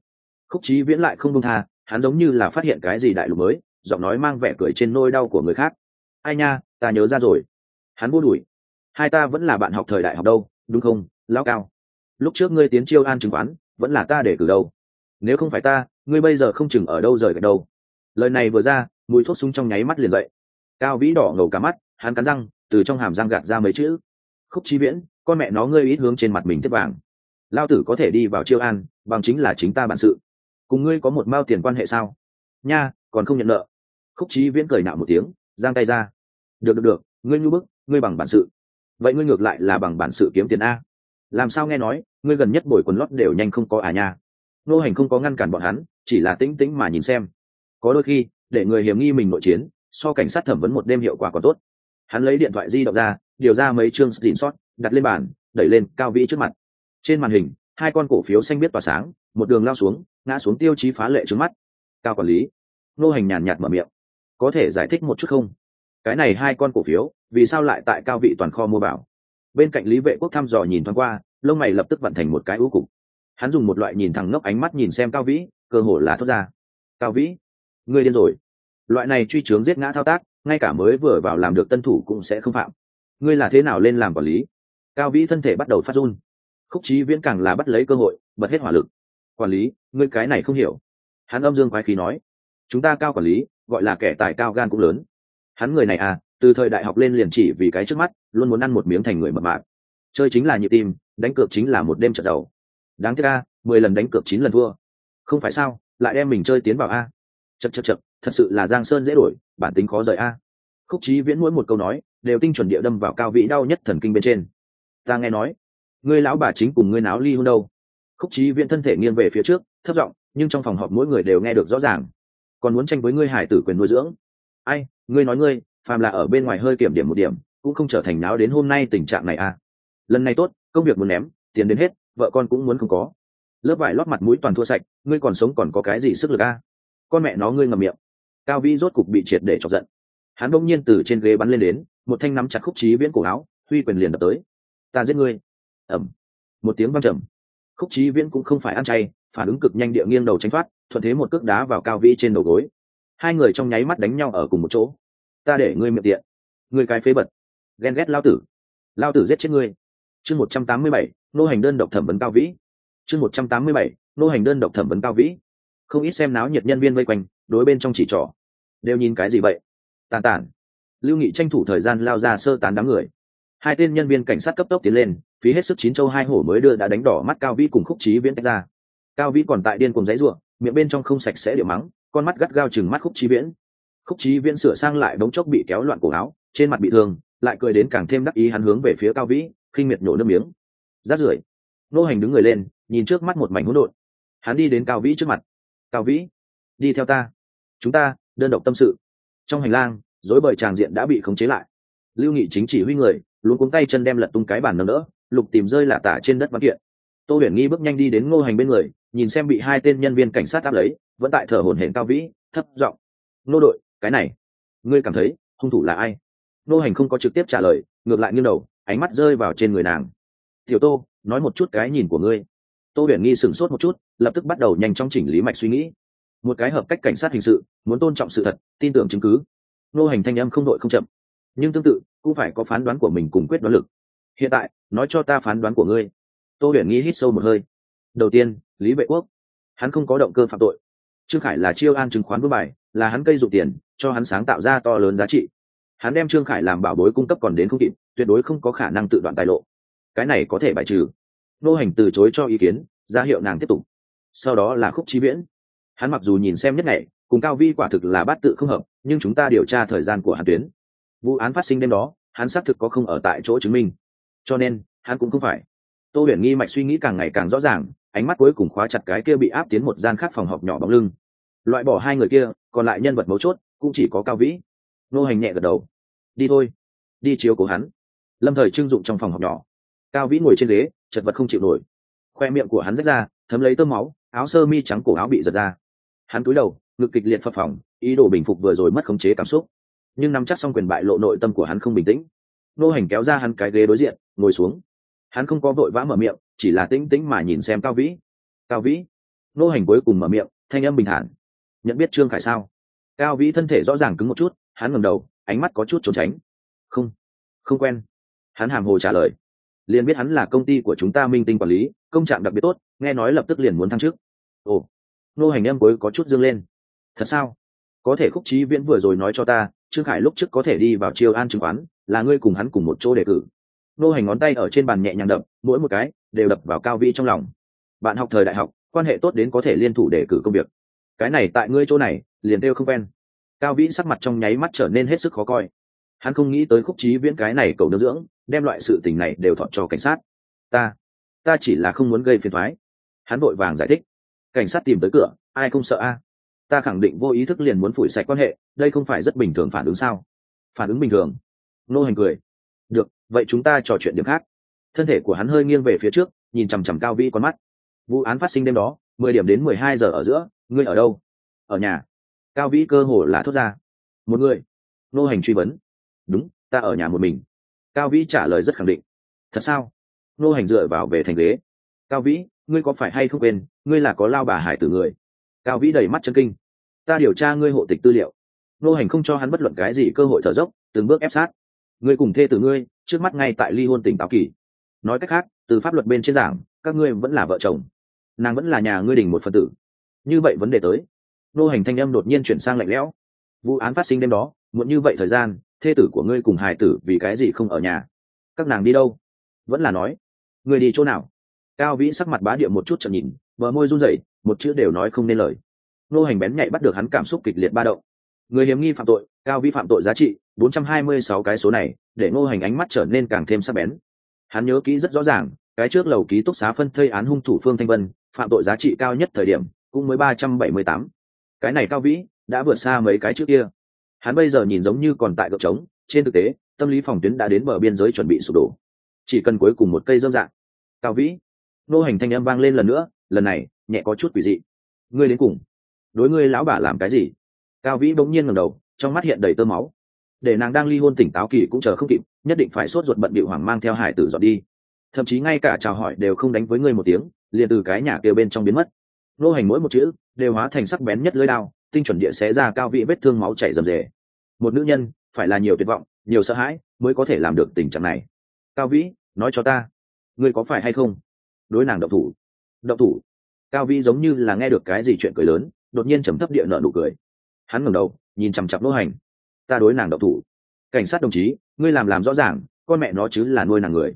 Khúc trí viễn lại không đông tha, hắn giống như là phát hiện cái gì đại lục mới giọng nói mang vẻ cười trên nôi đau của người khác. Ai nha, ta nhớ ra rồi. Hắn vô đuổi. Hai ta vẫn là bạn học thời đại học đâu, đúng không, lão cao? Lúc trước ngươi tiến chiêu an chứng khoán, vẫn là ta để cử đâu. Nếu không phải ta, ngươi bây giờ không chừng ở đâu rời gạch đâu. Lời này vừa ra, mùi thuốc súng trong nháy mắt liền dậy. Cao vĩ đỏ ngầu cả mắt, hắn cắn răng, từ trong hàm răng gạt ra mấy chữ. Khúc chi viễn, con mẹ nó ngươi ít hướng trên mặt mình tiếp vàng. Lao tử có thể đi vào chiêu an, bằng chính là chính ta bản sự. Cùng ngươi có một mao tiền quan hệ sao? Nha, còn không nhận nợ khúc trí viễn cười nạo một tiếng, giang tay ra. Được được được, ngươi nhu bức, ngươi bằng bản sự. Vậy ngươi ngược lại là bằng bản sự kiếm tiền a. Làm sao nghe nói, ngươi gần nhất bồi quần lót đều nhanh không có à nha. Nô hành không có ngăn cản bọn hắn, chỉ là tĩnh tĩnh mà nhìn xem. Có đôi khi, để người hiểm nghi mình nội chiến, so cảnh sát thẩm vấn một đêm hiệu quả còn tốt. Hắn lấy điện thoại di động ra, điều ra mấy chương dịn sót đặt lên bàn, đẩy lên cao vĩ trước mặt. Trên màn hình, hai con cổ phiếu xanh biết tỏa sáng, một đường lao xuống, ngã xuống tiêu chí phá lệ trước mắt. Cao quản lý. Nô hành nhàn nhạt mở miệng có thể giải thích một chút không? Cái này hai con cổ phiếu, vì sao lại tại cao vị toàn kho mua bảo bên cạnh lý vệ quốc thăm dò nhìn thoáng qua, lông mày lập tức vận thành một cái ưu cục. Hắn dùng một loại nhìn thẳng ngốc ánh mắt nhìn xem cao vĩ, cơ hồ là thốt ra. Cao vĩ, ngươi điên rồi. Loại này truy trướng giết ngã thao tác, ngay cả mới vừa vào làm được tân thủ cũng sẽ không phạm. Ngươi là thế nào lên làm quản lý? Cao vĩ thân thể bắt đầu phát run. Khúc trí viễn càng là bắt lấy cơ hội, bật hết hỏa lực. Quản lý, ngươi cái này không hiểu. Hắn âm dương quái khí nói. Chúng ta cao quản lý gọi là kẻ tài cao gan cũng lớn. Hắn người này à từ thời đại học lên liền chỉ vì cái trước mắt, luôn muốn ăn một miếng thành người mập mạp. chơi chính là nhịp tim, đánh cược chính là một đêm trận đầu. Đáng tiếc a, mười lần đánh cược chín lần thua. Không phải sao, lại đem mình chơi tiến vào a. Chật chật chật thật sự là giang sơn dễ đổi, bản tính khó rời a. Khúc trí viễn mỗi một câu nói, đều tinh chuẩn địa đâm vào cao vị đau nhất thần kinh bên trên. Ta nghe nói, ngươi lão bà chính cùng ngươi náo ly hôn đâu. Khúc trí viễn thân thể nghiêng về phía trước, thấp giọng, nhưng trong phòng họp mỗi người đều nghe được rõ ràng còn muốn tranh với ngươi hải tử quyền nuôi dưỡng. Ai, ngươi nói ngươi, phàm là ở bên ngoài hơi kiểm điểm một điểm, cũng không trở thành náo đến hôm nay tình trạng này à. Lần này tốt, công việc muốn ném, tiền đến hết, vợ con cũng muốn không có. Lớp vải lót mặt mũi toàn thua sạch, ngươi còn sống còn có cái gì sức lực a con mẹ nó ngươi ngầm miệng. Cao vĩ rốt cục bị triệt để chọc giận. Hắn bỗng nhiên từ trên ghế bắn lên đến, một thanh nắm chặt khúc trí viễn cổ áo, huy quyền liền đập tới. Ta giết ngươi. Ẩm một tiếng văng trầm. Khúc trí viễn cũng không phải ăn chay, phản ứng cực nhanh địa nghiêng đầu tránh thoát thuận thế một cước đá vào cao vĩ trên đầu gối. Hai người trong nháy mắt đánh nhau ở cùng một chỗ. Ta để ngươi miệng tiện. Ngươi cái phế bật ghen ghét lao tử. Lao tử giết chết ngươi. Chương một trăm tám mươi bảy, nô hành đơn độc thẩm vấn cao vĩ. Chương một trăm tám mươi bảy, nô hành đơn độc thẩm vấn cao vĩ. Không ít xem náo nhiệt nhân viên vây quanh, đối bên trong chỉ trỏ. Đều nhìn cái gì vậy? Tàn tản lưu nghị tranh thủ thời gian lao ra sơ tán đám người. Hai tên nhân viên cảnh sát cấp tốc tiến lên, phí hết sức chín châu hai hổ mới đưa đã đánh đỏ mắt cao vĩ cùng khúc trí viễn tách ra. Cao vĩ còn tại điên cùng giấy ruộng miệng bên trong không sạch sẽ điệu mắng, con mắt gắt gao chừng mắt khúc trí viễn. Khúc trí viễn sửa sang lại đống chốc bị kéo loạn cổ áo, trên mặt bị thương, lại cười đến càng thêm đắc ý hắn hướng về phía cao vĩ, khinh miệt nhổ nước miếng. Rát rưởi. Nô hành đứng người lên, nhìn trước mắt một mảnh hỗn độn. Hắn đi đến cao vĩ trước mặt. Cao vĩ, đi theo ta. Chúng ta, đơn độc tâm sự. Trong hành lang, dối bởi tràng diện đã bị khống chế lại. Lưu nghị chính chỉ huy người luôn cuống tay chân đem lật tung cái bàn nâng đỡ, lục tìm rơi là tả trên đất văn kiện. Tô huyền nghi bước nhanh đi đến ngô hành bên người nhìn xem bị hai tên nhân viên cảnh sát áp lấy, vẫn tại thở hổn hển cao vĩ, thấp giọng. Nô đội, cái này, ngươi cảm thấy hung thủ là ai? Nô hành không có trực tiếp trả lời, ngược lại nghiêng đầu, ánh mắt rơi vào trên người nàng. Tiểu tô, nói một chút cái nhìn của ngươi. Tô huyền nghi sửng sốt một chút, lập tức bắt đầu nhanh chóng chỉnh lý mạch suy nghĩ. Một cái hợp cách cảnh sát hình sự, muốn tôn trọng sự thật, tin tưởng chứng cứ. Nô hành thanh âm không đội không chậm. Nhưng tương tự, cũng phải có phán đoán của mình cùng quyết đoán lực. Hiện tại, nói cho ta phán đoán của ngươi. Tô huyền nghi hít sâu một hơi. Đầu tiên lý vệ quốc. Hắn không có động cơ phạm tội. Trương khải là chiêu an chứng khoán buôn bài, là hắn cây dụng tiền, cho hắn sáng tạo ra to lớn giá trị. Hắn đem trương khải làm bảo bối cung cấp còn đến không kịp, tuyệt đối không có khả năng tự đoạn tài lộ. Cái này có thể bài trừ. Nô hành từ chối cho ý kiến, ra hiệu nàng tiếp tục. Sau đó là khúc trí viễn. Hắn mặc dù nhìn xem nhất này cùng cao vi quả thực là bát tự không hợp, nhưng chúng ta điều tra thời gian của hắn tuyến. Vụ án phát sinh đêm đó, hắn xác thực có không ở tại chỗ chứng minh. Cho nên, hắn cũng không phải. Tô huyền nghi mạch suy nghĩ càng ngày càng rõ ràng ánh mắt cuối cùng khóa chặt cái kia bị áp tiến một gian khác phòng họp nhỏ bóng lưng. Loại bỏ hai người kia, còn lại nhân vật mấu chốt, cũng chỉ có cao vĩ. Nô hành nhẹ gật đầu. Đi thôi. Đi chiếu cố hắn. Lâm thời trưng dụng trong phòng họp nhỏ. Cao vĩ ngồi trên ghế, chật vật không chịu nổi. Khoe miệng của hắn rách ra, thấm lấy tơm máu, áo sơ mi trắng cổ áo bị giật ra. Hắn cúi đầu, ngực kịch liệt phập phòng ý đồ bình phục vừa rồi mất khống chế cảm xúc. Nhưng nắm chắc xong quyền bại lộ nội tâm của hắn không bình tĩnh. Nô hành kéo ra hắn cái ghế đối diện, ngồi xuống. Hắn không có vội vã mở miệng chỉ là tĩnh tĩnh mà nhìn xem cao vĩ. Cao vĩ, nô hành cuối cùng mở miệng, thanh âm bình thản. Nhận biết trương khải sao? Cao vĩ thân thể rõ ràng cứng một chút, hắn ngầm đầu, ánh mắt có chút trốn tránh. Không không quen. Hắn hàm hồ trả lời. Liền biết hắn là công ty của chúng ta minh tinh quản lý, công trạng đặc biệt tốt, nghe nói lập tức liền muốn thăng chức. Ồ, nô hành em cuối có chút dương lên. Thật sao? Có thể khúc trí viễn vừa rồi nói cho ta, trương khải lúc trước có thể đi vào chiêu an chứng khoán, là ngươi cùng hắn cùng một chỗ đề cử. Nô hành ngón tay ở trên bàn nhẹ nhàng đậm mỗi một cái đều đập vào cao vi trong lòng. Bạn học thời đại học, quan hệ tốt đến có thể liên thủ đề cử công việc. Cái này tại ngươi chỗ này, liền đều không quen. Cao vĩ sắc mặt trong nháy mắt trở nên hết sức khó coi. Hắn không nghĩ tới khúc trí viễn cái này cầu nương dưỡng, đem loại sự tình này đều thọ cho cảnh sát. Ta ta chỉ là không muốn gây phiền thoái. Hắn vội vàng giải thích. Cảnh sát tìm tới cửa, ai không sợ a? Ta khẳng định vô ý thức liền muốn phủi sạch quan hệ, đây không phải rất bình thường phản ứng sao? Phản ứng bình thường. Nô hành cười. Được, vậy chúng ta trò chuyện điểm khác thân thể của hắn hơi nghiêng về phía trước, nhìn chằm chằm cao vĩ con mắt. Vụ án phát sinh đêm đó, mười điểm đến mười hai giờ ở giữa, ngươi ở đâu? Ở nhà. Cao vĩ cơ hồ là thốt ra. Một người. Nô hành truy vấn. Đúng, ta ở nhà một mình. Cao vĩ trả lời rất khẳng định. Thật sao? Nô hành dựa vào về thành ghế. Cao vĩ, ngươi có phải hay không quên, ngươi là có lao bà hải tử người? Cao vĩ đầy mắt chân kinh. Ta điều tra ngươi hộ tịch tư liệu. Nô hành không cho hắn bất luận cái gì cơ hội thở dốc, từng bước ép sát. Ngươi cùng thê tử ngươi, trước mắt ngay tại ly hôn tỉnh táo kỳ nói cách khác, từ pháp luật bên trên giảng, các ngươi vẫn là vợ chồng. Nàng vẫn là nhà ngươi đình một phần tử. Như vậy vấn đề tới. Nô hành thanh âm đột nhiên chuyển sang lạnh lẽo. Vụ án phát sinh đêm đó, muộn như vậy thời gian, thê tử của ngươi cùng hài tử vì cái gì không ở nhà? Các nàng đi đâu? Vẫn là nói. Ngươi đi chỗ nào? Cao vĩ sắc mặt bá địa một chút chậm nhìn, bờ môi run rẩy, một chữ đều nói không nên lời. Nô hành bén nhạy bắt được hắn cảm xúc kịch liệt ba động. Người hiếm nghi phạm tội, cao vi phạm tội giá trị 426 cái số này, để ngô hành ánh mắt trở nên càng thêm sắc bén hắn nhớ kỹ rất rõ ràng, cái trước lầu ký túc xá phân thây án hung thủ phương thanh vân, phạm tội giá trị cao nhất thời điểm, cũng mới 378. cái này cao vĩ, đã vượt xa mấy cái trước kia. Hắn bây giờ nhìn giống như còn tại gợp trống, trên thực tế, tâm lý phòng tuyến đã đến bờ biên giới chuẩn bị sụp đổ. Chỉ cần cuối cùng một cây dâm dạng. Cao vĩ, nô hành thanh âm vang lên lần nữa, lần này, nhẹ có chút quỷ dị. Ngươi đến cùng, đối ngươi lão bà làm cái gì? Cao vĩ bỗng nhiên ngầm đầu, trong mắt hiện đầy tơ máu. Để nàng đang ly hôn tỉnh táo kỳ cũng chờ không kịp nhất định phải sốt ruột bận bịu hoảng mang theo hải tử dọn đi. Thậm chí ngay cả chào hỏi đều không đánh với ngươi một tiếng, liền từ cái nhà kia bên trong biến mất. Nô hành mỗi một chữ đều hóa thành sắc bén nhất lưỡi đao, tinh chuẩn địa xé ra cao vị vết thương máu chảy rầm rề. Một nữ nhân, phải là nhiều tuyệt vọng, nhiều sợ hãi mới có thể làm được tình trạng này. Cao vĩ, nói cho ta, ngươi có phải hay không? Đối nàng động thủ. Động thủ? Cao vĩ giống như là nghe được cái gì chuyện cười lớn, đột nhiên trầm thấp địa nợ nụ cười. Hắn ngẩng đầu, nhìn chằm chặp nô hành. Ta đối nàng động thủ cảnh sát đồng chí, ngươi làm làm rõ ràng, con mẹ nó chứ là nuôi nàng người.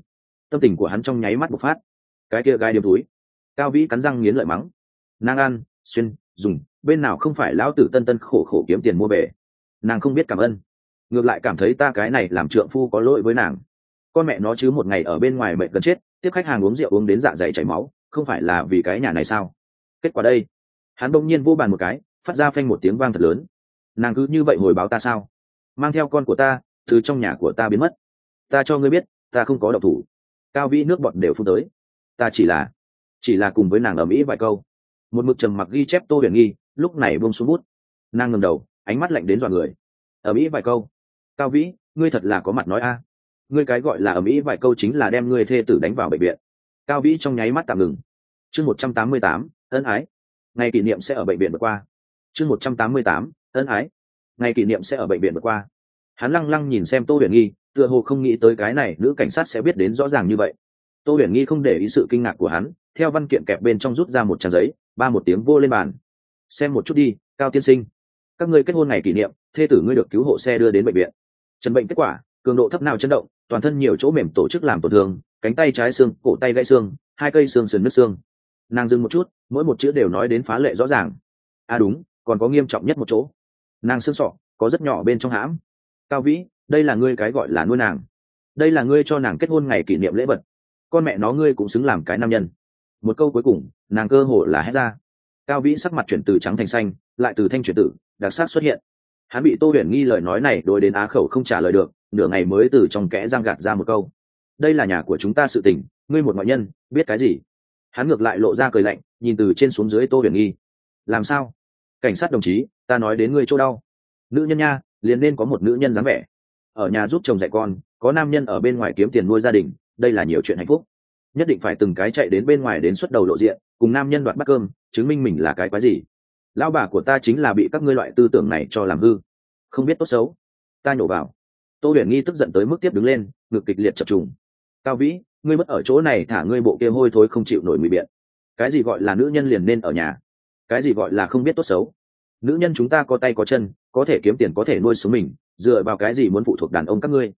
Tâm tình của hắn trong nháy mắt bộc phát. Cái kia gai điếm túi. Cao vĩ cắn răng nghiến lợi mắng. Nàng ăn, xuyên, dùng, bên nào không phải lão tử tân tân khổ khổ kiếm tiền mua về nàng không biết cảm ơn. Ngược lại cảm thấy ta cái này làm trượng phu có lỗi với nàng. Con mẹ nó chứ một ngày ở bên ngoài mệt gần chết, tiếp khách hàng uống rượu uống đến dạ dày chảy máu, không phải là vì cái nhà này sao? Kết quả đây. Hắn bỗng nhiên vô bàn một cái, phát ra phanh một tiếng vang thật lớn. Nàng cứ như vậy hồi báo ta sao? Mang theo con của ta, từ trong nhà của ta biến mất. Ta cho ngươi biết, ta không có độc thủ. Cao vĩ nước bọt đều phun tới. Ta chỉ là chỉ là cùng với nàng ở mỹ vài câu. Một mực trầm mặc ghi chép tô huyền nghi, lúc này buông xuống bút. Nàng ngầm đầu, ánh mắt lạnh đến dọn người. Ở mỹ vài câu. Cao vĩ, ngươi thật là có mặt nói a. Ngươi cái gọi là ở mỹ vài câu chính là đem ngươi thê tử đánh vào bệnh viện. Cao vĩ trong nháy mắt tạm ngừng. Chương một trăm tám mươi tám, ân ái. Ngày kỷ niệm sẽ ở bệnh viện vượt qua. Chương một trăm tám mươi tám, ân ái ngày kỷ niệm sẽ ở bệnh viện vượt qua. Hắn lăng lăng nhìn xem tô huyền nghi, tựa hồ không nghĩ tới cái này nữ cảnh sát sẽ biết đến rõ ràng như vậy. Tô huyền nghi không để ý sự kinh ngạc của hắn, theo văn kiện kẹp bên trong rút ra một trang giấy, ba một tiếng vô lên bàn. Xem một chút đi, cao tiên sinh. Các ngươi kết hôn ngày kỷ niệm, thê tử ngươi được cứu hộ xe đưa đến bệnh viện. Trần bệnh kết quả, cường độ thấp nào chấn động, toàn thân nhiều chỗ mềm tổ chức làm tổn thương, cánh tay trái xương, cổ tay gãy xương, hai cây xương sườn nứt xương. Nàng dừng một chút, mỗi một chữ đều nói đến phá lệ rõ ràng. À đúng, còn có nghiêm trọng nhất một chỗ nàng xương sọ, có rất nhỏ bên trong hãm. Cao vĩ, đây là ngươi cái gọi là nuôi nàng. Đây là ngươi cho nàng kết hôn ngày kỷ niệm lễ vật. Con mẹ nó ngươi cũng xứng làm cái nam nhân. Một câu cuối cùng, nàng cơ hồ là hét ra. Cao vĩ sắc mặt chuyển từ trắng thành xanh, lại từ thanh chuyển tử, đặc sắc xuất hiện. Hắn bị tô huyền nghi lời nói này đối đến á khẩu không trả lời được, nửa ngày mới từ trong kẽ giang gạt ra một câu. Đây là nhà của chúng ta sự tình, ngươi một ngoại nhân, biết cái gì? Hắn ngược lại lộ ra cười lạnh, nhìn từ trên xuống dưới tô huyền nghi. Làm sao? Cảnh sát đồng chí, ta nói đến ngươi chỗ đau. Nữ nhân nha, liền nên có một nữ nhân dáng vẻ. Ở nhà giúp chồng dạy con, có nam nhân ở bên ngoài kiếm tiền nuôi gia đình, đây là nhiều chuyện hạnh phúc. Nhất định phải từng cái chạy đến bên ngoài đến xuất đầu lộ diện, cùng nam nhân đoạt bắt cơm, chứng minh mình là cái quái gì. Lão bà của ta chính là bị các ngươi loại tư tưởng này cho làm hư. Không biết tốt xấu. Ta nhổ vào. Tô huyền nghi tức giận tới mức tiếp đứng lên, ngực kịch liệt chập trùng. Cao vĩ, ngươi mất ở chỗ này thả ngươi bộ kia hôi thối không chịu nổi mùi biện. Cái gì gọi là nữ nhân liền nên ở nhà? Cái gì gọi là không biết tốt xấu? Nữ nhân chúng ta có tay có chân, có thể kiếm tiền có thể nuôi sống mình, dựa vào cái gì muốn phụ thuộc đàn ông các ngươi?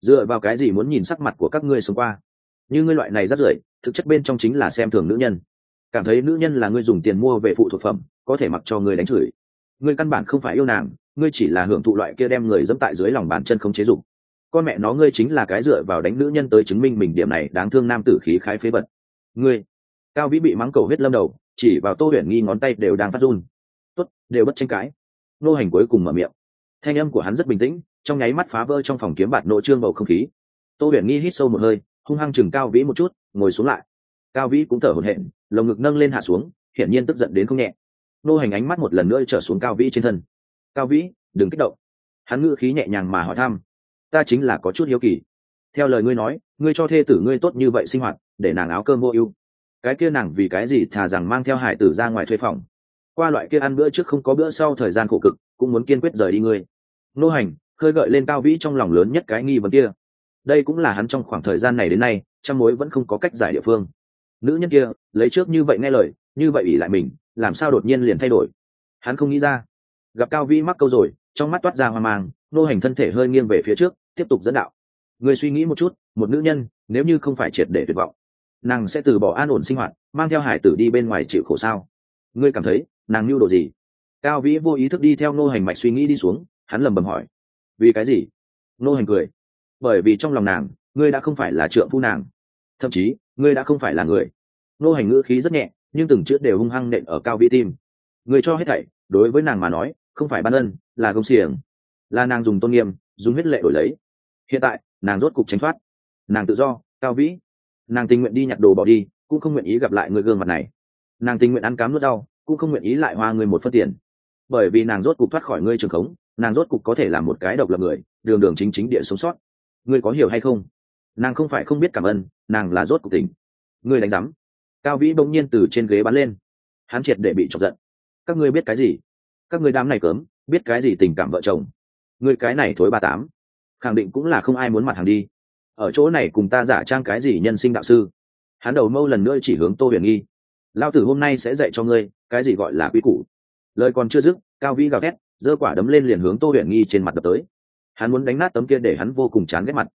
Dựa vào cái gì muốn nhìn sắc mặt của các ngươi xung qua? Như ngươi loại này rất rưởi, thực chất bên trong chính là xem thường nữ nhân. Cảm thấy nữ nhân là ngươi dùng tiền mua về phụ thuộc phẩm, có thể mặc cho ngươi đánh chửi. Ngươi căn bản không phải yêu nàng, ngươi chỉ là hưởng thụ loại kia đem người dẫm tại dưới lòng bàn chân không chế dụng con mẹ nó ngươi chính là cái dựa vào đánh nữ nhân tới chứng minh mình điểm này đáng thương nam tử khí khái phế vật. Ngươi, cao vĩ bị mắng cầu hết lâm đầu chỉ vào tô huyền nghi ngón tay đều đang phát run. Tốt, đều bất tranh cãi. Nô hành cuối cùng mở miệng. Thanh âm của hắn rất bình tĩnh, trong nháy mắt phá vỡ trong phòng kiếm bạt nộ trương bầu không khí. Tô huyền nghi hít sâu một hơi, hung hăng chừng cao vĩ một chút, ngồi xuống lại. Cao vĩ cũng thở hổn hển, lồng ngực nâng lên hạ xuống, hiển nhiên tức giận đến không nhẹ. Nô hành ánh mắt một lần nữa trở xuống cao vĩ trên thân. Cao vĩ, đừng kích động. Hắn ngữ khí nhẹ nhàng mà hỏi thăm. Ta chính là có chút hiếu kỳ. Theo lời ngươi nói, ngươi cho thê tử ngươi tốt như vậy sinh hoạt, để nàng áo cơm vô ưu cái kia nàng vì cái gì thà rằng mang theo hải tử ra ngoài thuê phòng? Qua loại kia ăn bữa trước không có bữa sau thời gian khổ cực, cũng muốn kiên quyết rời đi ngươi. Nô hành, khơi gợi lên cao vĩ trong lòng lớn nhất cái nghi vấn kia. Đây cũng là hắn trong khoảng thời gian này đến nay trăm mối vẫn không có cách giải địa phương. Nữ nhân kia, lấy trước như vậy nghe lời, như vậy ủy lại mình, làm sao đột nhiên liền thay đổi? Hắn không nghĩ ra. Gặp cao vĩ mắc câu rồi, trong mắt toát ra hoang mang, nô hành thân thể hơi nghiêng về phía trước, tiếp tục dẫn đạo. Người suy nghĩ một chút, một nữ nhân, nếu như không phải triệt để tuyệt vọng nàng sẽ từ bỏ an ổn sinh hoạt, mang theo hải tử đi bên ngoài chịu khổ sao? Ngươi cảm thấy, nàng mưu đồ gì? Cao vĩ vô ý thức đi theo nô hành mạch suy nghĩ đi xuống, hắn lầm bầm hỏi. Vì cái gì? Nô hành cười. Bởi vì trong lòng nàng, ngươi đã không phải là trượng phu nàng. Thậm chí, ngươi đã không phải là người. Nô hành ngữ khí rất nhẹ, nhưng từng chữ đều hung hăng nện ở cao vĩ tim. Người cho hết thảy, đối với nàng mà nói, không phải ban ân, là công xiềng. Là nàng dùng tôn nghiêm, dùng huyết lệ đổi lấy. Hiện tại, nàng rốt cục tránh thoát. Nàng tự do, cao vĩ nàng tình nguyện đi nhặt đồ bỏ đi, cũng không nguyện ý gặp lại người gương mặt này. Nàng tình nguyện ăn cám nuốt rau, cũng không nguyện ý lại hoa người một phân tiền. Bởi vì nàng rốt cục thoát khỏi ngươi trường khống, nàng rốt cục có thể là một cái độc lập người, đường đường chính chính địa sống sót. Ngươi có hiểu hay không? Nàng không phải không biết cảm ơn, nàng là rốt cục tình ngươi đánh giám. Cao vĩ bỗng nhiên từ trên ghế bắn lên. Hắn triệt để bị chọc giận. Các ngươi biết cái gì? Các ngươi đám này cớm biết cái gì tình cảm vợ chồng? Ngươi cái này thối ba tám. Khẳng định cũng là không ai muốn mặt hàng đi ở chỗ này cùng ta giả trang cái gì nhân sinh đạo sư? Hắn đầu mâu lần nữa chỉ hướng tô huyền nghi. Lao tử hôm nay sẽ dạy cho ngươi cái gì gọi là quy củ. Lời còn chưa dứt, cao vĩ gào thét, giơ quả đấm lên liền hướng tô huyền nghi trên mặt đập tới. Hắn muốn đánh nát tấm kia để hắn vô cùng chán ghét mặt.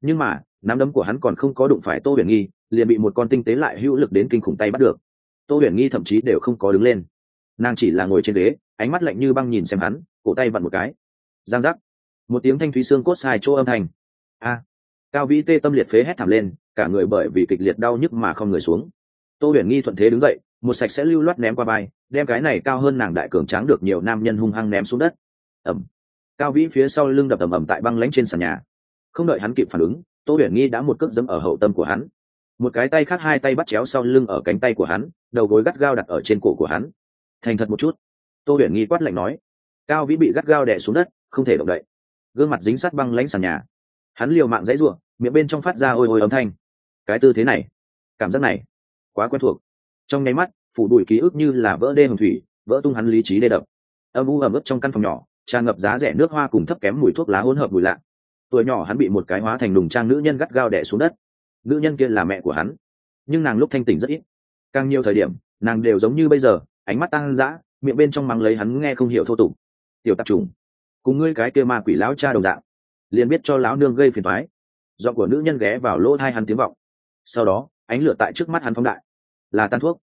Nhưng mà, nắm đấm của hắn còn không có đụng phải tô huyền nghi, liền bị một con tinh tế lại hữu lực đến kinh khủng tay bắt được. Tô huyền nghi thậm chí đều không có đứng lên. Nàng chỉ là ngồi trên ghế, ánh mắt lạnh như băng nhìn xem hắn, cổ tay vặn một cái. Giang giác. Một tiếng thanh thúy xương cốt sai chỗ âm thanh. A cao vĩ tê tâm liệt phế hét thảm lên cả người bởi vì kịch liệt đau nhức mà không người xuống. Tô huyền nghi thuận thế đứng dậy một sạch sẽ lưu loát ném qua vai, đem cái này cao hơn nàng đại cường tráng được nhiều nam nhân hung hăng ném xuống đất. Ẩm cao vĩ phía sau lưng đập ầm ầm tại băng lánh trên sàn nhà. Không đợi hắn kịp phản ứng tô huyền nghi đã một cước dẫm ở hậu tâm của hắn. Một cái tay khác hai tay bắt chéo sau lưng ở cánh tay của hắn đầu gối gắt gao đặt ở trên cổ của hắn. Thành thật một chút. Tô huyền nghi quát lạnh nói. Cao vĩ bị gắt gao đè xuống đất không thể động đậy. Gương mặt dính sát băng lánh sàn nhà. Hắn liều mạng dãy ruộng miệng bên trong phát ra ôi ôi âm thanh. Cái tư thế này, cảm giác này quá quen thuộc. Trong nháy mắt, phủ đuổi ký ức như là vỡ đê hồng thủy, vỡ tung hắn lý trí đê đập. Âm u ẩm ướt trong căn phòng nhỏ, tràn ngập giá rẻ nước hoa cùng thấp kém mùi thuốc lá hỗn hợp mùi lạ. Tuổi nhỏ hắn bị một cái hóa thành đùng trang nữ nhân gắt gao đẻ xuống đất. Nữ nhân kia là mẹ của hắn. Nhưng nàng lúc thanh tỉnh rất ít. Càng nhiều thời điểm, nàng đều giống như bây giờ, ánh mắt tăng dã miệng bên trong mắng lấy hắn nghe không hiểu thô tục. Tiểu tạp trùng cùng ngươi cái kia ma quỷ lão cha đồng dạng, liền biết cho lão nương gây phiền thoái do của nữ nhân ghé vào lỗ thai hắn tiếng vọng. Sau đó, ánh lửa tại trước mắt hắn phóng đại. Là tan thuốc.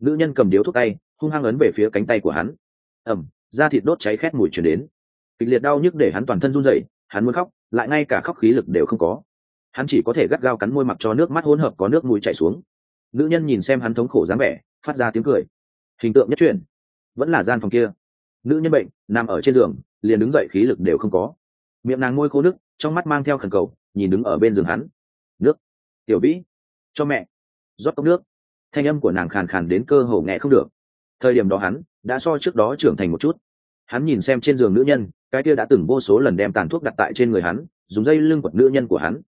Nữ nhân cầm điếu thuốc tay, hung hăng ấn về phía cánh tay của hắn. Ẩm, da thịt đốt cháy khét mùi chuyển đến. Kịch liệt đau nhức để hắn toàn thân run rẩy, hắn muốn khóc, lại ngay cả khóc khí lực đều không có. Hắn chỉ có thể gắt gao cắn môi mặc cho nước mắt hỗn hợp có nước mùi chảy xuống. Nữ nhân nhìn xem hắn thống khổ dáng vẻ, phát ra tiếng cười. Hình tượng nhất truyền vẫn là gian phòng kia. Nữ nhân bệnh, nằm ở trên giường, liền đứng dậy, khí lực đều không có. Miệng nàng môi khô nước trong mắt mang theo khẩn cầu nhìn đứng ở bên giường hắn. Nước, tiểu vĩ, cho mẹ, rót cốc nước. Thanh âm của nàng khàn khàn đến cơ hồ nghe không được. Thời điểm đó hắn đã so trước đó trưởng thành một chút. Hắn nhìn xem trên giường nữ nhân, cái kia đã từng vô số lần đem tàn thuốc đặt tại trên người hắn, dùng dây lưng quật nữ nhân của hắn.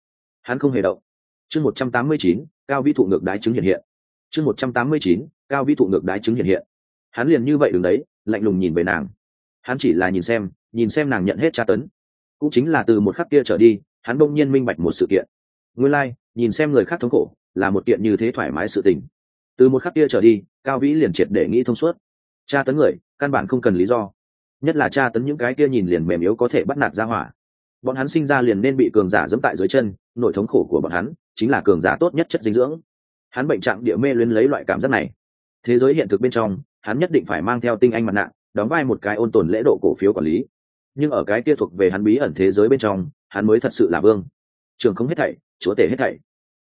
Hắn không hề động. Chương một trăm tám mươi chín, cao vi thụ ngược đái chứng hiện hiện. Chương một trăm tám mươi chín, cao vi thụ ngược đái chứng hiện hiện. Hắn liền như vậy đứng đấy, lạnh lùng nhìn về nàng. Hắn chỉ là nhìn xem nhìn xem nàng nhận hết tra tấn. Cũng chính là từ một khắc kia trở đi hắn bỗng nhiên minh bạch một sự kiện. Nguyên lai、like, nhìn xem người khác thống khổ là một kiện như thế thoải mái sự tình. Từ một khắc kia trở đi cao vĩ liền triệt để nghĩ thông suốt. Tra tấn người căn bản không cần lý do. Nhất là tra tấn những cái kia nhìn liền mềm yếu có thể bắt nạt ra hỏa. Bọn hắn sinh ra liền nên bị cường giả dẫm tại dưới chân nội thống khổ của bọn hắn chính là cường giả tốt nhất chất dinh dưỡng. Hắn bệnh trạng địa mê luyến lấy loại cảm giác này. Thế giới hiện thực bên trong hắn nhất định phải mang theo tinh anh mặt nạ đóng vai một cái ôn tồn lễ độ cổ phiếu quản lý nhưng ở cái kia thuộc về hắn bí ẩn thế giới bên trong, hắn mới thật sự là vương. Trường không hết thảy, chúa tể hết thảy.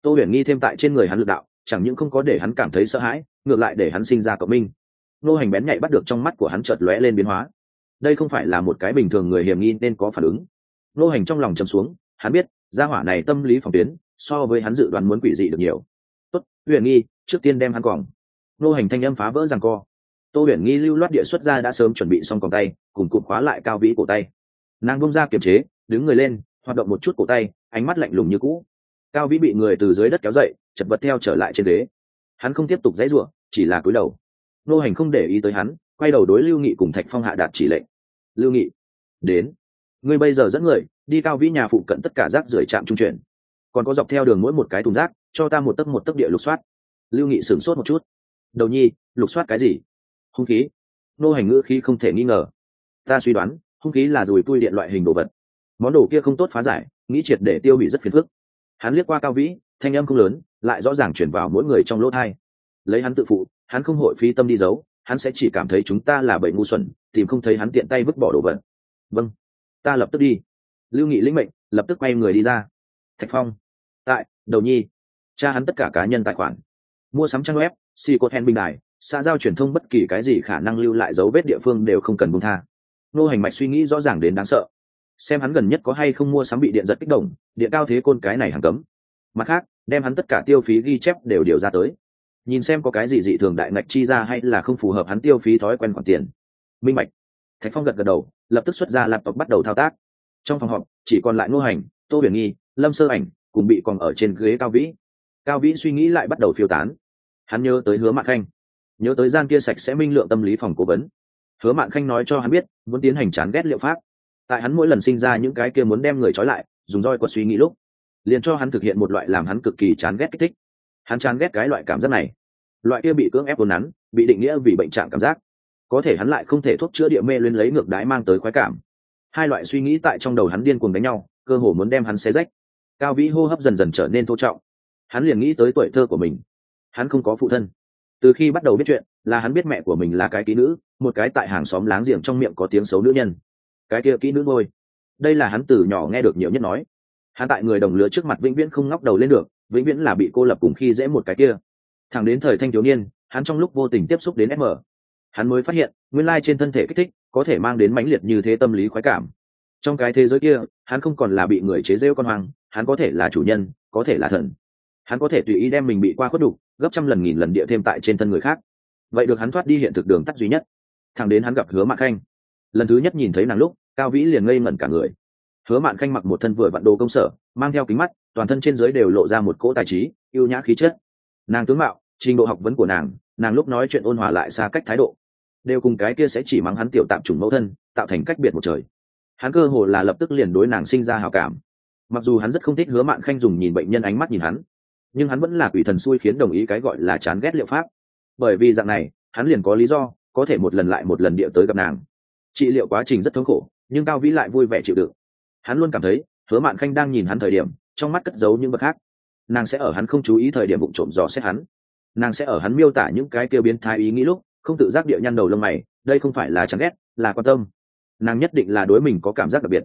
Tô huyền nghi thêm tại trên người hắn lực đạo, chẳng những không có để hắn cảm thấy sợ hãi, ngược lại để hắn sinh ra cộng minh. Nô hành bén nhạy bắt được trong mắt của hắn chợt lóe lên biến hóa. Đây không phải là một cái bình thường người hiểm nghi nên có phản ứng. Nô hành trong lòng chầm xuống, hắn biết, gia hỏa này tâm lý phòng tuyến, so với hắn dự đoán muốn quỷ dị được nhiều. Tốt, huyền nghi, trước tiên đem hắn quẳng. nô hành thanh âm phá vỡ rằng co tô huyền nghi lưu loát địa xuất ra đã sớm chuẩn bị xong còng tay, cùng cụm khóa lại cao vĩ cổ tay. Nàng bông ra kiềm chế, đứng người lên, hoạt động một chút cổ tay, ánh mắt lạnh lùng như cũ. Cao vĩ bị người từ dưới đất kéo dậy, chật vật theo trở lại trên ghế. Hắn không tiếp tục dãy ruộng chỉ là cúi đầu. Nô hành không để ý tới hắn, quay đầu đối lưu nghị cùng thạch phong hạ đạt chỉ lệnh. Lưu nghị, đến. Ngươi bây giờ dẫn người, đi cao vĩ nhà phụ cận tất cả rác rưởi trạm trung chuyển. Còn có dọc theo đường mỗi một cái thùng rác, cho ta một tấc một tấc địa lục soát. Lưu nghị sửng sốt một chút. Đầu nhi, lục soát cái gì? Hung khí? Nô hành ngữ khí không thể nghi ngờ. Ta suy đoán, hung khí là dùi tui điện loại hình đồ vật. Món đồ kia không tốt phá giải, nghĩ triệt để tiêu hủy rất phiền phức. Hắn liếc qua cao vĩ, thanh âm không lớn, lại rõ ràng chuyển vào mỗi người trong lỗ thai. Lấy hắn tự phụ, hắn không hội phi tâm đi giấu, hắn sẽ chỉ cảm thấy chúng ta là bậy ngu xuẩn, tìm không thấy hắn tiện tay vứt bỏ đồ vật. Vâng ta lập tức đi. Lưu nghị lĩnh mệnh, lập tức quay người đi ra. Thạch phong, tại, đầu nhi. Cha hắn tất cả cá nhân tài khoản. Mua sắm trang web si cột hen bình đài xã giao truyền thông bất kỳ cái gì khả năng lưu lại dấu vết địa phương đều không cần buông tha. Nô hành mạch suy nghĩ rõ ràng đến đáng sợ. Xem hắn gần nhất có hay không mua sắm bị điện giật kích động, điện cao thế côn cái này hàng cấm. Mặt khác, đem hắn tất cả tiêu phí ghi chép đều điều ra tới. Nhìn xem có cái gì dị thường đại ngạch chi ra hay là không phù hợp hắn tiêu phí thói quen khoản tiền. Minh bạch thạch phong gật gật đầu, lập tức xuất ra laptop bắt đầu thao tác. Trong phòng họp, chỉ còn lại ngô hành, tô huyền nghi, lâm sơ ảnh, cùng bị còn ở trên ghế cao vĩ. Cao vĩ suy nghĩ lại bắt đầu phiêu tán. Hắn nhớ tới hứa mạc khanh nhớ tới gian kia sạch sẽ minh lượng tâm lý phòng cố vấn. Hứa mạn khanh nói cho hắn biết, muốn tiến hành chán ghét liệu pháp. Tại hắn mỗi lần sinh ra những cái kia muốn đem người trói lại, dùng roi quật suy nghĩ lúc, liền cho hắn thực hiện một loại làm hắn cực kỳ chán ghét kích thích. Hắn chán ghét cái loại cảm giác này. Loại kia bị cưỡng ép vốn nắn, bị định nghĩa vì bệnh trạng cảm giác. Có thể hắn lại không thể thuốc chữa địa mê lên lấy ngược đái mang tới khoái cảm. Hai loại suy nghĩ tại trong đầu hắn điên cuồng đánh nhau, cơ hồ muốn đem hắn xé rách. Cao vĩ hô hấp dần dần trở nên thô trọng. Hắn liền nghĩ tới tuổi thơ của mình. Hắn không có phụ thân từ khi bắt đầu biết chuyện, là hắn biết mẹ của mình là cái kỹ nữ, một cái tại hàng xóm láng giềng trong miệng có tiếng xấu nữ nhân. Cái kia kỹ nữ ngôi. Đây là hắn từ nhỏ nghe được nhiều nhất nói. Hắn tại người đồng lứa trước mặt vĩnh viễn không ngóc đầu lên được, vĩnh viễn là bị cô lập cùng khi dễ một cái kia. Thẳng đến thời thanh thiếu niên, hắn trong lúc vô tình tiếp xúc đến sm hắn mới phát hiện, nguyên lai trên thân thể kích thích, có thể mang đến mãnh liệt như thế tâm lý khoái cảm. Trong cái thế giới kia, hắn không còn là bị người chế rêu con hoang, hắn có thể là chủ nhân, có thể là thần. Hắn có thể tùy ý đem mình bị qua khuất đục gấp trăm lần nghìn lần địa thêm tại trên thân người khác. Vậy được hắn thoát đi hiện thực đường tắt duy nhất. Thằng đến hắn gặp hứa mạn khanh. Lần thứ nhất nhìn thấy nàng lúc, cao vĩ liền ngây ngẩn cả người. Hứa mạn khanh mặc một thân vừa vặn đồ công sở, mang theo kính mắt, toàn thân trên dưới đều lộ ra một cỗ tài trí yêu nhã khí chất. Nàng tướng mạo, trình độ học vấn của nàng nàng lúc nói chuyện ôn hòa lại xa cách thái độ. Đều cùng cái kia sẽ chỉ mắng hắn tiểu tạm trùng mẫu thân, tạo thành cách biệt một trời. Hắn cơ hồ là lập tức liền đối nàng sinh ra hào cảm. Mặc dù hắn rất không thích hứa mạn khanh dùng nhìn bệnh nhân ánh mắt nhìn hắn nhưng hắn vẫn là quỷ thần xui khiến đồng ý cái gọi là chán ghét liệu pháp. Bởi vì dạng này, hắn liền có lý do, có thể một lần lại một lần địa tới gặp nàng. Trị liệu quá trình rất thống khổ, nhưng cao vĩ lại vui vẻ chịu đựng. Hắn luôn cảm thấy, hứa mạn khanh đang nhìn hắn thời điểm, trong mắt cất giấu những bậc khác. Nàng sẽ ở hắn không chú ý thời điểm bụng trộm dò xét hắn. Nàng sẽ ở hắn miêu tả những cái kêu biến thái ý nghĩ lúc, không tự giác địa nhăn đầu lông mày, đây không phải là chán ghét, là quan tâm. Nàng nhất định là đối mình có cảm giác đặc biệt.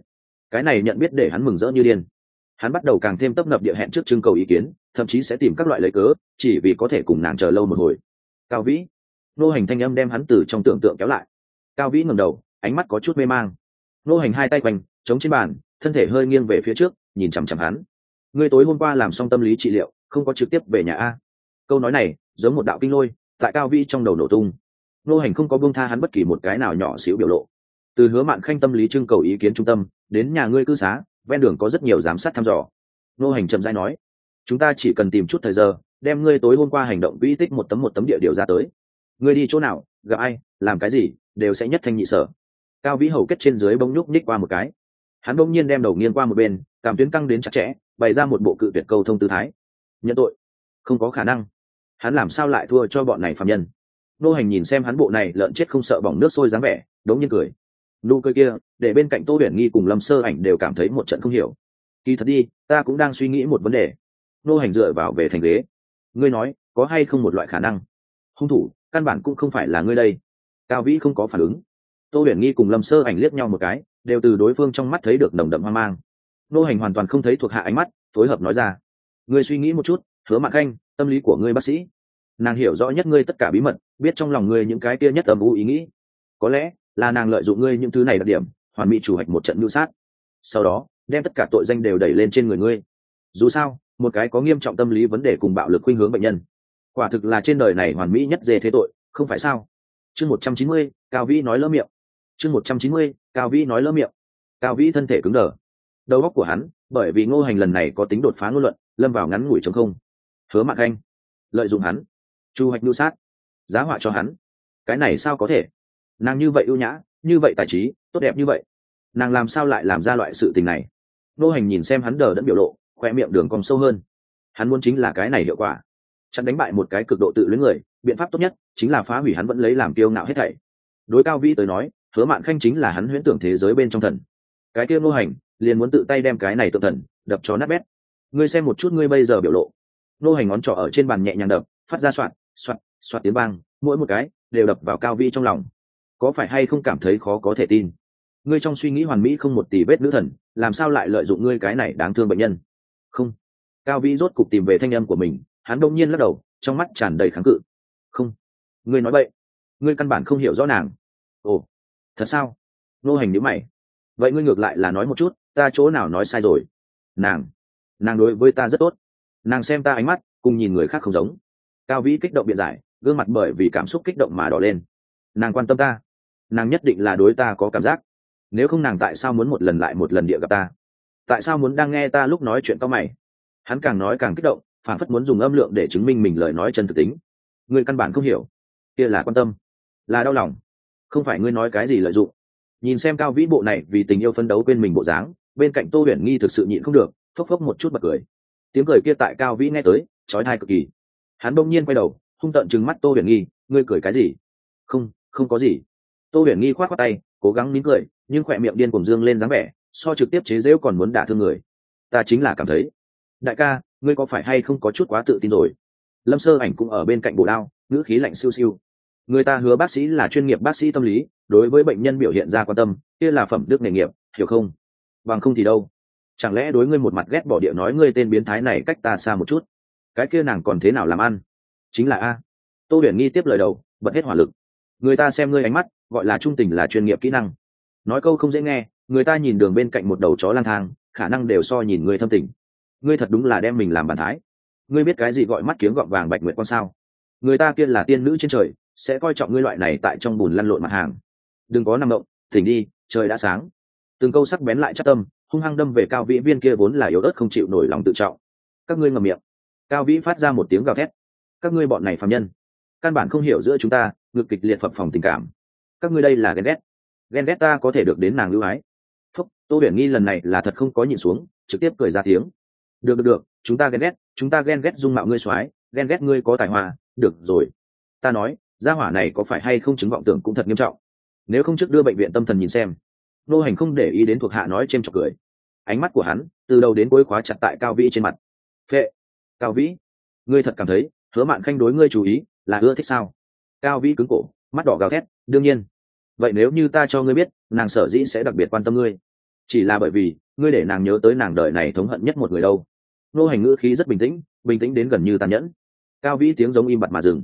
Cái này nhận biết để hắn mừng rỡ như điên. Hắn bắt đầu càng thêm tấp nập địa hẹn trước trưng cầu ý kiến thậm chí sẽ tìm các loại lấy cớ, chỉ vì có thể cùng nàng chờ lâu một hồi. Cao vĩ. Nô hành thanh âm đem hắn từ trong tưởng tượng kéo lại. Cao vĩ ngầm đầu, ánh mắt có chút mê mang. Nô hành hai tay quanh, chống trên bàn, thân thể hơi nghiêng về phía trước, nhìn chằm chằm hắn. Ngươi tối hôm qua làm xong tâm lý trị liệu, không có trực tiếp về nhà a? Câu nói này, giống một đạo kinh lôi, tại cao vĩ trong đầu nổ tung. Nô hành không có buông tha hắn bất kỳ một cái nào nhỏ xíu biểu lộ. Từ hứa mạn khanh tâm lý trưng cầu ý kiến trung tâm, đến nhà ngươi cư xá, ven đường có rất nhiều giám sát thăm dò. Nô hành chậm rãi nói chúng ta chỉ cần tìm chút thời giờ, đem ngươi tối hôm qua hành động quỹ tích một tấm một tấm địa điều ra tới. Ngươi đi chỗ nào, gặp ai, làm cái gì, đều sẽ nhất thanh nhị sở. Cao vĩ hầu kết trên dưới bông nhúc nhích qua một cái. Hắn bỗng nhiên đem đầu nghiêng qua một bên, cảm tuyến căng đến chặt chẽ, bày ra một bộ cự tuyệt câu thông tư thái. Nhận tội. Không có khả năng. Hắn làm sao lại thua cho bọn này phạm nhân? Nô hành nhìn xem hắn bộ này lợn chết không sợ bỏng nước sôi dáng vẻ, đống nhiên cười. Nụ cười kia, để bên cạnh tô huyền nghi cùng lâm sơ ảnh đều cảm thấy một trận không hiểu. Kỳ thật đi, ta cũng đang suy nghĩ một vấn đề nô hành dựa vào về thành ghế. Ngươi nói, có hay không một loại khả năng? Hung thủ, căn bản cũng không phải là ngươi đây. Cao vĩ không có phản ứng. Tô huyền nghi cùng lâm sơ ảnh liếc nhau một cái, đều từ đối phương trong mắt thấy được nồng đậm hoang mang. Nô hành hoàn toàn không thấy thuộc hạ ánh mắt, phối hợp nói ra. Ngươi suy nghĩ một chút, hứa mạc khanh, tâm lý của ngươi bác sĩ. Nàng hiểu rõ nhất ngươi tất cả bí mật, biết trong lòng ngươi những cái kia nhất âm u ý nghĩ. Có lẽ là nàng lợi dụng ngươi những thứ này đặc điểm, hoàn mỹ chủ hạch một trận mưu sát. Sau đó, đem tất cả tội danh đều đẩy lên trên người ngươi. Dù sao một cái có nghiêm trọng tâm lý vấn đề cùng bạo lực khuynh hướng bệnh nhân. Quả thực là trên đời này hoàn mỹ nhất dê thế tội, không phải sao? Chương một trăm chín mươi, cao vĩ nói lỡ miệng. Chương một trăm chín mươi, cao vĩ nói lỡ miệng. Cao vĩ thân thể cứng đờ. Đầu óc của hắn, bởi vì ngô hành lần này có tính đột phá ngôn luận, lâm vào ngắn ngủi chống không. Hứa mạng anh, lợi dụng hắn, chu hoạch nhu sát, giá họa cho hắn. Cái này sao có thể? Nàng như vậy ưu nhã, như vậy tài trí, tốt đẹp như vậy. Nàng làm sao lại làm ra loại sự tình này? Ngô hành nhìn xem hắn đờ đẫn biểu lộ khoe miệng đường cong sâu hơn. Hắn muốn chính là cái này hiệu quả. Chặn đánh bại một cái cực độ tự luyến người, biện pháp tốt nhất chính là phá hủy hắn vẫn lấy làm kiêu ngạo hết thảy. Đối cao vĩ tới nói, hứa mạn khanh chính là hắn huyễn tưởng thế giới bên trong thần. Cái kia nô hành, liền muốn tự tay đem cái này tự thần, đập cho nát bét. Ngươi xem một chút ngươi bây giờ biểu lộ. Nô hành ngón trỏ ở trên bàn nhẹ nhàng đập, phát ra soạn soạn soạn tiếng vang, mỗi một cái đều đập vào cao vĩ trong lòng. Có phải hay không cảm thấy khó có thể tin? Ngươi trong suy nghĩ hoàn mỹ không một tỷ vết nữ thần, làm sao lại lợi dụng ngươi cái này đáng thương bệnh nhân? Không. Cao vĩ rốt cục tìm về thanh âm của mình, hắn đông nhiên lắc đầu, trong mắt tràn đầy kháng cự. Không. Ngươi nói vậy. Ngươi căn bản không hiểu rõ nàng. Ồ. Thật sao? Nô hành nhữ mày. Vậy ngươi ngược lại là nói một chút, ta chỗ nào nói sai rồi? Nàng. Nàng đối với ta rất tốt. Nàng xem ta ánh mắt, cùng nhìn người khác không giống. Cao vĩ kích động biện giải, gương mặt bởi vì cảm xúc kích động mà đỏ lên. Nàng quan tâm ta. Nàng nhất định là đối ta có cảm giác. Nếu không nàng tại sao muốn một lần lại một lần địa gặp ta? Tại sao muốn đang nghe ta lúc nói chuyện cao mày? Hắn càng nói càng kích động, phản phất muốn dùng âm lượng để chứng minh mình lời nói chân thực tính. Người căn bản không hiểu. Kia là quan tâm, là đau lòng. Không phải ngươi nói cái gì lợi dụng. Nhìn xem cao vĩ bộ này vì tình yêu phấn đấu quên mình bộ dáng, bên cạnh tô huyền nghi thực sự nhịn không được, phốc phốc một chút bật cười. Tiếng cười kia tại cao vĩ nghe tới, trói thai cực kỳ. Hắn bỗng nhiên quay đầu, hung tợn trừng mắt tô huyền nghi, ngươi cười cái gì? Không không có gì. Tô huyền nghi khoát khoát tay, cố gắng nín cười, nhưng khỏe miệng điên cùng dương lên dáng vẻ so trực tiếp chế rễu còn muốn đả thương người. Ta chính là cảm thấy, đại ca, ngươi có phải hay không có chút quá tự tin rồi? Lâm sơ ảnh cũng ở bên cạnh bộ đao, ngữ khí lạnh siêu siêu. Người ta hứa bác sĩ là chuyên nghiệp bác sĩ tâm lý, đối với bệnh nhân biểu hiện ra quan tâm, kia là phẩm đức nghề nghiệp, hiểu không? Bằng không thì đâu? Chẳng lẽ đối ngươi một mặt ghét bỏ địa nói ngươi tên biến thái này cách ta xa một chút? Cái kia nàng còn thế nào làm ăn? Chính là a. Tô huyền nghi tiếp lời đầu, bật hết hỏa lực. Người ta xem ngươi ánh mắt, gọi là trung tình là chuyên nghiệp kỹ năng. Nói câu không dễ nghe người ta nhìn đường bên cạnh một đầu chó lang thang, khả năng đều so nhìn người thâm tình. Ngươi thật đúng là đem mình làm bàn thái. Ngươi biết cái gì gọi mắt kiếng gọn vàng bạch nguyệt quan sao? Người ta kia là tiên nữ trên trời, sẽ coi trọng ngươi loại này tại trong bùn lăn lộn mặt hàng. Đừng có nằm động, tỉnh đi, trời đã sáng. Từng câu sắc bén lại chắc tâm, hung hăng đâm về cao vĩ viên kia vốn là yếu ớt không chịu nổi lòng tự trọng. Các ngươi ngầm miệng. Cao vĩ phát ra một tiếng gào thét. Các ngươi bọn này phạm nhân, căn bản không hiểu giữa chúng ta ngược kịch liệt phập phòng tình cảm. Các ngươi đây là ghen ghét. Ghen ghét ta có thể được đến nàng lưu ái tô huyền nghi lần này là thật không có nhìn xuống, trực tiếp cười ra tiếng. Được được được, chúng ta ghen ghét, chúng ta ghen ghét dung mạo ngươi soái, ghen ghét ngươi có tài hoa, được rồi. Ta nói, gia hỏa này có phải hay không chứng vọng tưởng cũng thật nghiêm trọng. Nếu không trước đưa bệnh viện tâm thần nhìn xem. Nô hành không để ý đến thuộc hạ nói c h chọc cười. Ánh mắt của hắn, từ đầu đến cuối khóa chặt tại cao vĩ trên mặt. Phệ, cao vĩ, ngươi thật cảm thấy, hứa mạn khanh đối ngươi chú ý, là ưa thích sao? Cao vĩ cứng cổ, mắt đỏ gào thét, đương nhiên. Vậy nếu như ta cho ngươi biết, nàng sở dĩ sẽ đặc biệt quan tâm ngươi chỉ là bởi vì, ngươi để nàng nhớ tới nàng đời này thống hận nhất một người đâu. Nô hành ngữ khí rất bình tĩnh bình tĩnh đến gần như tàn nhẫn. Cao vĩ tiếng giống im bặt mà dừng.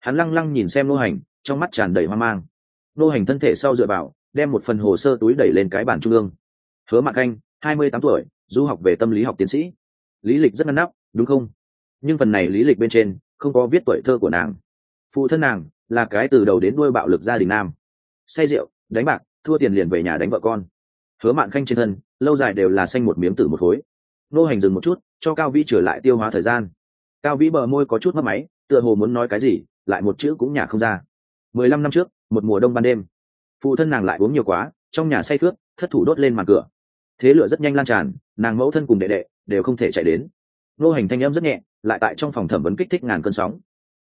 Hắn lăng lăng nhìn xem nô hành, trong mắt tràn đầy hoang mang. Nô hành thân thể sau dựa vào, đem một phần hồ sơ túi đẩy lên cái bàn trung ương. Hứa mạc anh, hai mươi tám tuổi, du học về tâm lý học tiến sĩ. Lý lịch rất ngăn nắp, đúng không? Nhưng phần này lý lịch bên trên, không có viết tuổi thơ của nàng. Phụ thân nàng là cái từ đầu đến đuôi bạo lực gia đình nam. Say rượu, đánh bạc, thua tiền liền về nhà đánh vợ con hứa mạn khanh trên thân, lâu dài đều là xanh một miếng tử một khối. Nô hành dừng một chút, cho cao vĩ trở lại tiêu hóa thời gian. Cao vĩ bờ môi có chút mất máy, tựa hồ muốn nói cái gì, lại một chữ cũng nhả không ra. Mười lăm năm trước, một mùa đông ban đêm. Phụ thân nàng lại uống nhiều quá, trong nhà say thước thất thủ đốt lên màn cửa. Thế lửa rất nhanh lan tràn, nàng mẫu thân cùng đệ đệ đều không thể chạy đến. Nô hành thanh âm rất nhẹ, lại tại trong phòng thẩm vấn kích thích ngàn cơn sóng.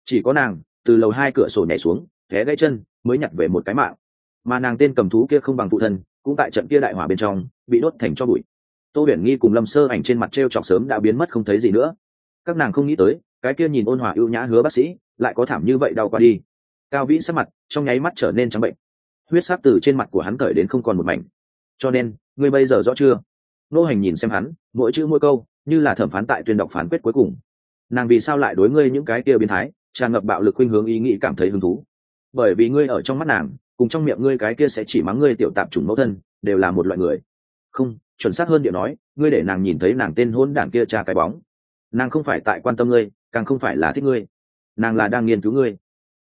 Chỉ có nàng, từ lầu hai cửa sổ nhảy xuống, té gãy chân, mới nhặt về một cái mạng. Mà nàng tên cầm thú kia không bằng phụ thân cũng tại trận kia đại hỏa bên trong, bị đốt thành cho bụi. Tô huyền nghi cùng lâm sơ ảnh trên mặt t r e o chọc sớm đã biến mất không thấy gì nữa. Các nàng không nghĩ tới, cái kia nhìn ôn hòa ưu nhã hứa bác sĩ, lại có thảm như vậy đau qua đi. Cao vĩ sắc mặt trong nháy mắt trở nên trắng bệnh. Huyết sắc từ trên mặt của hắn cởi đến không còn một mảnh. Cho nên, ngươi bây giờ rõ chưa? Nô hành nhìn xem hắn, mỗi chữ mỗi câu, như là thẩm phán tại tuyên đọc phán quyết cuối cùng. Nàng vì sao lại đối ngươi những cái kia biến thái, tràn ngập bạo lực khuynh hướng ý nghĩ cảm thấy hứng thú? Bởi vì ngươi ở trong mắt nàng cùng trong miệng ngươi cái kia sẽ chỉ mắng ngươi tiểu tạp chủng mẫu thân, đều là một loại người. Không, chuẩn xác hơn điệu nói, ngươi để nàng nhìn thấy nàng tên hôn đảng kia tra cái bóng. Nàng không phải tại quan tâm ngươi, càng không phải là thích ngươi. Nàng là đang nghiên cứu ngươi.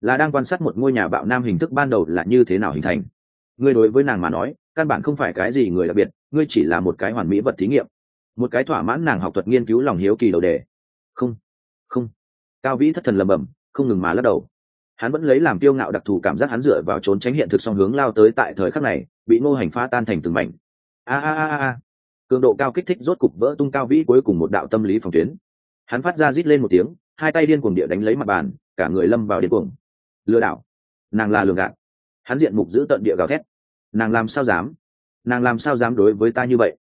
Là đang quan sát một ngôi nhà bạo nam hình thức ban đầu là như thế nào hình thành. Ngươi đối với nàng mà nói, căn bản không phải cái gì người đặc biệt, ngươi chỉ là một cái hoàn mỹ vật thí nghiệm. Một cái thỏa mãn nàng học thuật nghiên cứu lòng hiếu kỳ đầu đề. Không không. Cao vĩ thất thần lầm bầm không ngừng mà lắc đầu hắn vẫn lấy làm tiêu ngạo đặc thù cảm giác hắn dựa vào trốn tránh hiện thực song hướng lao tới tại thời khắc này, bị ngô hành phá tan thành từng mảnh. A a a a cường độ cao kích thích rốt cục vỡ tung cao vĩ cuối cùng một đạo tâm lý phòng tuyến. Hắn phát ra rít lên một tiếng, hai tay điên cuồng địa đánh lấy mặt bàn, cả người lâm vào điên cuồng. Lừa đảo. Nàng là lường gạt. Hắn diện mục giữ tận địa gào thét. Nàng làm sao dám? Nàng làm sao dám đối với ta như vậy?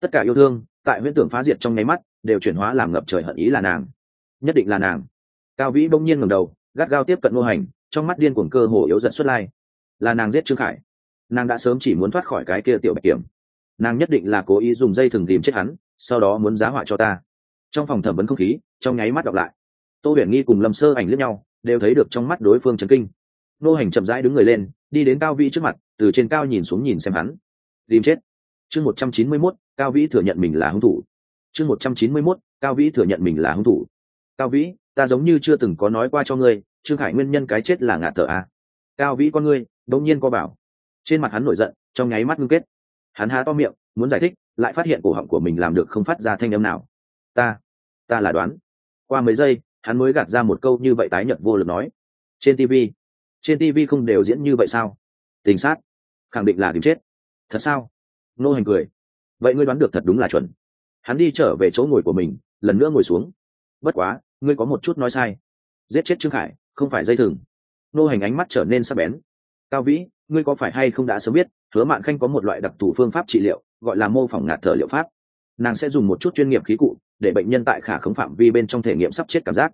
Tất cả yêu thương, tại huyễn tưởng phá diệt trong nháy mắt, đều chuyển hóa làm ngập trời hận ý là nàng. Nhất định là nàng. Cao vĩ bỗng nhiên ngầm đầu gắt gao tiếp cận ngô hành, trong mắt điên cuồng cơ hồ yếu dẫn xuất lai. Là nàng giết trương khải. Nàng đã sớm chỉ muốn thoát khỏi cái kia tiểu bạch kiểm. Nàng nhất định là cố ý dùng dây thừng tìm chết hắn, sau đó muốn giá họa cho ta. Trong phòng thẩm vấn không khí, trong nháy mắt đọc lại. Tô huyền nghi cùng lâm sơ ảnh lướt nhau, đều thấy được trong mắt đối phương chấn kinh. Nô hành chậm rãi đứng người lên, đi đến cao vĩ trước mặt, từ trên cao nhìn xuống nhìn xem hắn. Tìm chết. Chương một trăm chín mươi mốt, cao vĩ thừa nhận mình là hung thủ. Chương một trăm chín mươi mốt, cao vĩ thừa nhận mình là hung thủ. Cao vĩ ta giống như chưa từng có nói qua cho ngươi, trương khải nguyên nhân cái chết là ngạt thở à. cao vĩ con ngươi đống nhiên có bảo. Trên mặt hắn nổi giận, trong nháy mắt ngưng kết. Hắn há to miệng, muốn giải thích, lại phát hiện cổ họng của mình làm được không phát ra thanh âm nào. Ta ta là đoán. Qua mấy giây, hắn mới gạt ra một câu như vậy tái nhận vô lực nói. Trên tv trên tv không đều diễn như vậy sao? Tình sát, khẳng định là tìm chết. Thật sao? Nô hành cười. Vậy ngươi đoán được thật đúng là chuẩn. Hắn đi trở về chỗ ngồi của mình, lần nữa ngồi xuống. Bất quá ngươi có một chút nói sai. Giết chết trương khải, không phải dây thừng. Nô hành ánh mắt trở nên sắc bén. Cao vĩ, ngươi có phải hay không đã sớm biết, hứa mạn khanh có một loại đặc thù phương pháp trị liệu, gọi là mô phỏng ngạt thở liệu pháp. Nàng sẽ dùng một chút chuyên nghiệp khí cụ, để bệnh nhân tại khả khống phạm vi bên trong thể nghiệm sắp chết cảm giác.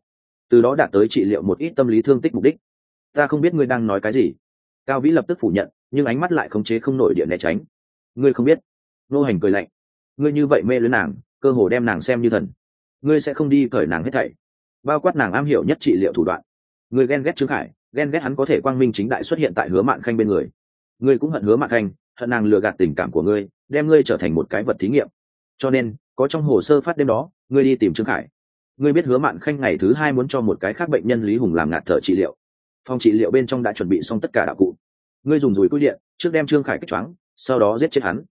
Từ đó đạt tới trị liệu một ít tâm lý thương tích mục đích. Ta không biết ngươi đang nói cái gì. Cao vĩ lập tức phủ nhận, nhưng ánh mắt lại khống chế không nổi điện né tránh. Ngươi không biết. Nô hành cười lạnh. Ngươi như vậy mê lưới nàng, cơ hồ đem nàng xem như thần. Ngươi sẽ không đi cởi nàng hết thảy bao quát nàng am hiểu nhất trị liệu thủ đoạn. Người ghen ghét trương khải, ghen ghét hắn có thể quang minh chính đại xuất hiện tại hứa mạn khanh bên người. Ngươi cũng hận hứa mạn khanh, hận nàng lừa gạt tình cảm của ngươi, đem ngươi trở thành một cái vật thí nghiệm. Cho nên, có trong hồ sơ phát đêm đó, ngươi đi tìm trương khải. Ngươi biết hứa mạn khanh ngày thứ hai muốn cho một cái khác bệnh nhân lý hùng làm ngạt thở trị liệu. Phòng trị liệu bên trong đã chuẩn bị xong tất cả đạo cụ. Ngươi dùng dùi cui điện, trước đem trương khải kích choáng, sau đó giết chết hắn.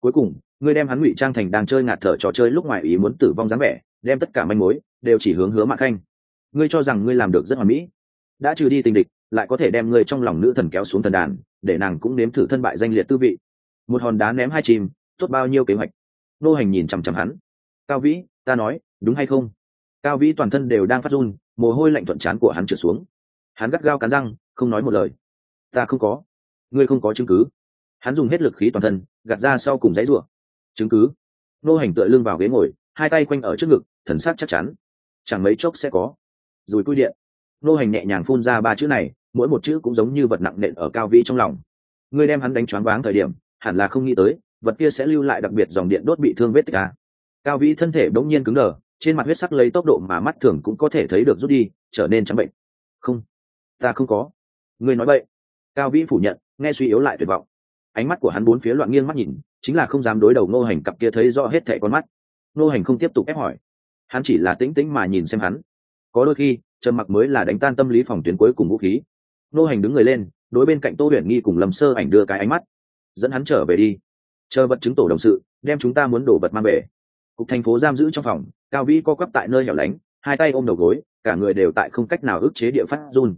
Cuối cùng, ngươi đem hắn ngụy trang thành đang chơi ngạt thở trò chơi lúc ngoài ý muốn tử vong dáng vẻ đem tất cả manh mối đều chỉ hướng hứa mạn khanh. Ngươi cho rằng ngươi làm được rất hoàn mỹ. Đã trừ đi tình địch lại có thể đem ngươi trong lòng nữ thần kéo xuống thần đàn để nàng cũng nếm thử thân bại danh liệt tư vị. Một hòn đá ném hai chìm, tốt bao nhiêu kế hoạch. Nô hành nhìn chằm chằm hắn. Cao vĩ ta nói đúng hay không? Cao vĩ toàn thân đều đang phát run mồ hôi lạnh thuận chán của hắn trượt xuống. Hắn gắt gao cắn răng không nói một lời. Ta không có. Ngươi không có chứng cứ. Hắn dùng hết lực khí toàn thân gạt ra sau cùng dãy rủa. Chứng cứ. Nô hành tựa lưng vào ghế ngồi hai tay quanh ở trước ngực, thần sắc chắc chắn. Chẳng mấy chốc sẽ có. Rồi cui điện. Nô hành nhẹ nhàng phun ra ba chữ này, mỗi một chữ cũng giống như vật nặng nện ở cao vĩ trong lòng. Ngươi đem hắn đánh choáng váng thời điểm, hẳn là không nghĩ tới, vật kia sẽ lưu lại đặc biệt dòng điện đốt bị thương vết tích à. cao vĩ thân thể đống nhiên cứng đờ, trên mặt huyết sắc lấy tốc độ mà mắt thường cũng có thể thấy được rút đi, trở nên trắng bệnh. Không, ta không có. Ngươi nói vậy. Cao vĩ phủ nhận, nghe suy yếu lại tuyệt vọng. Ánh mắt của hắn bốn phía loạn nghiêng mắt nhìn, chính là không dám đối đầu ngô hành cặp kia thấy rõ hết thẻ con mắt. Nô hành không tiếp tục ép hỏi. Hắn chỉ là tĩnh tĩnh mà nhìn xem hắn. Có đôi khi, trầm mặc mới là đánh tan tâm lý phòng tuyến cuối cùng vũ khí. Nô hành đứng người lên, đối bên cạnh tô huyền nghi cùng lầm sơ ảnh đưa cái ánh mắt. Dẫn hắn trở về đi. Chờ vật chứng tổ đồng sự, đem chúng ta muốn đổ vật mang về. Cục thành phố giam giữ trong phòng, cao vĩ co quắp tại nơi hẻo lánh, hai tay ôm đầu gối, cả người đều tại không cách nào ức chế địa phát run.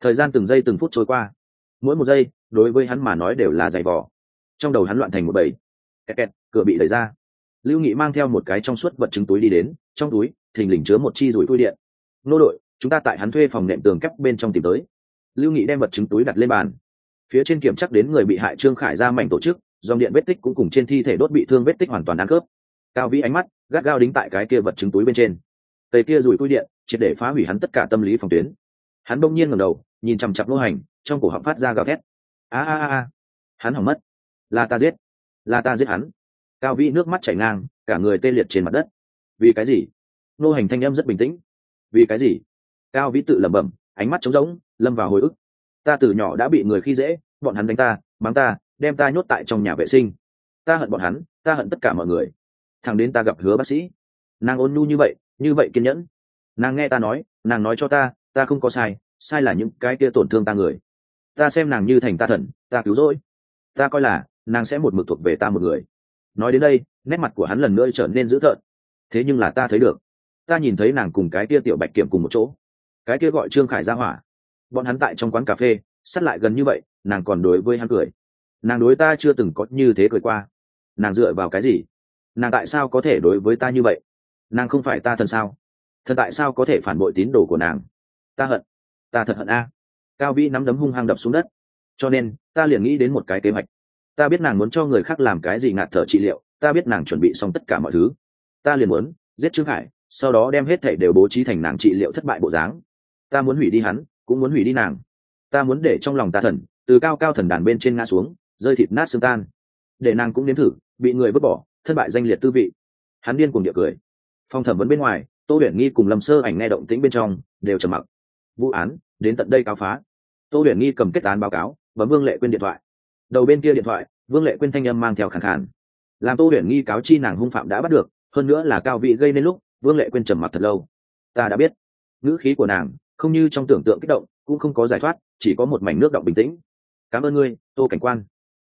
Thời gian từng giây từng phút trôi qua. Mỗi một giây, đối với hắn mà nói đều là giày vò. Trong đầu hắn loạn thành một bầy. Kẹt kẹt, cửa bị đẩy ra lưu nghị mang theo một cái trong suốt vật chứng túi đi đến, trong túi, thình lình chứa một chi rủi túi điện. Nô đội, chúng ta tại hắn thuê phòng nệm tường kép bên trong tìm tới. Lưu nghị đem vật chứng túi đặt lên bàn. Phía trên kiểm chắc đến người bị hại trương khải ra mảnh tổ chức, dòng điện vết tích cũng cùng trên thi thể đốt bị thương vết tích hoàn toàn đáng khớp. Cao vĩ ánh mắt gắt gao đính tại cái kia vật chứng túi bên trên. Tây kia rủi túi điện, triệt để phá hủy hắn tất cả tâm lý phòng tuyến. Hắn bỗng nhiên ngầm đầu, nhìn chằm chặp lô hành, trong cổ họng phát ra gào thét. A a a, hắn hỏng mất. Là ta giết. Là ta giết hắn cao vĩ nước mắt chảy ngang, cả người tê liệt trên mặt đất. Vì cái gì? Nô hành thanh em rất bình tĩnh. Vì cái gì? Cao vĩ tự lẩm bẩm, ánh mắt trống rỗng, lâm vào hồi ức. Ta từ nhỏ đã bị người khi dễ, bọn hắn đánh ta, mắng ta, đem ta nhốt tại trong nhà vệ sinh. Ta hận bọn hắn, ta hận tất cả mọi người. Thằng đến ta gặp hứa bác sĩ. Nàng ôn nhu như vậy như vậy kiên nhẫn. Nàng nghe ta nói, nàng nói cho ta ta không có sai sai là những cái kia tổn thương ta người. Ta xem nàng như thành ta thần, ta cứu rỗi. Ta coi là, nàng sẽ một mực thuộc về ta một người nói đến đây, nét mặt của hắn lần nữa trở nên dữ thợn thế nhưng là ta thấy được. Ta nhìn thấy nàng cùng cái kia tiểu bạch kiểm cùng một chỗ. Cái kia gọi trương khải ra hỏa. Bọn hắn tại trong quán cà phê sát lại gần như vậy, nàng còn đối với hắn cười. Nàng đối ta chưa từng có như thế cười qua. Nàng dựa vào cái gì? Nàng tại sao có thể đối với ta như vậy? Nàng không phải ta thần sao? Thần tại sao có thể phản bội tín đồ của nàng? Ta hận. Ta thật hận a. Cao vĩ nắm đấm hung hăng đập xuống đất. Cho nên, ta liền nghĩ đến một cái kế hoạch ta biết nàng muốn cho người khác làm cái gì ngạt thở trị liệu, ta biết nàng chuẩn bị xong tất cả mọi thứ. Ta liền muốn giết trương hải sau đó đem hết thảy đều bố trí thành nàng trị liệu thất bại bộ dáng. Ta muốn hủy đi hắn, cũng muốn hủy đi nàng. Ta muốn để trong lòng ta thần, từ cao cao thần đàn bên trên ngã xuống, rơi thịt nát xương tan. Để nàng cũng nếm thử, bị người vứt bỏ, thất bại danh liệt tư vị. Hắn điên cùng địa cười. Phong thẩm vấn bên ngoài, tô huyền nghi cùng lâm sơ ảnh nghe động tĩnh bên trong, đều trầm mặc. Vụ án, đến tận đây cáo phá. Tô huyền nghi cầm kết án báo cáo và vương lệ quên điện thoại đầu bên kia điện thoại, vương lệ quên thanh âm mang theo khẳng khản làm tô huyền nghi cáo chi nàng hung phạm đã bắt được, hơn nữa là cao vị gây nên lúc, vương lệ quên trầm mặt thật lâu. Ta đã biết. Ngữ khí của nàng, không như trong tưởng tượng kích động, cũng không có giải thoát, chỉ có một mảnh nước động bình tĩnh. Cảm ơn ngươi, tô cảnh quan.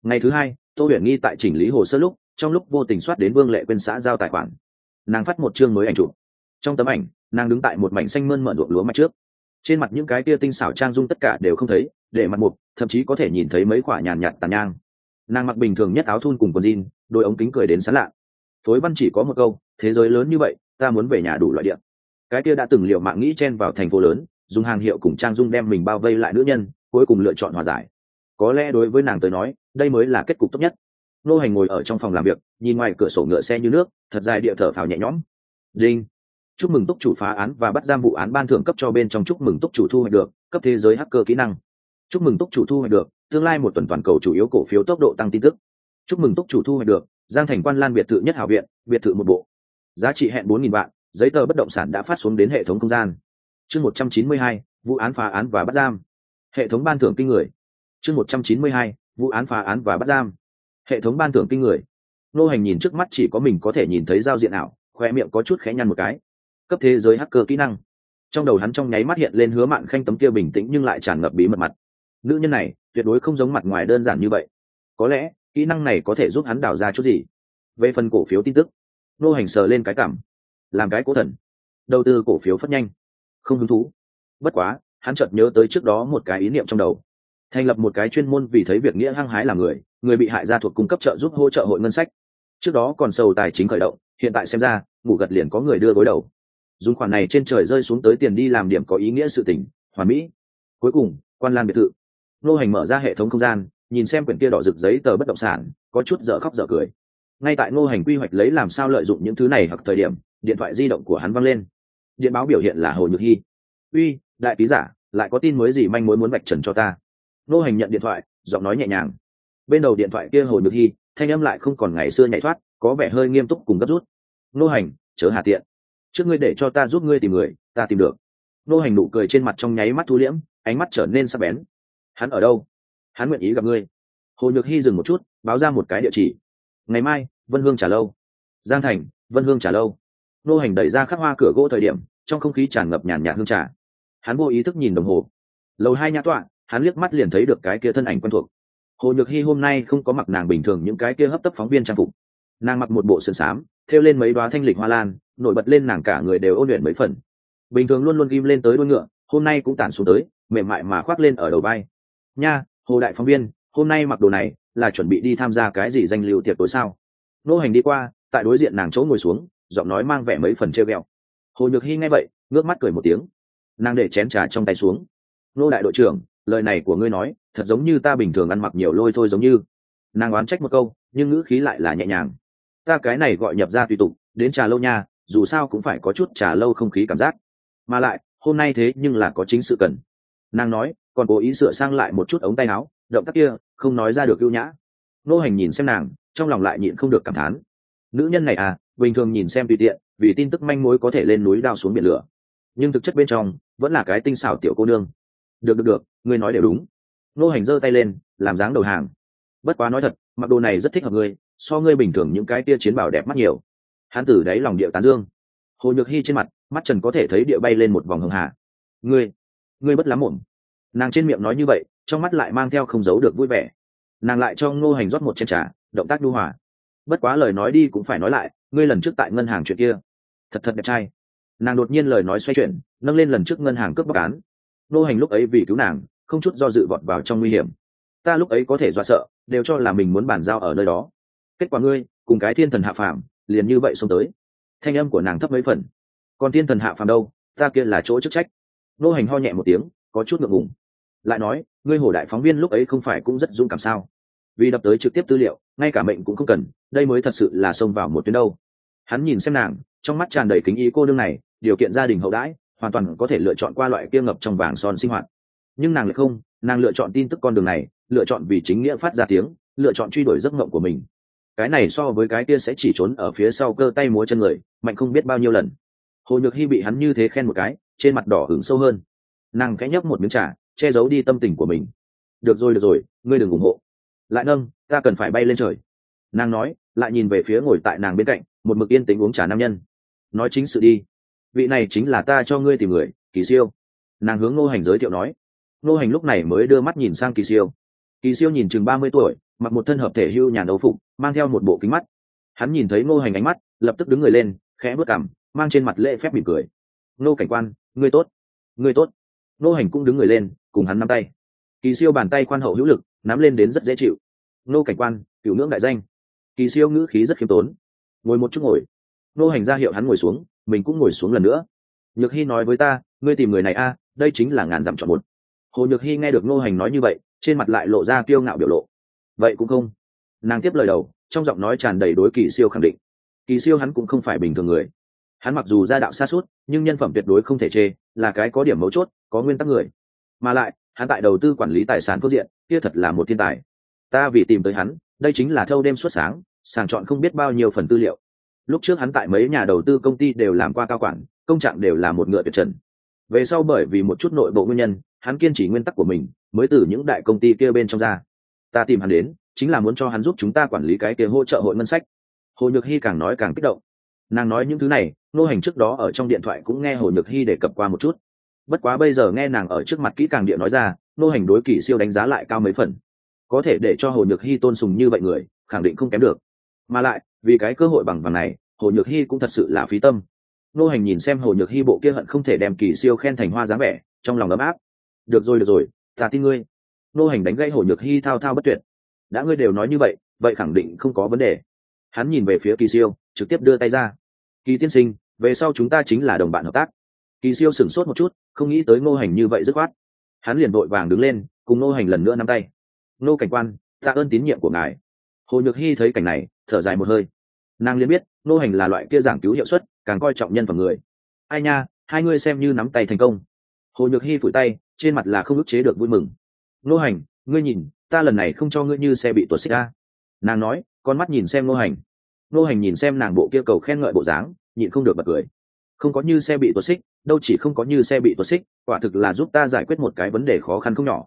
Ngày thứ hai, tô huyền nghi tại chỉnh lý hồ sơ lúc, trong lúc vô tình soát đến vương lệ quên xã giao tài khoản. Nàng phát một chương mới ảnh chụp. Trong tấm ảnh, nàng đứng tại một mảnh xanh mơn mận ruộng lúa mạch trước trên mặt những cái tia tinh xảo trang dung tất cả đều không thấy, để mặt mục, thậm chí có thể nhìn thấy mấy quả nhàn nhạt tàn nhang. Nàng mặc bình thường nhất áo thun cùng quần jean, đôi ống kính cười đến sán lạ. Phối văn chỉ có một câu, thế giới lớn như vậy, ta muốn về nhà đủ loại điện. Cái kia đã từng liệu mạng nghĩ chen vào thành phố lớn, dùng hàng hiệu cùng trang dung đem mình bao vây lại nữ nhân, cuối cùng lựa chọn hòa giải. Có lẽ đối với nàng tới nói, đây mới là kết cục tốt nhất. Nô hành ngồi ở trong phòng làm việc, nhìn ngoài cửa sổ ngựa xe như nước, thật dài địa thở phào nhẹ nhõm. Đinh chúc mừng túc chủ phá án và bắt giam vụ án ban thưởng cấp cho bên trong chúc mừng túc chủ thu hoạch được, cấp thế giới hacker kỹ năng. Chúc mừng túc chủ thu hoạch được, tương lai một tuần toàn cầu chủ yếu cổ phiếu tốc độ tăng tin tức. Chúc mừng túc chủ thu hoạch được, giang thành quan lan biệt thự nhất hảo viện, biệt thự một bộ. Giá trị hẹn bốn nghìn vạn, giấy tờ bất động sản đã phát xuống đến hệ thống không gian. Chương một trăm chín mươi hai, vụ án phá án và bắt giam. Hệ thống ban thưởng kinh người. Chương một trăm chín mươi hai, vụ án phá án và bắt giam. Hệ thống ban thưởng kinh người. Nô hành nhìn trước mắt chỉ có mình có thể nhìn thấy giao diện ảo, khoe miệng có chút khẽ nhăn một cái cấp thế giới hacker kỹ năng. Trong đầu hắn trong nháy mắt hiện lên hứa mạn khanh tấm kia bình tĩnh nhưng lại tràn ngập bí mật mặt. Nữ nhân này, tuyệt đối không giống mặt ngoài đơn giản như vậy. Có lẽ, kỹ năng này có thể giúp hắn đào ra chút gì? Về phần cổ phiếu tin tức, nô hành sờ lên cái cảm. Làm cái cố thần. Đầu tư cổ phiếu phát nhanh. Không hứng thú. Bất quá, hắn chợt nhớ tới trước đó một cái ý niệm trong đầu. Thành lập một cái chuyên môn vì thấy việc nghĩa hăng hái làm người người bị hại gia thuộc cung cấp trợ giúp hỗ trợ hội ngân sách. Trước đó còn sầu tài chính khởi động, hiện tại xem ra, ngủ gật liền có người đưa gối đầu dùng khoản này trên trời rơi xuống tới tiền đi làm điểm có ý nghĩa sự tỉnh hoàn mỹ. Cuối cùng, quan lan biệt thự. Nô hành mở ra hệ thống không gian, nhìn xem quyển kia đỏ rực giấy tờ bất động sản, có chút dở khóc dở cười. Ngay tại ngô hành quy hoạch lấy làm sao lợi dụng những thứ này hoặc thời điểm, điện thoại di động của hắn văng lên. Điện báo biểu hiện là hồ nhược hy. Uy, đại ký giả, lại có tin mới gì manh mối muốn bạch trần cho ta? Ngô hành nhận điện thoại, giọng nói nhẹ nhàng. Bên đầu điện thoại kia hồ nhược hy, thanh âm lại không còn ngày xưa nhảy thoát, có vẻ hơi nghiêm túc cùng gấp rút. Ngô hành, chớ hà tiện trước ngươi để cho ta giúp ngươi tìm người, ta tìm được. Nô hành nụ cười trên mặt trong nháy mắt thu liễm, ánh mắt trở nên sắc bén. Hắn ở đâu? Hắn nguyện ý gặp ngươi. Hồ nhược hy dừng một chút, báo ra một cái địa chỉ. Ngày mai, vân hương trả lâu. Giang thành, vân hương trả lâu. Nô hành đẩy ra khắc hoa cửa gỗ thời điểm, trong không khí tràn ngập nhàn nhạt hương trà. Hắn vô ý thức nhìn đồng hồ. Lầu hai nhã tọa, hắn liếc mắt liền thấy được cái kia thân ảnh quen thuộc. Hồ nhược hy hôm nay không có mặc nàng bình thường những cái kia hấp tấp phóng viên trang phục. Nàng mặc một bộ sườn xám thêu lên mấy đoá thanh lịch hoa lan, nổi bật lên nàng cả người đều ôn luyện mấy phần. Bình thường luôn luôn ghim lên tới đuôi ngựa, hôm nay cũng tản xuống tới, mềm mại mà khoác lên ở đầu vai. Nha, hồ đại phóng viên, hôm nay mặc đồ này, là chuẩn bị đi tham gia cái gì danh lưu tiệc tối sao? Nô hành đi qua, tại đối diện nàng chỗ ngồi xuống, giọng nói mang vẻ mấy phần treo ghẹo. Hồ nhược hy nghe vậy, ngước mắt cười một tiếng. Nàng để chén trà trong tay xuống. Nô đại đội trưởng, lời này của ngươi nói, thật giống như ta bình thường ăn mặc nhiều lôi thôi giống như. Nàng oán trách một câu, nhưng ngữ khí lại là nhẹ nhàng ta cái này gọi nhập ra tùy tục, đến trà lâu nha, dù sao cũng phải có chút trà lâu không khí cảm giác. Mà lại, hôm nay thế nhưng là có chính sự cần. Nàng nói, còn cố ý sửa sang lại một chút ống tay áo, động tác kia, không nói ra được ưu nhã. Nô hành nhìn xem nàng, trong lòng lại nhịn không được cảm thán. Nữ nhân này à bình thường nhìn xem tùy tiện, vì tin tức manh mối có thể lên núi đao xuống biển lửa. Nhưng thực chất bên trong, vẫn là cái tinh xảo tiểu cô nương. Được được được, ngươi nói đều đúng. Nô hành giơ tay lên, làm dáng đầu hàng. Bất quá nói thật, mặc đồ này rất thích hợp ngươi so ngươi bình thường những cái tia chiến bảo đẹp mắt nhiều. Hán tử đáy lòng địa tán dương. Hồ nhược hy trên mặt mắt trần có thể thấy địa bay lên một vòng hường hà. Ngươi ngươi bất lắm muộn, nàng trên miệng nói như vậy trong mắt lại mang theo không giấu được vui vẻ. Nàng lại cho ngô hành rót một chén trà động tác đu hòa. Bất quá lời nói đi cũng phải nói lại ngươi lần trước tại ngân hàng chuyện kia thật thật đẹp trai. Nàng đột nhiên lời nói xoay chuyển nâng lên lần trước ngân hàng cướp bóc án. Ngô hành lúc ấy vì cứu nàng không chút do dự vọt vào trong nguy hiểm. Ta lúc ấy có thể do sợ đều cho là mình muốn bàn giao ở nơi đó kết quả ngươi, cùng cái thiên thần hạ phàm, liền như vậy xông tới. Thanh âm của nàng thấp mấy phần. Còn thiên thần hạ phàm đâu? Ta kia là chỗ chức trách. Nô hành ho nhẹ một tiếng, có chút ngượng ngùng. Lại nói, ngươi hổ đại phóng viên lúc ấy không phải cũng rất dũng cảm sao? Vì đập tới trực tiếp tư liệu, ngay cả mệnh cũng không cần, đây mới thật sự là xông vào một tuyến đâu. Hắn nhìn xem nàng, trong mắt tràn đầy kính ý cô nương này, điều kiện gia đình hậu đãi, hoàn toàn có thể lựa chọn qua loại kia ngập trong vàng son sinh hoạt. Nhưng nàng lại không, nàng lựa chọn tin tức con đường này, lựa chọn vì chính nghĩa phát ra tiếng, lựa chọn truy đuổi giấc mộng của mình cái này so với cái kia sẽ chỉ trốn ở phía sau cơ tay múa chân người, mạnh không biết bao nhiêu lần. Hồ nhược hy bị hắn như thế khen một cái, trên mặt đỏ hứng sâu hơn. Nàng cái nhấp một miếng trà, che giấu đi tâm tình của mình. Được rồi được rồi, ngươi đừng ủng hộ. Lại nâng, ta cần phải bay lên trời. Nàng nói, lại nhìn về phía ngồi tại nàng bên cạnh, một mực yên tĩnh uống trà nam nhân. Nói chính sự đi. Vị này chính là ta cho ngươi tìm người, kỳ siêu. Nàng hướng ngô hành giới thiệu nói. Ngô hành lúc này mới đưa mắt nhìn sang kỳ siêu. Kỳ siêu nhìn chừng ba mươi tuổi mặc một thân hợp thể hưu nhà đấu phục, mang theo một bộ kính mắt. Hắn nhìn thấy ngô hành ánh mắt, lập tức đứng người lên, khẽ bước cảm mang trên mặt lễ phép mỉm cười. Ngô cảnh quan, ngươi tốt ngươi tốt. Ngô hành cũng đứng người lên, cùng hắn nắm tay. Kỳ siêu bàn tay quan hậu hữu lực, nắm lên đến rất dễ chịu. Ngô cảnh quan cựu ngưỡng đại danh. Kỳ siêu ngữ khí rất khiêm tốn. Ngồi một chút ngồi. Ngô hành ra hiệu hắn ngồi xuống, mình cũng ngồi xuống lần nữa. Nhược hy nói với ta, ngươi tìm người này a, đây chính là ngàn dặm chọn một. Hồ nhược hy nghe được ngô hành nói như vậy, trên mặt lại lộ ra kiêu ngạo biểu lộ vậy cũng không. Nàng tiếp lời đầu, trong giọng nói tràn đầy đối kỳ siêu khẳng định. Kỳ siêu hắn cũng không phải bình thường người. Hắn mặc dù gia đạo xa suốt, nhưng nhân phẩm tuyệt đối không thể chê, là cái có điểm mấu chốt, có nguyên tắc người. Mà lại, hắn tại đầu tư quản lý tài sản phương diện, kia thật là một thiên tài. Ta vì tìm tới hắn, đây chính là thâu đêm suốt sáng, sàng chọn không biết bao nhiêu phần tư liệu. Lúc trước hắn tại mấy nhà đầu tư công ty đều làm qua cao quản, công trạng đều là một ngựa tuyệt trần. Về sau bởi vì một chút nội bộ nguyên nhân, hắn kiên trì nguyên tắc của mình, mới từ những đại công ty kia bên trong ra ta tìm hắn đến, chính là muốn cho hắn giúp chúng ta quản lý cái kia hỗ trợ hội ngân sách. Hồ nhược hy càng nói càng kích động. Nàng nói những thứ này, nô hành trước đó ở trong điện thoại cũng nghe hồ nhược hy đề cập qua một chút. Bất quá bây giờ nghe nàng ở trước mặt kỹ càng địa nói ra, nô hành đối kỳ siêu đánh giá lại cao mấy phần. Có thể để cho hồ nhược hy tôn sùng như vậy người, khẳng định không kém được. Mà lại, vì cái cơ hội bằng vàng này, hồ nhược hy cũng thật sự là phí tâm. Nô hành nhìn xem hồ nhược hy bộ kia hận không thể đem kỳ siêu khen thành hoa dáng vẻ, trong lòng ấm áp. Được rồi được rồi, ta tin ngươi nô hành đánh gây hồ nhược hy thao thao bất tuyệt. Đã ngươi đều nói như vậy vậy khẳng định không có vấn đề. Hắn nhìn về phía kỳ siêu, trực tiếp đưa tay ra. Kỳ tiên sinh, về sau chúng ta chính là đồng bạn hợp tác. Kỳ siêu sửng sốt một chút, không nghĩ tới ngô hành như vậy dứt khoát. Hắn liền vội vàng đứng lên, cùng ngô hành lần nữa nắm tay. Ngô cảnh quan, tạ ơn tín nhiệm của ngài. Hồ nhược hy thấy cảnh này, thở dài một hơi. Nàng liền biết ngô hành là loại kia giảng cứu hiệu suất, càng coi trọng nhân phẩm người. Ai nha, hai ngươi xem như nắm tay thành công. Hồ nhược hy phủi tay, trên mặt là không ức chế được vui mừng ngô hành, ngươi nhìn, ta lần này không cho ngươi như xe bị tuột xích ra nàng nói, con mắt nhìn xem ngô hành. Ngô hành nhìn xem nàng bộ kia cầu khen ngợi bộ dáng, nhịn không được bật cười. Không có như xe bị tuột xích, đâu chỉ không có như xe bị tuột xích, quả thực là giúp ta giải quyết một cái vấn đề khó khăn không nhỏ.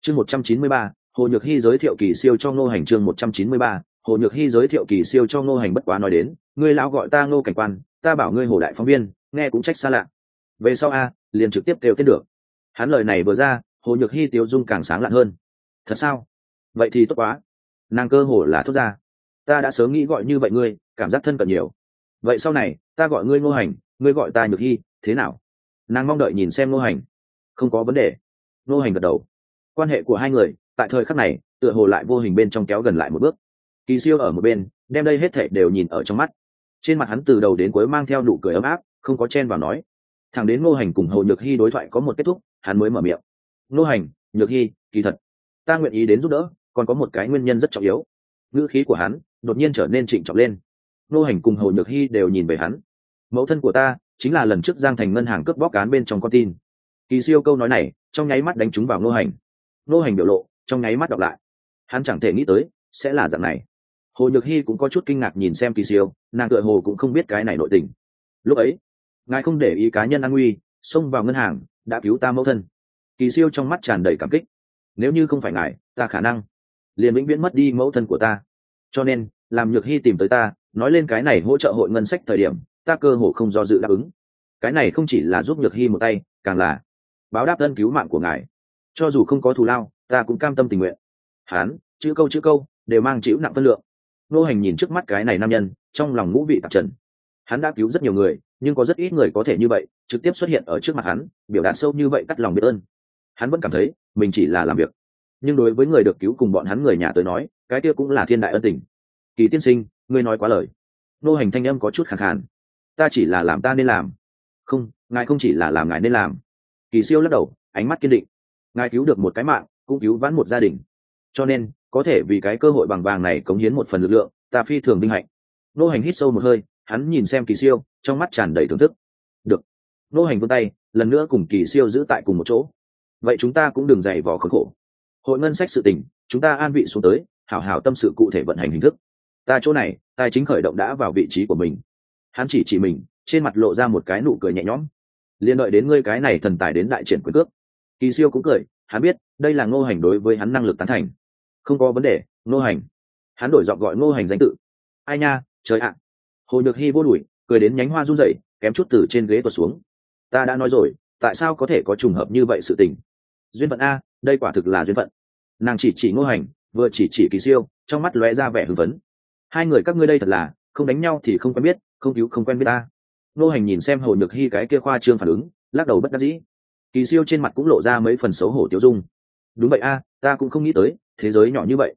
Chương một trăm chín mươi ba, hồ nhược hy giới thiệu kỳ siêu cho ngô hành chương một trăm chín mươi ba, hồ nhược hy giới thiệu kỳ siêu cho ngô hành bất quá nói đến, ngươi lão gọi ta ngô cảnh quan, ta bảo ngươi hồ đại phóng viên, nghe cũng trách xa lạ. Về sau a, liền trực tiếp kêu tên được. Hắn lời này vừa ra hồ nhược hy tiêu dung càng sáng lạn hơn. Thật sao? Vậy thì tốt quá. Nàng cơ hồ là thốt ra. Ta đã sớm nghĩ gọi như vậy ngươi, cảm giác thân cận nhiều. Vậy sau này, ta gọi ngươi ngô hành, ngươi gọi ta nhược hy thế nào? Nàng mong đợi nhìn xem ngô hành. Không có vấn đề. Ngô hành gật đầu. Quan hệ của hai người, tại thời khắc này, tựa hồ lại vô hình bên trong kéo gần lại một bước. Kỳ siêu ở một bên, đem đây hết thệ đều nhìn ở trong mắt. Trên mặt hắn từ đầu đến cuối mang theo nụ cười ấm áp, không có chen vào nói. Thẳng đến ngô hành cùng hồ nhược hy đối thoại có một kết thúc, hắn mới mở miệng. Nô hành, nhược hy, kỳ thật. Ta nguyện ý đến giúp đỡ, còn có một cái nguyên nhân rất trọng yếu. Ngữ khí của hắn đột nhiên trở nên trịnh trọng lên. Nô hành cùng hồ nhược hy đều nhìn về hắn. Mẫu thân của ta chính là lần trước giang thành ngân hàng cướp bóc cán bên trong con tin. Kỳ siêu câu nói này trong nháy mắt đánh trúng vào Nô hành. Nô hành biểu lộ trong nháy mắt đọc lại. Hắn chẳng thể nghĩ tới sẽ là dạng này. Hồ nhược hy cũng có chút kinh ngạc nhìn xem kỳ siêu, nàng tựa hồ cũng không biết cái này nội tình. Lúc ấy, ngài không để ý cá nhân an nguy, xông vào ngân hàng, đã cứu ta mẫu thân kỳ siêu trong mắt tràn đầy cảm kích. Nếu như không phải ngài, ta khả năng liền vĩnh viễn mất đi mẫu thân của ta. Cho nên, làm nhược hy tìm tới ta, nói lên cái này hỗ trợ hội ngân sách thời điểm, ta cơ hồ không do dự đáp ứng. Cái này không chỉ là giúp nhược hy một tay, càng là báo đáp ân cứu mạng của ngài. Cho dù không có thù lao, ta cũng cam tâm tình nguyện. Hán, chữ câu chữ câu, đều mang chữ nặng phân lượng. Nô hành nhìn trước mắt cái này nam nhân, trong lòng ngũ vị tạp trần. Hắn đã cứu rất nhiều người, nhưng có rất ít người có thể như vậy, trực tiếp xuất hiện ở trước mặt hắn, biểu đạt sâu như vậy cắt lòng biết ơn hắn vẫn cảm thấy mình chỉ là làm việc. Nhưng đối với người được cứu cùng bọn hắn người nhà tới nói, cái kia cũng là thiên đại ân tình. Kỳ tiên sinh, ngươi nói quá lời. Nô hành thanh âm có chút khẳng khàn. Ta chỉ là làm ta nên làm. Không, ngài không chỉ là làm ngài nên làm. Kỳ siêu lắc đầu, ánh mắt kiên định. Ngài cứu được một cái mạng, cũng cứu vãn một gia đình. Cho nên, có thể vì cái cơ hội bằng vàng này cống hiến một phần lực lượng, ta phi thường vinh hạnh. Nô hành hít sâu một hơi, hắn nhìn xem kỳ siêu, trong mắt tràn đầy thưởng thức. Được. Nô hành vươn tay, lần nữa cùng kỳ siêu giữ tại cùng một chỗ vậy chúng ta cũng đừng dày vò khốn khổ. Hội ngân sách sự tình, chúng ta an vị xuống tới, hảo hảo tâm sự cụ thể vận hành hình thức. Ta chỗ này, tài chính khởi động đã vào vị trí của mình. Hắn chỉ chỉ mình, trên mặt lộ ra một cái nụ cười nhẹ nhõm. Liên đợi đến ngươi cái này thần tài đến đại triển quyền cước. Kỳ siêu cũng cười, hắn biết, đây là ngô hành đối với hắn năng lực tán thành. Không có vấn đề, ngô hành. Hắn đổi giọng gọi ngô hành danh tự. Ai nha, trời ạ. Hồ nhược hy vô đùi cười đến nhánh hoa run rẩy, kém chút từ trên ghế tuột xuống. Ta đã nói rồi, tại sao có thể có trùng hợp như vậy sự tình? Duyên phận a, đây quả thực là duyên phận. Nàng chỉ chỉ ngô hành, vừa chỉ chỉ kỳ siêu, trong mắt lóe ra vẻ hưng vấn hai người các ngươi đây thật là, không đánh nhau thì không quen biết, không cứu không quen biết ta. Ngô hành nhìn xem hồ nhược hy cái kia khoa trương phản ứng, lắc đầu bất đắc dĩ. Kỳ siêu trên mặt cũng lộ ra mấy phần xấu hổ tiêu dung. Đúng vậy a, ta cũng không nghĩ tới, thế giới nhỏ như vậy.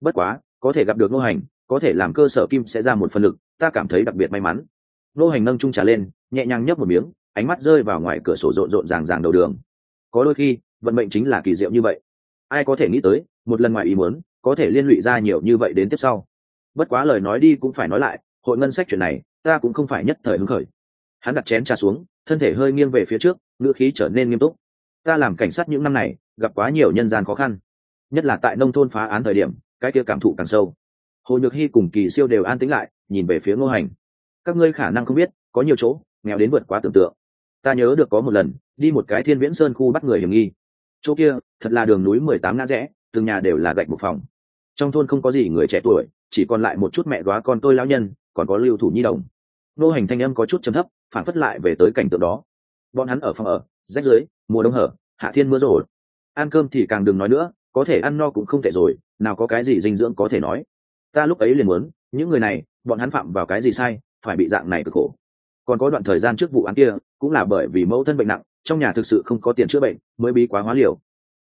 Bất quá, có thể gặp được ngô hành, có thể làm cơ sở kim sẽ ra một phần lực, ta cảm thấy đặc biệt may mắn. Ngô hành nâng trung trả lên, nhẹ nhàng nhấp một miếng, ánh mắt rơi vào ngoài cửa sổ rộn rộn ràng ràng đầu đường. Có đôi khi vận mệnh chính là kỳ diệu như vậy. Ai có thể nghĩ tới, một lần ngoài ý muốn, có thể liên lụy ra nhiều như vậy đến tiếp sau. Bất quá lời nói đi cũng phải nói lại, hội ngân sách chuyện này, ta cũng không phải nhất thời hứng khởi. Hắn đặt chén trà xuống, thân thể hơi nghiêng về phía trước, ngữ khí trở nên nghiêm túc. Ta làm cảnh sát những năm này, gặp quá nhiều nhân gian khó khăn. Nhất là tại nông thôn phá án thời điểm, cái kia cảm thụ càng sâu. Hồ nhược hy cùng kỳ siêu đều an tĩnh lại, nhìn về phía ngô hành. Các ngươi khả năng không biết, có nhiều chỗ, nghèo đến vượt quá tưởng tượng. Ta nhớ được có một lần, đi một cái thiên viễn sơn khu bắt người hiểm nghi chỗ kia, thật là đường núi mười tám ngã rẽ, từng nhà đều là gạch một phòng. Trong thôn không có gì người trẻ tuổi, chỉ còn lại một chút mẹ đoá con tôi lão nhân, còn có lưu thủ nhi đồng. Nô hành thanh âm có chút chấm thấp, phản phất lại về tới cảnh tượng đó. Bọn hắn ở phòng ở, rách dưới mùa đông hở, hạ thiên mưa rổ ăn cơm thì càng đừng nói nữa, có thể ăn no cũng không thể rồi, nào có cái gì dinh dưỡng có thể nói. Ta lúc ấy liền muốn, những người này, bọn hắn phạm vào cái gì sai, phải bị dạng này cực khổ. Còn có đoạn thời gian trước vụ án kia, cũng là bởi vì mẫu thân bệnh nặng trong nhà thực sự không có tiền chữa bệnh, mới bí quá hóa liều.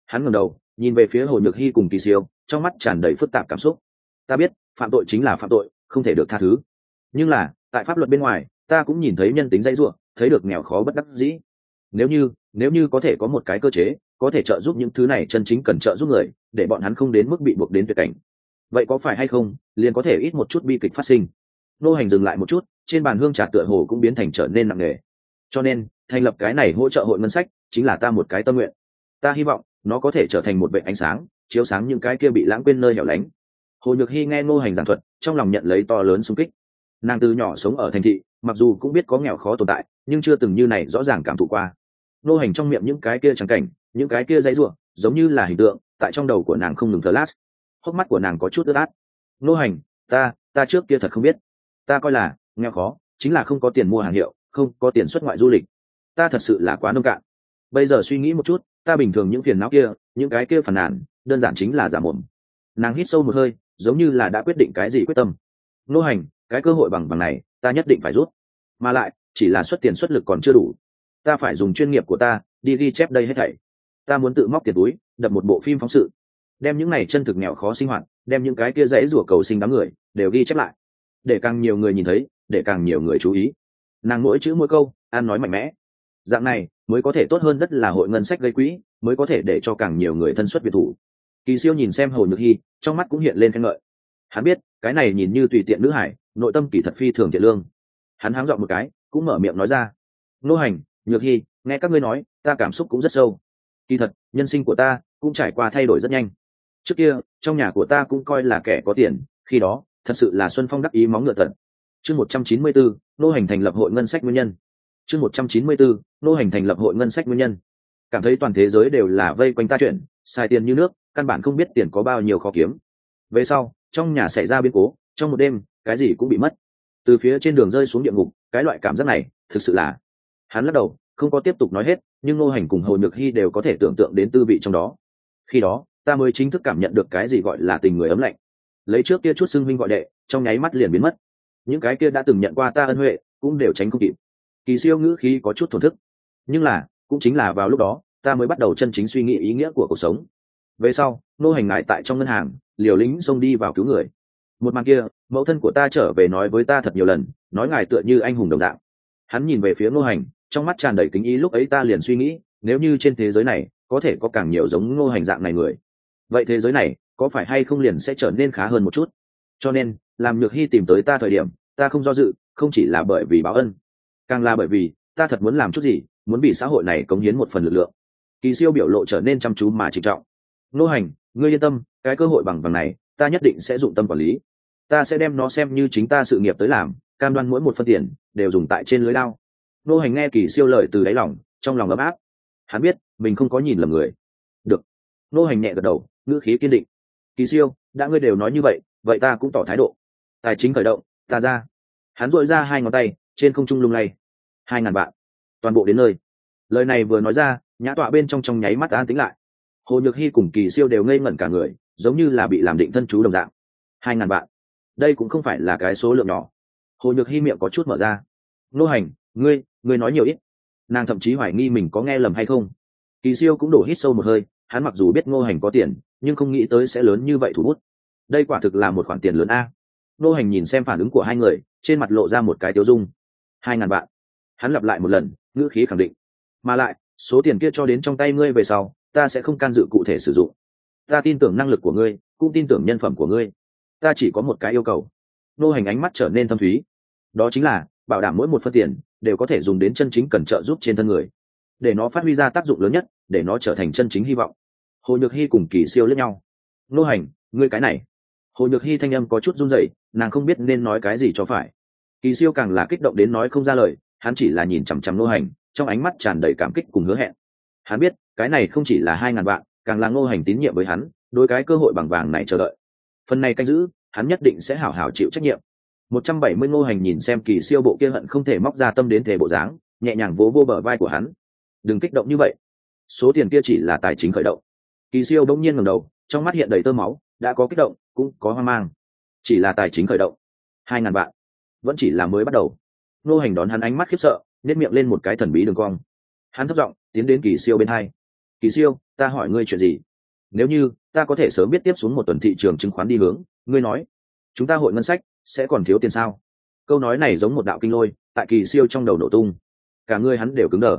Hắn ngẩng đầu, nhìn về phía hồ nhược hy cùng kỳ siêu, trong mắt tràn đầy phức tạp cảm xúc. Ta biết, phạm tội chính là phạm tội, không thể được tha thứ. Nhưng là, tại pháp luật bên ngoài, ta cũng nhìn thấy nhân tính dãy ruộng, thấy được nghèo khó bất đắc dĩ. Nếu như nếu như có thể có một cái cơ chế, có thể trợ giúp những thứ này chân chính cần trợ giúp người, để bọn hắn không đến mức bị buộc đến tuyệt cảnh. Vậy có phải hay không, liền có thể ít một chút bi kịch phát sinh. Nô hành dừng lại một chút, trên bàn hương trà tựa hồ cũng biến thành trở nên nặng nề. Cho nên thành lập cái này hỗ trợ hội ngân sách, chính là ta một cái tâm nguyện. Ta hy vọng, nó có thể trở thành một vệ ánh sáng, chiếu sáng những cái kia bị lãng quên nơi hẻo lánh. Hồ nhược hy nghe ngô hành giảng thuật, trong lòng nhận lấy to lớn sung kích. Nàng từ nhỏ sống ở thành thị, mặc dù cũng biết có nghèo khó tồn tại, nhưng chưa từng như này rõ ràng cảm thụ qua. Ngô hành trong miệng những cái kia trắng cảnh, những cái kia dãy ruộng, giống như là hình tượng, tại trong đầu của nàng không ngừng thờ lát hốc mắt của nàng có chút ướt át. Ngô hành, ta ta trước kia thật không biết. Ta coi là nghèo khó, chính là không có tiền mua hàng hiệu, không có tiền xuất ngoại du lịch ta thật sự là quá nông cạn. Bây giờ suy nghĩ một chút, ta bình thường những phiền não kia, những cái kia phản nàn, đơn giản chính là giả mồm. Nàng hít sâu một hơi, giống như là đã quyết định cái gì quyết tâm. Nô hành, cái cơ hội bằng bằng này, ta nhất định phải rút. Mà lại, chỉ là xuất tiền xuất lực còn chưa đủ. Ta phải dùng chuyên nghiệp của ta, đi ghi chép đây hết thảy. Ta muốn tự móc tiền túi, đập một bộ phim phóng sự. Đem những này chân thực nghèo khó sinh hoạt, đem những cái kia dãy rủa cầu sinh đám người, đều ghi chép lại. Để càng nhiều người nhìn thấy, để càng nhiều người chú ý. Nàng mỗi chữ mỗi câu, an nói mạnh mẽ dạng này, mới có thể tốt hơn rất là hội ngân sách gây quỹ, mới có thể để cho càng nhiều người thân xuất biệt thủ. Kỳ siêu nhìn xem hồ nhược hy, trong mắt cũng hiện lên khen ngợi. Hắn biết, cái này nhìn như tùy tiện nữ hải, nội tâm kỳ thật phi thường thiện lương. Hắn háng dọn một cái, cũng mở miệng nói ra. Nô hành, nhược hy, nghe các ngươi nói, ta cảm xúc cũng rất sâu. Kỳ thật, nhân sinh của ta cũng trải qua thay đổi rất nhanh. Trước kia, trong nhà của ta cũng coi là kẻ có tiền, khi đó, thật sự là xuân phong đắc ý móng ngựa thật. Chương một trăm chín mươi bốn, nô hành thành lập hội ngân sách nguyên nhân chương một trăm chín mươi bốn, nô hành thành lập hội ngân sách nguyên nhân. Cảm thấy toàn thế giới đều là vây quanh ta chuyện, xài tiền như nước, căn bản không biết tiền có bao nhiêu khó kiếm. Về sau, trong nhà xảy ra biến cố, trong một đêm, cái gì cũng bị mất. Từ phía trên đường rơi xuống địa ngục, cái loại cảm giác này, thực sự là. Hắn lắc đầu, không có tiếp tục nói hết, nhưng ngô hành cùng hồ nhược hy đều có thể tưởng tượng đến tư vị trong đó. Khi đó, ta mới chính thức cảm nhận được cái gì gọi là tình người ấm lạnh. Lấy trước kia chút xưng huynh gọi đệ, trong nháy mắt liền biến mất. Những cái kia đã từng nhận qua ta ân huệ, cũng đều tránh không kịp kỳ siêu ngữ khí có chút thổn thức. Nhưng là, cũng chính là vào lúc đó, ta mới bắt đầu chân chính suy nghĩ ý nghĩa của cuộc sống. Về sau, nô hành ngại tại trong ngân hàng, liều lính xông đi vào cứu người. Một màn kia, mẫu thân của ta trở về nói với ta thật nhiều lần, nói ngài tựa như anh hùng đồng dạng. Hắn nhìn về phía nô hành, trong mắt tràn đầy kính ý lúc ấy ta liền suy nghĩ, nếu như trên thế giới này, có thể có càng nhiều giống nô hành dạng này người. Vậy thế giới này, có phải hay không liền sẽ trở nên khá hơn một chút? Cho nên, làm nhược hy tìm tới ta thời điểm, ta không do dự, không chỉ là bởi vì báo ân càng là bởi vì, ta thật muốn làm chút gì, muốn vì xã hội này cống hiến một phần lực lượng. Kỳ siêu biểu lộ trở nên chăm chú mà trịnh trọng. Nô hành, ngươi yên tâm, cái cơ hội bằng bằng này, ta nhất định sẽ dụng tâm quản lý. Ta sẽ đem nó xem như chính ta sự nghiệp tới làm, cam đoan mỗi một phân tiền, đều dùng tại trên lưới lao. Nô hành nghe kỳ siêu lời từ đáy lòng, trong lòng ấm áp. Hắn biết, mình không có nhìn lầm người. Được. Nô hành nhẹ gật đầu, ngữ khí kiên định. Kỳ siêu, đã ngươi đều nói như vậy vậy ta cũng tỏ thái độ. Tài chính khởi động, ta ra. Hắn dội ra hai ngón tay, trên không trung lung lay hai ngàn vạn. Toàn bộ đến nơi. Lời này vừa nói ra, nhã tọa bên trong trong nháy mắt an tính lại. Hồ nhược hy cùng kỳ siêu đều ngây ngẩn cả người, giống như là bị làm định thân chú đồng dạng. Hai ngàn vạn. Đây cũng không phải là cái số lượng nhỏ. Hồ nhược hy miệng có chút mở ra. Nô hành, ngươi ngươi nói nhiều ít. Nàng thậm chí hoài nghi mình có nghe lầm hay không. Kỳ siêu cũng đổ hít sâu một hơi, hắn mặc dù biết ngô hành có tiền, nhưng không nghĩ tới sẽ lớn như vậy thủ bút. Đây quả thực là một khoản tiền lớn a. Ngô hành nhìn xem phản ứng của hai người, trên mặt lộ ra một cái tiêu dung. Hai ngàn vạn hắn lặp lại một lần, ngữ khí khẳng định. Mà lại, số tiền kia cho đến trong tay ngươi về sau, ta sẽ không can dự cụ thể sử dụng. Ta tin tưởng năng lực của ngươi, cũng tin tưởng nhân phẩm của ngươi. Ta chỉ có một cái yêu cầu. Nô hành ánh mắt trở nên thâm thúy. Đó chính là, bảo đảm mỗi một phân tiền, đều có thể dùng đến chân chính cần trợ giúp trên thân người. Để nó phát huy ra tác dụng lớn nhất, để nó trở thành chân chính hy vọng. Hồ nhược hy cùng kỳ siêu lẫn nhau. Nô hành, ngươi cái này. Hồ nhược hy thanh âm có chút run rẩy, nàng không biết nên nói cái gì cho phải. Kỳ siêu càng là kích động đến nói không ra lời hắn chỉ là nhìn chằm chằm nô hành, trong ánh mắt tràn đầy cảm kích cùng hứa hẹn. Hắn biết, cái này không chỉ là hai ngàn vạn, càng là ngô hành tín nhiệm với hắn đôi cái cơ hội bằng vàng này chờ đợi. Phần này canh giữ, hắn nhất định sẽ hảo hảo chịu trách nhiệm. Một trăm bảy mươi ngô hành nhìn xem kỳ siêu bộ kia hận không thể móc ra tâm đến thể bộ dáng, nhẹ nhàng vỗ vô bờ vai của hắn. Đừng kích động như vậy. Số tiền kia chỉ là tài chính khởi động. Kỳ siêu đông nhiên ngầm đầu, trong mắt hiện đầy tơ máu, đã có kích động, cũng có hoang mang. Chỉ là tài chính khởi động. Hai ngàn vạn. Vẫn chỉ là mới bắt đầu nô hành đón hắn ánh mắt khiếp sợ nếp miệng lên một cái thần bí đường cong. Hắn thất giọng tiến đến kỳ siêu bên hai. Kỳ siêu, ta hỏi ngươi chuyện gì? Nếu như ta có thể sớm biết tiếp xuống một tuần thị trường chứng khoán đi hướng, ngươi nói, chúng ta hội ngân sách sẽ còn thiếu tiền sao? Câu nói này giống một đạo kinh lôi, tại kỳ siêu trong đầu nổ tung. Cả ngươi hắn đều cứng đờ.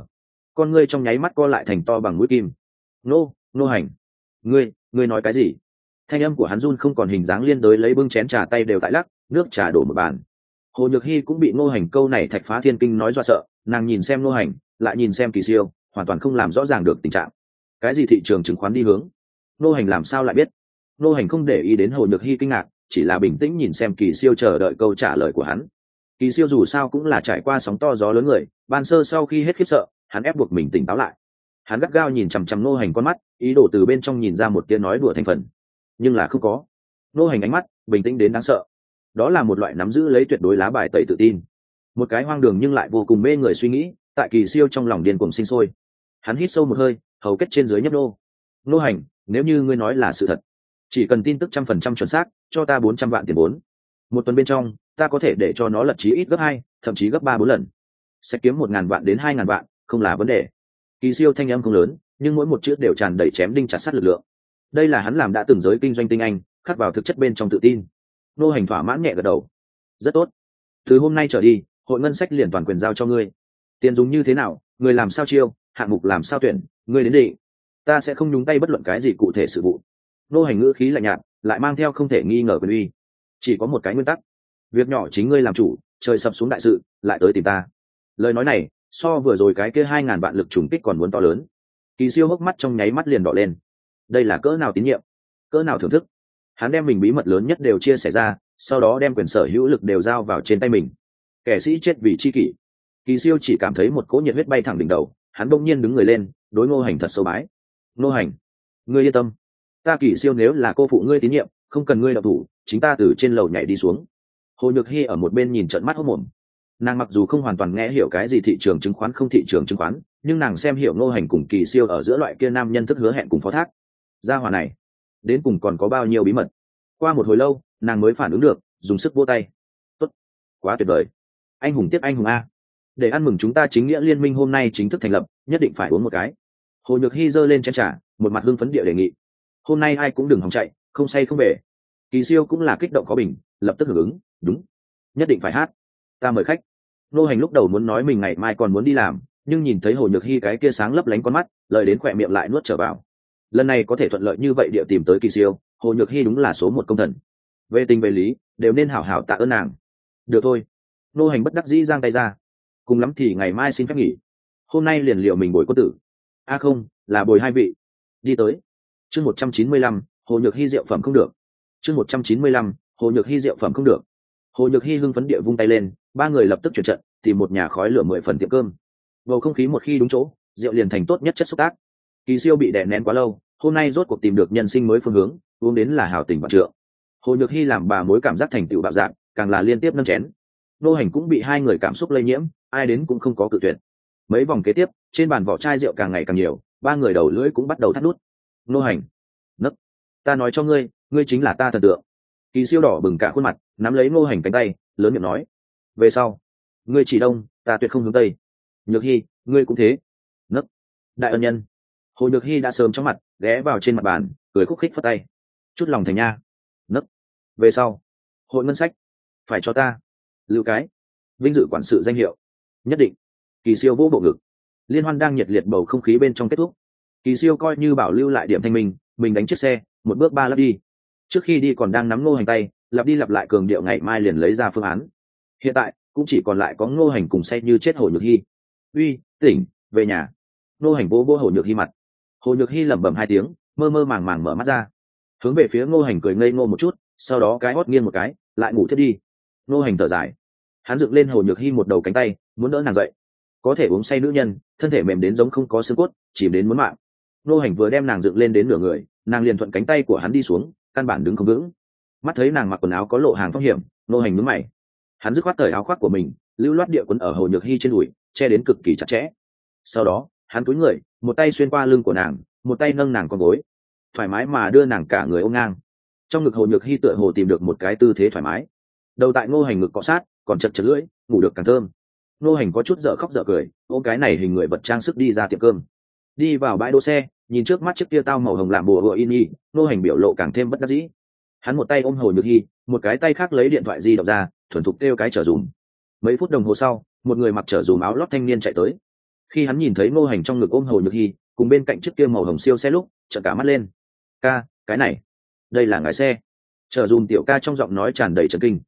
Con ngươi trong nháy mắt co lại thành to bằng mũi kim. Nô nô hành, ngươi ngươi nói cái gì? Thanh âm của hắn run không còn hình dáng liên đối lấy bưng chén trà tay đều tại lắc, nước trà đổ một bàn hồ nhược hy cũng bị ngô hành câu này thạch phá thiên kinh nói do sợ, nàng nhìn xem ngô hành, lại nhìn xem kỳ siêu, hoàn toàn không làm rõ ràng được tình trạng. Cái gì thị trường chứng khoán đi hướng? Ngô hành làm sao lại biết? Ngô hành không để ý đến hồ nhược hy kinh ngạc, chỉ là bình tĩnh nhìn xem kỳ siêu chờ đợi câu trả lời của hắn. Kỳ siêu dù sao cũng là trải qua sóng to gió lớn người, ban sơ sau khi hết khiếp sợ, hắn ép buộc mình tỉnh táo lại. Hắn gắt gao nhìn chằm chằm nô hành con mắt, ý đồ từ bên trong nhìn ra một tiếng nói đùa thành phần. Nhưng là không có. Nô hành ánh mắt bình tĩnh đến đáng sợ đó là một loại nắm giữ lấy tuyệt đối lá bài tẩy tự tin. Một cái hoang đường nhưng lại vô cùng mê người suy nghĩ, tại kỳ siêu trong lòng điên cùng sinh sôi. Hắn hít sâu một hơi, hầu kết trên dưới nhấp nô. Nô hành, nếu như ngươi nói là sự thật, chỉ cần tin tức trăm phần trăm chuẩn xác, cho ta bốn trăm vạn tiền vốn. Một tuần bên trong, ta có thể để cho nó lật chí ít gấp hai, thậm chí gấp ba bốn lần. Sẽ kiếm một ngàn vạn đến hai ngàn vạn, không là vấn đề. Kỳ siêu thanh âm không lớn, nhưng mỗi một chữ đều tràn đầy chém đinh chặt sắt lực lượng. Đây là hắn làm đã từng giới kinh doanh tinh anh, khắc vào thực chất bên trong tự tin nô hành thỏa mãn nhẹ gật đầu. Rất tốt. Từ hôm nay trở đi, hội ngân sách liền toàn quyền giao cho ngươi. Tiền dùng như thế nào, người làm sao chiêu, hạng mục làm sao tuyển, ngươi đến định. Ta sẽ không nhúng tay bất luận cái gì cụ thể sự vụ. Nô hành ngữ khí lạnh nhạt, lại mang theo không thể nghi ngờ quyền uy. Chỉ có một cái nguyên tắc. Việc nhỏ chính ngươi làm chủ, trời sập xuống đại sự, lại tới tìm ta. Lời nói này, so vừa rồi cái kia hai ngàn vạn lực trùng kích còn muốn to lớn. Kỳ siêu hốc mắt trong nháy mắt liền đỏ lên. Đây là cỡ nào tín nhiệm? Cỡ nào thưởng thức? Hắn đem mình bí mật lớn nhất đều chia sẻ ra, sau đó đem quyền sở hữu lực đều giao vào trên tay mình. Kẻ sĩ chết vì chi kỷ. Kỳ siêu chỉ cảm thấy một cỗ nhiệt huyết bay thẳng đỉnh đầu, hắn bỗng nhiên đứng người lên, đối ngô hành thật sâu bái. Ngô hành, ngươi yên tâm. Ta kỳ siêu nếu là cô phụ ngươi tín nhiệm, không cần ngươi đọc thủ, chính ta từ trên lầu nhảy đi xuống. Hồ nhược hy ở một bên nhìn trận mắt hốc mồm nàng mặc dù không hoàn toàn nghe hiểu cái gì thị trường chứng khoán không thị trường chứng khoán, nhưng nàng xem hiểu ngô hành cùng kỳ siêu ở giữa loại kia nam nhân thức hứa hẹn cùng phó thác. Gia hòa này đến cùng còn có bao nhiêu bí mật. Qua một hồi lâu, nàng mới phản ứng được, dùng sức vô tay. Tốt, quá tuyệt vời. Anh hùng tiếp anh hùng a. Để ăn mừng chúng ta chính nghĩa liên minh hôm nay chính thức thành lập, nhất định phải uống một cái. Hồ nhược hy giơ lên chén t một mặt hưng phấn địa đề nghị. Hôm nay ai cũng đừng hòng chạy, không say không về. Kỳ siêu cũng là kích động có bình, lập tức hưởng ứng, đúng, nhất định phải hát. Ta mời khách. Nô hành lúc đầu muốn nói mình ngày mai còn muốn đi làm, nhưng nhìn thấy hồ nhược hy cái kia sáng lấp lánh con mắt, lời đến khỏe miệng lại nuốt trở vào lần này có thể thuận lợi như vậy địa tìm tới kỳ siêu, hồ nhược hy đúng là số một công thần. Về tình về lý, đều nên hảo hảo tạ ơn nàng. Được thôi. Nô hành bất đắc dĩ giang tay ra. Cùng lắm thì ngày mai xin phép nghỉ. Hôm nay liền liệu mình bồi quân tử. A không, là bồi hai vị. Đi tới. Chương một trăm chín mươi lăm, hồ nhược hy rượu phẩm không được. Chương một trăm chín mươi lăm, hồ nhược hy rượu phẩm không được. Hồ nhược hy hưng phấn địa vung tay lên, ba người lập tức chuyển trận, tìm một nhà khói lửa mười phần tiệm cơm. Bầu không khí một khi đúng chỗ, rượu liền thành tốt nhất chất xúc tác kỳ siêu bị đè nén quá lâu, hôm nay rốt cuộc tìm được nhân sinh mới phương hướng, uống đến là hào tình vạn trượng. Hồ nhược hy làm bà mối cảm giác thành tựu bạo dạng, càng là liên tiếp nâng chén. Nô hành cũng bị hai người cảm xúc lây nhiễm, ai đến cũng không có cự tuyệt. Mấy vòng kế tiếp, trên bàn vỏ chai rượu càng ngày càng nhiều, ba người đầu lưỡi cũng bắt đầu thắt nút. Nô hành, nấc, ta nói cho ngươi ngươi chính là ta thần tượng. Kỳ siêu đỏ bừng cả khuôn mặt, nắm lấy nô hành cánh tay, lớn miệng nói, về sau, ngươi chỉ đông, ta tuyệt không hướng tây. Nhược hy, ngươi cũng thế. Nấc, đại ân nhân hồ nhược hy đã sớm trong mặt, ghé vào trên mặt bàn, cười khúc khích phất tay. Chút lòng thành nha. Nấc. Về sau. Hội ngân sách. Phải cho ta. Lưu cái. Vinh dự quản sự danh hiệu. Nhất định. Kỳ siêu vỗ bộ ngực. Liên hoan đang nhiệt liệt bầu không khí bên trong kết thúc. Kỳ siêu coi như bảo lưu lại điểm thanh minh, mình đánh chiếc xe, một bước ba lắp đi. Trước khi đi còn đang nắm ngô hành tay, lặp đi lặp lại cường điệu ngày mai liền lấy ra phương án. Hiện tại, cũng chỉ còn lại có ngô hành cùng say như chết hồ nhược hy. Uy, tỉnh, về nhà. Ngô hành vô vô hồ nhược hy mặt hồ nhược hy lẩm bẩm hai tiếng, mơ mơ màng màng mở mắt ra. Hướng về phía ngô hành cười ngây ngô một chút, sau đó cái hót nghiêng một cái, lại ngủ thiết đi. Ngô hành thở dài. Hắn dựng lên hồ nhược hy một đầu cánh tay, muốn đỡ nàng dậy. Có thể uống say nữ nhân, thân thể mềm đến giống không có xương cốt, chìm đến muốn mạng. Ngô hành vừa đem nàng dựng lên đến nửa người, nàng liền thuận cánh tay của hắn đi xuống, căn bản đứng không vững. Mắt thấy nàng mặc quần áo có lộ hàng phong hiểm, Ngô hành mướn mày. Hắn dứt khoát cởi áo khoác của mình, lưu loát địa quấn ở hồ nhược hy trên đùi, che đến cực kỳ chặt chẽ. Sau đó hắn túi người, một tay xuyên qua lưng của nàng, một tay nâng nàng con gối, thoải mái mà đưa nàng cả người ôm ngang. Trong ngực hồ nhược hy tựa hồ tìm được một cái tư thế thoải mái. Đầu tại ngô hành ngực cọ sát, còn chật chật lưỡi, ngủ được càng thơm. Ngô hành có chút dở khóc dở cười, ôm cái này hình người vật trang sức đi ra tiệm cơm. Đi vào bãi đỗ xe, nhìn trước mắt chiếc kia tao màu hồng làm bùa hựa in y ngô hành biểu lộ càng thêm bất đắc dĩ. Hắn một tay ôm hồ nhược hy một cái tay khác lấy điện thoại di động ra, thuần thục kêu cái trở dùm. Mấy phút đồng hồ sau, một người mặc trở dùm áo lót thanh niên chạy tới khi hắn nhìn thấy ngô hành trong ngực ôm hồ nhược hy, cùng bên cạnh chiếc kia màu hồng siêu xe lúc, chợt cả mắt lên. Ca, cái này, đây là ngài xe. Chờ dùm tiểu ca trong giọng nói tràn đầy trần kinh.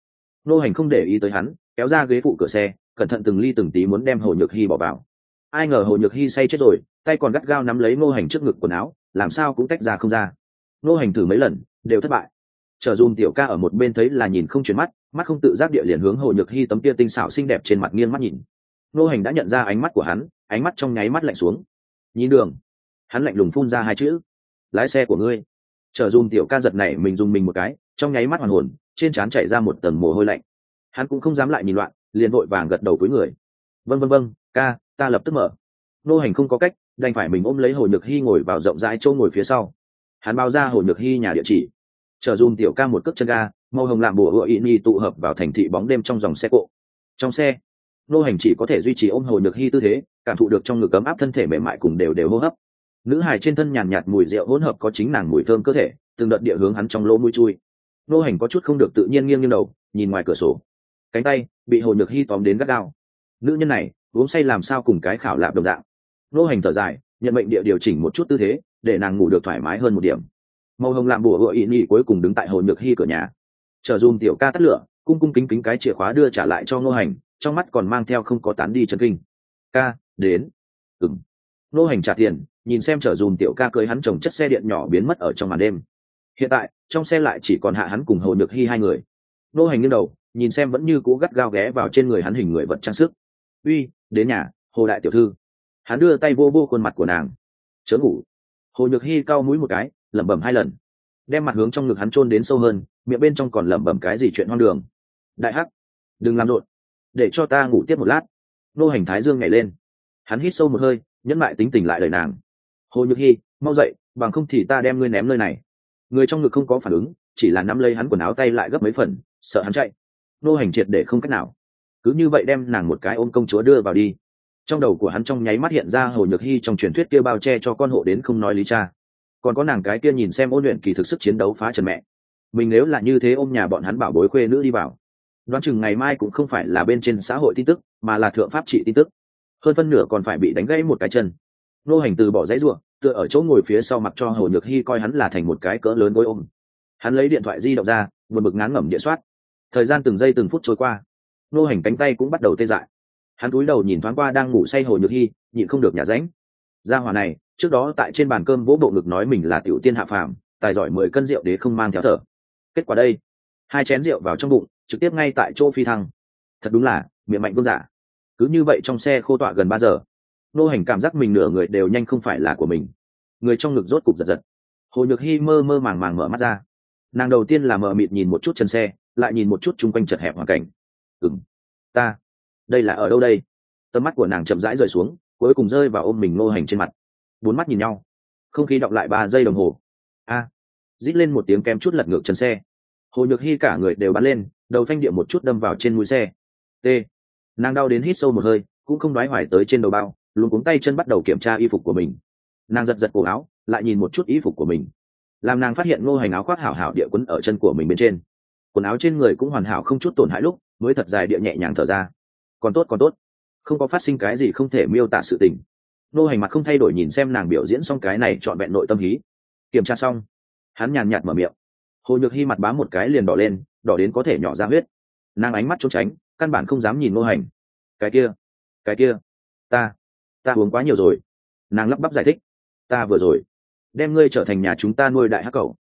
Ngô hành không để ý tới hắn, kéo ra ghế phụ cửa xe, cẩn thận từng ly từng tí muốn đem hồ nhược hy bỏ vào. Ai ngờ hồ nhược hy say chết rồi, tay còn gắt gao nắm lấy Ngô hành trước ngực quần áo, làm sao cũng tách ra không ra. Ngô hành thử mấy lần, đều thất bại. Chờ dùm tiểu ca ở một bên thấy là nhìn không chuyển mắt mắt không tự giác địa liền hướng hồ nhược hy tấm kia tinh xảo xinh đẹp trên mặt nghiêng mắt nhìn. Nô hành đã nhận ra ánh mắt của hắn ánh mắt trong nháy mắt lạnh xuống. Nhìn đường, hắn lạnh lùng phun ra hai chữ, lái xe của ngươi. Chở dùm tiểu ca giật này mình dùng mình một cái, trong nháy mắt hoàn hồn, trên trán chảy ra một tầng mồ hôi lạnh. Hắn cũng không dám lại nhìn loạn, liền vội vàng gật đầu cuối người. Vân vân vân ca, ta lập tức mở. Nô hành không có cách, đành phải mình ôm lấy hồ nhược hy ngồi vào rộng rãi chỗ ngồi phía sau. Hắn bao ra hồ nhược hy nhà địa chỉ. Chờ dùm tiểu ca một cước chân ga, màu hồng làm bùa hựa ị ni tụ hợp vào thành thị bóng đêm trong dòng xe cộ. Trong xe nô hành chỉ có thể duy trì ôm hồ nhược hy tư thế, cảm thụ được trong ngực ấm áp thân thể mềm mại cùng đều đều hô hấp. Nữ hài trên thân nhàn nhạt mùi rượu hỗn hợp có chính nàng mùi thơm cơ thể, từng đợt địa hướng hắn trong lỗ mũi chui. Nô hành có chút không được tự nhiên nghiêng nghiêng đầu, nhìn ngoài cửa sổ. Cánh tay bị hồ nhược hy tóm đến gắt gao. Nữ nhân này, uống say làm sao cùng cái khảo lạp đồng dạng. Nô hành thở dài, nhận mệnh địa điều chỉnh một chút tư thế, để nàng ngủ được thoải mái hơn một điểm. Màu hồng làm bùa hựa ý nhị cuối cùng đứng tại hồ nhược hy cửa nhà. Chờ dùm tiểu ca tắt lửa, cung cung kính kính cái chìa khóa đưa trả lại cho nô hành trong mắt còn mang theo không có tán đi chân kinh. Ca, đến. Ừng nô hành trả tiền, nhìn xem chở dùm tiểu ca cưới hắn chồng chất xe điện nhỏ biến mất ở trong màn đêm. Hiện tại, trong xe lại chỉ còn hạ hắn cùng hồ nhược hy hai người. Nô hành nghiêng đầu, nhìn xem vẫn như cũ gắt gao ghé vào trên người hắn hình người vật trang sức. Uy, đến nhà, hồ đại tiểu thư. Hắn đưa tay vô vô khuôn mặt của nàng. Chớ ngủ. Hồ nhược hy cau mũi một cái, lẩm bẩm hai lần. Đem mặt hướng trong ngực hắn chôn đến sâu hơn, miệng bên trong còn lẩm bẩm cái gì chuyện hoang đường. Đại hắc, đừng làm rộn để cho ta ngủ tiếp một lát. Nô hành thái dương nhảy lên. Hắn hít sâu một hơi, nhẫn lại tính tình lại lời nàng. Hồ nhược hy mau dậy, bằng không thì ta đem ngươi ném nơi này. Người trong ngực không có phản ứng, chỉ là nắm lấy hắn quần áo tay lại gấp mấy phần, sợ hắn chạy. Nô hành triệt để không cách nào. Cứ như vậy đem nàng một cái ôm công chúa đưa vào đi. Trong đầu của hắn trong nháy mắt hiện ra hồ nhược hy trong truyền thuyết kia bao che cho con hộ đến không nói lý cha. Còn có nàng cái kia nhìn xem ôn luyện kỳ thực sức chiến đấu phá trần mẹ. Mình nếu là như thế ôm nhà bọn hắn bảo bối khuê nữ đi vào đoán chừng ngày mai cũng không phải là bên trên xã hội tin tức, mà là thượng pháp trị tin tức. Hơn phân nửa còn phải bị đánh gãy một cái chân. Nô hành từ bỏ dãy ruộng, tựa ở chỗ ngồi phía sau mặc cho hồ nhược hy coi hắn là thành một cái cỡ lớn gối ôm. Hắn lấy điện thoại di động ra một bực ngán ngẩm địa soát. Thời gian từng giây từng phút trôi qua. Nô hành cánh tay cũng bắt đầu tê dại. Hắn cúi đầu nhìn thoáng qua đang ngủ say hồ nhược hy nhịn không được nhả ránh. Ra hòa này, trước đó tại trên bàn cơm vỗ bộ ngực nói mình là tiểu tiên hạ phàm, tài giỏi mười cân rượu để không mang theo thở. Kết quả đây, hai chén rượu vào trong bụng trực tiếp ngay tại chỗ phi thăng. Thật đúng là miệng mạnh vương giả. Cứ như vậy trong xe khô tọa gần ba giờ nô hành cảm giác mình nửa người đều nhanh không phải là của mình. Người trong ngực rốt cục giật giật. Hồ nhược hy mơ mơ màng màng mở mắt ra. Nàng đầu tiên là mờ mịt nhìn một chút chân xe lại nhìn một chút chung quanh chật hẹp hoàn cảnh. Ừng ta đây là ở đâu đây? Tầm mắt của nàng chậm rãi rời xuống cuối cùng rơi vào ôm mình nô hành trên mặt. Bốn mắt nhìn nhau. Không khí đọng lại ba giây đồng hồ. A à, rít lên một tiếng kém chút lật ngược chân xe hồ nhược hy cả người đều bắn lên, đầu phanh điện một chút đâm vào trên mũi xe. T. Nàng đau đến hít sâu một hơi, cũng không đoái hoài tới trên đầu bao, luôn cuống tay chân bắt đầu kiểm tra y phục của mình. Nàng giật giật cổ áo, lại nhìn một chút y phục của mình. Làm nàng phát hiện ngô hành áo khoác hảo hảo địa quấn ở chân của mình bên trên. Quần áo trên người cũng hoàn hảo không chút tổn hại lúc, mới thật dài địa nhẹ nhàng thở ra. Còn tốt còn tốt. Không có phát sinh cái gì không thể miêu tả sự tình. Ngô hành mặt không thay đổi nhìn xem nàng biểu diễn xong cái này trọn vẹn nội tâm hí. Kiểm tra xong, hắn nhàn nhạt mở miệng hồ nhược hy mặt bám một cái liền đỏ lên, đỏ đến có thể nhỏ ra huyết. Nàng ánh mắt trốn tránh, căn bản không dám nhìn ngô hành. Cái kia cái kia, ta ta uống quá nhiều rồi. Nàng lắp bắp giải thích, ta vừa rồi đem ngươi trở thành nhà chúng ta nuôi đại hắc cầu